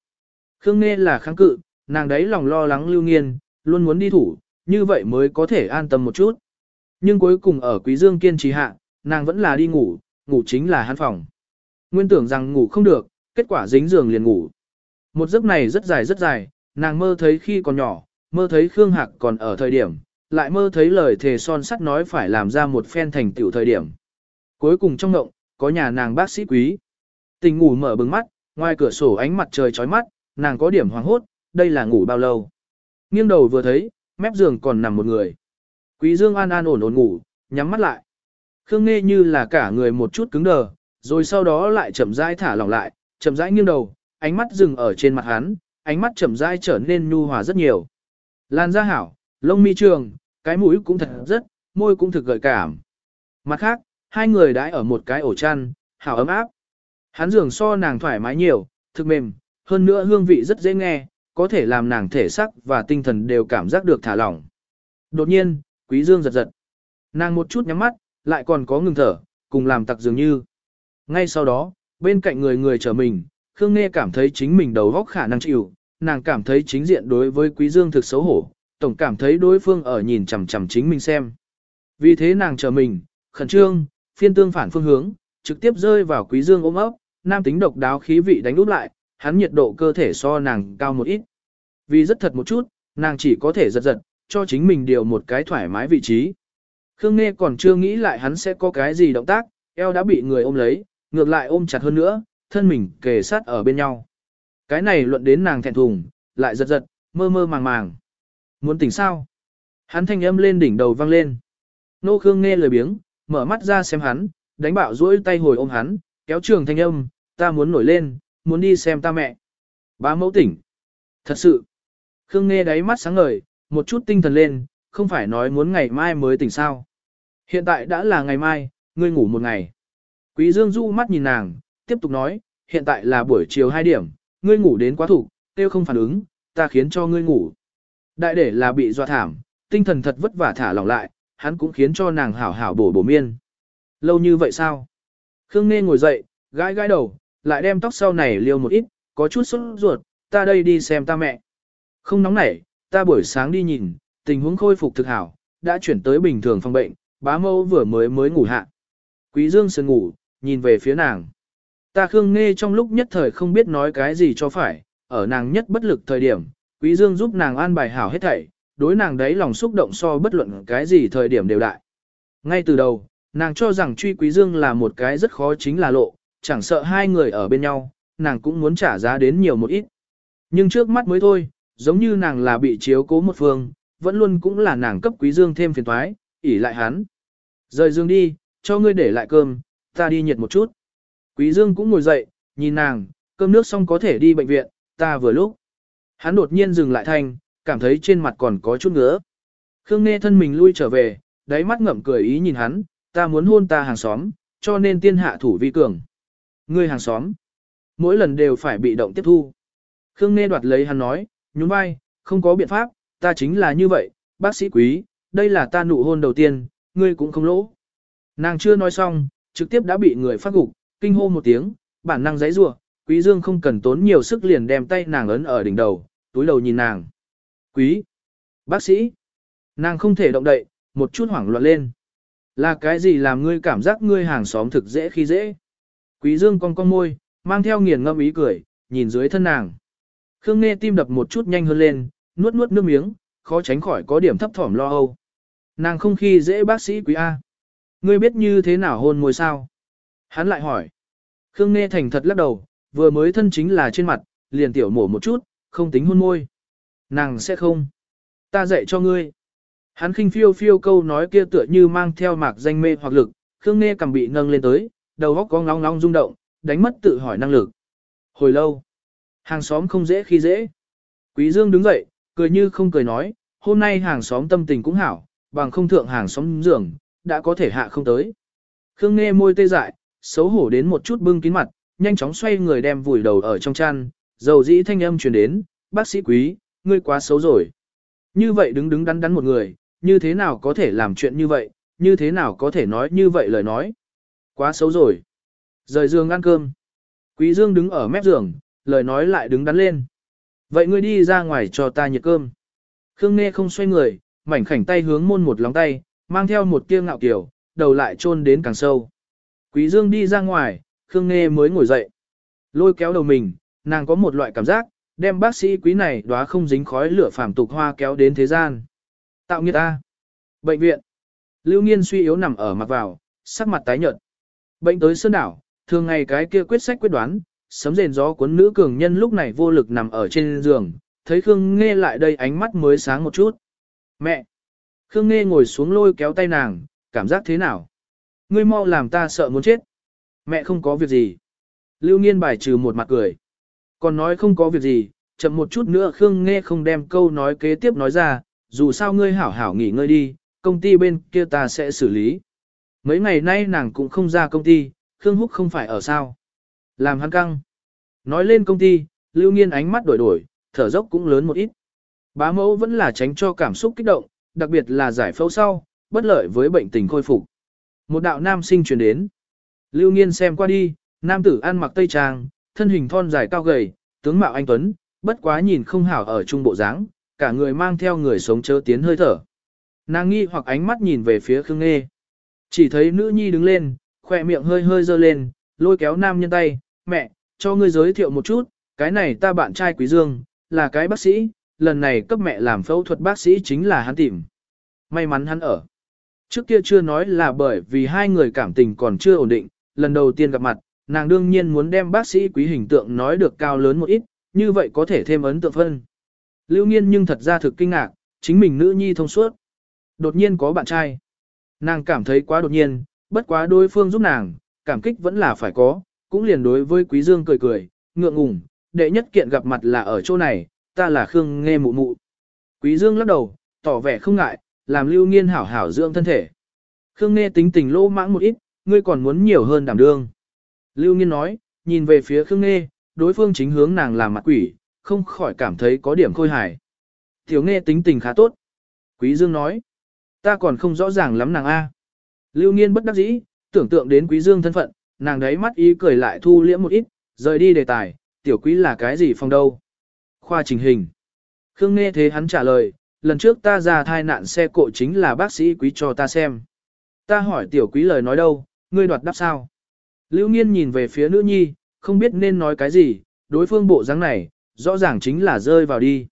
Khương Nghe là kháng cự, nàng đấy lòng lo lắng lưu nghiên, luôn muốn đi thủ, như vậy mới có thể an tâm một chút. Nhưng cuối cùng ở Quý Dương kiên trì hạ, nàng vẫn là đi ngủ, ngủ chính là hắn phòng. Nguyên tưởng rằng ngủ không được, kết quả dính giường liền ngủ. Một giấc này rất dài rất dài, nàng mơ thấy khi còn nhỏ, mơ thấy Khương Hạc còn ở thời điểm, lại mơ thấy lời thề son sắt nói phải làm ra một phen thành tựu thời điểm. Cuối cùng trong ngộng, có nhà nàng bác sĩ quý. Tình ngủ mở bừng mắt, ngoài cửa sổ ánh mặt trời chói mắt, nàng có điểm hoàng hốt, đây là ngủ bao lâu. Nghiêng đầu vừa thấy, mép giường còn nằm một người. Quý Dương an an ổn ổn ngủ, nhắm mắt lại. Khương nghe như là cả người một chút cứng đờ, rồi sau đó lại chậm rãi thả lỏng lại, chậm rãi nghiêng đầu, ánh mắt dừng ở trên mặt hắn, ánh mắt chậm rãi trở nên nhu hòa rất nhiều. Lan da hảo, lông mi trường, cái mũi cũng thật rất, môi cũng thực gợi cảm. Mặt khác, hai người đãi ở một cái ổ chăn, hảo ấm áp. Hắn giường so nàng thoải mái nhiều, thực mềm, hơn nữa hương vị rất dễ nghe, có thể làm nàng thể sắc và tinh thần đều cảm giác được thả lỏng. Đột nhiên, Quý Dương giật giật. Nàng một chút nhắm mắt, lại còn có ngừng thở, cùng làm tặc dường như. Ngay sau đó, bên cạnh người người trở mình, Khương Nghe cảm thấy chính mình đầu óc khả năng chịu, nàng cảm thấy chính diện đối với Quý Dương thực xấu hổ, tổng cảm thấy đối phương ở nhìn chằm chằm chính mình xem. Vì thế nàng chờ mình, khẩn trương, phiên tương phản phương hướng, trực tiếp rơi vào Quý Dương ôm ấp, nam tính độc đáo khí vị đánh úp lại, hắn nhiệt độ cơ thể so nàng cao một ít. Vì rất thật một chút, nàng chỉ có thể giật giật, cho chính mình điều một cái thoải mái vị trí. Khương Nghe còn chưa nghĩ lại hắn sẽ có cái gì động tác, eo đã bị người ôm lấy, ngược lại ôm chặt hơn nữa, thân mình kề sát ở bên nhau. Cái này luận đến nàng thẹn thùng, lại giật giật, mơ mơ màng màng. Muốn tỉnh sao? Hắn thanh âm lên đỉnh đầu vang lên. Nô Khương nghe lời biếng, mở mắt ra xem hắn, đánh bạo duỗi tay hồi ôm hắn, kéo trường thanh âm, ta muốn nổi lên, muốn đi xem ta mẹ. Bá mẫu tỉnh. Thật sự. Khương nghe đáy mắt sáng ngời, một chút tinh thần lên, không phải nói muốn ngày mai mới tỉnh sao. Hiện tại đã là ngày mai, ngươi ngủ một ngày. Quý Dương du mắt nhìn nàng, tiếp tục nói, hiện tại là buổi chiều 2 điểm, ngươi ngủ đến quá thủ, tiêu không phản ứng, ta khiến cho ngươi ngủ. Đại để là bị dọa thảm, tinh thần thật vất vả thả lỏng lại, hắn cũng khiến cho nàng hảo hảo bổ bổ miên. Lâu như vậy sao? Khương Nghê ngồi dậy, gãi gãi đầu, lại đem tóc sau này liêu một ít, có chút sốt ruột, ta đây đi xem ta mẹ. Không nóng nảy, ta buổi sáng đi nhìn, tình huống khôi phục thực hảo, đã chuyển tới bình thường phòng bệnh, bá mâu vừa mới mới ngủ hạ. Quý Dương sườn ngủ, nhìn về phía nàng. Ta Khương Nghe trong lúc nhất thời không biết nói cái gì cho phải, ở nàng nhất bất lực thời điểm, Quý Dương giúp nàng an bài hảo hết thảy, đối nàng đấy lòng xúc động so bất luận cái gì thời điểm đều đại. Ngay từ đầu, nàng cho rằng truy Quý Dương là một cái rất khó chính là lộ, chẳng sợ hai người ở bên nhau, nàng cũng muốn trả giá đến nhiều một ít. Nhưng trước mắt mới thôi, giống như nàng là bị chiếu cố một phương, vẫn luôn cũng là nàng cấp Quý Dương thêm phiền toái, ỉ lại hắn. Rời Dương đi, cho ngươi để lại cơm, ta đi nhiệt một chút. Quý Dương cũng ngồi dậy, nhìn nàng, cơm nước xong có thể đi bệnh viện, ta vừa lúc. Hắn đột nhiên dừng lại thanh, cảm thấy trên mặt còn có chút ngứa. Khương Nghê thân mình lui trở về, đáy mắt ngậm cười ý nhìn hắn, ta muốn hôn ta hàng xóm, cho nên tiên hạ thủ vi cường. Ngươi hàng xóm, mỗi lần đều phải bị động tiếp thu. Khương Nghê đoạt lấy hắn nói, nhún vai, không có biện pháp, ta chính là như vậy, bác sĩ quý, đây là ta nụ hôn đầu tiên, ngươi cũng không lỗ. Nàng chưa nói xong, trực tiếp đã bị người phát gục, kinh hô một tiếng, bản năng giấy rủa, Quý Dương không cần tốn nhiều sức liền đem tay nàng ấn ở đỉnh đầu, túi đầu nhìn nàng. Quý, bác sĩ, nàng không thể động đậy, một chút hoảng loạn lên. Là cái gì làm ngươi cảm giác ngươi hàng xóm thực dễ khi dễ? Quý Dương cong cong môi, mang theo nghiền ngâm ý cười, nhìn dưới thân nàng. Khương Nghe tim đập một chút nhanh hơn lên, nuốt nuốt nước miếng, khó tránh khỏi có điểm thấp thỏm lo âu. Nàng không khi dễ bác sĩ quý A. Ngươi biết như thế nào hôn môi sao? Hắn lại hỏi. Khương Nghe thành thật lắc đầu, vừa mới thân chính là trên mặt, liền tiểu mổ một chút, không tính hôn môi. Nàng sẽ không. Ta dạy cho ngươi. Hắn khinh phiêu phiêu câu nói kia tựa như mang theo mạc danh mê hoặc lực, Khương Nghe cầm bị nâng lên tới, đầu góc có ngóng ngóng rung động, đánh mất tự hỏi năng lực. Hồi lâu, hàng xóm không dễ khi dễ. Quý Dương đứng dậy, cười như không cười nói, hôm nay hàng xóm tâm tình cũng hảo, bằng không thượng hàng xóm giường, đã có thể hạ không tới. Khương Nghe môi tê dại, xấu hổ đến một chút bưng kín mặt, nhanh chóng xoay người đem vùi đầu ở trong chăn, dầu dĩ thanh âm truyền đến, bác sĩ quý, ngươi quá xấu rồi. Như vậy đứng đứng đắn đắn một người, như thế nào có thể làm chuyện như vậy, như thế nào có thể nói như vậy lời nói. Quá xấu rồi. Rời giường ăn cơm. Quý Dương đứng ở mép giường, lời nói lại đứng đắn lên. Vậy ngươi đi ra ngoài cho ta nhiệt cơm. Khương Nghe không xoay người, mảnh khảnh tay hướng môn một lóng tay, mang theo một tia ngạo kiểu, đầu lại chôn đến càng sâu. Quý Dương đi ra ngoài, Khương Nghê mới ngồi dậy. Lôi kéo đầu mình, nàng có một loại cảm giác, đem bác sĩ quý này đóa không dính khói lửa phàm tục hoa kéo đến thế gian. Tạo nghiệt ta. Bệnh viện. Lưu Nghiên suy yếu nằm ở mặt vào, sắc mặt tái nhợt. Bệnh tới sơn đảo, thường ngày cái kia quyết sách quyết đoán, sấm rền gió cuốn nữ cường nhân lúc này vô lực nằm ở trên giường, thấy Khương Nghe lại đây ánh mắt mới sáng một chút. Mẹ! Khương Nghe ngồi xuống lôi kéo tay nàng, cảm giác thế nào? Ngươi mau làm ta sợ muốn chết. Mẹ không có việc gì. Lưu Nghiên bài trừ một mặt cười. Còn nói không có việc gì, chậm một chút nữa Khương Nghe không đem câu nói kế tiếp nói ra, dù sao ngươi hảo hảo nghỉ ngơi đi, công ty bên kia ta sẽ xử lý. Mấy ngày nay nàng cũng không ra công ty, Khương Húc không phải ở sao. Làm hắn căng. Nói lên công ty, Lưu Nghiên ánh mắt đổi đổi, thở dốc cũng lớn một ít. Bá mẫu vẫn là tránh cho cảm xúc kích động, đặc biệt là giải phẫu sau, bất lợi với bệnh tình khôi phục. Một đạo nam sinh truyền đến. Lưu Nghiên xem qua đi, nam tử ăn mặc tây trang, thân hình thon dài cao gầy, tướng mạo anh tuấn, bất quá nhìn không hảo ở trung bộ dáng, cả người mang theo người sống chớ tiến hơi thở. Nàng nghi hoặc ánh mắt nhìn về phía Khương Nghê. Chỉ thấy nữ nhi đứng lên, khỏe miệng hơi hơi dơ lên, lôi kéo nam nhân tay, mẹ, cho ngươi giới thiệu một chút, cái này ta bạn trai Quý Dương, là cái bác sĩ, lần này cấp mẹ làm phẫu thuật bác sĩ chính là hắn tìm. May mắn hắn ở. Trước kia chưa nói là bởi vì hai người cảm tình còn chưa ổn định, lần đầu tiên gặp mặt, nàng đương nhiên muốn đem bác sĩ quý hình tượng nói được cao lớn một ít, như vậy có thể thêm ấn tượng phân. Lưu Nghiên nhưng thật ra thực kinh ngạc, chính mình nữ nhi thông suốt. Đột nhiên có bạn trai. Nàng cảm thấy quá đột nhiên, bất quá đối phương giúp nàng, cảm kích vẫn là phải có, cũng liền đối với Quý Dương cười cười, ngượng ngùng, đệ nhất kiện gặp mặt là ở chỗ này, ta là Khương Nghe mụ mụ. Quý Dương lắc đầu, tỏ vẻ không ngại, làm Lưu Nghiên hảo hảo dưỡng thân thể. Khương Nghe tính tình lô mãng một ít, ngươi còn muốn nhiều hơn đảm đương. Lưu Nghiên nói, nhìn về phía Khương Nghê, đối phương chính hướng nàng làm mặt quỷ, không khỏi cảm thấy có điểm khôi hài. Tiểu Nghê tính tình khá tốt. Quý Dương nói, ta còn không rõ ràng lắm nàng A. Lưu Nghiên bất đắc dĩ, tưởng tượng đến Quý Dương thân phận, nàng đấy mắt ý cười lại thu liễm một ít, rời đi đề tài, tiểu quý là cái gì phong đâu. Khoa trình hình. Khương Nghê thế hắn trả lời, lần trước ta ra thai nạn xe cộ chính là bác sĩ quý cho ta xem. Ta hỏi tiểu quý lời nói đâu, ngươi đoạt đáp sao? Lưu nghiên nhìn về phía nữ nhi, không biết nên nói cái gì, đối phương bộ dáng này, rõ ràng chính là rơi vào đi.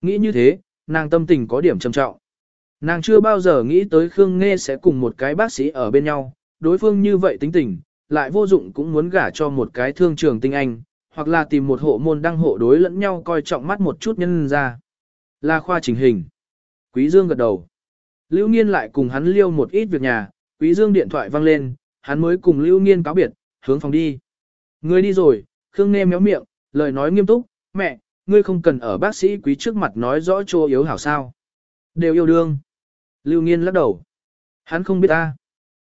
Nghĩ như thế, nàng tâm tình có điểm trầm trọng. Nàng chưa bao giờ nghĩ tới Khương Nghe sẽ cùng một cái bác sĩ ở bên nhau, đối phương như vậy tính tình, lại vô dụng cũng muốn gả cho một cái thương trường tinh anh, hoặc là tìm một hộ môn đăng hộ đối lẫn nhau coi trọng mắt một chút nhân ra. Là khoa chỉnh hình. Quý Dương gật đầu. Lưu Nghiên lại cùng hắn liêu một ít việc nhà, Quý Dương điện thoại vang lên, hắn mới cùng Lưu Nghiên cáo biệt, hướng phòng đi. Ngươi đi rồi, Khương Nê méo miệng, lời nói nghiêm túc, mẹ, ngươi không cần ở bác sĩ quý trước mặt nói rõ chỗ yếu hảo sao. Đều yêu đương. Lưu Nghiên lắc đầu. Hắn không biết ta.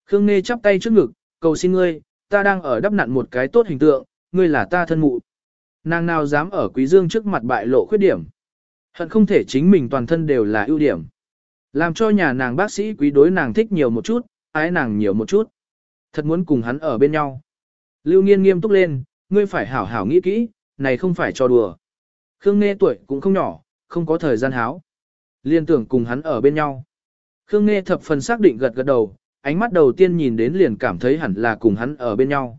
Khương Nê chắp tay trước ngực, cầu xin ngươi, ta đang ở đắp nặn một cái tốt hình tượng, ngươi là ta thân mụ. Nàng nào dám ở quý dương trước mặt bại lộ khuyết điểm. Hận không thể chính mình toàn thân đều là ưu điểm. Làm cho nhà nàng bác sĩ quý đối nàng thích nhiều một chút, ái nàng nhiều một chút. Thật muốn cùng hắn ở bên nhau. Lưu nghiên nghiêm túc lên, ngươi phải hảo hảo nghĩ kỹ, này không phải cho đùa. Khương Nghe tuổi cũng không nhỏ, không có thời gian háo. Liên tưởng cùng hắn ở bên nhau. Khương Nghe thập phần xác định gật gật đầu, ánh mắt đầu tiên nhìn đến liền cảm thấy hẳn là cùng hắn ở bên nhau.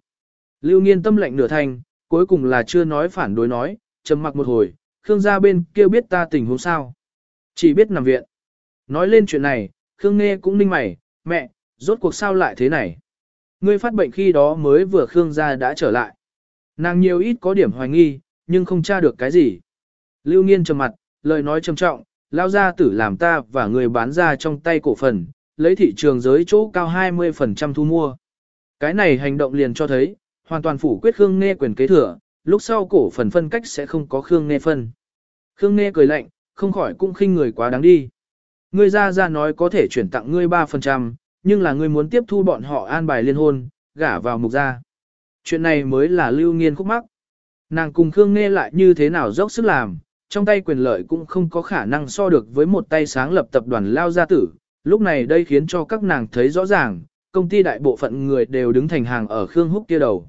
Lưu nghiên tâm lệnh nửa thanh, cuối cùng là chưa nói phản đối nói, trầm mặc một hồi, Khương gia bên kia biết ta tình huống sao. Chỉ biết nằm viện. Nói lên chuyện này, Khương nghe cũng ninh mày, mẹ, rốt cuộc sao lại thế này. Ngươi phát bệnh khi đó mới vừa Khương gia đã trở lại. Nàng nhiều ít có điểm hoài nghi, nhưng không tra được cái gì. Lưu nghiên trầm mặt, lời nói trầm trọng, lao ra tử làm ta và người bán ra trong tay cổ phần, lấy thị trường giới chỗ cao 20% thu mua. Cái này hành động liền cho thấy, hoàn toàn phủ quyết Khương Nghe quyền kế thừa, lúc sau cổ phần phân cách sẽ không có Khương Nghe phân. Khương Nghe cười lạnh, không khỏi cũng khinh người quá đáng đi. Ngươi ra ra nói có thể chuyển tặng ngươi 3%, nhưng là ngươi muốn tiếp thu bọn họ an bài liên hôn, gả vào mục gia. Chuyện này mới là lưu nghiên khúc mắc. Nàng cùng Khương Nghe lại như thế nào dốc sức làm, trong tay quyền lợi cũng không có khả năng so được với một tay sáng lập tập đoàn lao gia tử, Lúc này đây khiến cho các nàng thấy rõ ràng, công ty đại bộ phận người đều đứng thành hàng ở Khương Húc kia đầu.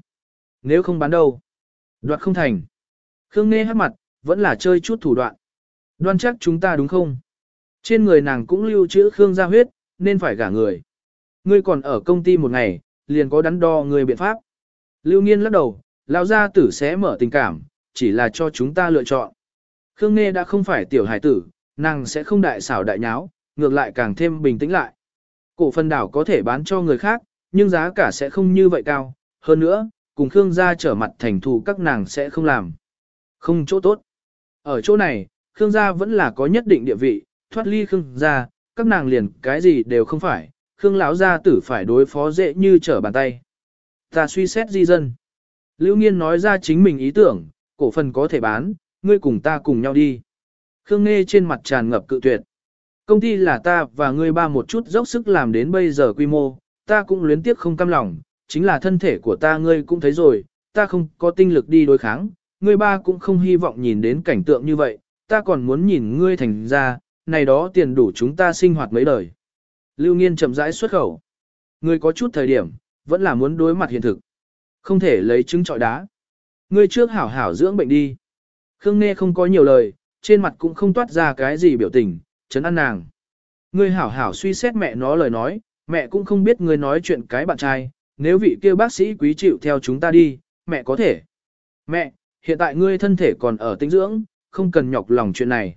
Nếu không bán đâu, đoạt không thành. Khương Nghe hát mặt, vẫn là chơi chút thủ đoạn. Đoan chắc chúng ta đúng không? Trên người nàng cũng lưu trữ Khương gia huyết, nên phải gả người. Ngươi còn ở công ty một ngày, liền có đắn đo người biện pháp. Lưu Nghiên lắc đầu, Lão gia tử sẽ mở tình cảm, chỉ là cho chúng ta lựa chọn. Khương Nghê đã không phải tiểu hải tử, nàng sẽ không đại xảo đại nháo, ngược lại càng thêm bình tĩnh lại. Cổ phần đảo có thể bán cho người khác, nhưng giá cả sẽ không như vậy cao. Hơn nữa, cùng Khương gia trở mặt thành thù các nàng sẽ không làm. Không chỗ tốt. Ở chỗ này, Khương gia vẫn là có nhất định địa vị, thoát ly Khương gia, các nàng liền cái gì đều không phải, Khương lão gia tử phải đối phó dễ như trở bàn tay. Ta suy xét di dân. Lưu Nghiên nói ra chính mình ý tưởng, cổ phần có thể bán, ngươi cùng ta cùng nhau đi. Khương Nghê trên mặt tràn ngập cự tuyệt. Công ty là ta và ngươi ba một chút dốc sức làm đến bây giờ quy mô, ta cũng luyến tiếc không cam lòng, chính là thân thể của ta ngươi cũng thấy rồi, ta không có tinh lực đi đối kháng, ngươi ba cũng không hy vọng nhìn đến cảnh tượng như vậy, ta còn muốn nhìn ngươi thành ra, này đó tiền đủ chúng ta sinh hoạt mấy đời. Lưu Nghiên chậm rãi xuất khẩu. Ngươi có chút thời điểm, vẫn là muốn đối mặt hiện thực. Không thể lấy trứng trọi đá. Ngươi trước hảo hảo dưỡng bệnh đi. Khương Nghe không có nhiều lời, trên mặt cũng không toát ra cái gì biểu tình, chấn an nàng. Ngươi hảo hảo suy xét mẹ nó lời nói, mẹ cũng không biết ngươi nói chuyện cái bạn trai, nếu vị kia bác sĩ quý chịu theo chúng ta đi, mẹ có thể. Mẹ, hiện tại ngươi thân thể còn ở tinh dưỡng, không cần nhọc lòng chuyện này.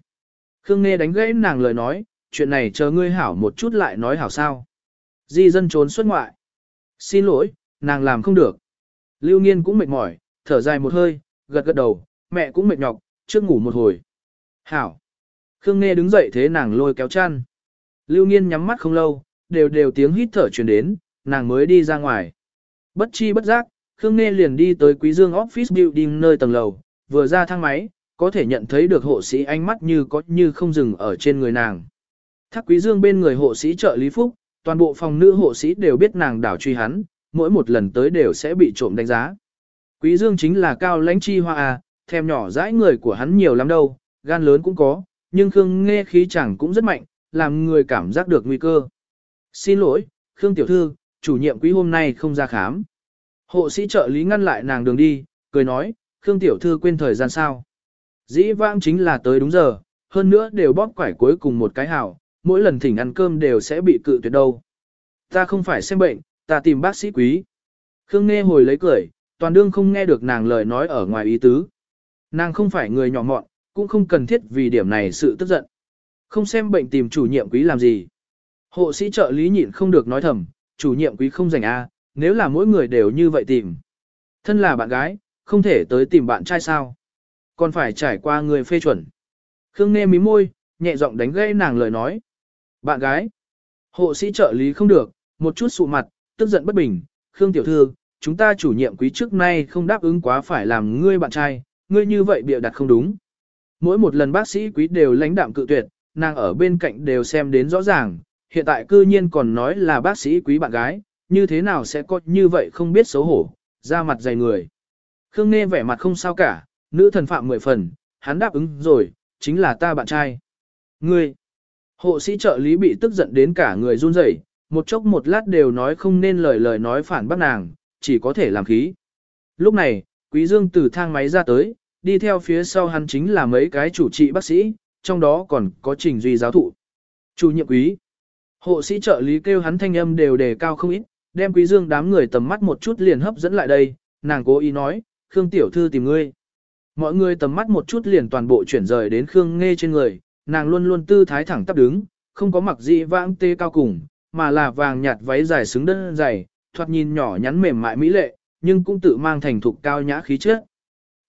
Khương Nghe đánh gãy nàng lời nói, chuyện này chờ ngươi hảo một chút lại nói hảo sao. Di dân trốn xuất ngoại. Xin lỗi, nàng làm không được. Lưu Nghiên cũng mệt mỏi, thở dài một hơi, gật gật đầu, mẹ cũng mệt nhọc, trước ngủ một hồi. Hảo. Khương Nghe đứng dậy thế nàng lôi kéo chăn. Lưu Nghiên nhắm mắt không lâu, đều đều tiếng hít thở truyền đến, nàng mới đi ra ngoài. Bất chi bất giác, Khương Nghe liền đi tới Quý Dương Office Building nơi tầng lầu, vừa ra thang máy, có thể nhận thấy được hộ sĩ ánh mắt như có như không dừng ở trên người nàng. Thác Quý Dương bên người hộ sĩ trợ lý Phúc, toàn bộ phòng nữ hộ sĩ đều biết nàng đảo truy hắn, mỗi một lần tới đều sẽ bị trộm đánh giá. Quý Dương chính là cao lãnh chi hoa à, thèm nhỏ dãi người của hắn nhiều lắm đâu, gan lớn cũng có, nhưng Khương nghe khí chẳng cũng rất mạnh, làm người cảm giác được nguy cơ. Xin lỗi, Khương tiểu thư, chủ nhiệm quý hôm nay không ra khám. Hộ sĩ trợ lý ngăn lại nàng đường đi, cười nói, Khương tiểu thư quên thời gian sao. Dĩ vãng chính là tới đúng giờ, hơn nữa đều bóp quải cuối cùng một cái hảo, mỗi lần thỉnh ăn cơm đều sẽ bị cự tuyệt đâu. Ta không phải xem bệnh, ta tìm bác sĩ quý. Khương nghe hồi lấy cười, toàn đương không nghe được nàng lời nói ở ngoài ý tứ. Nàng không phải người nhỏ mọn, cũng không cần thiết vì điểm này sự tức giận. Không xem bệnh tìm chủ nhiệm quý làm gì. Hộ sĩ trợ lý nhịn không được nói thầm, chủ nhiệm quý không dành A, à, nếu là mỗi người đều như vậy tìm. Thân là bạn gái, không thể tới tìm bạn trai sao. Còn phải trải qua người phê chuẩn. Khương nghe mí môi, nhẹ giọng đánh gây nàng lời nói. Bạn gái. Hộ sĩ trợ lý không được, một chút sụ mặt, tức giận bất bình. Khương tiểu thư, chúng ta chủ nhiệm quý trước nay không đáp ứng quá phải làm ngươi bạn trai, ngươi như vậy bịa đặt không đúng. Mỗi một lần bác sĩ quý đều lãnh đạm cự tuyệt, nàng ở bên cạnh đều xem đến rõ ràng, hiện tại cư nhiên còn nói là bác sĩ quý bạn gái, như thế nào sẽ có như vậy không biết xấu hổ, ra mặt dày người. Khương Nghe vẻ mặt không sao cả, nữ thần phạm mười phần, hắn đáp ứng rồi, chính là ta bạn trai. Ngươi, hộ sĩ trợ lý bị tức giận đến cả người run rẩy, một chốc một lát đều nói không nên lời lời nói phản bác nàng, chỉ có thể làm khí. Lúc này, Quý Dương từ thang máy ra tới, đi theo phía sau hắn chính là mấy cái chủ trị bác sĩ, trong đó còn có Trình Duy giáo thụ. Chủ nhiệm quý. Hộ sĩ trợ lý kêu hắn thanh âm đều đề cao không ít, đem Quý Dương đám người tầm mắt một chút liền hấp dẫn lại đây, nàng cố ý nói, Khương tiểu thư tìm ngươi. Mọi người tầm mắt một chút liền toàn bộ chuyển rời đến Khương Nghe trên người, nàng luôn luôn tư thái thẳng tắp đứng, không có mặc gì vãng tê cao cùng, mà là vàng nhạt váy dài xứng đơn dày, thoạt nhìn nhỏ nhắn mềm mại mỹ lệ, nhưng cũng tự mang thành thục cao nhã khí chất.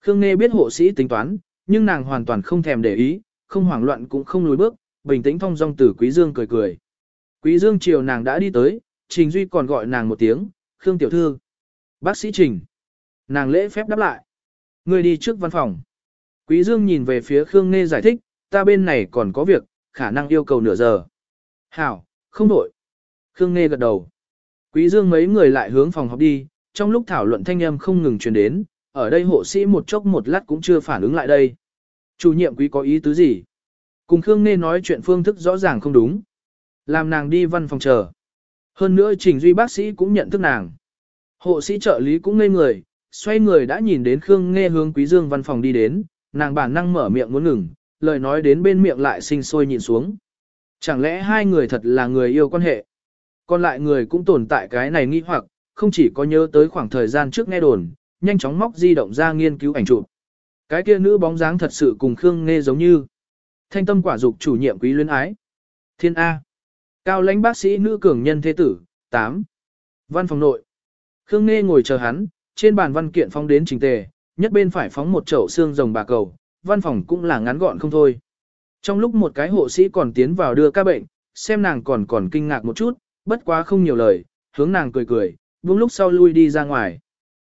Khương Nghê biết hộ sĩ tính toán, nhưng nàng hoàn toàn không thèm để ý, không hoảng loạn cũng không lùi bước, bình tĩnh thong dong từ Quý Dương cười cười. Quý Dương chiều nàng đã đi tới, Trình Duy còn gọi nàng một tiếng, Khương tiểu thư. Bác sĩ Trình. Nàng lễ phép đáp lại. Người đi trước văn phòng. Quý Dương nhìn về phía Khương Nghê giải thích, ta bên này còn có việc, khả năng yêu cầu nửa giờ. Hảo, không đổi. Khương Nghe gật đầu. Quý Dương mấy người lại hướng phòng học đi, trong lúc thảo luận thanh âm không ngừng truyền đến, ở đây hộ sĩ một chốc một lát cũng chưa phản ứng lại đây. Chủ nhiệm quý có ý tứ gì? Cùng Khương Nghê nói chuyện phương thức rõ ràng không đúng. Làm nàng đi văn phòng chờ. Hơn nữa Trình Duy bác sĩ cũng nhận thức nàng. Hộ sĩ trợ lý cũng ngây người, xoay người đã nhìn đến Khương Nghe hướng Quý Dương văn phòng đi đến, nàng bản năng mở miệng muốn ngừng, lời nói đến bên miệng lại sinh sôi nhìn xuống. Chẳng lẽ hai người thật là người yêu quan hệ? Còn lại người cũng tồn tại cái này nghi hoặc, không chỉ có nhớ tới khoảng thời gian trước nghe đồn, nhanh chóng móc di động ra nghiên cứu ảnh chụp. Cái kia nữ bóng dáng thật sự cùng Khương Nghe giống như. Thanh tâm quả dục chủ nhiệm quý luyến ái. Thiên A. Cao lãnh bác sĩ nữ cường nhân thế tử, 8. Văn phòng nội. Khương Nghe ngồi chờ hắn, trên bàn văn kiện phóng đến trình tề, nhất bên phải phóng một chậu xương rồng bà cầu, văn phòng cũng là ngắn gọn không thôi. Trong lúc một cái hộ sĩ còn tiến vào đưa ca bệnh, xem nàng còn còn kinh ngạc một chút, bất quá không nhiều lời, hướng nàng cười cười, buông lúc sau lui đi ra ngoài.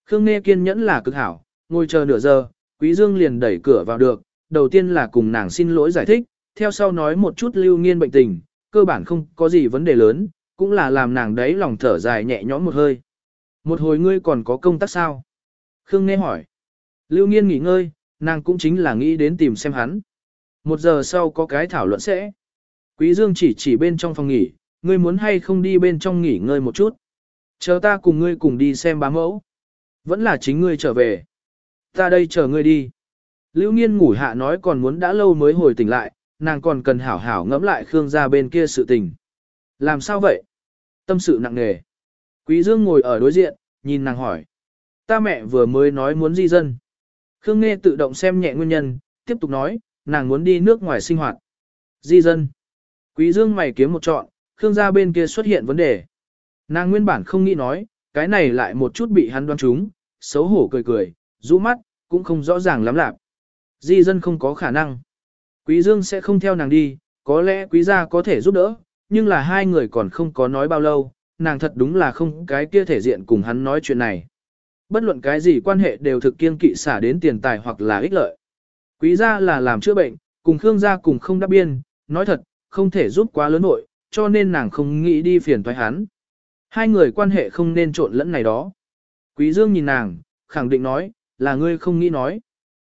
Khương Nghe kiên nhẫn là cực hảo, ngồi chờ nửa giờ, Quý Dương liền đẩy cửa vào được, đầu tiên là cùng nàng xin lỗi giải thích, theo sau nói một chút lưu nghiên bệnh tình, cơ bản không có gì vấn đề lớn, cũng là làm nàng đấy lòng thở dài nhẹ nhõm một hơi. Một hồi ngươi còn có công tác sao? Khương Nghe hỏi. Lưu nghiên nghỉ ngơi, nàng cũng chính là nghĩ đến tìm xem hắn. Một giờ sau có cái thảo luận sẽ. Quý Dương chỉ chỉ bên trong phòng nghỉ, ngươi muốn hay không đi bên trong nghỉ ngơi một chút. Chờ ta cùng ngươi cùng đi xem bá mẫu. Vẫn là chính ngươi trở về. Ta đây chờ ngươi đi. Lưu nghiên ngủ hạ nói còn muốn đã lâu mới hồi tỉnh lại, nàng còn cần hảo hảo ngẫm lại Khương gia bên kia sự tình. Làm sao vậy? Tâm sự nặng nề. Quý Dương ngồi ở đối diện, nhìn nàng hỏi. Ta mẹ vừa mới nói muốn di dân. Khương Nghe tự động xem nhẹ nguyên nhân, tiếp tục nói, nàng muốn đi nước ngoài sinh hoạt. Di dân. Quý Dương mày kiếm một trọn, Khương gia bên kia xuất hiện vấn đề. Nàng nguyên bản không nghĩ nói, cái này lại một chút bị hắn đoán trúng, xấu hổ cười cười, rũ mắt, cũng không rõ ràng lắm lạc. Di dân không có khả năng. Quý Dương sẽ không theo nàng đi, có lẽ quý gia có thể giúp đỡ, nhưng là hai người còn không có nói bao lâu, nàng thật đúng là không cái kia thể diện cùng hắn nói chuyện này. Bất luận cái gì quan hệ đều thực kiên kỵ xả đến tiền tài hoặc là ích lợi. Quý gia là làm chữa bệnh, cùng Khương gia cùng không đáp biên, nói thật, không thể giúp quá lớn nội, cho nên nàng không nghĩ đi phiền thoái hắn. Hai người quan hệ không nên trộn lẫn này đó. Quý Dương nhìn nàng, khẳng định nói, là ngươi không nghĩ nói.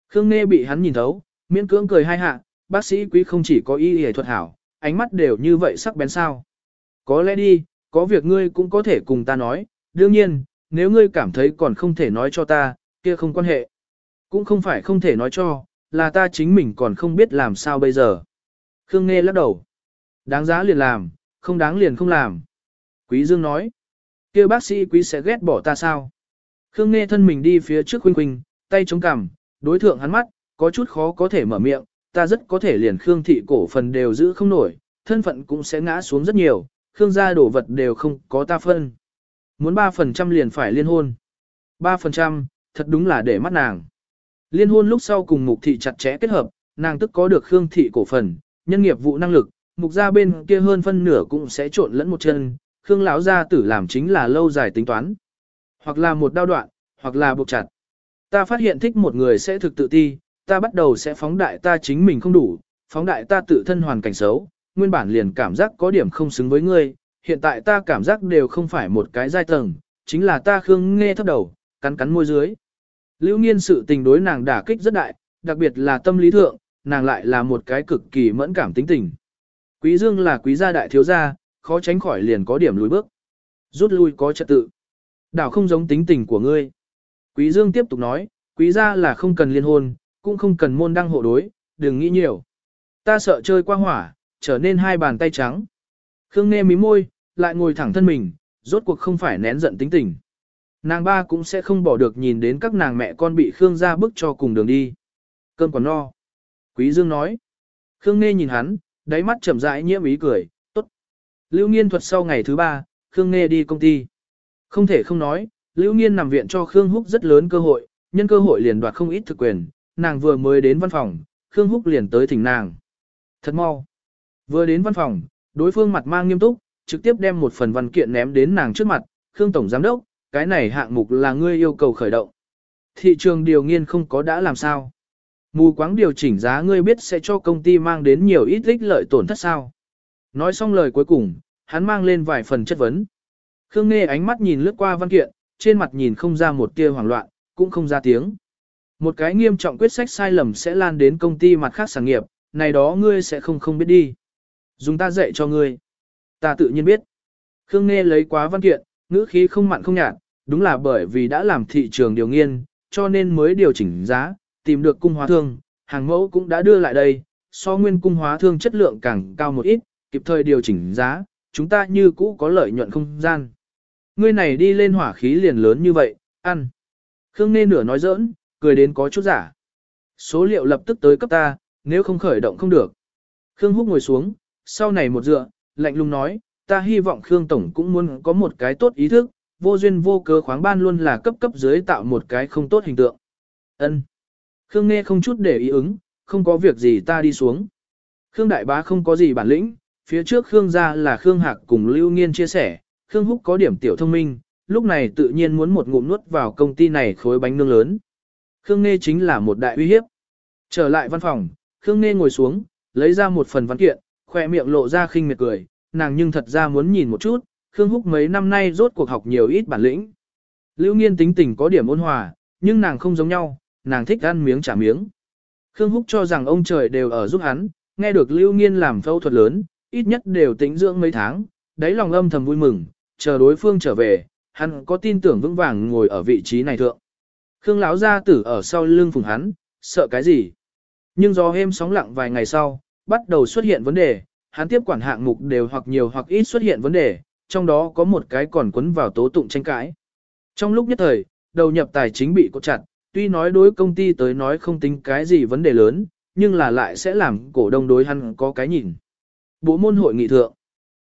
Khương Nê bị hắn nhìn thấu, miễn cưỡng cười hai hạ, bác sĩ quý không chỉ có y y thuật hảo, ánh mắt đều như vậy sắc bén sao. Có lẽ đi, có việc ngươi cũng có thể cùng ta nói, đương nhiên, nếu ngươi cảm thấy còn không thể nói cho ta, kia không quan hệ. Cũng không phải không thể nói cho, là ta chính mình còn không biết làm sao bây giờ. Khương Nghe lắc đầu. Đáng giá liền làm, không đáng liền không làm. Quý Dương nói. kia bác sĩ quý sẽ ghét bỏ ta sao? Khương Nghe thân mình đi phía trước huynh huynh, tay chống cằm, đối thượng hắn mắt, có chút khó có thể mở miệng, ta rất có thể liền Khương thị cổ phần đều giữ không nổi, thân phận cũng sẽ ngã xuống rất nhiều, Khương gia đổ vật đều không có ta phân. Muốn 3% liền phải liên hôn. 3%, thật đúng là để mắt nàng. Liên hôn lúc sau cùng mục thị chặt chẽ kết hợp, nàng tức có được Khương thị cổ phần, nhân nghiệp vụ năng lực, mục gia bên kia hơn phân nửa cũng sẽ trộn lẫn một chân, Khương lão gia tử làm chính là lâu dài tính toán. Hoặc là một đao đoạn, hoặc là buộc chặt. Ta phát hiện thích một người sẽ thực tự ti, ta bắt đầu sẽ phóng đại ta chính mình không đủ, phóng đại ta tự thân hoàn cảnh xấu, nguyên bản liền cảm giác có điểm không xứng với ngươi, hiện tại ta cảm giác đều không phải một cái giai tầng, chính là ta khương nghe thấp đầu, cắn cắn môi dưới. Lưu nghiên sự tình đối nàng đả kích rất đại, đặc biệt là tâm lý thượng, nàng lại là một cái cực kỳ mẫn cảm tính tình. Quý dương là quý gia đại thiếu gia, khó tránh khỏi liền có điểm lùi bước. Rút lui có trật tự. Đảo không giống tính tình của ngươi. Quý dương tiếp tục nói, quý gia là không cần liên hôn, cũng không cần môn đăng hộ đối, đừng nghĩ nhiều. Ta sợ chơi qua hỏa, trở nên hai bàn tay trắng. Khương nghe mí môi, lại ngồi thẳng thân mình, rốt cuộc không phải nén giận tính tình. Nàng ba cũng sẽ không bỏ được nhìn đến các nàng mẹ con bị Khương ra bức cho cùng đường đi. Cơn còn no. Quý Dương nói. Khương Nghe nhìn hắn, đáy mắt chậm rãi nhiễm ý cười, tốt. Lưu Nghiên thuật sau ngày thứ ba, Khương Nghe đi công ty. Không thể không nói, Lưu Nghiên nằm viện cho Khương Húc rất lớn cơ hội, nhân cơ hội liền đoạt không ít thực quyền, nàng vừa mới đến văn phòng, Khương Húc liền tới thỉnh nàng. Thật mau. Vừa đến văn phòng, đối phương mặt mang nghiêm túc, trực tiếp đem một phần văn kiện ném đến nàng trước mặt, Khương Tổng Giám Đốc, cái này hạng mục là ngươi yêu cầu khởi động. Thị trường điều nghiên không có đã làm sao. Mù quáng điều chỉnh giá ngươi biết sẽ cho công ty mang đến nhiều ít ích lợi tổn thất sao. Nói xong lời cuối cùng, hắn mang lên vài phần chất vấn. Khương Nghe ánh mắt nhìn lướt qua văn kiện, trên mặt nhìn không ra một tia hoảng loạn, cũng không ra tiếng. Một cái nghiêm trọng quyết sách sai lầm sẽ lan đến công ty mặt khác sản nghiệp, này đó ngươi sẽ không không biết đi. Dùng ta dạy cho ngươi. Ta tự nhiên biết. Khương Nghe lấy quá văn kiện, ngữ khí không mặn không nhạt, đúng là bởi vì đã làm thị trường điều nghiên, cho nên mới điều chỉnh giá, tìm được cung hóa thương, hàng mẫu cũng đã đưa lại đây, so nguyên cung hóa thương chất lượng càng cao một ít, kịp thời điều chỉnh giá, chúng ta như cũ có lợi nhuận không gian. Ngươi này đi lên hỏa khí liền lớn như vậy, ăn. Khương Nê nửa nói giỡn, cười đến có chút giả. Số liệu lập tức tới cấp ta, nếu không khởi động không được. Khương Húc ngồi xuống, sau này một dựa, lạnh lùng nói, ta hy vọng Khương Tổng cũng muốn có một cái tốt ý thức, vô duyên vô cớ khoáng ban luôn là cấp cấp dưới tạo một cái không tốt hình tượng. Ân. Khương nghe không chút để ý ứng, không có việc gì ta đi xuống. Khương Đại Bá không có gì bản lĩnh, phía trước Khương gia là Khương Hạc cùng Lưu Nghiên chia sẻ, Khương Húc có điểm tiểu thông minh, lúc này tự nhiên muốn một ngụm nuốt vào công ty này khối bánh nương lớn. Khương Nghe chính là một đại uy hiếp. Trở lại văn phòng, Khương Nghe ngồi xuống, lấy ra một phần văn kiện, khoe miệng lộ ra khinh miệt cười, nàng nhưng thật ra muốn nhìn một chút, Khương Húc mấy năm nay rốt cuộc học nhiều ít bản lĩnh. Lưu Nghiên tính tình có điểm ôn hòa, nhưng nàng không giống nhau, nàng thích ăn miếng trả miếng. Khương Húc cho rằng ông trời đều ở giúp hắn, nghe được Lưu Nghiên làm phẫu thuật lớn, ít nhất đều tính dưỡng mấy tháng, đáy lòng âm thầm vui mừng, chờ đối phương trở về, hắn có tin tưởng vững vàng ngồi ở vị trí này thượng. Khương lão gia tử ở sau lưng phùng hắn, sợ cái gì? Nhưng do êm sóng lặng vài ngày sau, bắt đầu xuất hiện vấn đề, hắn tiếp quản hạng mục đều hoặc nhiều hoặc ít xuất hiện vấn đề, trong đó có một cái còn quấn vào tố tụng tranh cãi. Trong lúc nhất thời, đầu nhập tài chính bị cột chặt, tuy nói đối công ty tới nói không tính cái gì vấn đề lớn, nhưng là lại sẽ làm cổ đông đối hắn có cái nhìn. Bộ môn hội nghị thượng.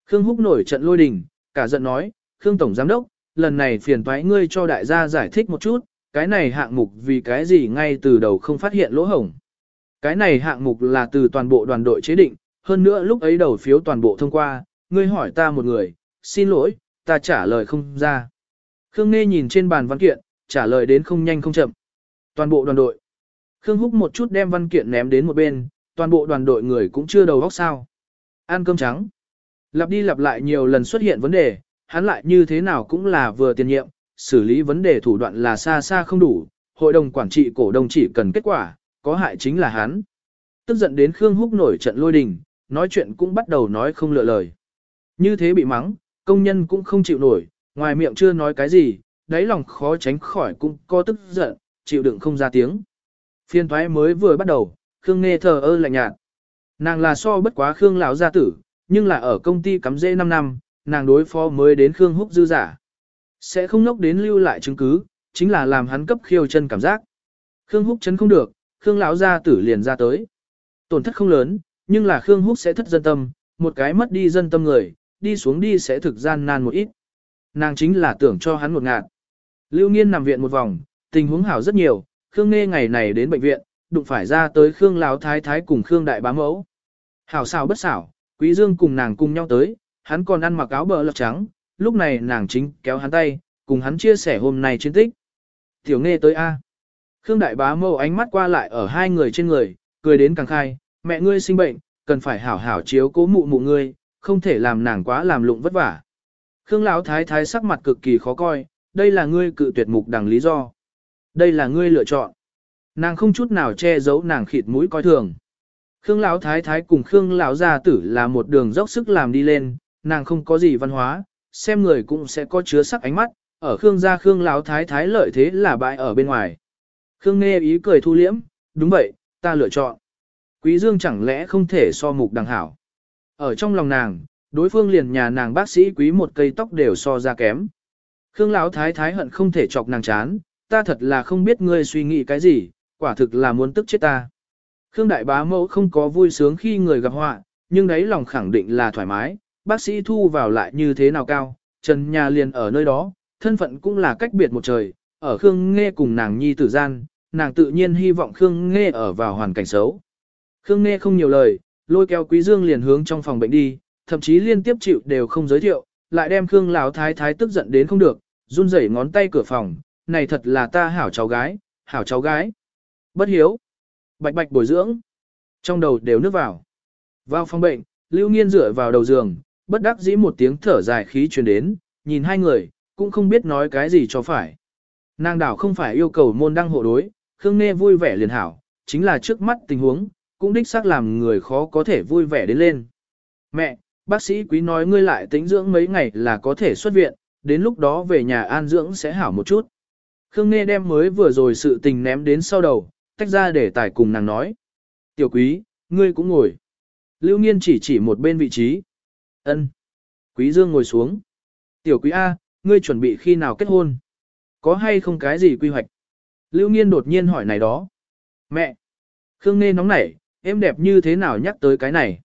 Khương Húc nổi trận lôi đình, cả giận nói, Khương Tổng Giám Đốc, lần này phiền thoái ngươi cho đại gia giải thích một chút, cái này hạng mục vì cái gì ngay từ đầu không phát hiện lỗ hổng. Cái này hạng mục là từ toàn bộ đoàn đội chế định, hơn nữa lúc ấy đầu phiếu toàn bộ thông qua, ngươi hỏi ta một người, xin lỗi, ta trả lời không ra. Khương Nghe nhìn trên bàn văn kiện, trả lời đến không nhanh không chậm. Toàn bộ đoàn đội. Khương Húc một chút đem văn kiện ném đến một bên, toàn bộ đoàn đội người cũng chưa đầu óc sao. Ăn cơm trắng. Lặp đi lặp lại nhiều lần xuất hiện vấn đề, hắn lại như thế nào cũng là vừa tiền nhiệm, xử lý vấn đề thủ đoạn là xa xa không đủ, hội đồng quản trị cổ đông chỉ cần kết quả, có hại chính là hắn. Tức giận đến Khương Húc nổi trận lôi đình, nói chuyện cũng bắt đầu nói không lựa lời. Như thế bị mắng, công nhân cũng không chịu nổi, ngoài miệng chưa nói cái gì, đáy lòng khó tránh khỏi cũng có tức giận, chịu đựng không ra tiếng. Phiên thoái mới vừa bắt đầu, Khương nghe thờ ơ lạnh nhạt. Nàng là so bất quá Khương lão gia tử, nhưng là ở công ty cắm dễ 5 năm, nàng đối phó mới đến Khương Húc dư giả. Sẽ không nốc đến lưu lại chứng cứ, chính là làm hắn cấp khiêu chân cảm giác. Khương Húc chấn không được, Khương lão gia tử liền ra tới. Tổn thất không lớn, nhưng là Khương Húc sẽ thất dân tâm, một cái mất đi dân tâm người, đi xuống đi sẽ thực gian nan một ít. Nàng chính là tưởng cho hắn một ngạt. Lưu Nghiên nằm viện một vòng, tình huống hảo rất nhiều, Khương Nghê ngày này đến bệnh viện, đụng phải ra tới Khương Lão Thái Thái cùng Khương Đại Bá Mẫu. Hảo xảo bất xảo, Quý Dương cùng nàng cùng nhau tới, hắn còn ăn mặc áo bờ lọc trắng, lúc này nàng chính kéo hắn tay, cùng hắn chia sẻ hôm nay chiến tích. Tiểu Nghê tới A. Khương Đại Bá mâu ánh mắt qua lại ở hai người trên người, cười đến càng khai, mẹ ngươi sinh bệnh, cần phải hảo hảo chiếu cố mụ mụ ngươi, không thể làm nàng quá làm lụng vất vả. Khương Lão Thái Thái sắc mặt cực kỳ khó coi, đây là ngươi cự tuyệt mục đằng lý do. Đây là ngươi lựa chọn. Nàng không chút nào che giấu nàng khịt mũi coi thường. Khương Lão Thái Thái cùng Khương Lão Gia Tử là một đường dốc sức làm đi lên, nàng không có gì văn hóa, xem người cũng sẽ có chứa sắc ánh mắt, ở Khương gia Khương Lão Thái Thái lợi thế là bại ở bên ngoài. Khương nghe ý cười thu liễm, đúng vậy, ta lựa chọn. Quý Dương chẳng lẽ không thể so mục đằng hảo. Ở trong lòng nàng, đối phương liền nhà nàng bác sĩ quý một cây tóc đều so ra kém. Khương Lão Thái Thái hận không thể chọc nàng chán, ta thật là không biết ngươi suy nghĩ cái gì, quả thực là muốn tức chết ta. Khương Đại Bá Mẫu không có vui sướng khi người gặp họa, nhưng đấy lòng khẳng định là thoải mái, bác sĩ thu vào lại như thế nào cao, trần nhà liền ở nơi đó, thân phận cũng là cách biệt một trời, ở Khương Nghe cùng nàng nhi tử gian, nàng tự nhiên hy vọng Khương Nghe ở vào hoàn cảnh xấu. Khương Nghe không nhiều lời, lôi kéo Quý Dương liền hướng trong phòng bệnh đi, thậm chí liên tiếp chịu đều không giới thiệu, lại đem Khương lão thái thái tức giận đến không được, run rẩy ngón tay cửa phòng, này thật là ta hảo cháu gái, hảo cháu gái. Bất hiếu, bạch bạch bồi dưỡng, trong đầu đều nước vào. Vào phòng bệnh, Lưu Nghiên dựa vào đầu giường, bất đắc dĩ một tiếng thở dài khí truyền đến, nhìn hai người, cũng không biết nói cái gì cho phải. Nàng đảo không phải yêu cầu môn đăng hộ đối, Khương Nghê vui vẻ liền hảo, chính là trước mắt tình huống, cũng đích xác làm người khó có thể vui vẻ đến lên. Mẹ, bác sĩ quý nói ngươi lại tĩnh dưỡng mấy ngày là có thể xuất viện, đến lúc đó về nhà an dưỡng sẽ hảo một chút. Khương Nghê đem mới vừa rồi sự tình ném đến sau đầu, tách ra để tài cùng nàng nói. Tiểu quý, ngươi cũng ngồi. Lưu Nghiên chỉ chỉ một bên vị trí. Ân. Quý Dương ngồi xuống. Tiểu quý A, ngươi chuẩn bị khi nào kết hôn? Có hay không cái gì quy hoạch? Lưu Nghiên đột nhiên hỏi này đó. Mẹ! Khương Nghê nóng nảy, em đẹp như thế nào nhắc tới cái này?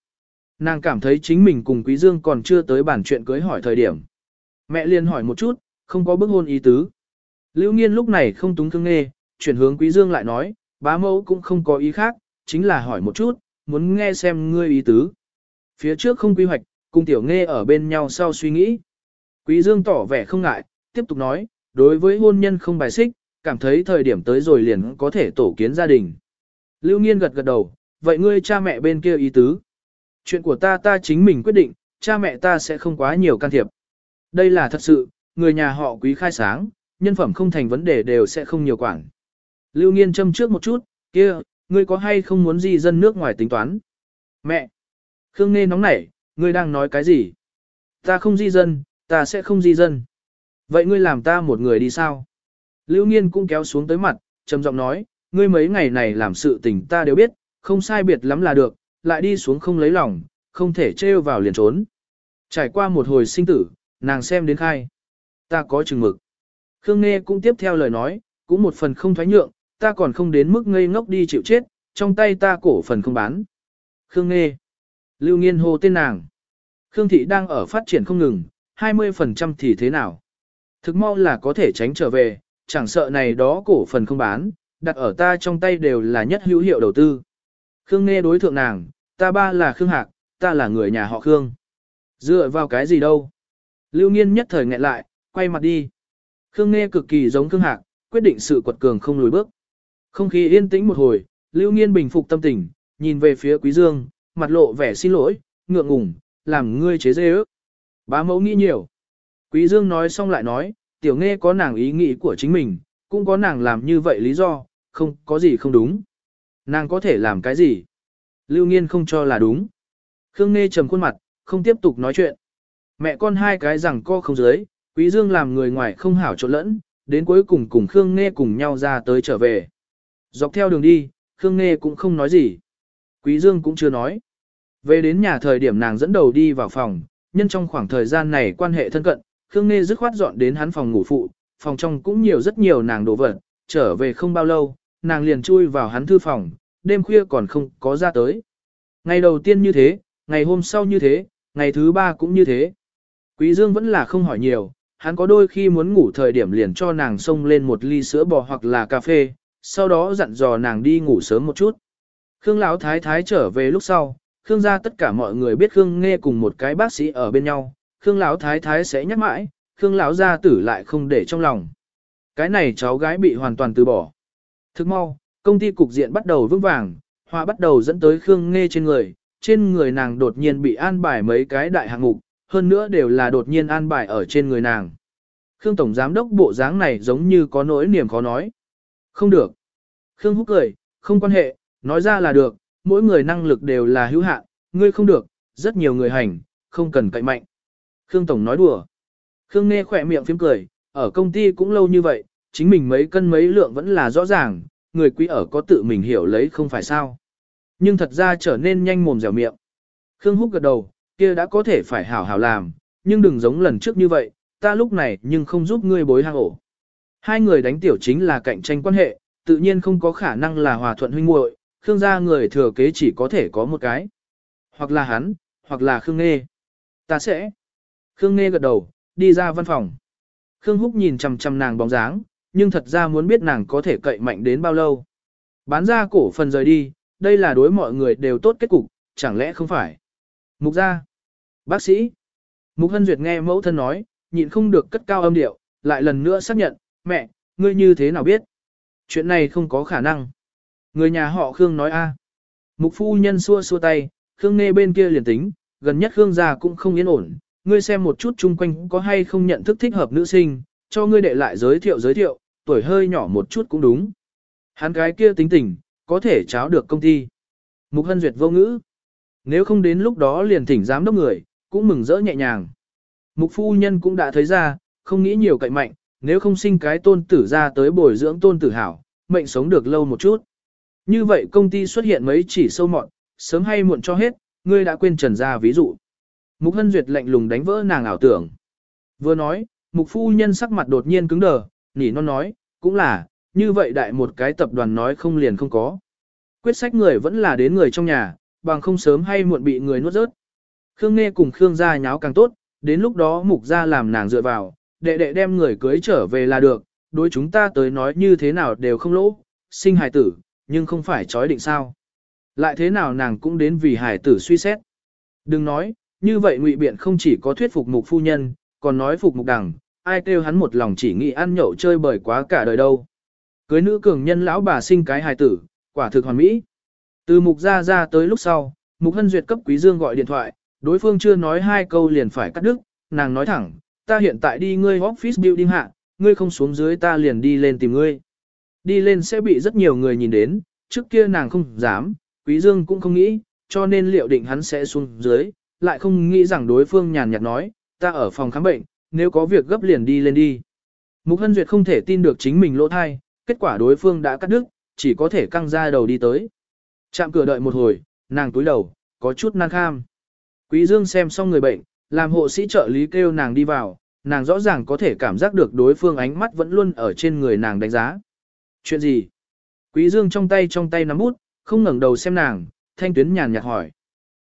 Nàng cảm thấy chính mình cùng Quý Dương còn chưa tới bản chuyện cưới hỏi thời điểm. Mẹ liền hỏi một chút, không có bức hôn ý tứ. Lưu Nghiên lúc này không túng Khương Nghe, chuyển hướng Quý Dương lại nói, bá mẫu cũng không có ý khác, chính là hỏi một chút, muốn nghe xem ngươi ý tứ. Phía trước không quy hoạch, cùng tiểu nghe ở bên nhau sau suy nghĩ. Quý Dương tỏ vẻ không ngại, tiếp tục nói, đối với hôn nhân không bài xích, cảm thấy thời điểm tới rồi liền có thể tổ kiến gia đình. Lưu Nghiên gật gật đầu, vậy ngươi cha mẹ bên kia ý tứ. Chuyện của ta ta chính mình quyết định, cha mẹ ta sẽ không quá nhiều can thiệp. Đây là thật sự, người nhà họ quý khai sáng, nhân phẩm không thành vấn đề đều sẽ không nhiều quản. Lưu Nghiên châm trước một chút, kia, ngươi có hay không muốn gì dân nước ngoài tính toán? Mẹ! Khương Nê nóng nảy, ngươi đang nói cái gì? Ta không di dân, ta sẽ không di dân. Vậy ngươi làm ta một người đi sao? Lưu Nghiên cũng kéo xuống tới mặt, trầm giọng nói, ngươi mấy ngày này làm sự tình ta đều biết, không sai biệt lắm là được, lại đi xuống không lấy lòng, không thể trêu vào liền trốn. Trải qua một hồi sinh tử, nàng xem đến khai. Ta có chừng mực. Khương Nghe cũng tiếp theo lời nói, cũng một phần không thoái nhượng, ta còn không đến mức ngây ngốc đi chịu chết, trong tay ta cổ phần không bán. Khương Nghe. Lưu Nghiên hô tên nàng. Khương Thị đang ở phát triển không ngừng, 20% thì thế nào? Thực mau là có thể tránh trở về, chẳng sợ này đó cổ phần không bán, đặt ở ta trong tay đều là nhất hữu hiệu đầu tư. Khương nghe đối thượng nàng, ta ba là Khương Hạc, ta là người nhà họ Khương. Dựa vào cái gì đâu? Lưu Nghiên nhất thời nghẹn lại, quay mặt đi. Khương nghe cực kỳ giống Khương Hạc, quyết định sự quật cường không lùi bước. Không khí yên tĩnh một hồi, Lưu Nghiên bình phục tâm tình, nhìn về phía Quý Dương, mặt lộ vẻ xin lỗi, ngượng ngùng, làm ngươi chế dê ước. Bá mẫu nghĩ nhiều. Quý Dương nói xong lại nói, tiểu nghe có nàng ý nghĩ của chính mình, cũng có nàng làm như vậy lý do, không có gì không đúng. Nàng có thể làm cái gì? Lưu nghiên không cho là đúng. Khương Nghe trầm khuôn mặt, không tiếp tục nói chuyện. Mẹ con hai cái rằng co không dưới, Quý Dương làm người ngoài không hảo trộn lẫn, đến cuối cùng cùng Khương Nghe cùng nhau ra tới trở về. Dọc theo đường đi, Khương Nghe cũng không nói gì. Quý Dương cũng chưa nói. Về đến nhà thời điểm nàng dẫn đầu đi vào phòng, nhân trong khoảng thời gian này quan hệ thân cận, Khương Nghê dứt khoát dọn đến hắn phòng ngủ phụ, phòng trong cũng nhiều rất nhiều nàng đồ vật, trở về không bao lâu, nàng liền chui vào hắn thư phòng, đêm khuya còn không có ra tới. Ngày đầu tiên như thế, ngày hôm sau như thế, ngày thứ ba cũng như thế. Quý Dương vẫn là không hỏi nhiều, hắn có đôi khi muốn ngủ thời điểm liền cho nàng xông lên một ly sữa bò hoặc là cà phê, sau đó dặn dò nàng đi ngủ sớm một chút. Khương Lão Thái Thái trở về lúc sau, Khương gia tất cả mọi người biết Khương nghe cùng một cái bác sĩ ở bên nhau, Khương Lão Thái Thái sẽ nhắc mãi, Khương Lão gia tử lại không để trong lòng. Cái này cháu gái bị hoàn toàn từ bỏ. Thức mau, công ty cục diện bắt đầu vững vàng, hoa bắt đầu dẫn tới Khương nghe trên người, trên người nàng đột nhiên bị an bài mấy cái đại hạng mục, hơn nữa đều là đột nhiên an bài ở trên người nàng. Khương Tổng Giám đốc bộ dáng này giống như có nỗi niềm khó nói. Không được. Khương Húc cười, không quan hệ, nói ra là được, mỗi người năng lực đều là hữu hạn, ngươi không được, rất nhiều người hành, không cần cậy mạnh. Khương Tổng nói đùa. Khương nghe khỏe miệng phím cười, ở công ty cũng lâu như vậy, chính mình mấy cân mấy lượng vẫn là rõ ràng, người quý ở có tự mình hiểu lấy không phải sao. Nhưng thật ra trở nên nhanh mồm dẻo miệng. Khương Húc gật đầu, kia đã có thể phải hảo hảo làm, nhưng đừng giống lần trước như vậy, ta lúc này nhưng không giúp ngươi bối hang ổ. Hai người đánh tiểu chính là cạnh tranh quan hệ, tự nhiên không có khả năng là hòa thuận huynh muội, Khương gia người thừa kế chỉ có thể có một cái. Hoặc là hắn, hoặc là Khương Nghê. Ta sẽ. Khương Nghê gật đầu, đi ra văn phòng. Khương Húc nhìn chằm chằm nàng bóng dáng, nhưng thật ra muốn biết nàng có thể cậy mạnh đến bao lâu. Bán ra cổ phần rời đi, đây là đối mọi người đều tốt kết cục, chẳng lẽ không phải? Mục gia. Bác sĩ. Mục Hân Duyệt nghe mẫu thân nói, nhịn không được cất cao âm điệu, lại lần nữa xác nhận, mẹ, ngươi như thế nào biết? Chuyện này không có khả năng. Người nhà họ Khương nói a. Mục phu nhân xua xua tay, Khương nghe bên kia liền tính, gần nhất Khương gia cũng không yên ổn, ngươi xem một chút chung quanh có hay không nhận thức thích hợp nữ sinh, cho ngươi đệ lại giới thiệu giới thiệu, tuổi hơi nhỏ một chút cũng đúng. Hắn cái kia tính tình, có thể cháo được công ty. Mục Hân Duyệt vô ngữ. Nếu không đến lúc đó liền thỉnh giám đốc người, cũng mừng rỡ nhẹ nhàng. Mục phu nhân cũng đã thấy ra, không nghĩ nhiều cậy mạnh, nếu không sinh cái tôn tử ra tới bồi dưỡng tôn tử hảo, mệnh sống được lâu một chút. Như vậy công ty xuất hiện mấy chỉ sâu mọn, sớm hay muộn cho hết, ngươi đã quên trần ra ví dụ. Mục Hân Duyệt lạnh lùng đánh vỡ nàng ảo tưởng. Vừa nói, mục phu nhân sắc mặt đột nhiên cứng đờ, nỉ non nói, cũng là, như vậy đại một cái tập đoàn nói không liền không có. Quyết sách người vẫn là đến người trong nhà, bằng không sớm hay muộn bị người nuốt rớt. Khương Nghê cùng Khương gia nháo càng tốt, đến lúc đó mục gia làm nàng dựa vào, đệ đệ đem người cưới trở về là được, đối chúng ta tới nói như thế nào đều không lỗ, sinh hài tử, nhưng không phải chói định sao. Lại thế nào nàng cũng đến vì hài tử suy xét. Đừng nói, như vậy ngụy biện không chỉ có thuyết phục mục phu nhân, còn nói phục mục đằng, ai kêu hắn một lòng chỉ nghĩ ăn nhậu chơi bời quá cả đời đâu. Cưới nữ cường nhân lão bà sinh cái hài tử, quả thực hoàn mỹ. Từ mục ra ra tới lúc sau, mục hân duyệt cấp quý dương gọi điện thoại, đối phương chưa nói hai câu liền phải cắt đứt, nàng nói thẳng, ta hiện tại đi ngươi office building hạ, ngươi không xuống dưới ta liền đi lên tìm ngươi. Đi lên sẽ bị rất nhiều người nhìn đến, trước kia nàng không dám, quý dương cũng không nghĩ, cho nên liệu định hắn sẽ xuống dưới, lại không nghĩ rằng đối phương nhàn nhạt nói, ta ở phòng khám bệnh, nếu có việc gấp liền đi lên đi. Mục Hân Duyệt không thể tin được chính mình lỗ thai, kết quả đối phương đã cắt đứt, chỉ có thể căng ra đầu đi tới. Chạm cửa đợi một hồi, nàng túi đầu, có chút nan kham. Quý Dương xem xong người bệnh, làm hộ sĩ trợ lý kêu nàng đi vào, nàng rõ ràng có thể cảm giác được đối phương ánh mắt vẫn luôn ở trên người nàng đánh giá. Chuyện gì? Quý Dương trong tay trong tay nắm bút, không ngẩng đầu xem nàng, thanh tuyến nhàn nhạt hỏi.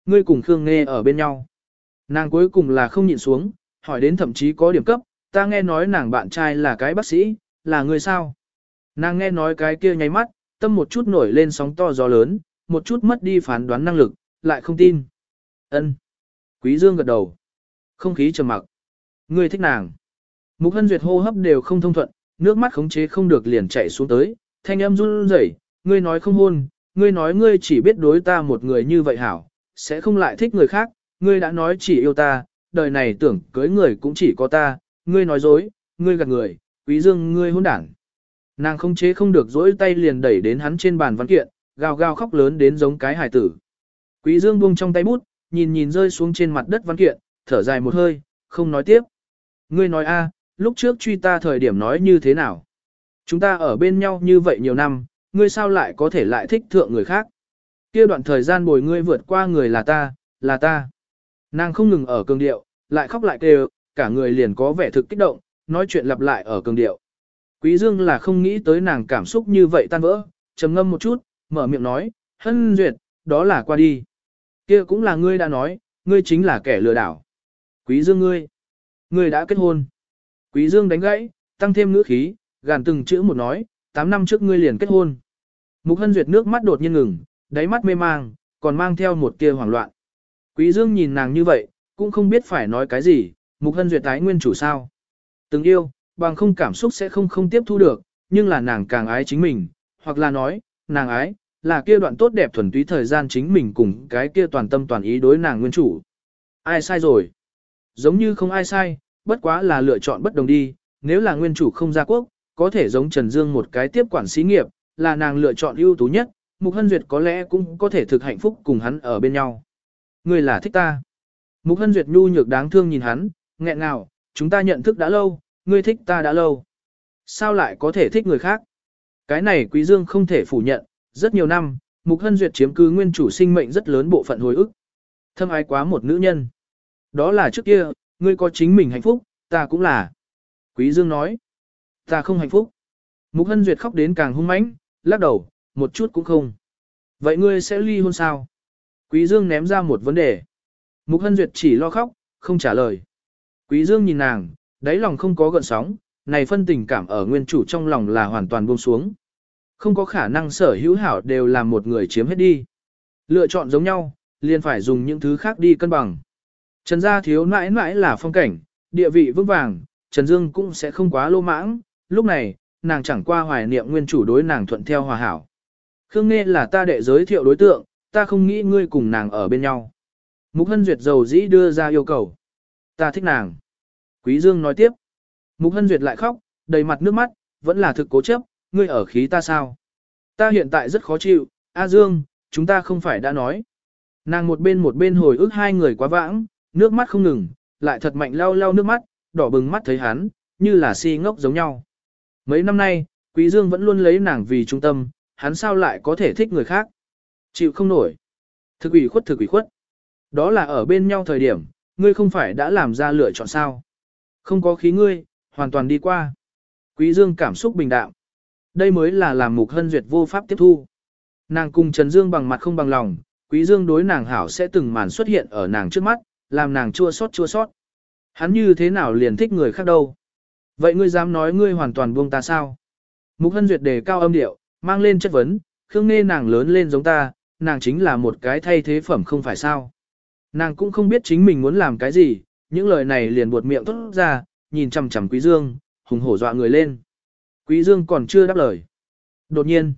Ngươi cùng Khương Nghê ở bên nhau. Nàng cuối cùng là không nhịn xuống, hỏi đến thậm chí có điểm cấp, ta nghe nói nàng bạn trai là cái bác sĩ, là người sao? Nàng nghe nói cái kia nháy mắt, tâm một chút nổi lên sóng to gió lớn, một chút mất đi phán đoán năng lực, lại không tin. Ân. Quý Dương gật đầu. Không khí trầm mặc. Ngươi thích nàng. Mục Hân Duyệt hô hấp đều không thông thuận, nước mắt khống chế không được liền chảy xuống tới, thanh âm run rẩy, ngươi nói không hôn, ngươi nói ngươi chỉ biết đối ta một người như vậy hảo, sẽ không lại thích người khác, ngươi đã nói chỉ yêu ta, đời này tưởng cưới người cũng chỉ có ta, ngươi nói dối, ngươi gạt người, quý dương ngươi hôn đảng. Nàng không chế không được dỗi tay liền đẩy đến hắn trên bàn văn kiện, gào gào khóc lớn đến giống cái hài tử. Quý dương buông trong tay bút, nhìn nhìn rơi xuống trên mặt đất văn kiện, thở dài một hơi, không nói tiếp. Ngươi nói a, lúc trước truy ta thời điểm nói như thế nào? Chúng ta ở bên nhau như vậy nhiều năm, ngươi sao lại có thể lại thích thượng người khác? Kia đoạn thời gian bồi ngươi vượt qua người là ta, là ta. Nàng không ngừng ở cường điệu, lại khóc lại kêu, cả người liền có vẻ thực kích động, nói chuyện lặp lại ở cường điệu. Quý Dương là không nghĩ tới nàng cảm xúc như vậy tan vỡ, trầm ngâm một chút, mở miệng nói, hân duyệt, đó là qua đi. Kia cũng là ngươi đã nói, ngươi chính là kẻ lừa đảo. Quý Dương ngươi, ngươi đã kết hôn. Quý Dương đánh gãy, tăng thêm ngữ khí, gàn từng chữ một nói, 8 năm trước ngươi liền kết hôn. Mục Hân Duyệt nước mắt đột nhiên ngừng, đáy mắt mê mang, còn mang theo một tia hoảng loạn. Quý Dương nhìn nàng như vậy, cũng không biết phải nói cái gì, Mục Hân Duyệt tái nguyên chủ sao. Từng yêu, bằng không cảm xúc sẽ không không tiếp thu được, nhưng là nàng càng ái chính mình, hoặc là nói, nàng ái, là kia đoạn tốt đẹp thuần túy thời gian chính mình cùng cái kia toàn tâm toàn ý đối nàng nguyên chủ. Ai sai rồi? Giống như không ai sai, bất quá là lựa chọn bất đồng đi, nếu là nguyên chủ không ra quốc, có thể giống Trần Dương một cái tiếp quản xí nghiệp, là nàng lựa chọn ưu tú nhất, Mục Hân Duyệt có lẽ cũng có thể thực hạnh phúc cùng hắn ở bên nhau. Ngươi là thích ta. Mục Hân Duyệt nhu nhược đáng thương nhìn hắn, nghẹn ngào, chúng ta nhận thức đã lâu, ngươi thích ta đã lâu. Sao lại có thể thích người khác? Cái này Quý Dương không thể phủ nhận, rất nhiều năm, Mục Hân Duyệt chiếm cứ nguyên chủ sinh mệnh rất lớn bộ phận hồi ức. Thâm ái quá một nữ nhân. Đó là trước kia, ngươi có chính mình hạnh phúc, ta cũng là. Quý Dương nói, ta không hạnh phúc. Mục Hân Duyệt khóc đến càng hung mãnh, lắc đầu, một chút cũng không. Vậy ngươi sẽ ly hôn sao? Quý Dương ném ra một vấn đề. Mục Hân Duyệt chỉ lo khóc, không trả lời. Quý Dương nhìn nàng, đáy lòng không có gợn sóng, này phân tình cảm ở nguyên chủ trong lòng là hoàn toàn buông xuống. Không có khả năng sở hữu hảo đều làm một người chiếm hết đi. Lựa chọn giống nhau, liền phải dùng những thứ khác đi cân bằng. Trần gia thiếu mãi mãi là phong cảnh, địa vị vững vàng, Trần Dương cũng sẽ không quá lô mãng, lúc này, nàng chẳng qua hoài niệm nguyên chủ đối nàng thuận theo hòa hảo. Khương Nghê là ta đệ giới thiệu đối tượng, ta không nghĩ ngươi cùng nàng ở bên nhau. Mục Hân Duyệt dầu dĩ đưa ra yêu cầu. Ta thích nàng. Quý Dương nói tiếp. Mục Hân Duyệt lại khóc, đầy mặt nước mắt, vẫn là thực cố chấp, ngươi ở khí ta sao? Ta hiện tại rất khó chịu, A Dương, chúng ta không phải đã nói. Nàng một bên một bên hồi ức hai người quá vãng, nước mắt không ngừng, lại thật mạnh lau lau nước mắt, đỏ bừng mắt thấy hắn, như là si ngốc giống nhau. Mấy năm nay, Quý Dương vẫn luôn lấy nàng vì trung tâm, hắn sao lại có thể thích người khác? Chịu không nổi. Thực ủy khuất thực ủy khuất. Đó là ở bên nhau thời điểm, ngươi không phải đã làm ra lựa chọn sao. Không có khí ngươi, hoàn toàn đi qua. Quý Dương cảm xúc bình đạm. Đây mới là làm mục hân duyệt vô pháp tiếp thu. Nàng cùng Trần Dương bằng mặt không bằng lòng, Quý Dương đối nàng hảo sẽ từng màn xuất hiện ở nàng trước mắt, làm nàng chua xót chua xót. Hắn như thế nào liền thích người khác đâu. Vậy ngươi dám nói ngươi hoàn toàn buông ta sao? Mục hân duyệt đề cao âm điệu, mang lên chất vấn, khương Nghê nàng lớn lên giống ta, nàng chính là một cái thay thế phẩm không phải sao. Nàng cũng không biết chính mình muốn làm cái gì, những lời này liền buột miệng tốt ra, nhìn chằm chằm Quý Dương, hùng hổ dọa người lên. Quý Dương còn chưa đáp lời. Đột nhiên,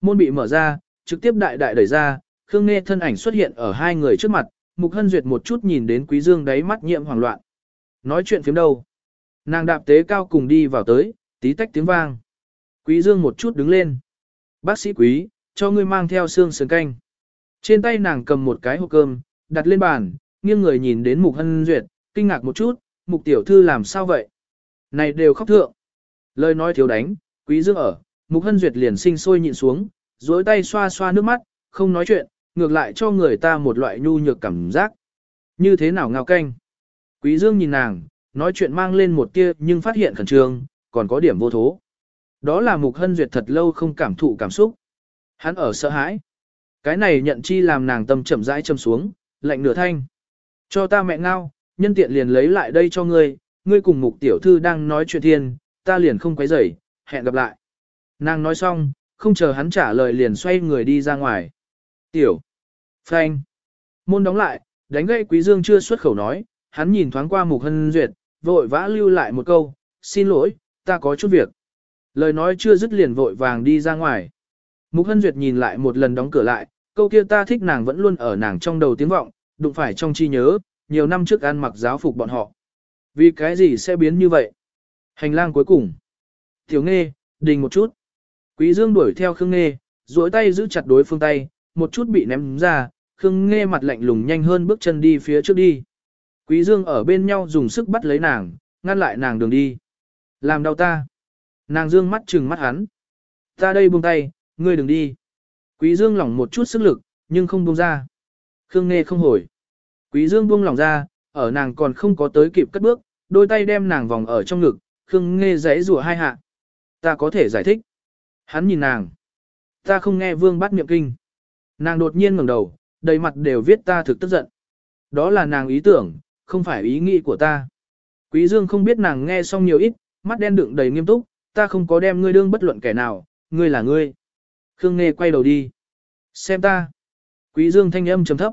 môn bị mở ra, trực tiếp đại đại đẩy ra, Khương Nghê thân ảnh xuất hiện ở hai người trước mặt, Mục Hân Duyệt một chút nhìn đến Quý Dương đáy mắt nhiễm hoảng loạn. Nói chuyện phiếm đâu? Nàng đạp tế cao cùng đi vào tới, tí tách tiếng vang. Quý Dương một chút đứng lên. Bác sĩ Quý, cho ngươi mang theo xương sườn canh. Trên tay nàng cầm một cái hộp cơm, đặt lên bàn, nghiêng người nhìn đến Mục Hân Duyệt, kinh ngạc một chút, Mục tiểu thư làm sao vậy? Này đều khóc thượng. Lời nói thiếu đánh, Quý Dương ở, Mục Hân Duyệt liền sinh sôi nhịn xuống, duỗi tay xoa xoa nước mắt, không nói chuyện, ngược lại cho người ta một loại nhu nhược cảm giác. Như thế nào ngao canh? Quý Dương nhìn nàng, nói chuyện mang lên một tia nhưng phát hiện khẩn trương, còn có điểm vô thố. Đó là Mục Hân Duyệt thật lâu không cảm thụ cảm xúc. Hắn ở sợ hãi. Cái này nhận chi làm nàng tâm chậm rãi châm xuống, lạnh nửa thanh. Cho ta mẹ ngao, nhân tiện liền lấy lại đây cho ngươi, ngươi cùng Mục tiểu thư đang nói chuyện thiên, ta liền không quấy rầy, hẹn gặp lại. Nàng nói xong, không chờ hắn trả lời liền xoay người đi ra ngoài. Tiểu. Phanh. Môn đóng lại, đánh gậy Quý Dương chưa xuất khẩu nói, hắn nhìn thoáng qua Mục Hân Duyệt, vội vã lưu lại một câu, xin lỗi, ta có chút việc. Lời nói chưa dứt liền vội vàng đi ra ngoài. Mục Hân Duyệt nhìn lại một lần đóng cửa lại, câu kia ta thích nàng vẫn luôn ở nàng trong đầu tiếng vọng, đụng phải trong chi nhớ, nhiều năm trước ăn mặc giáo phục bọn họ. Vì cái gì sẽ biến như vậy? Hành lang cuối cùng. Tiểu nghe, đình một chút. Quý Dương đuổi theo Khương Nghê, duỗi tay giữ chặt đối phương tay, một chút bị ném ra, Khương Nghê mặt lạnh lùng nhanh hơn bước chân đi phía trước đi. Quý Dương ở bên nhau dùng sức bắt lấy nàng, ngăn lại nàng đường đi. Làm đau ta. Nàng dương mắt trừng mắt hắn. Ta đây buông tay, ngươi đừng đi. Quý Dương lỏng một chút sức lực, nhưng không buông ra. Khương nghe không hồi. Quý Dương buông lỏng ra, ở nàng còn không có tới kịp cất bước, đôi tay đem nàng vòng ở trong ngực, Khương nghe giấy rủa hai hạ. Ta có thể giải thích. Hắn nhìn nàng. Ta không nghe vương bắt miệng kinh. Nàng đột nhiên ngẩng đầu, đầy mặt đều viết ta thực tức giận. Đó là nàng ý tưởng, không phải ý nghĩ của ta. Quý Dương không biết nàng nghe xong nhiều ít, mắt đen đựng đầy nghiêm túc, ta không có đem ngươi đương bất luận kẻ nào, ngươi là ngươi. Khương Nghê quay đầu đi. Xem ta. Quý Dương thanh âm trầm thấp.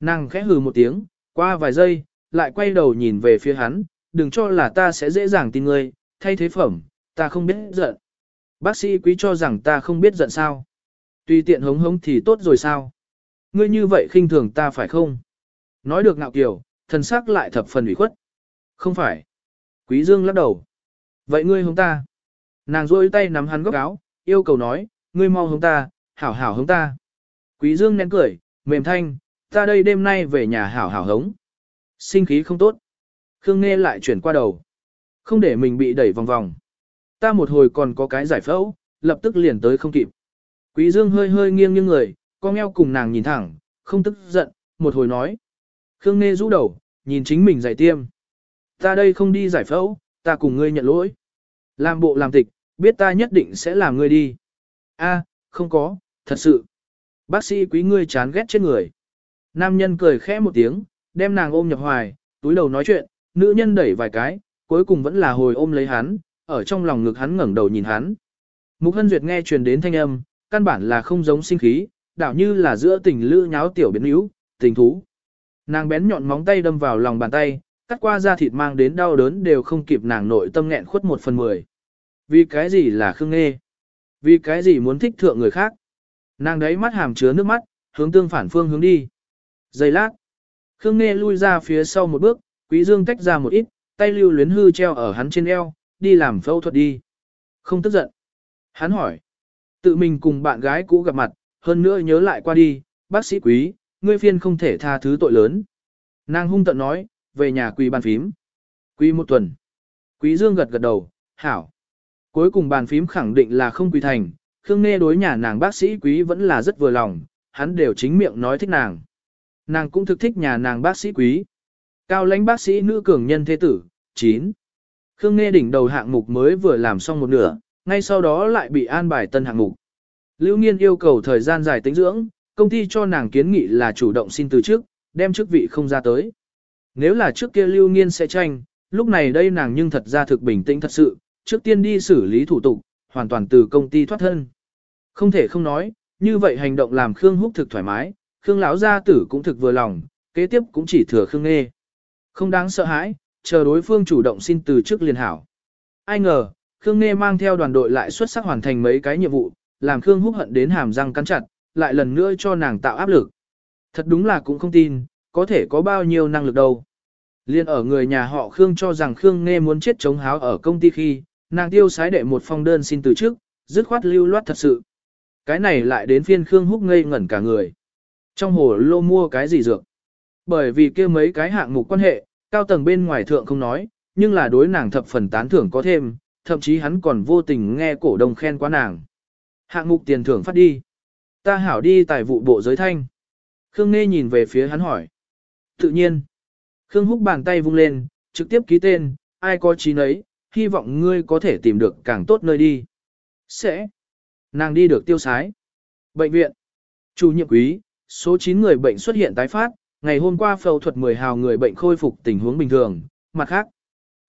Nàng khẽ hừ một tiếng, qua vài giây, lại quay đầu nhìn về phía hắn, đừng cho là ta sẽ dễ dàng tin ngươi, thay thế phẩm, ta không biết giận. Bác sĩ quý cho rằng ta không biết giận sao. tuy tiện hống hống thì tốt rồi sao. Ngươi như vậy khinh thường ta phải không? Nói được ngạo kiều, thần sắc lại thập phần ủy khuất. Không phải. Quý Dương lắc đầu. Vậy ngươi hống ta. Nàng rôi tay nắm hắn góc áo, yêu cầu nói, ngươi mau hướng ta, hảo hảo hướng ta. Quý Dương nén cười, mềm thanh, ta đây đêm nay về nhà hảo hảo hống. Sinh khí không tốt. Khương nghe lại chuyển qua đầu. Không để mình bị đẩy vòng vòng. Ta một hồi còn có cái giải phẫu, lập tức liền tới không kịp. Quý Dương hơi hơi nghiêng nghiêng người, con eo cùng nàng nhìn thẳng, không tức giận, một hồi nói. Khương Nê rũ đầu, nhìn chính mình giải tiêm. Ta đây không đi giải phẫu, ta cùng ngươi nhận lỗi. Làm bộ làm tịch, biết ta nhất định sẽ làm ngươi đi. A, không có, thật sự. Bác sĩ quý ngươi chán ghét chết người. Nam nhân cười khẽ một tiếng, đem nàng ôm nhập hoài, túi đầu nói chuyện, nữ nhân đẩy vài cái, cuối cùng vẫn là hồi ôm lấy hắn, ở trong lòng ngực hắn ngẩng đầu nhìn hắn. Mục Hân Duyệt nghe truyền đến thanh âm, căn bản là không giống sinh khí, đảo như là giữa tình lữ nháo tiểu biến yếu, tình thú. Nàng bén nhọn móng tay đâm vào lòng bàn tay, cắt qua da thịt mang đến đau đớn đều không kịp nàng nội tâm nghẹn khuất một phần mười. Vì cái gì là khương nghe? Vì cái gì muốn thích thượng người khác? Nàng đấy mắt hàm chứa nước mắt, hướng tương phản phương hướng đi. Giây lát. Khương nghe lui ra phía sau một bước, quý dương tách ra một ít, tay lưu luyến hư treo ở hắn trên eo, đi làm phẫu thuật đi. Không tức giận. Hắn hỏi. Tự mình cùng bạn gái cũ gặp mặt, hơn nữa nhớ lại qua đi, bác sĩ quý, ngươi phiên không thể tha thứ tội lớn. Nàng hung tận nói, về nhà quỳ bàn phím. Quỳ một tuần. Quý Dương gật gật đầu, hảo. Cuối cùng bàn phím khẳng định là không quỳ thành, Khương Nê đối nhà nàng bác sĩ quý vẫn là rất vừa lòng, hắn đều chính miệng nói thích nàng. Nàng cũng thực thích nhà nàng bác sĩ quý. Cao lãnh bác sĩ nữ cường nhân thế tử, 9. Khương Nghê đỉnh đầu hạng mục mới vừa làm xong một nửa, ngay sau đó lại bị an bài tân hạng mục. Lưu Nghiên yêu cầu thời gian dài tính dưỡng, công ty cho nàng kiến nghị là chủ động xin từ trước, đem chức vị không ra tới. Nếu là trước kia Lưu Nghiên sẽ tranh, lúc này đây nàng nhưng thật ra thực bình tĩnh thật sự, trước tiên đi xử lý thủ tục, hoàn toàn từ công ty thoát thân. Không thể không nói, như vậy hành động làm Khương Húc thực thoải mái, Khương lão gia tử cũng thực vừa lòng, kế tiếp cũng chỉ thừa Khương Nghê. Không đáng sợ hãi, chờ đối phương chủ động xin từ trước liền hảo. Ai ngờ, Khương Nghê mang theo đoàn đội lại xuất sắc hoàn thành mấy cái nhiệm vụ, làm Khương Húc hận đến hàm răng cắn chặt, lại lần nữa cho nàng tạo áp lực. Thật đúng là cũng không tin, có thể có bao nhiêu năng lực đâu. Liên ở người nhà họ Khương cho rằng Khương Nghe muốn chết chống háo ở công ty khi, nàng tiêu sái đệ một phong đơn xin từ trước, dứt khoát lưu loát thật sự. Cái này lại đến phiên Khương Húc ngây ngẩn cả người. Trong hồ lô mua cái gì dược? Bởi vì kia mấy cái hạng mục quan hệ, cao tầng bên ngoài thượng không nói, nhưng là đối nàng thập phần tán thưởng có thêm, thậm chí hắn còn vô tình nghe cổ đông khen quá nàng. Hạng mục tiền thưởng phát đi. Ta hảo đi tài vụ bộ giới thanh. Khương Nghê nhìn về phía hắn hỏi. Tự nhiên. Khương Húc bàn tay vung lên, trực tiếp ký tên, ai có trí nấy, hy vọng ngươi có thể tìm được càng tốt nơi đi. Sẽ. Nàng đi được tiêu sái. Bệnh viện. Chủ nhiệm quý, số 9 người bệnh xuất hiện tái phát, ngày hôm qua phẫu thuật 10 hào người bệnh khôi phục tình huống bình thường, mặt khác.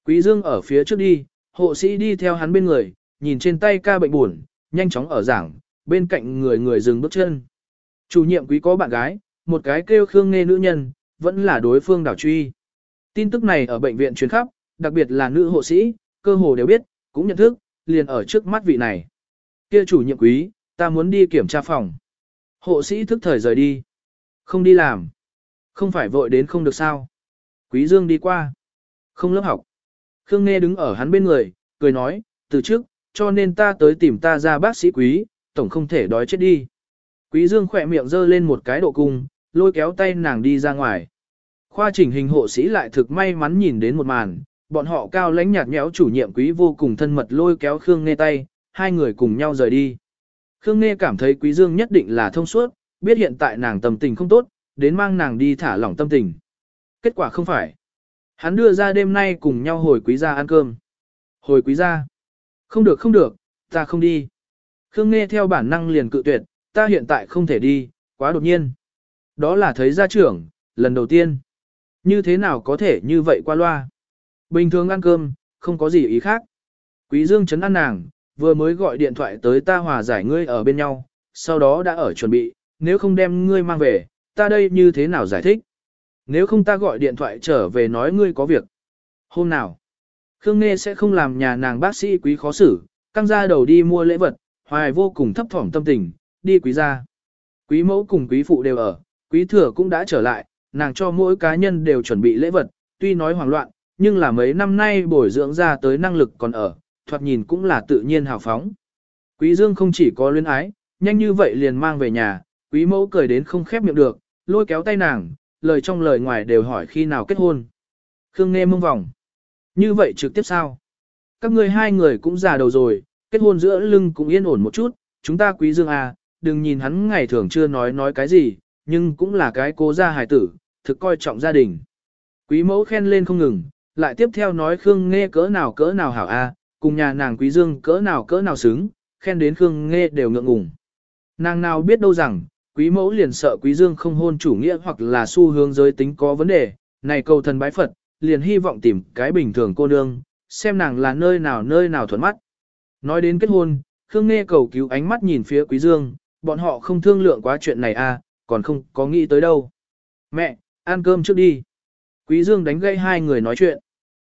Quý Dương ở phía trước đi, hộ sĩ đi theo hắn bên người, nhìn trên tay ca bệnh buồn, nhanh chóng ở giảng, bên cạnh người người dừng bước chân. Chủ nhiệm quý có bạn gái, một cái kêu Khương Nghe nữ nhân, vẫn là đối phương đảo truy. Tin tức này ở bệnh viện truyền khắp, đặc biệt là nữ hộ sĩ, cơ hồ đều biết, cũng nhận thức, liền ở trước mắt vị này. Kia chủ nhiệm quý, ta muốn đi kiểm tra phòng. Hộ sĩ thức thời rời đi. Không đi làm. Không phải vội đến không được sao. Quý Dương đi qua. Không lớp học. Khương Nghe đứng ở hắn bên người, cười nói, từ trước, cho nên ta tới tìm ta ra bác sĩ quý, tổng không thể đói chết đi. Quý Dương khỏe miệng giơ lên một cái độ cung, lôi kéo tay nàng đi ra ngoài. Khoa chỉnh hình hộ sĩ lại thực may mắn nhìn đến một màn, bọn họ cao lãnh nhạt nhẽo chủ nhiệm quý vô cùng thân mật lôi kéo Khương Nghe tay, hai người cùng nhau rời đi. Khương Nghe cảm thấy Quý Dương nhất định là thông suốt, biết hiện tại nàng tâm tình không tốt, đến mang nàng đi thả lỏng tâm tình. Kết quả không phải. Hắn đưa ra đêm nay cùng nhau hồi quý gia ăn cơm. Hồi quý gia. Không được không được, ta không đi. Khương Nghe theo bản năng liền cự tuyệt, ta hiện tại không thể đi, quá đột nhiên. Đó là thấy gia trưởng, lần đầu tiên. Như thế nào có thể như vậy qua loa? Bình thường ăn cơm, không có gì ý khác. Quý Dương chấn an nàng, vừa mới gọi điện thoại tới ta hòa giải ngươi ở bên nhau, sau đó đã ở chuẩn bị, nếu không đem ngươi mang về, ta đây như thế nào giải thích? Nếu không ta gọi điện thoại trở về nói ngươi có việc. Hôm nào? Khương Nghê sẽ không làm nhà nàng bác sĩ quý khó xử, căng ra đầu đi mua lễ vật, hoài vô cùng thấp thỏm tâm tình, đi quý gia. Quý mẫu cùng quý phụ đều ở, quý thừa cũng đã trở lại, nàng cho mỗi cá nhân đều chuẩn bị lễ vật, tuy nói hoảng loạn, nhưng là mấy năm nay bồi dưỡng ra tới năng lực còn ở, thoạt nhìn cũng là tự nhiên hào phóng. Quý Dương không chỉ có luyến ái, nhanh như vậy liền mang về nhà, quý mẫu cười đến không khép miệng được, lôi kéo tay nàng, lời trong lời ngoài đều hỏi khi nào kết hôn. Khương nghe mông vòng. Như vậy trực tiếp sao? Các ngươi hai người cũng già đầu rồi, kết hôn giữa lưng cũng yên ổn một chút, chúng ta quý dương à, đừng nhìn hắn ngày thường chưa nói nói cái gì, nhưng cũng là cái cố gia hài tử, thực coi trọng gia đình. Quý mẫu khen lên không ngừng, lại tiếp theo nói Khương Nghe cỡ nào cỡ nào hảo a, cùng nhà nàng Quý Dương cỡ nào cỡ nào xứng, khen đến Khương Nghe đều ngượng ngùng. Nàng nào biết đâu rằng, Quý mẫu liền sợ Quý Dương không hôn chủ nghĩa hoặc là xu hướng giới tính có vấn đề, này cầu thần bái Phật, liền hy vọng tìm cái bình thường cô nương, xem nàng là nơi nào nơi nào thuận mắt. Nói đến kết hôn, Khương Nghe cầu cứu ánh mắt nhìn phía Quý Dương, bọn họ không thương lượng quá chuyện này à, còn không có nghĩ tới đâu. Mẹ, ăn cơm trước đi. Quý Dương đánh gây hai người nói chuyện.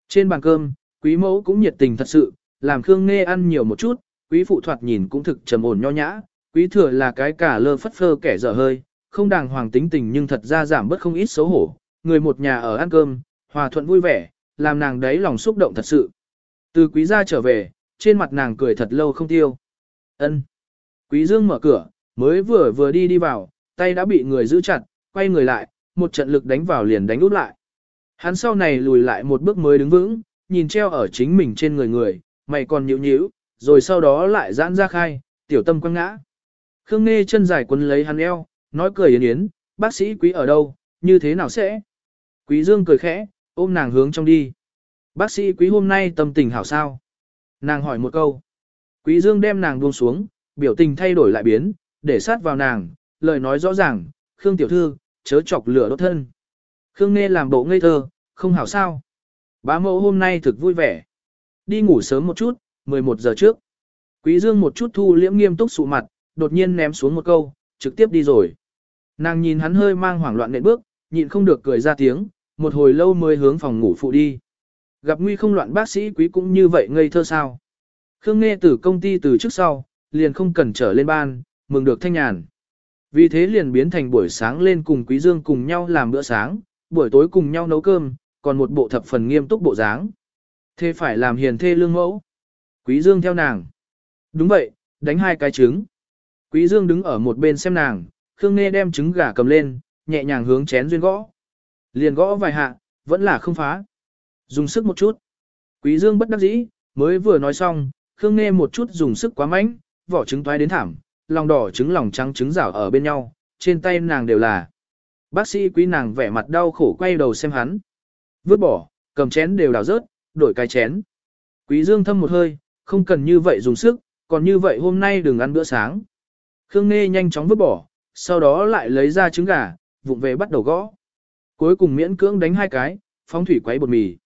Trên bàn cơm, quý mẫu cũng nhiệt tình thật sự, làm Khương Nghe ăn nhiều một chút, quý phụ thoạt nhìn cũng thực trầm ổn nho nhã, quý thừa là cái cả lơ phất phơ kẻ dở hơi, không đàng hoàng tính tình nhưng thật ra giảm bớt không ít xấu hổ, người một nhà ở ăn cơm, hòa thuận vui vẻ, làm nàng đấy lòng xúc động thật sự. Từ quý gia trở về, trên mặt nàng cười thật lâu không tiêu. Ân. Quý Dương mở cửa, mới vừa vừa đi đi vào, tay đã bị người giữ chặt, quay người lại, một trận lực đánh vào liền đánh út lại. Hắn sau này lùi lại một bước mới đứng vững, nhìn treo ở chính mình trên người người, mày còn nhíu nhíu, rồi sau đó lại giãn ra khai, tiểu tâm quăng ngã. Khương Nghê chân dài quấn lấy hắn eo, nói cười yến yến, bác sĩ quý ở đâu, như thế nào sẽ? Quý Dương cười khẽ, Ôm nàng hướng trong đi. Bác sĩ quý hôm nay tâm tình hảo sao? Nàng hỏi một câu. Quý Dương đem nàng buông xuống, biểu tình thay đổi lại biến, để sát vào nàng, lời nói rõ ràng, Khương tiểu thư, chớ chọc lửa đốt thân. Khương nghe làm bộ ngây thơ, không hảo sao. Bá mẫu hôm nay thực vui vẻ. Đi ngủ sớm một chút, 11 giờ trước. Quý Dương một chút thu liễm nghiêm túc sụ mặt, đột nhiên ném xuống một câu, trực tiếp đi rồi. Nàng nhìn hắn hơi mang hoảng loạn nện bước, nhịn không được cười ra tiếng, một hồi lâu mới hướng phòng ngủ phụ đi. Gặp nguy không loạn bác sĩ quý cũng như vậy ngây thơ sao. Khương nghe từ công ty từ trước sau, liền không cần trở lên ban, mừng được thanh nhàn. Vì thế liền biến thành buổi sáng lên cùng Quý Dương cùng nhau làm bữa sáng, buổi tối cùng nhau nấu cơm, còn một bộ thập phần nghiêm túc bộ dáng. Thế phải làm hiền thê lương mẫu. Quý Dương theo nàng. Đúng vậy, đánh hai cái trứng. Quý Dương đứng ở một bên xem nàng, Khương Nghê đem trứng gà cầm lên, nhẹ nhàng hướng chén duyên gõ. Liền gõ vài hạ, vẫn là không phá. Dùng sức một chút. Quý Dương bất đắc dĩ, mới vừa nói xong, Khương Nghê một chút dùng sức quá mạnh, vỏ trứng toái đến thảm, lòng đỏ trứng lòng trắng trứng rảo ở bên nhau, trên tay nàng đều là. Bác sĩ quý nàng vẻ mặt đau khổ quay đầu xem hắn. Vứt bỏ, cầm chén đều đào rớt, đổi cái chén. Quý Dương thâm một hơi, không cần như vậy dùng sức, còn như vậy hôm nay đừng ăn bữa sáng. Khương Nghe nhanh chóng vứt bỏ, sau đó lại lấy ra trứng gà, vụng về bắt đầu gõ. Cuối cùng miễn cưỡng đánh hai cái, phóng thủy quấy bột mì.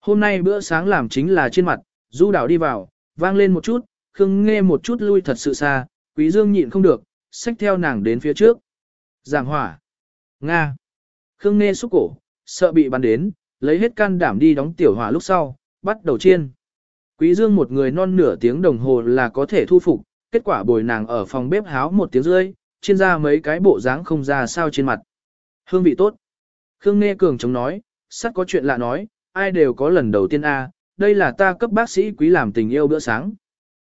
Hôm nay bữa sáng làm chính là trên mặt, du đảo đi vào, vang lên một chút, Khương Nghe một chút lui thật sự xa, Quý Dương nhịn không được, xách theo nàng đến phía trước. Giảng hỏa. Nga. Khương Nghê xúc cổ, sợ bị bắn đến, lấy hết can đảm đi đóng tiểu hỏa lúc sau, bắt đầu chiên. Quý Dương một người non nửa tiếng đồng hồ là có thể thu phục, kết quả bồi nàng ở phòng bếp háo một tiếng rưỡi, chiên ra mấy cái bộ dáng không ra sao trên mặt. Hương vị tốt. Khương Nghê Cường chống nói, sắt có chuyện lạ nói, ai đều có lần đầu tiên a, đây là ta cấp bác sĩ quý làm tình yêu bữa sáng.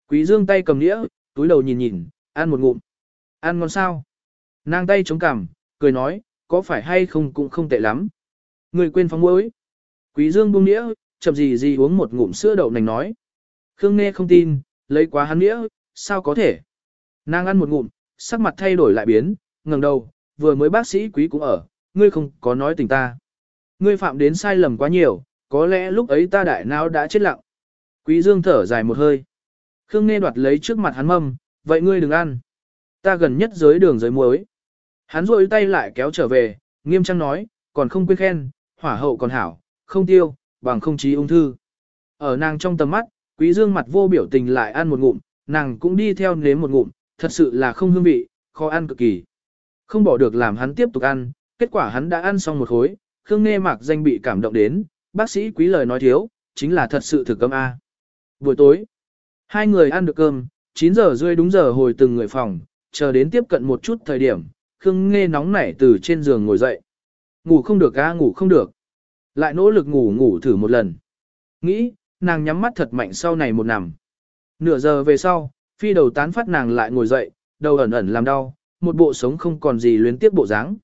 Quý Dương tay cầm đĩa, túi đầu nhìn nhìn, ăn một ngụm. Ăn ngon sao? Nàng tay chống cằm, cười nói, có phải hay không cũng không tệ lắm. Người quên phóng muối. Quý Dương buông nghĩa chậm gì gì uống một ngụm sữa đậu nành nói. Khương nghe không tin, lấy quá hắn nghĩa sao có thể? Nàng ăn một ngụm, sắc mặt thay đổi lại biến, ngẩng đầu, vừa mới bác sĩ quý cũng ở, ngươi không có nói tình ta. Ngươi phạm đến sai lầm quá nhiều, có lẽ lúc ấy ta đại não đã chết lặng. Quý Dương thở dài một hơi. Khương Nghe đoạt lấy trước mặt hắn mâm, vậy ngươi đừng ăn. Ta gần nhất giới đường giới muối. Hắn rôi tay lại kéo trở về, nghiêm trang nói, còn không quên khen, hỏa hậu còn hảo, không tiêu, bằng không chí ung thư. Ở nàng trong tầm mắt, quý dương mặt vô biểu tình lại ăn một ngụm, nàng cũng đi theo nếm một ngụm, thật sự là không hương vị, khó ăn cực kỳ. Không bỏ được làm hắn tiếp tục ăn, kết quả hắn đã ăn xong một khối, Khương Nghe Mạc danh bị cảm động đến, bác sĩ quý lời nói thiếu, chính là thật sự thực cơm A. Buổi tối, hai người ăn được cơm, 9 giờ rưỡi đúng giờ hồi từng người phòng, chờ đến tiếp cận một chút thời điểm, Khương Nghe nóng nảy từ trên giường ngồi dậy. Ngủ không được a ngủ không được. Lại nỗ lực ngủ ngủ thử một lần. Nghĩ, nàng nhắm mắt thật mạnh sau này một nằm. Nửa giờ về sau, phi đầu tán phát nàng lại ngồi dậy, đầu ẩn ẩn làm đau, một bộ sống không còn gì luyến tiếp bộ dáng.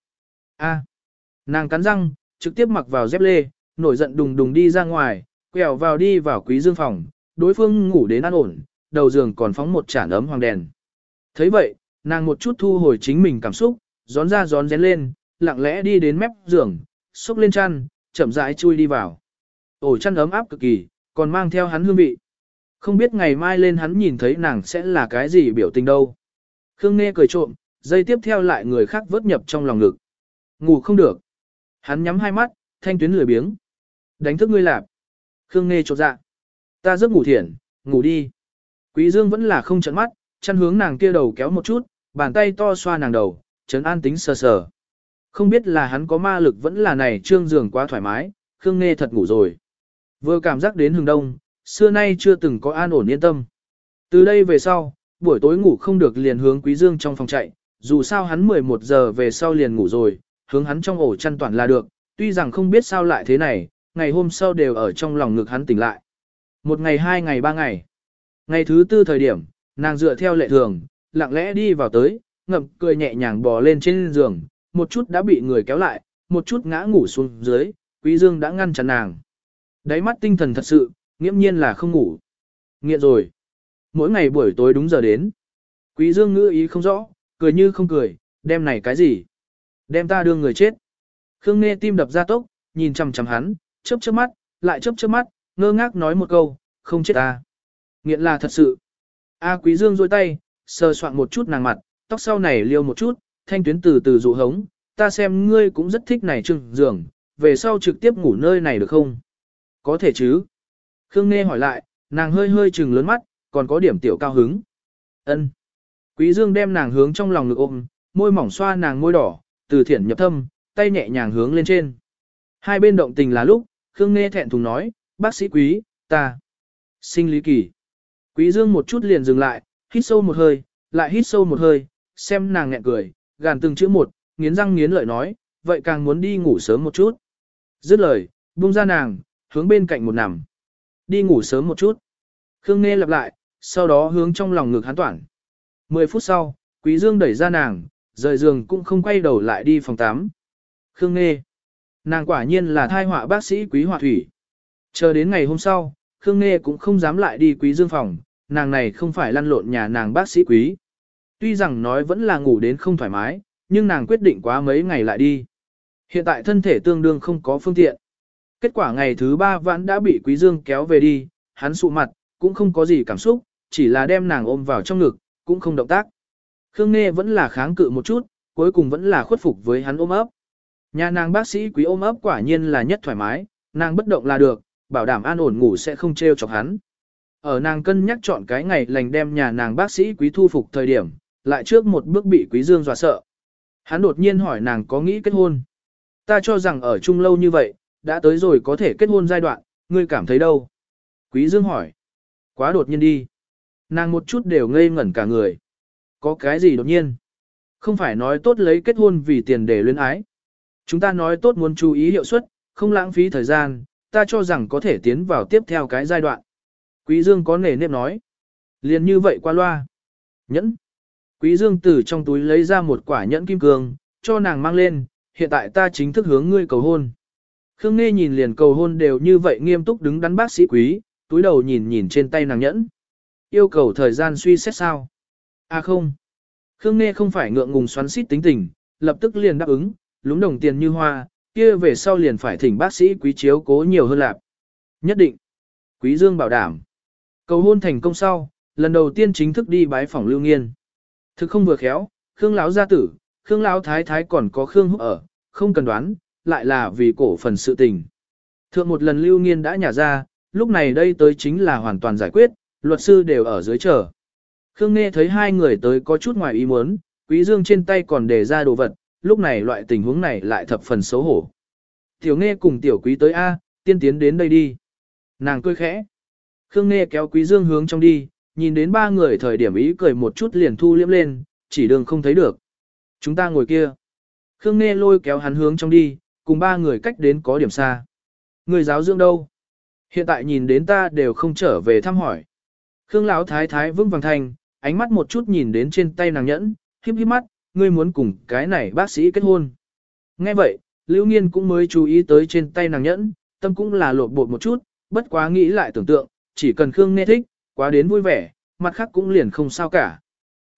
A. Nàng cắn răng, trực tiếp mặc vào dép lê, nổi giận đùng đùng đi ra ngoài, quẹo vào đi vào quý dương phòng, đối phương ngủ đến an ổn, đầu giường còn phóng một chản ấm hoàng đèn. thấy vậy, nàng một chút thu hồi chính mình cảm xúc, gión ra gión rén lên, lặng lẽ đi đến mép giường, xúc lên chăn, chậm rãi chui đi vào. Ổ chăn ấm áp cực kỳ, còn mang theo hắn hương vị. Không biết ngày mai lên hắn nhìn thấy nàng sẽ là cái gì biểu tình đâu. Khương Nghe cười trộm, dây tiếp theo lại người khác vớt nhập trong lòng ngực. Ngủ không được. Hắn nhắm hai mắt, thanh tuyến lười biếng. Đánh thức ngươi lạp. Khương Nghe chột dạ. Ta giấc ngủ thiển, ngủ đi. Quý Dương vẫn là không chợn mắt, chăn hướng nàng kia đầu kéo một chút, bàn tay to xoa nàng đầu, trấn an tính sờ sờ. Không biết là hắn có ma lực vẫn là này trương giường quá thoải mái, Khương Nghê thật ngủ rồi. Vừa cảm giác đến hừng đông, xưa nay chưa từng có an ổn yên tâm. Từ đây về sau, buổi tối ngủ không được liền hướng Quý Dương trong phòng chạy, dù sao hắn 11 giờ về sau liền ngủ rồi, hướng hắn trong ổ chăn toàn là được, tuy rằng không biết sao lại thế này, ngày hôm sau đều ở trong lòng ngực hắn tỉnh lại. Một ngày hai ngày ba ngày. Ngày thứ tư thời điểm, nàng dựa theo lệ thường, lặng lẽ đi vào tới, ngậm cười nhẹ nhàng bò lên trên giường, một chút đã bị người kéo lại, một chút ngã ngủ xuống dưới, Quý Dương đã ngăn chặn nàng. Đáy mắt tinh thần thật sự, nghiễm nhiên là không ngủ. Nghiện rồi. Mỗi ngày buổi tối đúng giờ đến. Quý Dương ngữ ý không rõ, cười như không cười, đem này cái gì? Đem ta đưa người chết. Khương Nghe tim đập ra tốc, nhìn chằm chằm hắn, chớp chớp mắt, lại chớp chớp mắt, ngơ ngác nói một câu, không chết ta. Nghiện là thật sự. A Quý Dương duỗi tay, sờ soạn một chút nàng mặt, tóc sau này liêu một chút, thanh tuyến từ từ dụ hống, ta xem ngươi cũng rất thích này trưng giường, về sau trực tiếp ngủ nơi này được không? Có thể chứ. Khương Nghê hỏi lại, nàng hơi hơi trừng lớn mắt, còn có điểm tiểu cao hứng. Ân. Quý Dương đem nàng hướng trong lòng ngực ôm, môi mỏng xoa nàng môi đỏ, từ thiện nhập thâm, tay nhẹ nhàng hướng lên trên. Hai bên động tình là lúc, Khương Nghê thẹn thùng nói, bác sĩ quý, ta. Sinh lý kỳ. Quý Dương một chút liền dừng lại, hít sâu một hơi, lại hít sâu một hơi, xem nàng nghẹn cười, gàn từng chữ một, nghiến răng nghiến lợi nói, vậy càng muốn đi ngủ sớm một chút. Dứt lời, buông ra nàng, hướng bên cạnh một nằm. Đi ngủ sớm một chút. Khương Nghe lặp lại, sau đó hướng trong lòng ngực hắn toản. Mười phút sau, Quý Dương đẩy ra nàng, rời giường cũng không quay đầu lại đi phòng tắm. Khương Nghe. Nàng quả nhiên là thai họa bác sĩ Quý Hòa Thủy. Chờ đến ngày hôm sau, Khương Nghe cũng không dám lại đi Quý Dương phòng, nàng này không phải lăn lộn nhà nàng bác sĩ Quý. Tuy rằng nói vẫn là ngủ đến không thoải mái, nhưng nàng quyết định quá mấy ngày lại đi. Hiện tại thân thể tương đương không có phương tiện. Kết quả ngày thứ ba vẫn đã bị Quý Dương kéo về đi, hắn sụ mặt, cũng không có gì cảm xúc, chỉ là đem nàng ôm vào trong ngực, cũng không động tác. Khương Nghê vẫn là kháng cự một chút, cuối cùng vẫn là khuất phục với hắn ôm ấp. Nhà nàng bác sĩ quý ôm ấp quả nhiên là nhất thoải mái, nàng bất động là được, bảo đảm an ổn ngủ sẽ không treo chọc hắn. Ở nàng cân nhắc chọn cái ngày lành đem nhà nàng bác sĩ quý thu phục thời điểm, lại trước một bước bị quý dương dọa sợ. Hắn đột nhiên hỏi nàng có nghĩ kết hôn. Ta cho rằng ở chung lâu như vậy, đã tới rồi có thể kết hôn giai đoạn, ngươi cảm thấy đâu? Quý dương hỏi. Quá đột nhiên đi. Nàng một chút đều ngây ngẩn cả người. Có cái gì đột nhiên? Không phải nói tốt lấy kết hôn vì tiền để luyến ái. Chúng ta nói tốt muốn chú ý hiệu suất, không lãng phí thời gian, ta cho rằng có thể tiến vào tiếp theo cái giai đoạn. Quý Dương có nể nếp nói. Liền như vậy qua loa. Nhẫn. Quý Dương từ trong túi lấy ra một quả nhẫn kim cương, cho nàng mang lên, hiện tại ta chính thức hướng ngươi cầu hôn. Khương Nghê nhìn liền cầu hôn đều như vậy nghiêm túc đứng đắn bác sĩ quý, túi đầu nhìn nhìn trên tay nàng nhẫn. Yêu cầu thời gian suy xét sao? À không. Khương Nghê không phải ngượng ngùng xoắn xít tính tình, lập tức liền đáp ứng, lúng đồng tiền như hoa, kia về sau liền phải thỉnh bác sĩ quý chiếu cố nhiều hơn lạc. Nhất định. Quý Dương bảo đảm. Cầu hôn thành công sau, lần đầu tiên chính thức đi bái phòng Lưu Nghiên. Thực không vừa khéo, Khương lão gia tử, Khương lão thái thái còn có Khương húc ở, không cần đoán, lại là vì cổ phần sự tình. Thượng một lần Lưu Nghiên đã nhả ra, lúc này đây tới chính là hoàn toàn giải quyết, luật sư đều ở dưới chờ. Khương Nghe thấy hai người tới có chút ngoài ý muốn, Quý Dương trên tay còn để ra đồ vật, lúc này loại tình huống này lại thập phần xấu hổ. Tiểu Nghe cùng Tiểu Quý tới A, tiên tiến đến đây đi. Nàng cười khẽ. Khương Nghê kéo Quý Dương hướng trong đi, nhìn đến ba người thời điểm ý cười một chút liền thu liếm lên, chỉ đường không thấy được. Chúng ta ngồi kia. Khương Nghê lôi kéo hắn hướng trong đi, cùng ba người cách đến có điểm xa. Người giáo dưỡng đâu? Hiện tại nhìn đến ta đều không trở về thăm hỏi. Khương Lão thái thái vững vàng thành, ánh mắt một chút nhìn đến trên tay nàng nhẫn, híp híp mắt, ngươi muốn cùng cái này bác sĩ kết hôn. Nghe vậy, Lưu Nghiên cũng mới chú ý tới trên tay nàng nhẫn, tâm cũng là lột bột một chút, bất quá nghĩ lại tưởng tượng, chỉ cần Khương nghe thích, quá đến vui vẻ, mặt khác cũng liền không sao cả.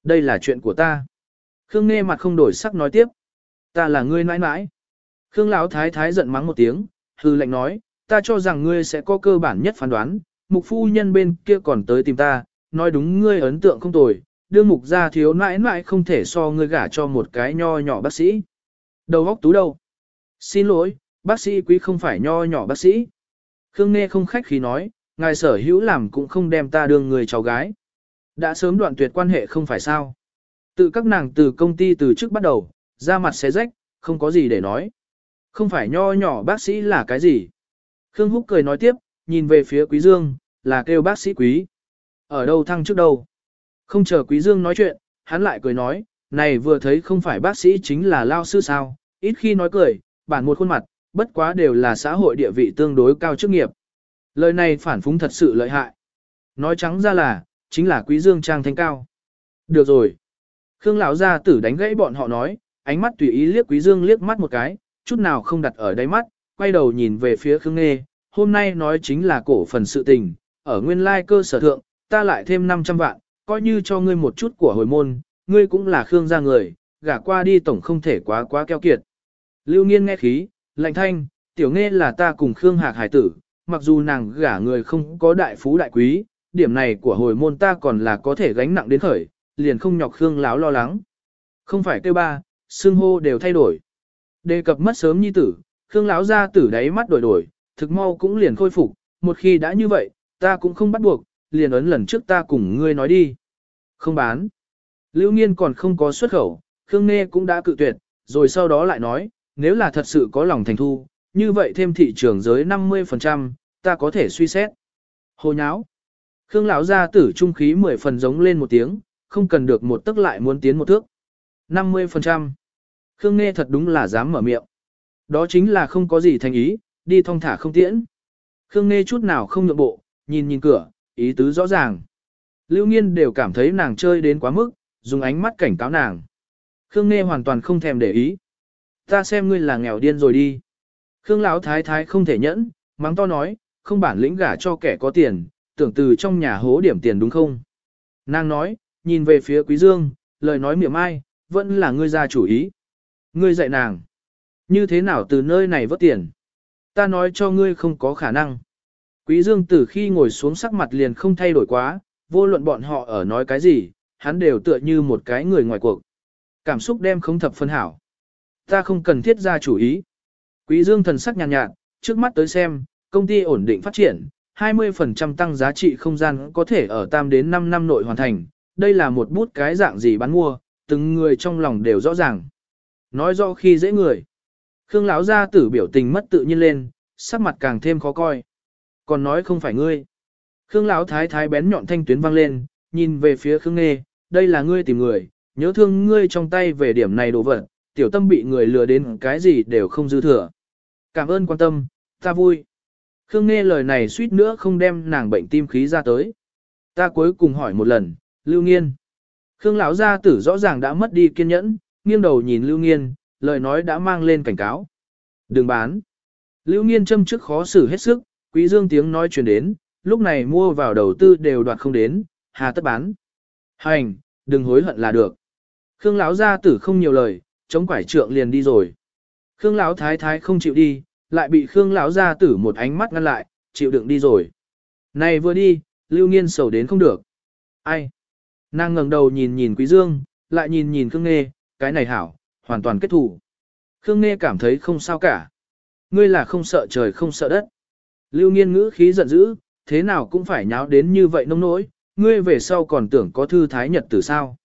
Đây là chuyện của ta. Khương nghe mặt không đổi sắc nói tiếp. Ta là ngươi nãi nãi. Khương Lão thái thái giận mắng một tiếng, hư lệnh nói, ta cho rằng ngươi sẽ có cơ bản nhất phán đoán, mục phu nhân bên kia còn tới tìm ta, nói đúng ngươi ấn tượng không tồi, đương mục gia thiếu nãi nãi không thể so ngươi gả cho một cái nho nhỏ bác sĩ. Đầu góc tú đâu? Xin lỗi, bác sĩ quý không phải nho nhỏ bác sĩ. Khương Nghe không khách khí nói, ngài sở hữu làm cũng không đem ta đương người cháu gái. Đã sớm đoạn tuyệt quan hệ không phải sao. Tự các nàng từ công ty từ trước bắt đầu, ra mặt xé rách, không có gì để nói. Không phải nho nhỏ bác sĩ là cái gì. Khương Húc cười nói tiếp, nhìn về phía Quý Dương, là kêu bác sĩ Quý. Ở đâu thăng trước đâu? Không chờ Quý Dương nói chuyện, hắn lại cười nói, này vừa thấy không phải bác sĩ chính là lao sư sao, ít khi nói cười, bản một khuôn mặt, bất quá đều là xã hội địa vị tương đối cao chức nghiệp. Lời này phản phúng thật sự lợi hại. Nói trắng ra là, chính là Quý Dương trang thanh cao. Được rồi. Khương lão gia tử đánh gãy bọn họ nói, ánh mắt tùy ý liếc Quý Dương liếc mắt một cái, chút nào không đặt ở đáy mắt, quay đầu nhìn về phía Khương Nghê, hôm nay nói chính là cổ phần sự tình, ở nguyên lai cơ sở thượng, ta lại thêm 500 vạn, coi như cho ngươi một chút của hồi môn, ngươi cũng là Khương gia người, gả qua đi tổng không thể quá quá keo kiệt. Lưu Nghiên nghe khí, lạnh thanh, tiểu nghe là ta cùng Khương Hạc hải tử, mặc dù nàng gả người không có đại phú đại quý, điểm này của hồi môn ta còn là có thể gánh nặng đến khởi, liền không nhọc Khương láo lo lắng. Không phải kêu ba, xương hô đều thay đổi. Đề cập mất sớm nhi tử, Khương láo ra tử đáy mắt đổi đổi, thực mau cũng liền khôi phục, một khi đã như vậy, ta cũng không bắt buộc, liền ấn lần trước ta cùng ngươi nói đi. Không bán. Lưu Nghiên còn không có xuất khẩu, Khương nê cũng đã cự tuyệt, rồi sau đó lại nói, nếu là thật sự có lòng thành thu, như vậy thêm thị trường giới 50%, ta có thể suy xét. Hồ nháo. Khương lão gia tử trung khí 10 phần giống lên một tiếng, không cần được một tức lại muốn tiến một thước. 50%. Khương nghe thật đúng là dám mở miệng. Đó chính là không có gì thành ý, đi thong thả không tiễn. Khương nghe chút nào không nhượng bộ, nhìn nhìn cửa, ý tứ rõ ràng. Lưu Nghiên đều cảm thấy nàng chơi đến quá mức, dùng ánh mắt cảnh cáo nàng. Khương nghe hoàn toàn không thèm để ý. Ta xem ngươi là nghèo điên rồi đi. Khương Lão Thái Thái không thể nhẫn, mắng to nói, không bản lĩnh gả cho kẻ có tiền, tưởng từ trong nhà hố điểm tiền đúng không? Nàng nói, nhìn về phía Quý Dương, lời nói miệng ai, vẫn là ngươi ra chủ ý. Ngươi dạy nàng. Như thế nào từ nơi này vớt tiền? Ta nói cho ngươi không có khả năng. Quý Dương từ khi ngồi xuống sắc mặt liền không thay đổi quá, vô luận bọn họ ở nói cái gì, hắn đều tựa như một cái người ngoài cuộc. Cảm xúc đem không thập phân hảo. Ta không cần thiết ra chủ ý. Quý Dương thần sắc nhàn nhạt, nhạt, trước mắt tới xem, công ty ổn định phát triển, 20% tăng giá trị không gian có thể ở tam đến 5 năm nội hoàn thành. Đây là một bút cái dạng gì bán mua, từng người trong lòng đều rõ ràng. Nói rõ khi dễ người. Khương lão gia tử biểu tình mất tự nhiên lên, sắc mặt càng thêm khó coi. Còn nói không phải ngươi. Khương lão thái thái bén nhọn thanh tuyến vang lên, nhìn về phía Khương Nghê, đây là ngươi tìm người, nhớ thương ngươi trong tay về điểm này đồ vật, tiểu tâm bị người lừa đến cái gì đều không dư thừa. Cảm ơn quan tâm, ta vui. Khương nghe lời này suýt nữa không đem nàng bệnh tim khí ra tới. Ta cuối cùng hỏi một lần, Lưu Nghiên. Khương lão gia tử rõ ràng đã mất đi kiên nhẫn, nghiêng đầu nhìn Lưu Nghiên, lời nói đã mang lên cảnh cáo. Đừng bán. Lưu Nghiên châm trước khó xử hết sức, quý dương tiếng nói truyền đến, lúc này mua vào đầu tư đều đoạt không đến, hà tất bán. Hành, đừng hối hận là được. Khương lão gia tử không nhiều lời, chống quải trượng liền đi rồi. Khương lão thái thái không chịu đi, lại bị Khương lão gia tử một ánh mắt ngăn lại, chịu đựng đi rồi. Này vừa đi, Lưu Nghiên sầu đến không được. Ai? Nàng ngẩng đầu nhìn nhìn Quý Dương, lại nhìn nhìn Khương Nghê, cái này hảo, hoàn toàn kết thủ. Khương Nghê cảm thấy không sao cả. Ngươi là không sợ trời không sợ đất. Lưu Nghiên ngữ khí giận dữ, thế nào cũng phải nháo đến như vậy nông nỗi, ngươi về sau còn tưởng có thư thái nhật từ sao.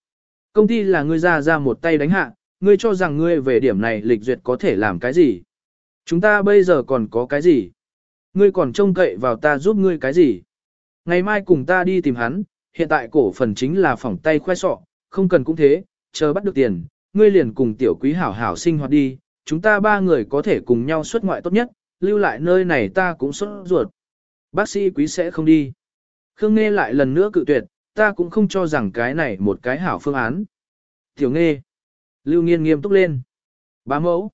Công ty là ngươi ra ra một tay đánh hạ, ngươi cho rằng ngươi về điểm này lịch duyệt có thể làm cái gì. Chúng ta bây giờ còn có cái gì? Ngươi còn trông cậy vào ta giúp ngươi cái gì? Ngày mai cùng ta đi tìm hắn, hiện tại cổ phần chính là phỏng tay khoe sọ, không cần cũng thế, chờ bắt được tiền, ngươi liền cùng tiểu quý hảo hảo sinh hoạt đi, chúng ta ba người có thể cùng nhau xuất ngoại tốt nhất, lưu lại nơi này ta cũng xuất ruột. Bác sĩ quý sẽ không đi. Khương Nghe lại lần nữa cự tuyệt, ta cũng không cho rằng cái này một cái hảo phương án. Tiểu Nghe. Lưu Nghiên nghiêm túc lên. Bá mẫu.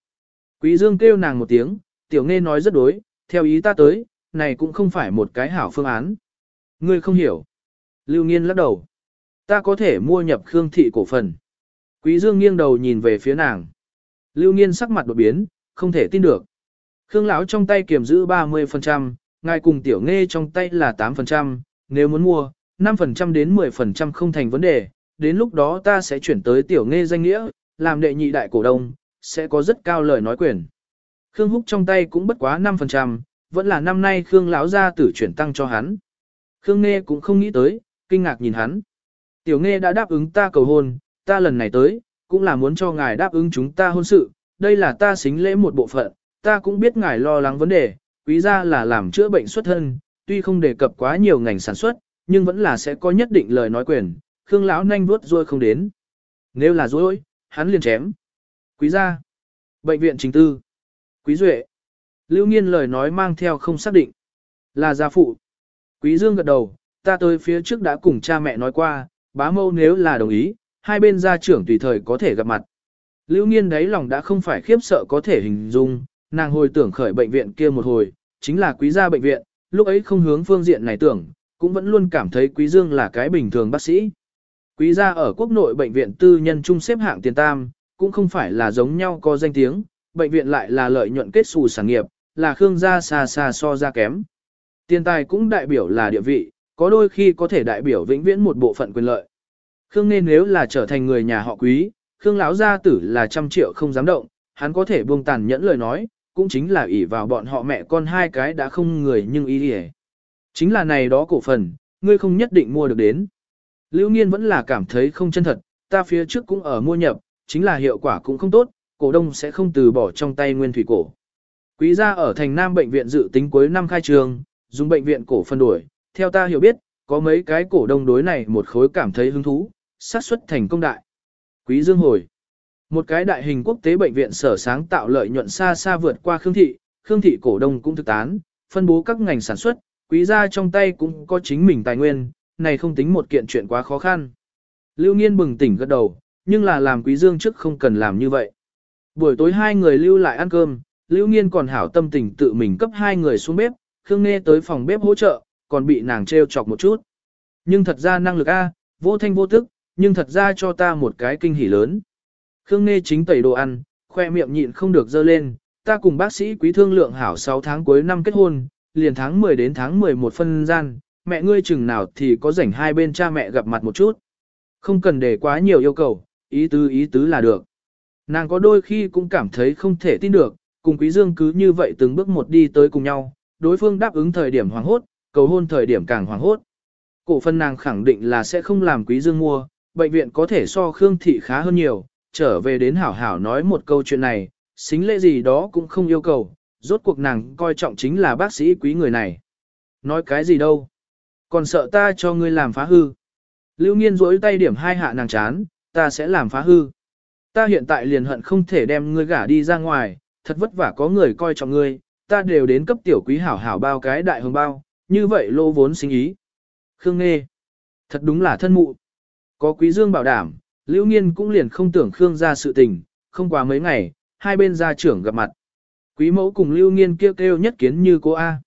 Quý Dương kêu nàng một tiếng, Tiểu Nghe nói rất đối, theo ý ta tới, này cũng không phải một cái hảo phương án. Ngươi không hiểu. Lưu Nghiên lắc đầu. Ta có thể mua nhập Khương thị cổ phần. Quý Dương nghiêng đầu nhìn về phía nàng. Lưu Nghiên sắc mặt đột biến, không thể tin được. Khương lão trong tay kiểm giữ 30%, ngài cùng tiểu nghe trong tay là 8%, nếu muốn mua, 5% đến 10% không thành vấn đề, đến lúc đó ta sẽ chuyển tới tiểu nghe danh nghĩa, làm đệ nhị đại cổ đông, sẽ có rất cao lời nói quyền. Khương Húc trong tay cũng bất quá 5%, vẫn là năm nay Khương lão gia tử chuyển tăng cho hắn. Khương Nghê cũng không nghĩ tới, kinh ngạc nhìn hắn. Tiểu Nghê đã đáp ứng ta cầu hôn, ta lần này tới, cũng là muốn cho ngài đáp ứng chúng ta hôn sự, đây là ta xính lễ một bộ phận, ta cũng biết ngài lo lắng vấn đề, quý gia là làm chữa bệnh xuất thân, tuy không đề cập quá nhiều ngành sản xuất, nhưng vẫn là sẽ có nhất định lời nói quyền, Khương lão nhanh vuốt rồi không đến. Nếu là dối, hắn liền chém. Quý gia, bệnh viện chính tư, quý duệ. Lưu Nghiên lời nói mang theo không xác định. Là gia phụ. Quý Dương gật đầu, ta tới phía trước đã cùng cha mẹ nói qua, bá mâu nếu là đồng ý, hai bên gia trưởng tùy thời có thể gặp mặt. Lưu Nghiên đấy lòng đã không phải khiếp sợ có thể hình dung, nàng hồi tưởng khởi bệnh viện kia một hồi, chính là quý gia bệnh viện, lúc ấy không hướng phương diện này tưởng, cũng vẫn luôn cảm thấy quý dương là cái bình thường bác sĩ. Quý gia ở quốc nội bệnh viện tư nhân trung xếp hạng tiền tam, cũng không phải là giống nhau có danh tiếng, bệnh viện lại là lợi nhuận kết xù sản nghiệp, là Khương gia xa xa so ra kém. Tiền tài cũng đại biểu là địa vị, có đôi khi có thể đại biểu vĩnh viễn một bộ phận quyền lợi. Khương nên nếu là trở thành người nhà họ quý, Khương lão gia tử là trăm triệu không dám động, hắn có thể buông tàn nhẫn lời nói, cũng chính là ỷ vào bọn họ mẹ con hai cái đã không người nhưng ý đi Chính là này đó cổ phần, ngươi không nhất định mua được đến. Lưu Nghiên vẫn là cảm thấy không chân thật, ta phía trước cũng ở mua nhập, chính là hiệu quả cũng không tốt, cổ đông sẽ không từ bỏ trong tay nguyên thủy cổ. Quý gia ở thành Nam bệnh viện dự tính cuối năm khai trường, dùng bệnh viện cổ phân đổi, theo ta hiểu biết, có mấy cái cổ đông đối này một khối cảm thấy hứng thú, xác suất thành công đại. Quý Dương hồi. Một cái đại hình quốc tế bệnh viện sở sáng tạo lợi nhuận xa xa vượt qua Khương thị, Khương thị cổ đông cũng thực tán, phân bố các ngành sản xuất, quý gia trong tay cũng có chính mình tài nguyên, này không tính một kiện chuyện quá khó khăn. Lưu Nghiên bừng tỉnh gật đầu, nhưng là làm quý dương trước không cần làm như vậy. Buổi tối hai người lưu lại ăn cơm, Lưu Nghiên còn hảo tâm tình tự mình cấp hai người xuống bếp, Khương Nghê tới phòng bếp hỗ trợ, còn bị nàng treo chọc một chút. Nhưng thật ra năng lực A, vô thanh vô tức, nhưng thật ra cho ta một cái kinh hỉ lớn. Khương Nghê chính tẩy đồ ăn, khoe miệng nhịn không được dơ lên, ta cùng bác sĩ quý thương lượng hảo 6 tháng cuối năm kết hôn, liền tháng 10 đến tháng 11 phân gian, mẹ ngươi chừng nào thì có rảnh hai bên cha mẹ gặp mặt một chút. Không cần để quá nhiều yêu cầu, ý tứ ý tứ là được. Nàng có đôi khi cũng cảm thấy không thể tin được, cùng Quý Dương cứ như vậy từng bước một đi tới cùng nhau, đối phương đáp ứng thời điểm hoàng hốt, cầu hôn thời điểm càng hoàng hốt. Cổ phân nàng khẳng định là sẽ không làm Quý Dương mua, bệnh viện có thể so Khương Thị khá hơn nhiều, trở về đến hảo hảo nói một câu chuyện này, xính lễ gì đó cũng không yêu cầu, rốt cuộc nàng coi trọng chính là bác sĩ quý người này. Nói cái gì đâu? Còn sợ ta cho ngươi làm phá hư. Lưu nghiên rỗi tay điểm hai hạ nàng chán, ta sẽ làm phá hư. Ta hiện tại liền hận không thể đem ngươi gả đi ra ngoài, thật vất vả có người coi trọng ngươi, ta đều đến cấp tiểu quý hảo hảo bao cái đại hồng bao, như vậy lô vốn sinh ý. Khương Nghê, thật đúng là thân mụ. Có quý dương bảo đảm, Lưu Nghiên cũng liền không tưởng Khương ra sự tình, không quá mấy ngày, hai bên gia trưởng gặp mặt. Quý mẫu cùng Lưu Nghiên kêu kêu nhất kiến như cô A.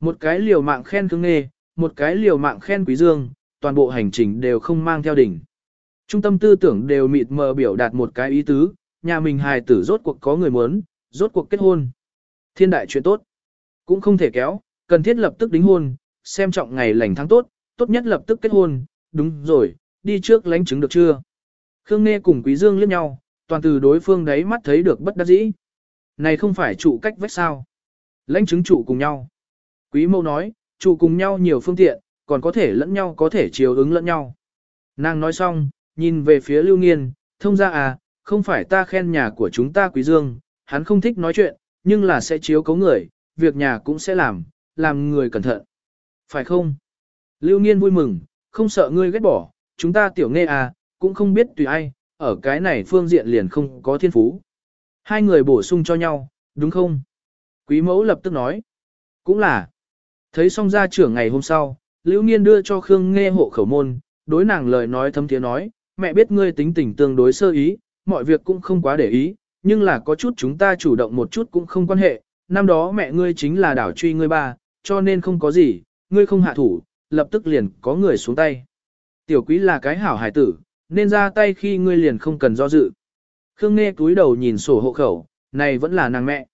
Một cái liều mạng khen Khương Nghê, một cái liều mạng khen Quý Dương, toàn bộ hành trình đều không mang theo đỉnh. Trung tâm tư tưởng đều mịt mờ biểu đạt một cái ý tứ, nhà mình hài tử rốt cuộc có người muốn, rốt cuộc kết hôn. Thiên đại chuyện tốt, cũng không thể kéo, cần thiết lập tức đính hôn, xem trọng ngày lành tháng tốt, tốt nhất lập tức kết hôn, đúng rồi, đi trước lãnh chứng được chưa? Khương Nghe cùng Quý Dương liếc nhau, toàn từ đối phương đấy mắt thấy được bất đắc dĩ. Này không phải trụ cách vách sao? Lãnh chứng trụ cùng nhau. Quý mâu nói, trụ cùng nhau nhiều phương tiện, còn có thể lẫn nhau có thể chiều ứng lẫn nhau. Nàng nói xong, nhìn về phía lưu nghiên, thông ra à, không phải ta khen nhà của chúng ta quý dương, hắn không thích nói chuyện, nhưng là sẽ chiếu cấu người, việc nhà cũng sẽ làm, làm người cẩn thận. Phải không? Lưu nghiên vui mừng, không sợ ngươi ghét bỏ, chúng ta tiểu nghe à, cũng không biết tùy ai, ở cái này phương diện liền không có thiên phú. Hai người bổ sung cho nhau, đúng không? Quý mẫu lập tức nói. Cũng là. Thấy xong gia trưởng ngày hôm sau, Lưu Nghiên đưa cho Khương nghe hộ khẩu môn, đối nàng lời nói thâm tiếng nói, mẹ biết ngươi tính tình tương đối sơ ý, mọi việc cũng không quá để ý, nhưng là có chút chúng ta chủ động một chút cũng không quan hệ, năm đó mẹ ngươi chính là đảo truy ngươi ba, cho nên không có gì, ngươi không hạ thủ, lập tức liền có người xuống tay. Tiểu quý là cái hảo hải tử, nên ra tay khi ngươi liền không cần do dự. Khương nghe túi đầu nhìn sổ hộ khẩu, này vẫn là nàng mẹ.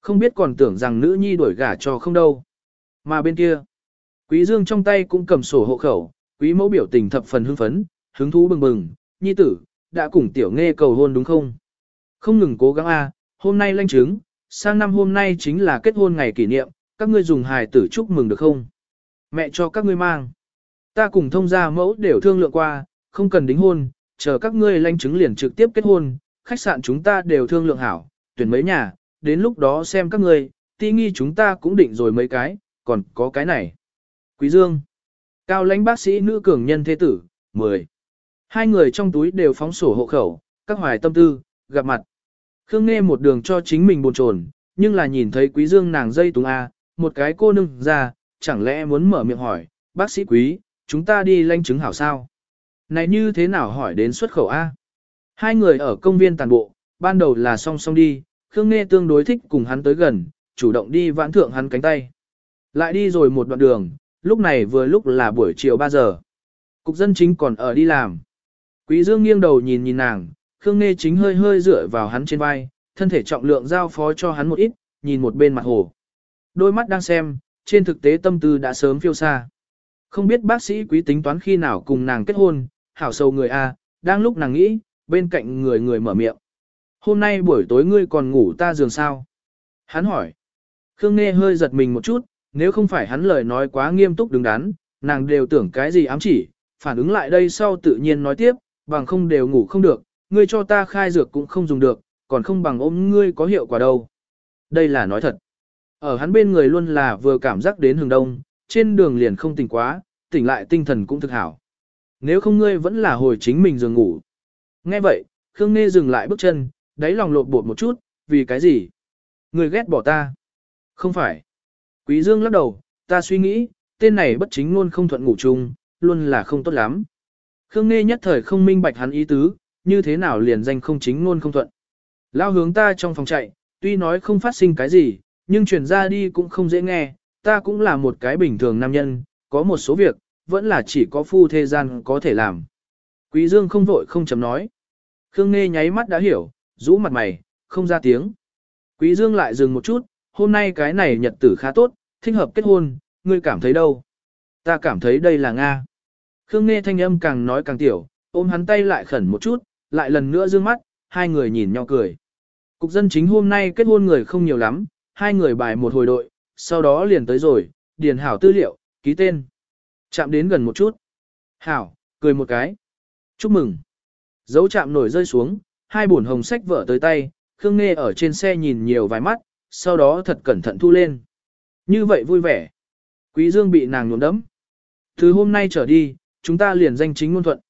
Không biết còn tưởng rằng nữ nhi đuổi gả cho không đâu. Mà bên kia, quý dương trong tay cũng cầm sổ hộ khẩu, quý mẫu biểu tình thập phần hưng phấn, hứng thú bừng bừng, nhi tử, đã cùng tiểu nghe cầu hôn đúng không? Không ngừng cố gắng a, hôm nay lanh chứng, sang năm hôm nay chính là kết hôn ngày kỷ niệm, các ngươi dùng hài tử chúc mừng được không? Mẹ cho các ngươi mang. Ta cùng thông gia mẫu đều thương lượng qua, không cần đính hôn, chờ các ngươi lanh chứng liền trực tiếp kết hôn, khách sạn chúng ta đều thương lượng hảo, tuyển mấy nhà, đến lúc đó xem các ngươi, ti nghi chúng ta cũng định rồi mấy cái, còn có cái này. Quý Dương, cao lãnh bác sĩ nữ cường nhân thế tử, 10. Hai người trong túi đều phóng sổ hộ khẩu, các hoài tâm tư, gặp mặt. Khương Nghe một đường cho chính mình buồn chồn, nhưng là nhìn thấy Quý Dương nàng dây túng A, một cái cô nương ra, chẳng lẽ muốn mở miệng hỏi, bác sĩ quý, chúng ta đi lanh chứng hảo sao? Này như thế nào hỏi đến xuất khẩu A? Hai người ở công viên tàn bộ, ban đầu là song song đi, Khương Nghe tương đối thích cùng hắn tới gần, chủ động đi vãn thượng hắn cánh tay. Lại đi rồi một đoạn đường, lúc này vừa lúc là buổi chiều 3 giờ. Cục dân chính còn ở đi làm. Quý Dương nghiêng đầu nhìn nhìn nàng, Khương Nghê chính hơi hơi dựa vào hắn trên vai, thân thể trọng lượng giao phó cho hắn một ít, nhìn một bên mặt hồ. Đôi mắt đang xem, trên thực tế tâm tư đã sớm phiêu xa. Không biết bác sĩ quý tính toán khi nào cùng nàng kết hôn, hảo sâu người A, đang lúc nàng nghĩ, bên cạnh người người mở miệng. Hôm nay buổi tối ngươi còn ngủ ta giường sao? Hắn hỏi. Khương Nghê hơi giật mình một chút, nếu không phải hắn lời nói quá nghiêm túc đứng đắn, nàng đều tưởng cái gì ám chỉ, phản ứng lại đây sau tự nhiên nói tiếp, bằng không đều ngủ không được, ngươi cho ta khai dược cũng không dùng được, còn không bằng ôm ngươi có hiệu quả đâu. Đây là nói thật. Ở hắn bên người luôn là vừa cảm giác đến hừng đông, trên đường liền không tỉnh quá, tỉnh lại tinh thần cũng thực hảo. Nếu không ngươi vẫn là hồi chính mình giường ngủ. Nghe vậy, Khương Nghê dừng lại bước chân, đáy lòng lột bột một chút, vì cái gì? Ngươi ghét bỏ ta. Không phải. Quý Dương lắc đầu, ta suy nghĩ, tên này bất chính luôn không thuận ngủ chung, luôn là không tốt lắm. Khương Nghê nhất thời không minh bạch hắn ý tứ, như thế nào liền danh không chính luôn không thuận. Lao hướng ta trong phòng chạy, tuy nói không phát sinh cái gì, nhưng truyền ra đi cũng không dễ nghe, ta cũng là một cái bình thường nam nhân, có một số việc, vẫn là chỉ có phu thế gian có thể làm. Quý Dương không vội không chấm nói. Khương Nghê nháy mắt đã hiểu, rũ mặt mày, không ra tiếng. Quý Dương lại dừng một chút, hôm nay cái này nhật tử khá tốt, thích hợp kết hôn, ngươi cảm thấy đâu? Ta cảm thấy đây là Nga. Khương Nghe thanh âm càng nói càng tiểu, ôm hắn tay lại khẩn một chút, lại lần nữa dương mắt, hai người nhìn nhau cười. Cục dân chính hôm nay kết hôn người không nhiều lắm, hai người bài một hồi đội, sau đó liền tới rồi, điền hảo tư liệu, ký tên. Chạm đến gần một chút. Hảo, cười một cái. Chúc mừng. Dấu chạm nổi rơi xuống, hai bổn hồng sách vợ tới tay, Khương Nghê ở trên xe nhìn nhiều vài mắt, sau đó thật cẩn thận thu lên. Như vậy vui vẻ. Quý Dương bị nàng nhuộm đấm. Từ hôm nay trở đi, chúng ta liền danh chính ngôn thuận.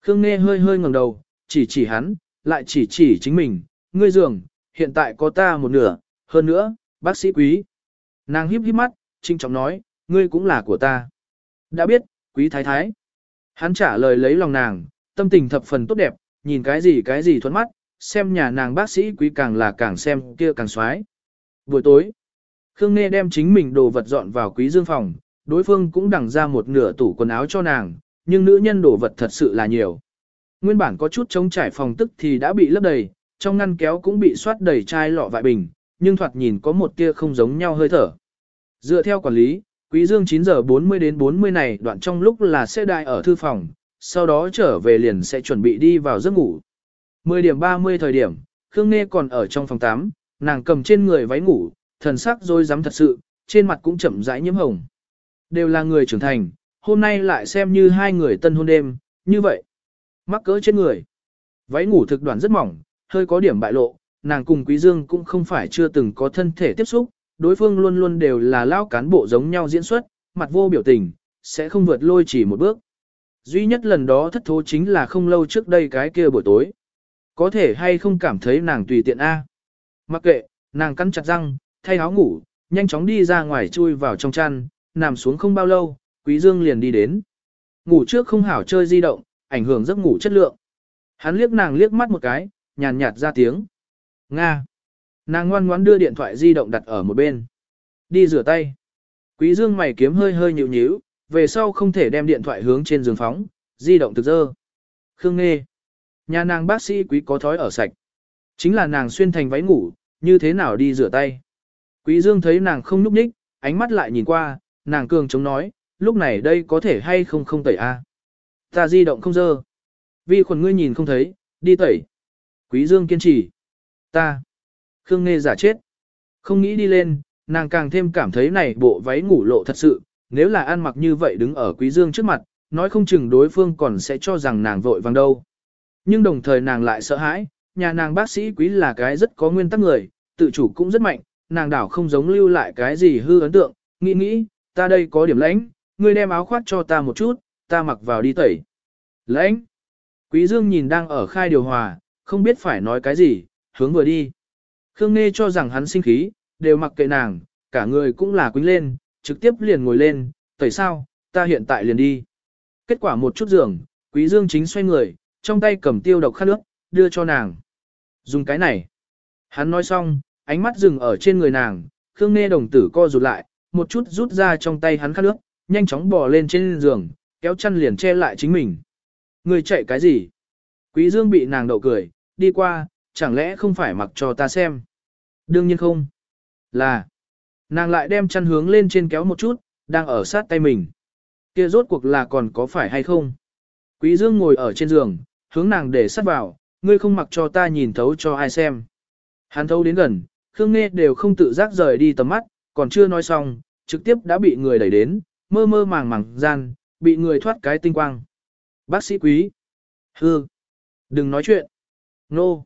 Khương Nghe hơi hơi ngẩng đầu, chỉ chỉ hắn, lại chỉ chỉ chính mình, ngươi dường, hiện tại có ta một nửa, hơn nữa, bác sĩ quý. Nàng híp híp mắt, trinh trọng nói, ngươi cũng là của ta. Đã biết, quý thái thái. Hắn trả lời lấy lòng nàng, tâm tình thập phần tốt đẹp, nhìn cái gì cái gì thuẫn mắt, xem nhà nàng bác sĩ quý càng là càng xem kia càng xoái. Buổi tối, Khương Nghê đem chính mình đồ vật dọn vào quý dương phòng, đối phương cũng đằng ra một nửa tủ quần áo cho nàng, nhưng nữ nhân đồ vật thật sự là nhiều. Nguyên bản có chút trống trải phòng tức thì đã bị lấp đầy, trong ngăn kéo cũng bị soát đầy chai lọ vại bình, nhưng thoạt nhìn có một tia không giống nhau hơi thở. Dựa theo quản lý, Quý Dương 9 giờ 40 đến 40 này đoạn trong lúc là sẽ đại ở thư phòng, sau đó trở về liền sẽ chuẩn bị đi vào giấc ngủ. 10 điểm 30 thời điểm, Khương Nghê còn ở trong phòng 8, nàng cầm trên người váy ngủ, thần sắc rồi dám thật sự, trên mặt cũng chậm rãi nhiễm hồng. Đều là người trưởng thành, hôm nay lại xem như hai người tân hôn đêm, như vậy. Mắc cỡ trên người. Váy ngủ thực đoạn rất mỏng, hơi có điểm bại lộ, nàng cùng Quý Dương cũng không phải chưa từng có thân thể tiếp xúc, đối phương luôn luôn đều là lao cán bộ giống nhau diễn xuất, mặt vô biểu tình, sẽ không vượt lôi chỉ một bước. Duy nhất lần đó thất thố chính là không lâu trước đây cái kia buổi tối. Có thể hay không cảm thấy nàng tùy tiện A. Mặc kệ, nàng cắn chặt răng, thay áo ngủ, nhanh chóng đi ra ngoài chui vào trong chăn, nằm xuống không bao lâu, Quý Dương liền đi đến. Ngủ trước không hảo chơi di động, ảnh hưởng giấc ngủ chất lượng. Hắn liếc nàng liếc mắt một cái, nhàn nhạt ra tiếng. Nga. Nàng ngoan ngoãn đưa điện thoại di động đặt ở một bên. Đi rửa tay. Quý dương mày kiếm hơi hơi nhíu nhíu, về sau không thể đem điện thoại hướng trên giường phóng, di động thực dơ. Khương Nghê. Nhà nàng bác sĩ quý có thói ở sạch. Chính là nàng xuyên thành váy ngủ, như thế nào đi rửa tay. Quý dương thấy nàng không núp ních, ánh mắt lại nhìn qua, nàng cường chống nói, lúc này đây có thể hay không không tẩy a? Ta di động không dơ. Vi khuẩn ngươi nhìn không thấy, đi tẩy. Quý Dương kiên trì. Ta. Khương Nghê giả chết. Không nghĩ đi lên, nàng càng thêm cảm thấy này bộ váy ngủ lộ thật sự, nếu là ăn mặc như vậy đứng ở Quý Dương trước mặt, nói không chừng đối phương còn sẽ cho rằng nàng vội vàng đâu. Nhưng đồng thời nàng lại sợ hãi, nhà nàng bác sĩ Quý là cái rất có nguyên tắc người, tự chủ cũng rất mạnh, nàng đảo không giống lưu lại cái gì hư ấn tượng, nghĩ nghĩ, ta đây có điểm lãnh, ngươi đem áo khoác cho ta một chút, ta mặc vào đi tẩy. Lãnh. Quý Dương nhìn đang ở khai điều hòa, không biết phải nói cái gì, hướng vừa đi. Khương Nghê cho rằng hắn sinh khí, đều mặc kệ nàng, cả người cũng là quính lên, trực tiếp liền ngồi lên, tẩy sao, ta hiện tại liền đi. Kết quả một chút giường, Quý Dương chính xoay người, trong tay cầm tiêu độc khát nước, đưa cho nàng. Dùng cái này. Hắn nói xong, ánh mắt dừng ở trên người nàng, Khương Nghê đồng tử co rụt lại, một chút rút ra trong tay hắn khát nước, nhanh chóng bò lên trên giường, kéo chăn liền che lại chính mình. Người chạy cái gì? Quý Dương bị nàng đậu cười, đi qua, chẳng lẽ không phải mặc cho ta xem? Đương nhiên không. Là, nàng lại đem chăn hướng lên trên kéo một chút, đang ở sát tay mình. Kia rốt cuộc là còn có phải hay không? Quý Dương ngồi ở trên giường, hướng nàng để sát vào, ngươi không mặc cho ta nhìn thấu cho ai xem. Hắn thấu đến gần, Khương Nghe đều không tự giác rời đi tầm mắt, còn chưa nói xong, trực tiếp đã bị người đẩy đến, mơ mơ màng màng gian, bị người thoát cái tinh quang. Bác sĩ quý. Hư. Đừng nói chuyện. Nô.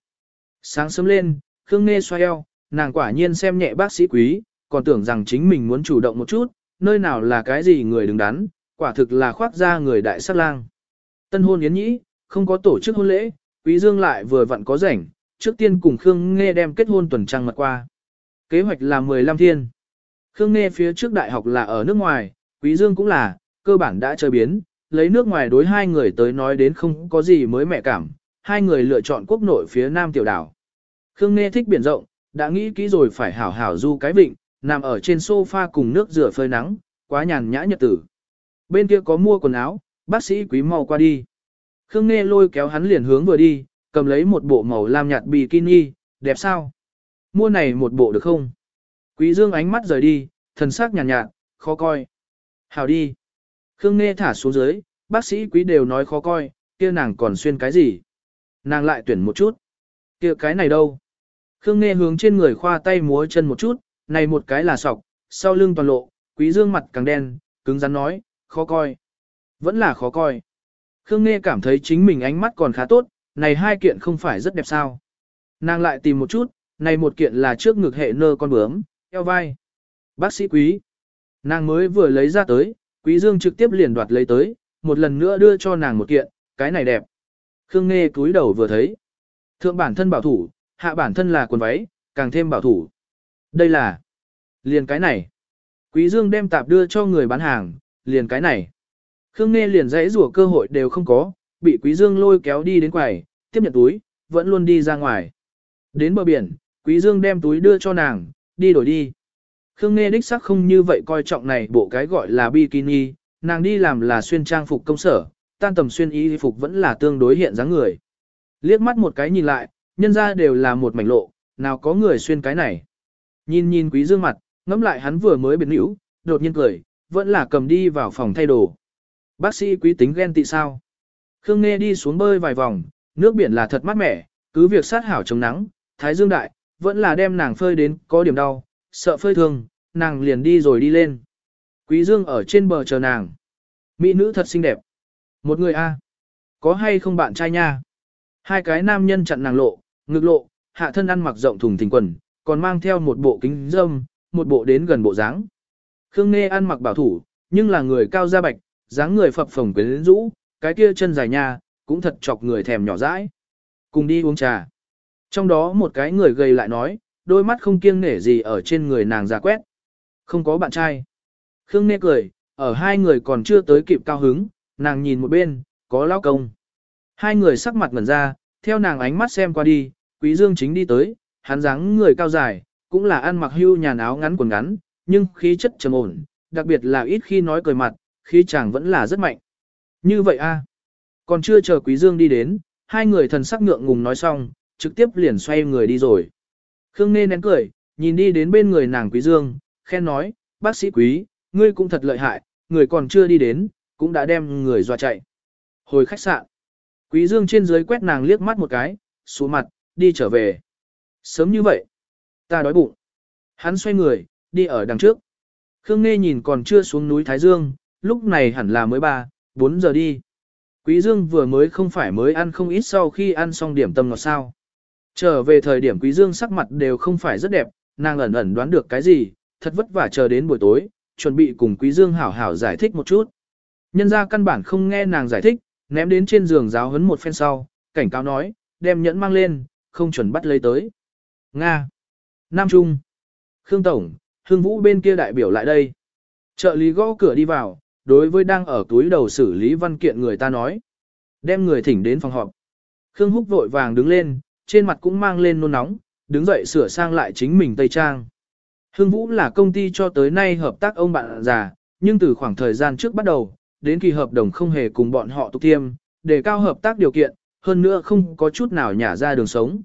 Sáng sớm lên, Khương Nghe xoay eo, nàng quả nhiên xem nhẹ bác sĩ quý, còn tưởng rằng chính mình muốn chủ động một chút, nơi nào là cái gì người đứng đắn, quả thực là khoác ra người đại sát lang. Tân hôn yến nhĩ, không có tổ chức hôn lễ, Quý Dương lại vừa vặn có rảnh, trước tiên cùng Khương Nghe đem kết hôn tuần trăng mật qua. Kế hoạch là 15 thiên. Khương Nghe phía trước đại học là ở nước ngoài, Quý Dương cũng là, cơ bản đã chơi biến, lấy nước ngoài đối hai người tới nói đến không có gì mới mẹ cảm, hai người lựa chọn quốc nội phía nam tiểu đảo. Khương Nghe thích biển rộng, đã nghĩ kỹ rồi phải hảo hảo du cái vịnh, nằm ở trên sofa cùng nước rửa phơi nắng, quá nhàn nhã nhật tử. Bên kia có mua quần áo, bác sĩ quý mau qua đi. Khương Nghê lôi kéo hắn liền hướng vừa đi, cầm lấy một bộ màu lam nhạt bikini, đẹp sao? Mua này một bộ được không? Quý Dương ánh mắt rời đi, thần sắc nhàn nhạt, nhạt, khó coi. Hào đi. Khương Nghê thả xuống dưới, bác sĩ quý đều nói khó coi, kia nàng còn xuyên cái gì? Nàng lại tuyển một chút. kia cái này đâu? Khương Nghê hướng trên người khoa tay múa chân một chút, này một cái là sọc, sau lưng toàn lộ, quý dương mặt càng đen, cứng rắn nói, khó coi. Vẫn là khó coi. Khương Nghê cảm thấy chính mình ánh mắt còn khá tốt, này hai kiện không phải rất đẹp sao. Nàng lại tìm một chút, này một kiện là trước ngực hệ nơ con bướm, eo vai. Bác sĩ quý. Nàng mới vừa lấy ra tới, quý dương trực tiếp liền đoạt lấy tới, một lần nữa đưa cho nàng một kiện, cái này đẹp. Khương Nghê cúi đầu vừa thấy. Thượng bản thân bảo thủ, hạ bản thân là quần váy, càng thêm bảo thủ. Đây là liền cái này. Quý Dương đem tạp đưa cho người bán hàng, liền cái này. Khương Nghe liền dãy rủa cơ hội đều không có, bị Quý Dương lôi kéo đi đến quầy, tiếp nhận túi, vẫn luôn đi ra ngoài. Đến bờ biển, Quý Dương đem túi đưa cho nàng, đi đổi đi. Khương Nghe đích xác không như vậy coi trọng này bộ cái gọi là bikini, nàng đi làm là xuyên trang phục công sở, tan tầm xuyên y phục vẫn là tương đối hiện dáng người. Liếc mắt một cái nhìn lại, nhân ra đều là một mảnh lộ, nào có người xuyên cái này. Nhìn nhìn quý dương mặt, ngẫm lại hắn vừa mới biến nữ, đột nhiên cười, vẫn là cầm đi vào phòng thay đồ. Bác sĩ quý tính ghen tị sao? Khương Nghe đi xuống bơi vài vòng, nước biển là thật mát mẻ, cứ việc sát hảo chống nắng, thái dương đại, vẫn là đem nàng phơi đến có điểm đau, sợ phơi thương, nàng liền đi rồi đi lên. Quý dương ở trên bờ chờ nàng. Mỹ nữ thật xinh đẹp. Một người a, Có hay không bạn trai nha? Hai cái nam nhân chặn nàng lộ, ngực lộ, hạ thân ăn mặc rộng thùng thình quần, còn mang theo một bộ kính dâm, một bộ đến gần bộ dáng. Khương Nghe ăn mặc bảo thủ, nhưng là người cao da bạch, dáng người phập phồng quyến rũ, cái kia chân dài nha, cũng thật chọc người thèm nhỏ dãi. Cùng đi uống trà. Trong đó một cái người gầy lại nói, đôi mắt không kiêng nể gì ở trên người nàng ra quét. Không có bạn trai. Khương Nghe cười, ở hai người còn chưa tới kịp cao hứng, nàng nhìn một bên, có lao công. Hai người sắc mặt ngẩn ra, theo nàng ánh mắt xem qua đi, Quý Dương chính đi tới, hắn dáng người cao dài, cũng là ăn mặc hưu nhàn áo ngắn quần ngắn, nhưng khí chất trầm ổn, đặc biệt là ít khi nói cười mặt, khí chàng vẫn là rất mạnh. Như vậy a, còn chưa chờ Quý Dương đi đến, hai người thần sắc ngượng ngùng nói xong, trực tiếp liền xoay người đi rồi. Khương Nê nén cười, nhìn đi đến bên người nàng Quý Dương, khen nói, bác sĩ Quý, ngươi cũng thật lợi hại, người còn chưa đi đến, cũng đã đem người dọa chạy. Hồi khách sạn, Quý Dương trên dưới quét nàng liếc mắt một cái, xuống mặt, đi trở về. Sớm như vậy, ta đói bụng. Hắn xoay người, đi ở đằng trước. Khương Nê nhìn còn chưa xuống núi Thái Dương, lúc này hẳn là mới 3, 4 giờ đi. Quý Dương vừa mới không phải mới ăn không ít sau khi ăn xong điểm tâm ngọt sao. Trở về thời điểm Quý Dương sắc mặt đều không phải rất đẹp, nàng ẩn ẩn đoán được cái gì, thật vất vả chờ đến buổi tối, chuẩn bị cùng Quý Dương hảo hảo giải thích một chút. Nhân gia căn bản không nghe nàng giải thích, ném đến trên giường giáo huấn một phen sau, cảnh cáo nói, đem nhẫn mang lên, không chuẩn bắt lấy tới. Nga. Nam Trung. Khương Tổng, Hương Vũ bên kia đại biểu lại đây. Trợ lý gõ cửa đi vào, đối với đang ở túi đầu xử lý văn kiện người ta nói. Đem người thỉnh đến phòng họp. Khương Húc vội vàng đứng lên, trên mặt cũng mang lên nôn nóng, đứng dậy sửa sang lại chính mình Tây Trang. Hương Vũ là công ty cho tới nay hợp tác ông bạn già, nhưng từ khoảng thời gian trước bắt đầu, đến kỳ hợp đồng không hề cùng bọn họ tục tiêm, để cao hợp tác điều kiện, hơn nữa không có chút nào nhả ra đường sống.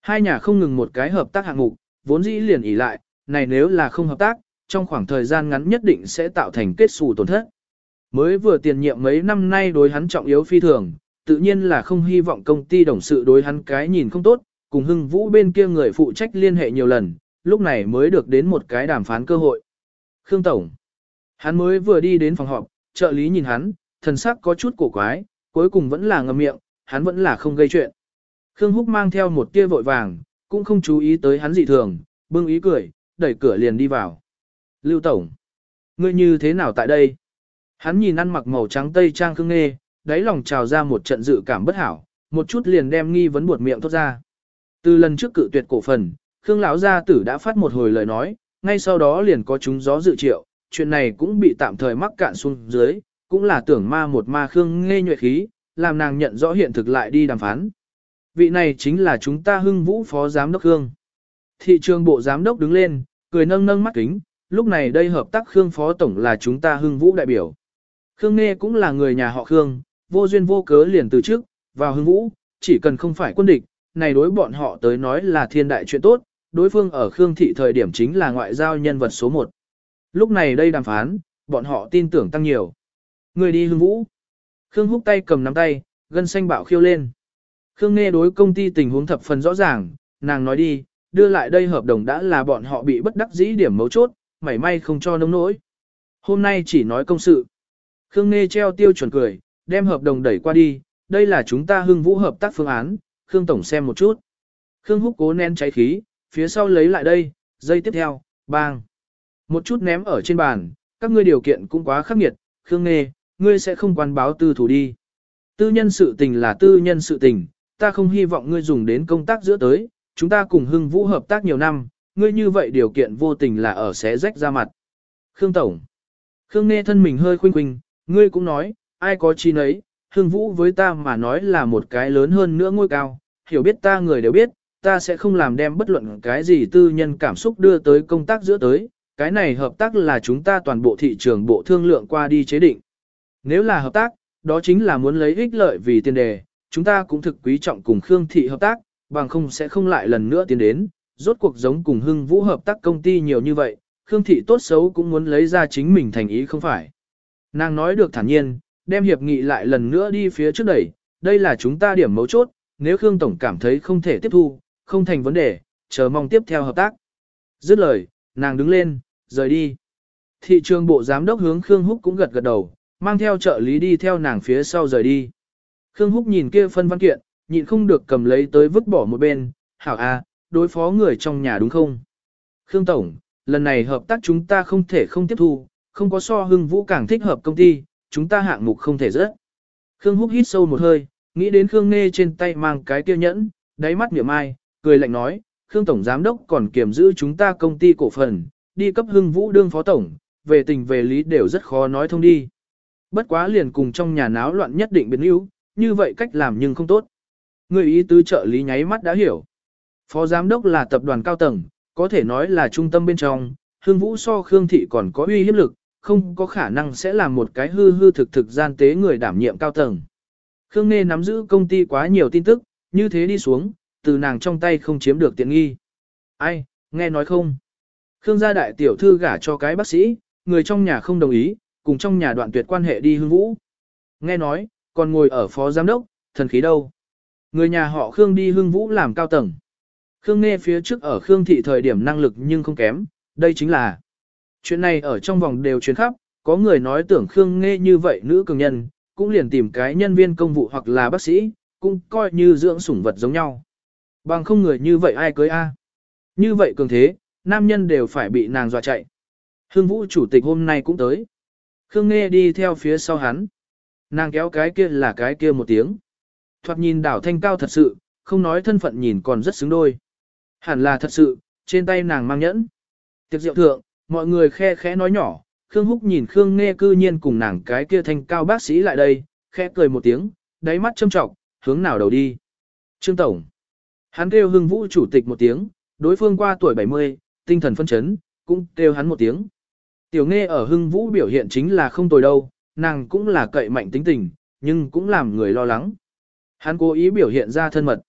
Hai nhà không ngừng một cái hợp tác hạng mục, vốn dĩ liền ỉ lại, này nếu là không hợp tác, trong khoảng thời gian ngắn nhất định sẽ tạo thành kết xù tổn thất. Mới vừa tiền nhiệm mấy năm nay đối hắn trọng yếu phi thường, tự nhiên là không hy vọng công ty đồng sự đối hắn cái nhìn không tốt, cùng hưng vũ bên kia người phụ trách liên hệ nhiều lần, lúc này mới được đến một cái đàm phán cơ hội. Khương Tổng. Hắn mới vừa đi đến phòng họp, trợ lý nhìn hắn, thần sắc có chút cổ quái, cuối cùng vẫn là ngậm miệng, hắn vẫn là không gây chuyện. Khương Húc mang theo một tia vội vàng, cũng không chú ý tới hắn dị thường, bưng ý cười, đẩy cửa liền đi vào. Lưu Tổng. Ngươi như thế nào tại đây? Hắn nhìn ăn mặc màu trắng tây trang khương nghe, đáy lòng trào ra một trận dự cảm bất hảo, một chút liền đem nghi vấn buột miệng thốt ra. Từ lần trước cự tuyệt cổ phần, Khương lão gia tử đã phát một hồi lời nói, ngay sau đó liền có chúng gió dự triệu, chuyện này cũng bị tạm thời mắc cạn xuống dưới, cũng là tưởng ma một ma Khương nghe nhuệ khí, làm nàng nhận rõ hiện thực lại đi đàm phán. Vị này chính là chúng ta hưng vũ phó giám đốc Khương. Thị trường bộ giám đốc đứng lên, cười nâng nâng mắt kính, lúc này đây hợp tác Khương phó tổng là chúng ta hưng vũ đại biểu. Khương Nghe cũng là người nhà họ Khương, vô duyên vô cớ liền từ trước, vào hưng vũ, chỉ cần không phải quân địch, này đối bọn họ tới nói là thiên đại chuyện tốt, đối phương ở Khương thị thời điểm chính là ngoại giao nhân vật số một. Lúc này đây đàm phán, bọn họ tin tưởng tăng nhiều. Người đi hưng vũ. Khương húc tay cầm nắm tay, gân xanh bạo khiêu lên. Khương nghe đối công ty tình huống thập phần rõ ràng, nàng nói đi, đưa lại đây hợp đồng đã là bọn họ bị bất đắc dĩ điểm mấu chốt, mảy may không cho nông nỗi. Hôm nay chỉ nói công sự. Khương Nghê treo tiêu chuẩn cười, đem hợp đồng đẩy qua đi, đây là chúng ta hưng vũ hợp tác phương án, Khương Tổng xem một chút. Khương Húc cố nén cháy khí, phía sau lấy lại đây, dây tiếp theo, bang. Một chút ném ở trên bàn, các ngươi điều kiện cũng quá khắc nghiệt, Khương Nghê, ngươi sẽ không quan báo tư thủ đi. Tư nhân sự tình là tư nhân sự tình, ta không hy vọng ngươi dùng đến công tác giữa tới, chúng ta cùng hưng vũ hợp tác nhiều năm, ngươi như vậy điều kiện vô tình là ở xé rách ra mặt. Khương Tổng. Khương nghe thân mình hơi khuynh khuynh, ngươi cũng nói, ai có chi nấy, Hương vũ với ta mà nói là một cái lớn hơn nữa ngôi cao, hiểu biết ta người đều biết, ta sẽ không làm đem bất luận cái gì tư nhân cảm xúc đưa tới công tác giữa tới, cái này hợp tác là chúng ta toàn bộ thị trường bộ thương lượng qua đi chế định. Nếu là hợp tác, đó chính là muốn lấy ích lợi vì tiền đề, chúng ta cũng thực quý trọng cùng Khương Thị hợp tác, bằng không sẽ không lại lần nữa tiến đến, rốt cuộc giống cùng Hưng Vũ hợp tác công ty nhiều như vậy, Khương Thị tốt xấu cũng muốn lấy ra chính mình thành ý không phải. Nàng nói được thản nhiên, đem hiệp nghị lại lần nữa đi phía trước đẩy, đây là chúng ta điểm mấu chốt, nếu Khương Tổng cảm thấy không thể tiếp thu, không thành vấn đề, chờ mong tiếp theo hợp tác. Dứt lời, nàng đứng lên, rời đi. Thị trường bộ giám đốc hướng Khương Húc cũng gật gật đầu, mang theo trợ lý đi theo nàng phía sau rời đi. Khương Húc nhìn kia phân văn kiện, nhịn không được cầm lấy tới vứt bỏ một bên, hảo a, đối phó người trong nhà đúng không? Khương Tổng, lần này hợp tác chúng ta không thể không tiếp thu, không có so hưng vũ càng thích hợp công ty, chúng ta hạng mục không thể rớt. Khương Húc hít sâu một hơi, nghĩ đến Khương Nghê trên tay mang cái tiêu nhẫn, đáy mắt niệm ai, cười lạnh nói, Khương Tổng Giám Đốc còn kiểm giữ chúng ta công ty cổ phần, đi cấp hưng vũ đương phó tổng, về tình về lý đều rất khó nói thông đi. Bất quá liền cùng trong nhà náo loạn nhất định biến yếu, như vậy cách làm nhưng không tốt. Người ý tứ trợ lý nháy mắt đã hiểu. Phó giám đốc là tập đoàn cao tầng, có thể nói là trung tâm bên trong, hương vũ so Khương Thị còn có uy hiếp lực, không có khả năng sẽ làm một cái hư hư thực thực gian tế người đảm nhiệm cao tầng. Khương Nê nắm giữ công ty quá nhiều tin tức, như thế đi xuống, từ nàng trong tay không chiếm được tiện nghi. Ai, nghe nói không? Khương gia đại tiểu thư gả cho cái bác sĩ, người trong nhà không đồng ý, cùng trong nhà đoạn tuyệt quan hệ đi hương vũ. Nghe nói, còn ngồi ở phó giám đốc, thần khí đâu. Người nhà họ Khương đi hương vũ làm cao tầng. Khương nghe phía trước ở Khương thị thời điểm năng lực nhưng không kém, đây chính là. Chuyện này ở trong vòng đều truyền khắp, có người nói tưởng Khương nghe như vậy nữ cường nhân, cũng liền tìm cái nhân viên công vụ hoặc là bác sĩ, cũng coi như dưỡng sủng vật giống nhau. Bằng không người như vậy ai cưới a? Như vậy cường thế, nam nhân đều phải bị nàng dọa chạy. Hương Vũ chủ tịch hôm nay cũng tới. Khương Nghe đi theo phía sau hắn. Nàng kéo cái kia là cái kia một tiếng. Thoạt nhìn đảo thanh cao thật sự, không nói thân phận nhìn còn rất xứng đôi. Hẳn là thật sự, trên tay nàng mang nhẫn. Tiệc rượu thượng, mọi người khe khẽ nói nhỏ, Khương Húc nhìn Khương Nghe cư nhiên cùng nàng cái kia thanh cao bác sĩ lại đây, khẽ cười một tiếng, đáy mắt châm trọng, hướng nào đầu đi. Trương Tổng. Hắn kêu Hưng Vũ chủ tịch một tiếng, đối phương qua tuổi 70, tinh thần phân chấn, cũng kêu hắn một tiếng. Tiểu Nghe ở Hưng Vũ biểu hiện chính là không tồi đâu, nàng cũng là cậy mạnh tính tình, nhưng cũng làm người lo lắng. Hắn cố ý biểu hiện ra thân mật.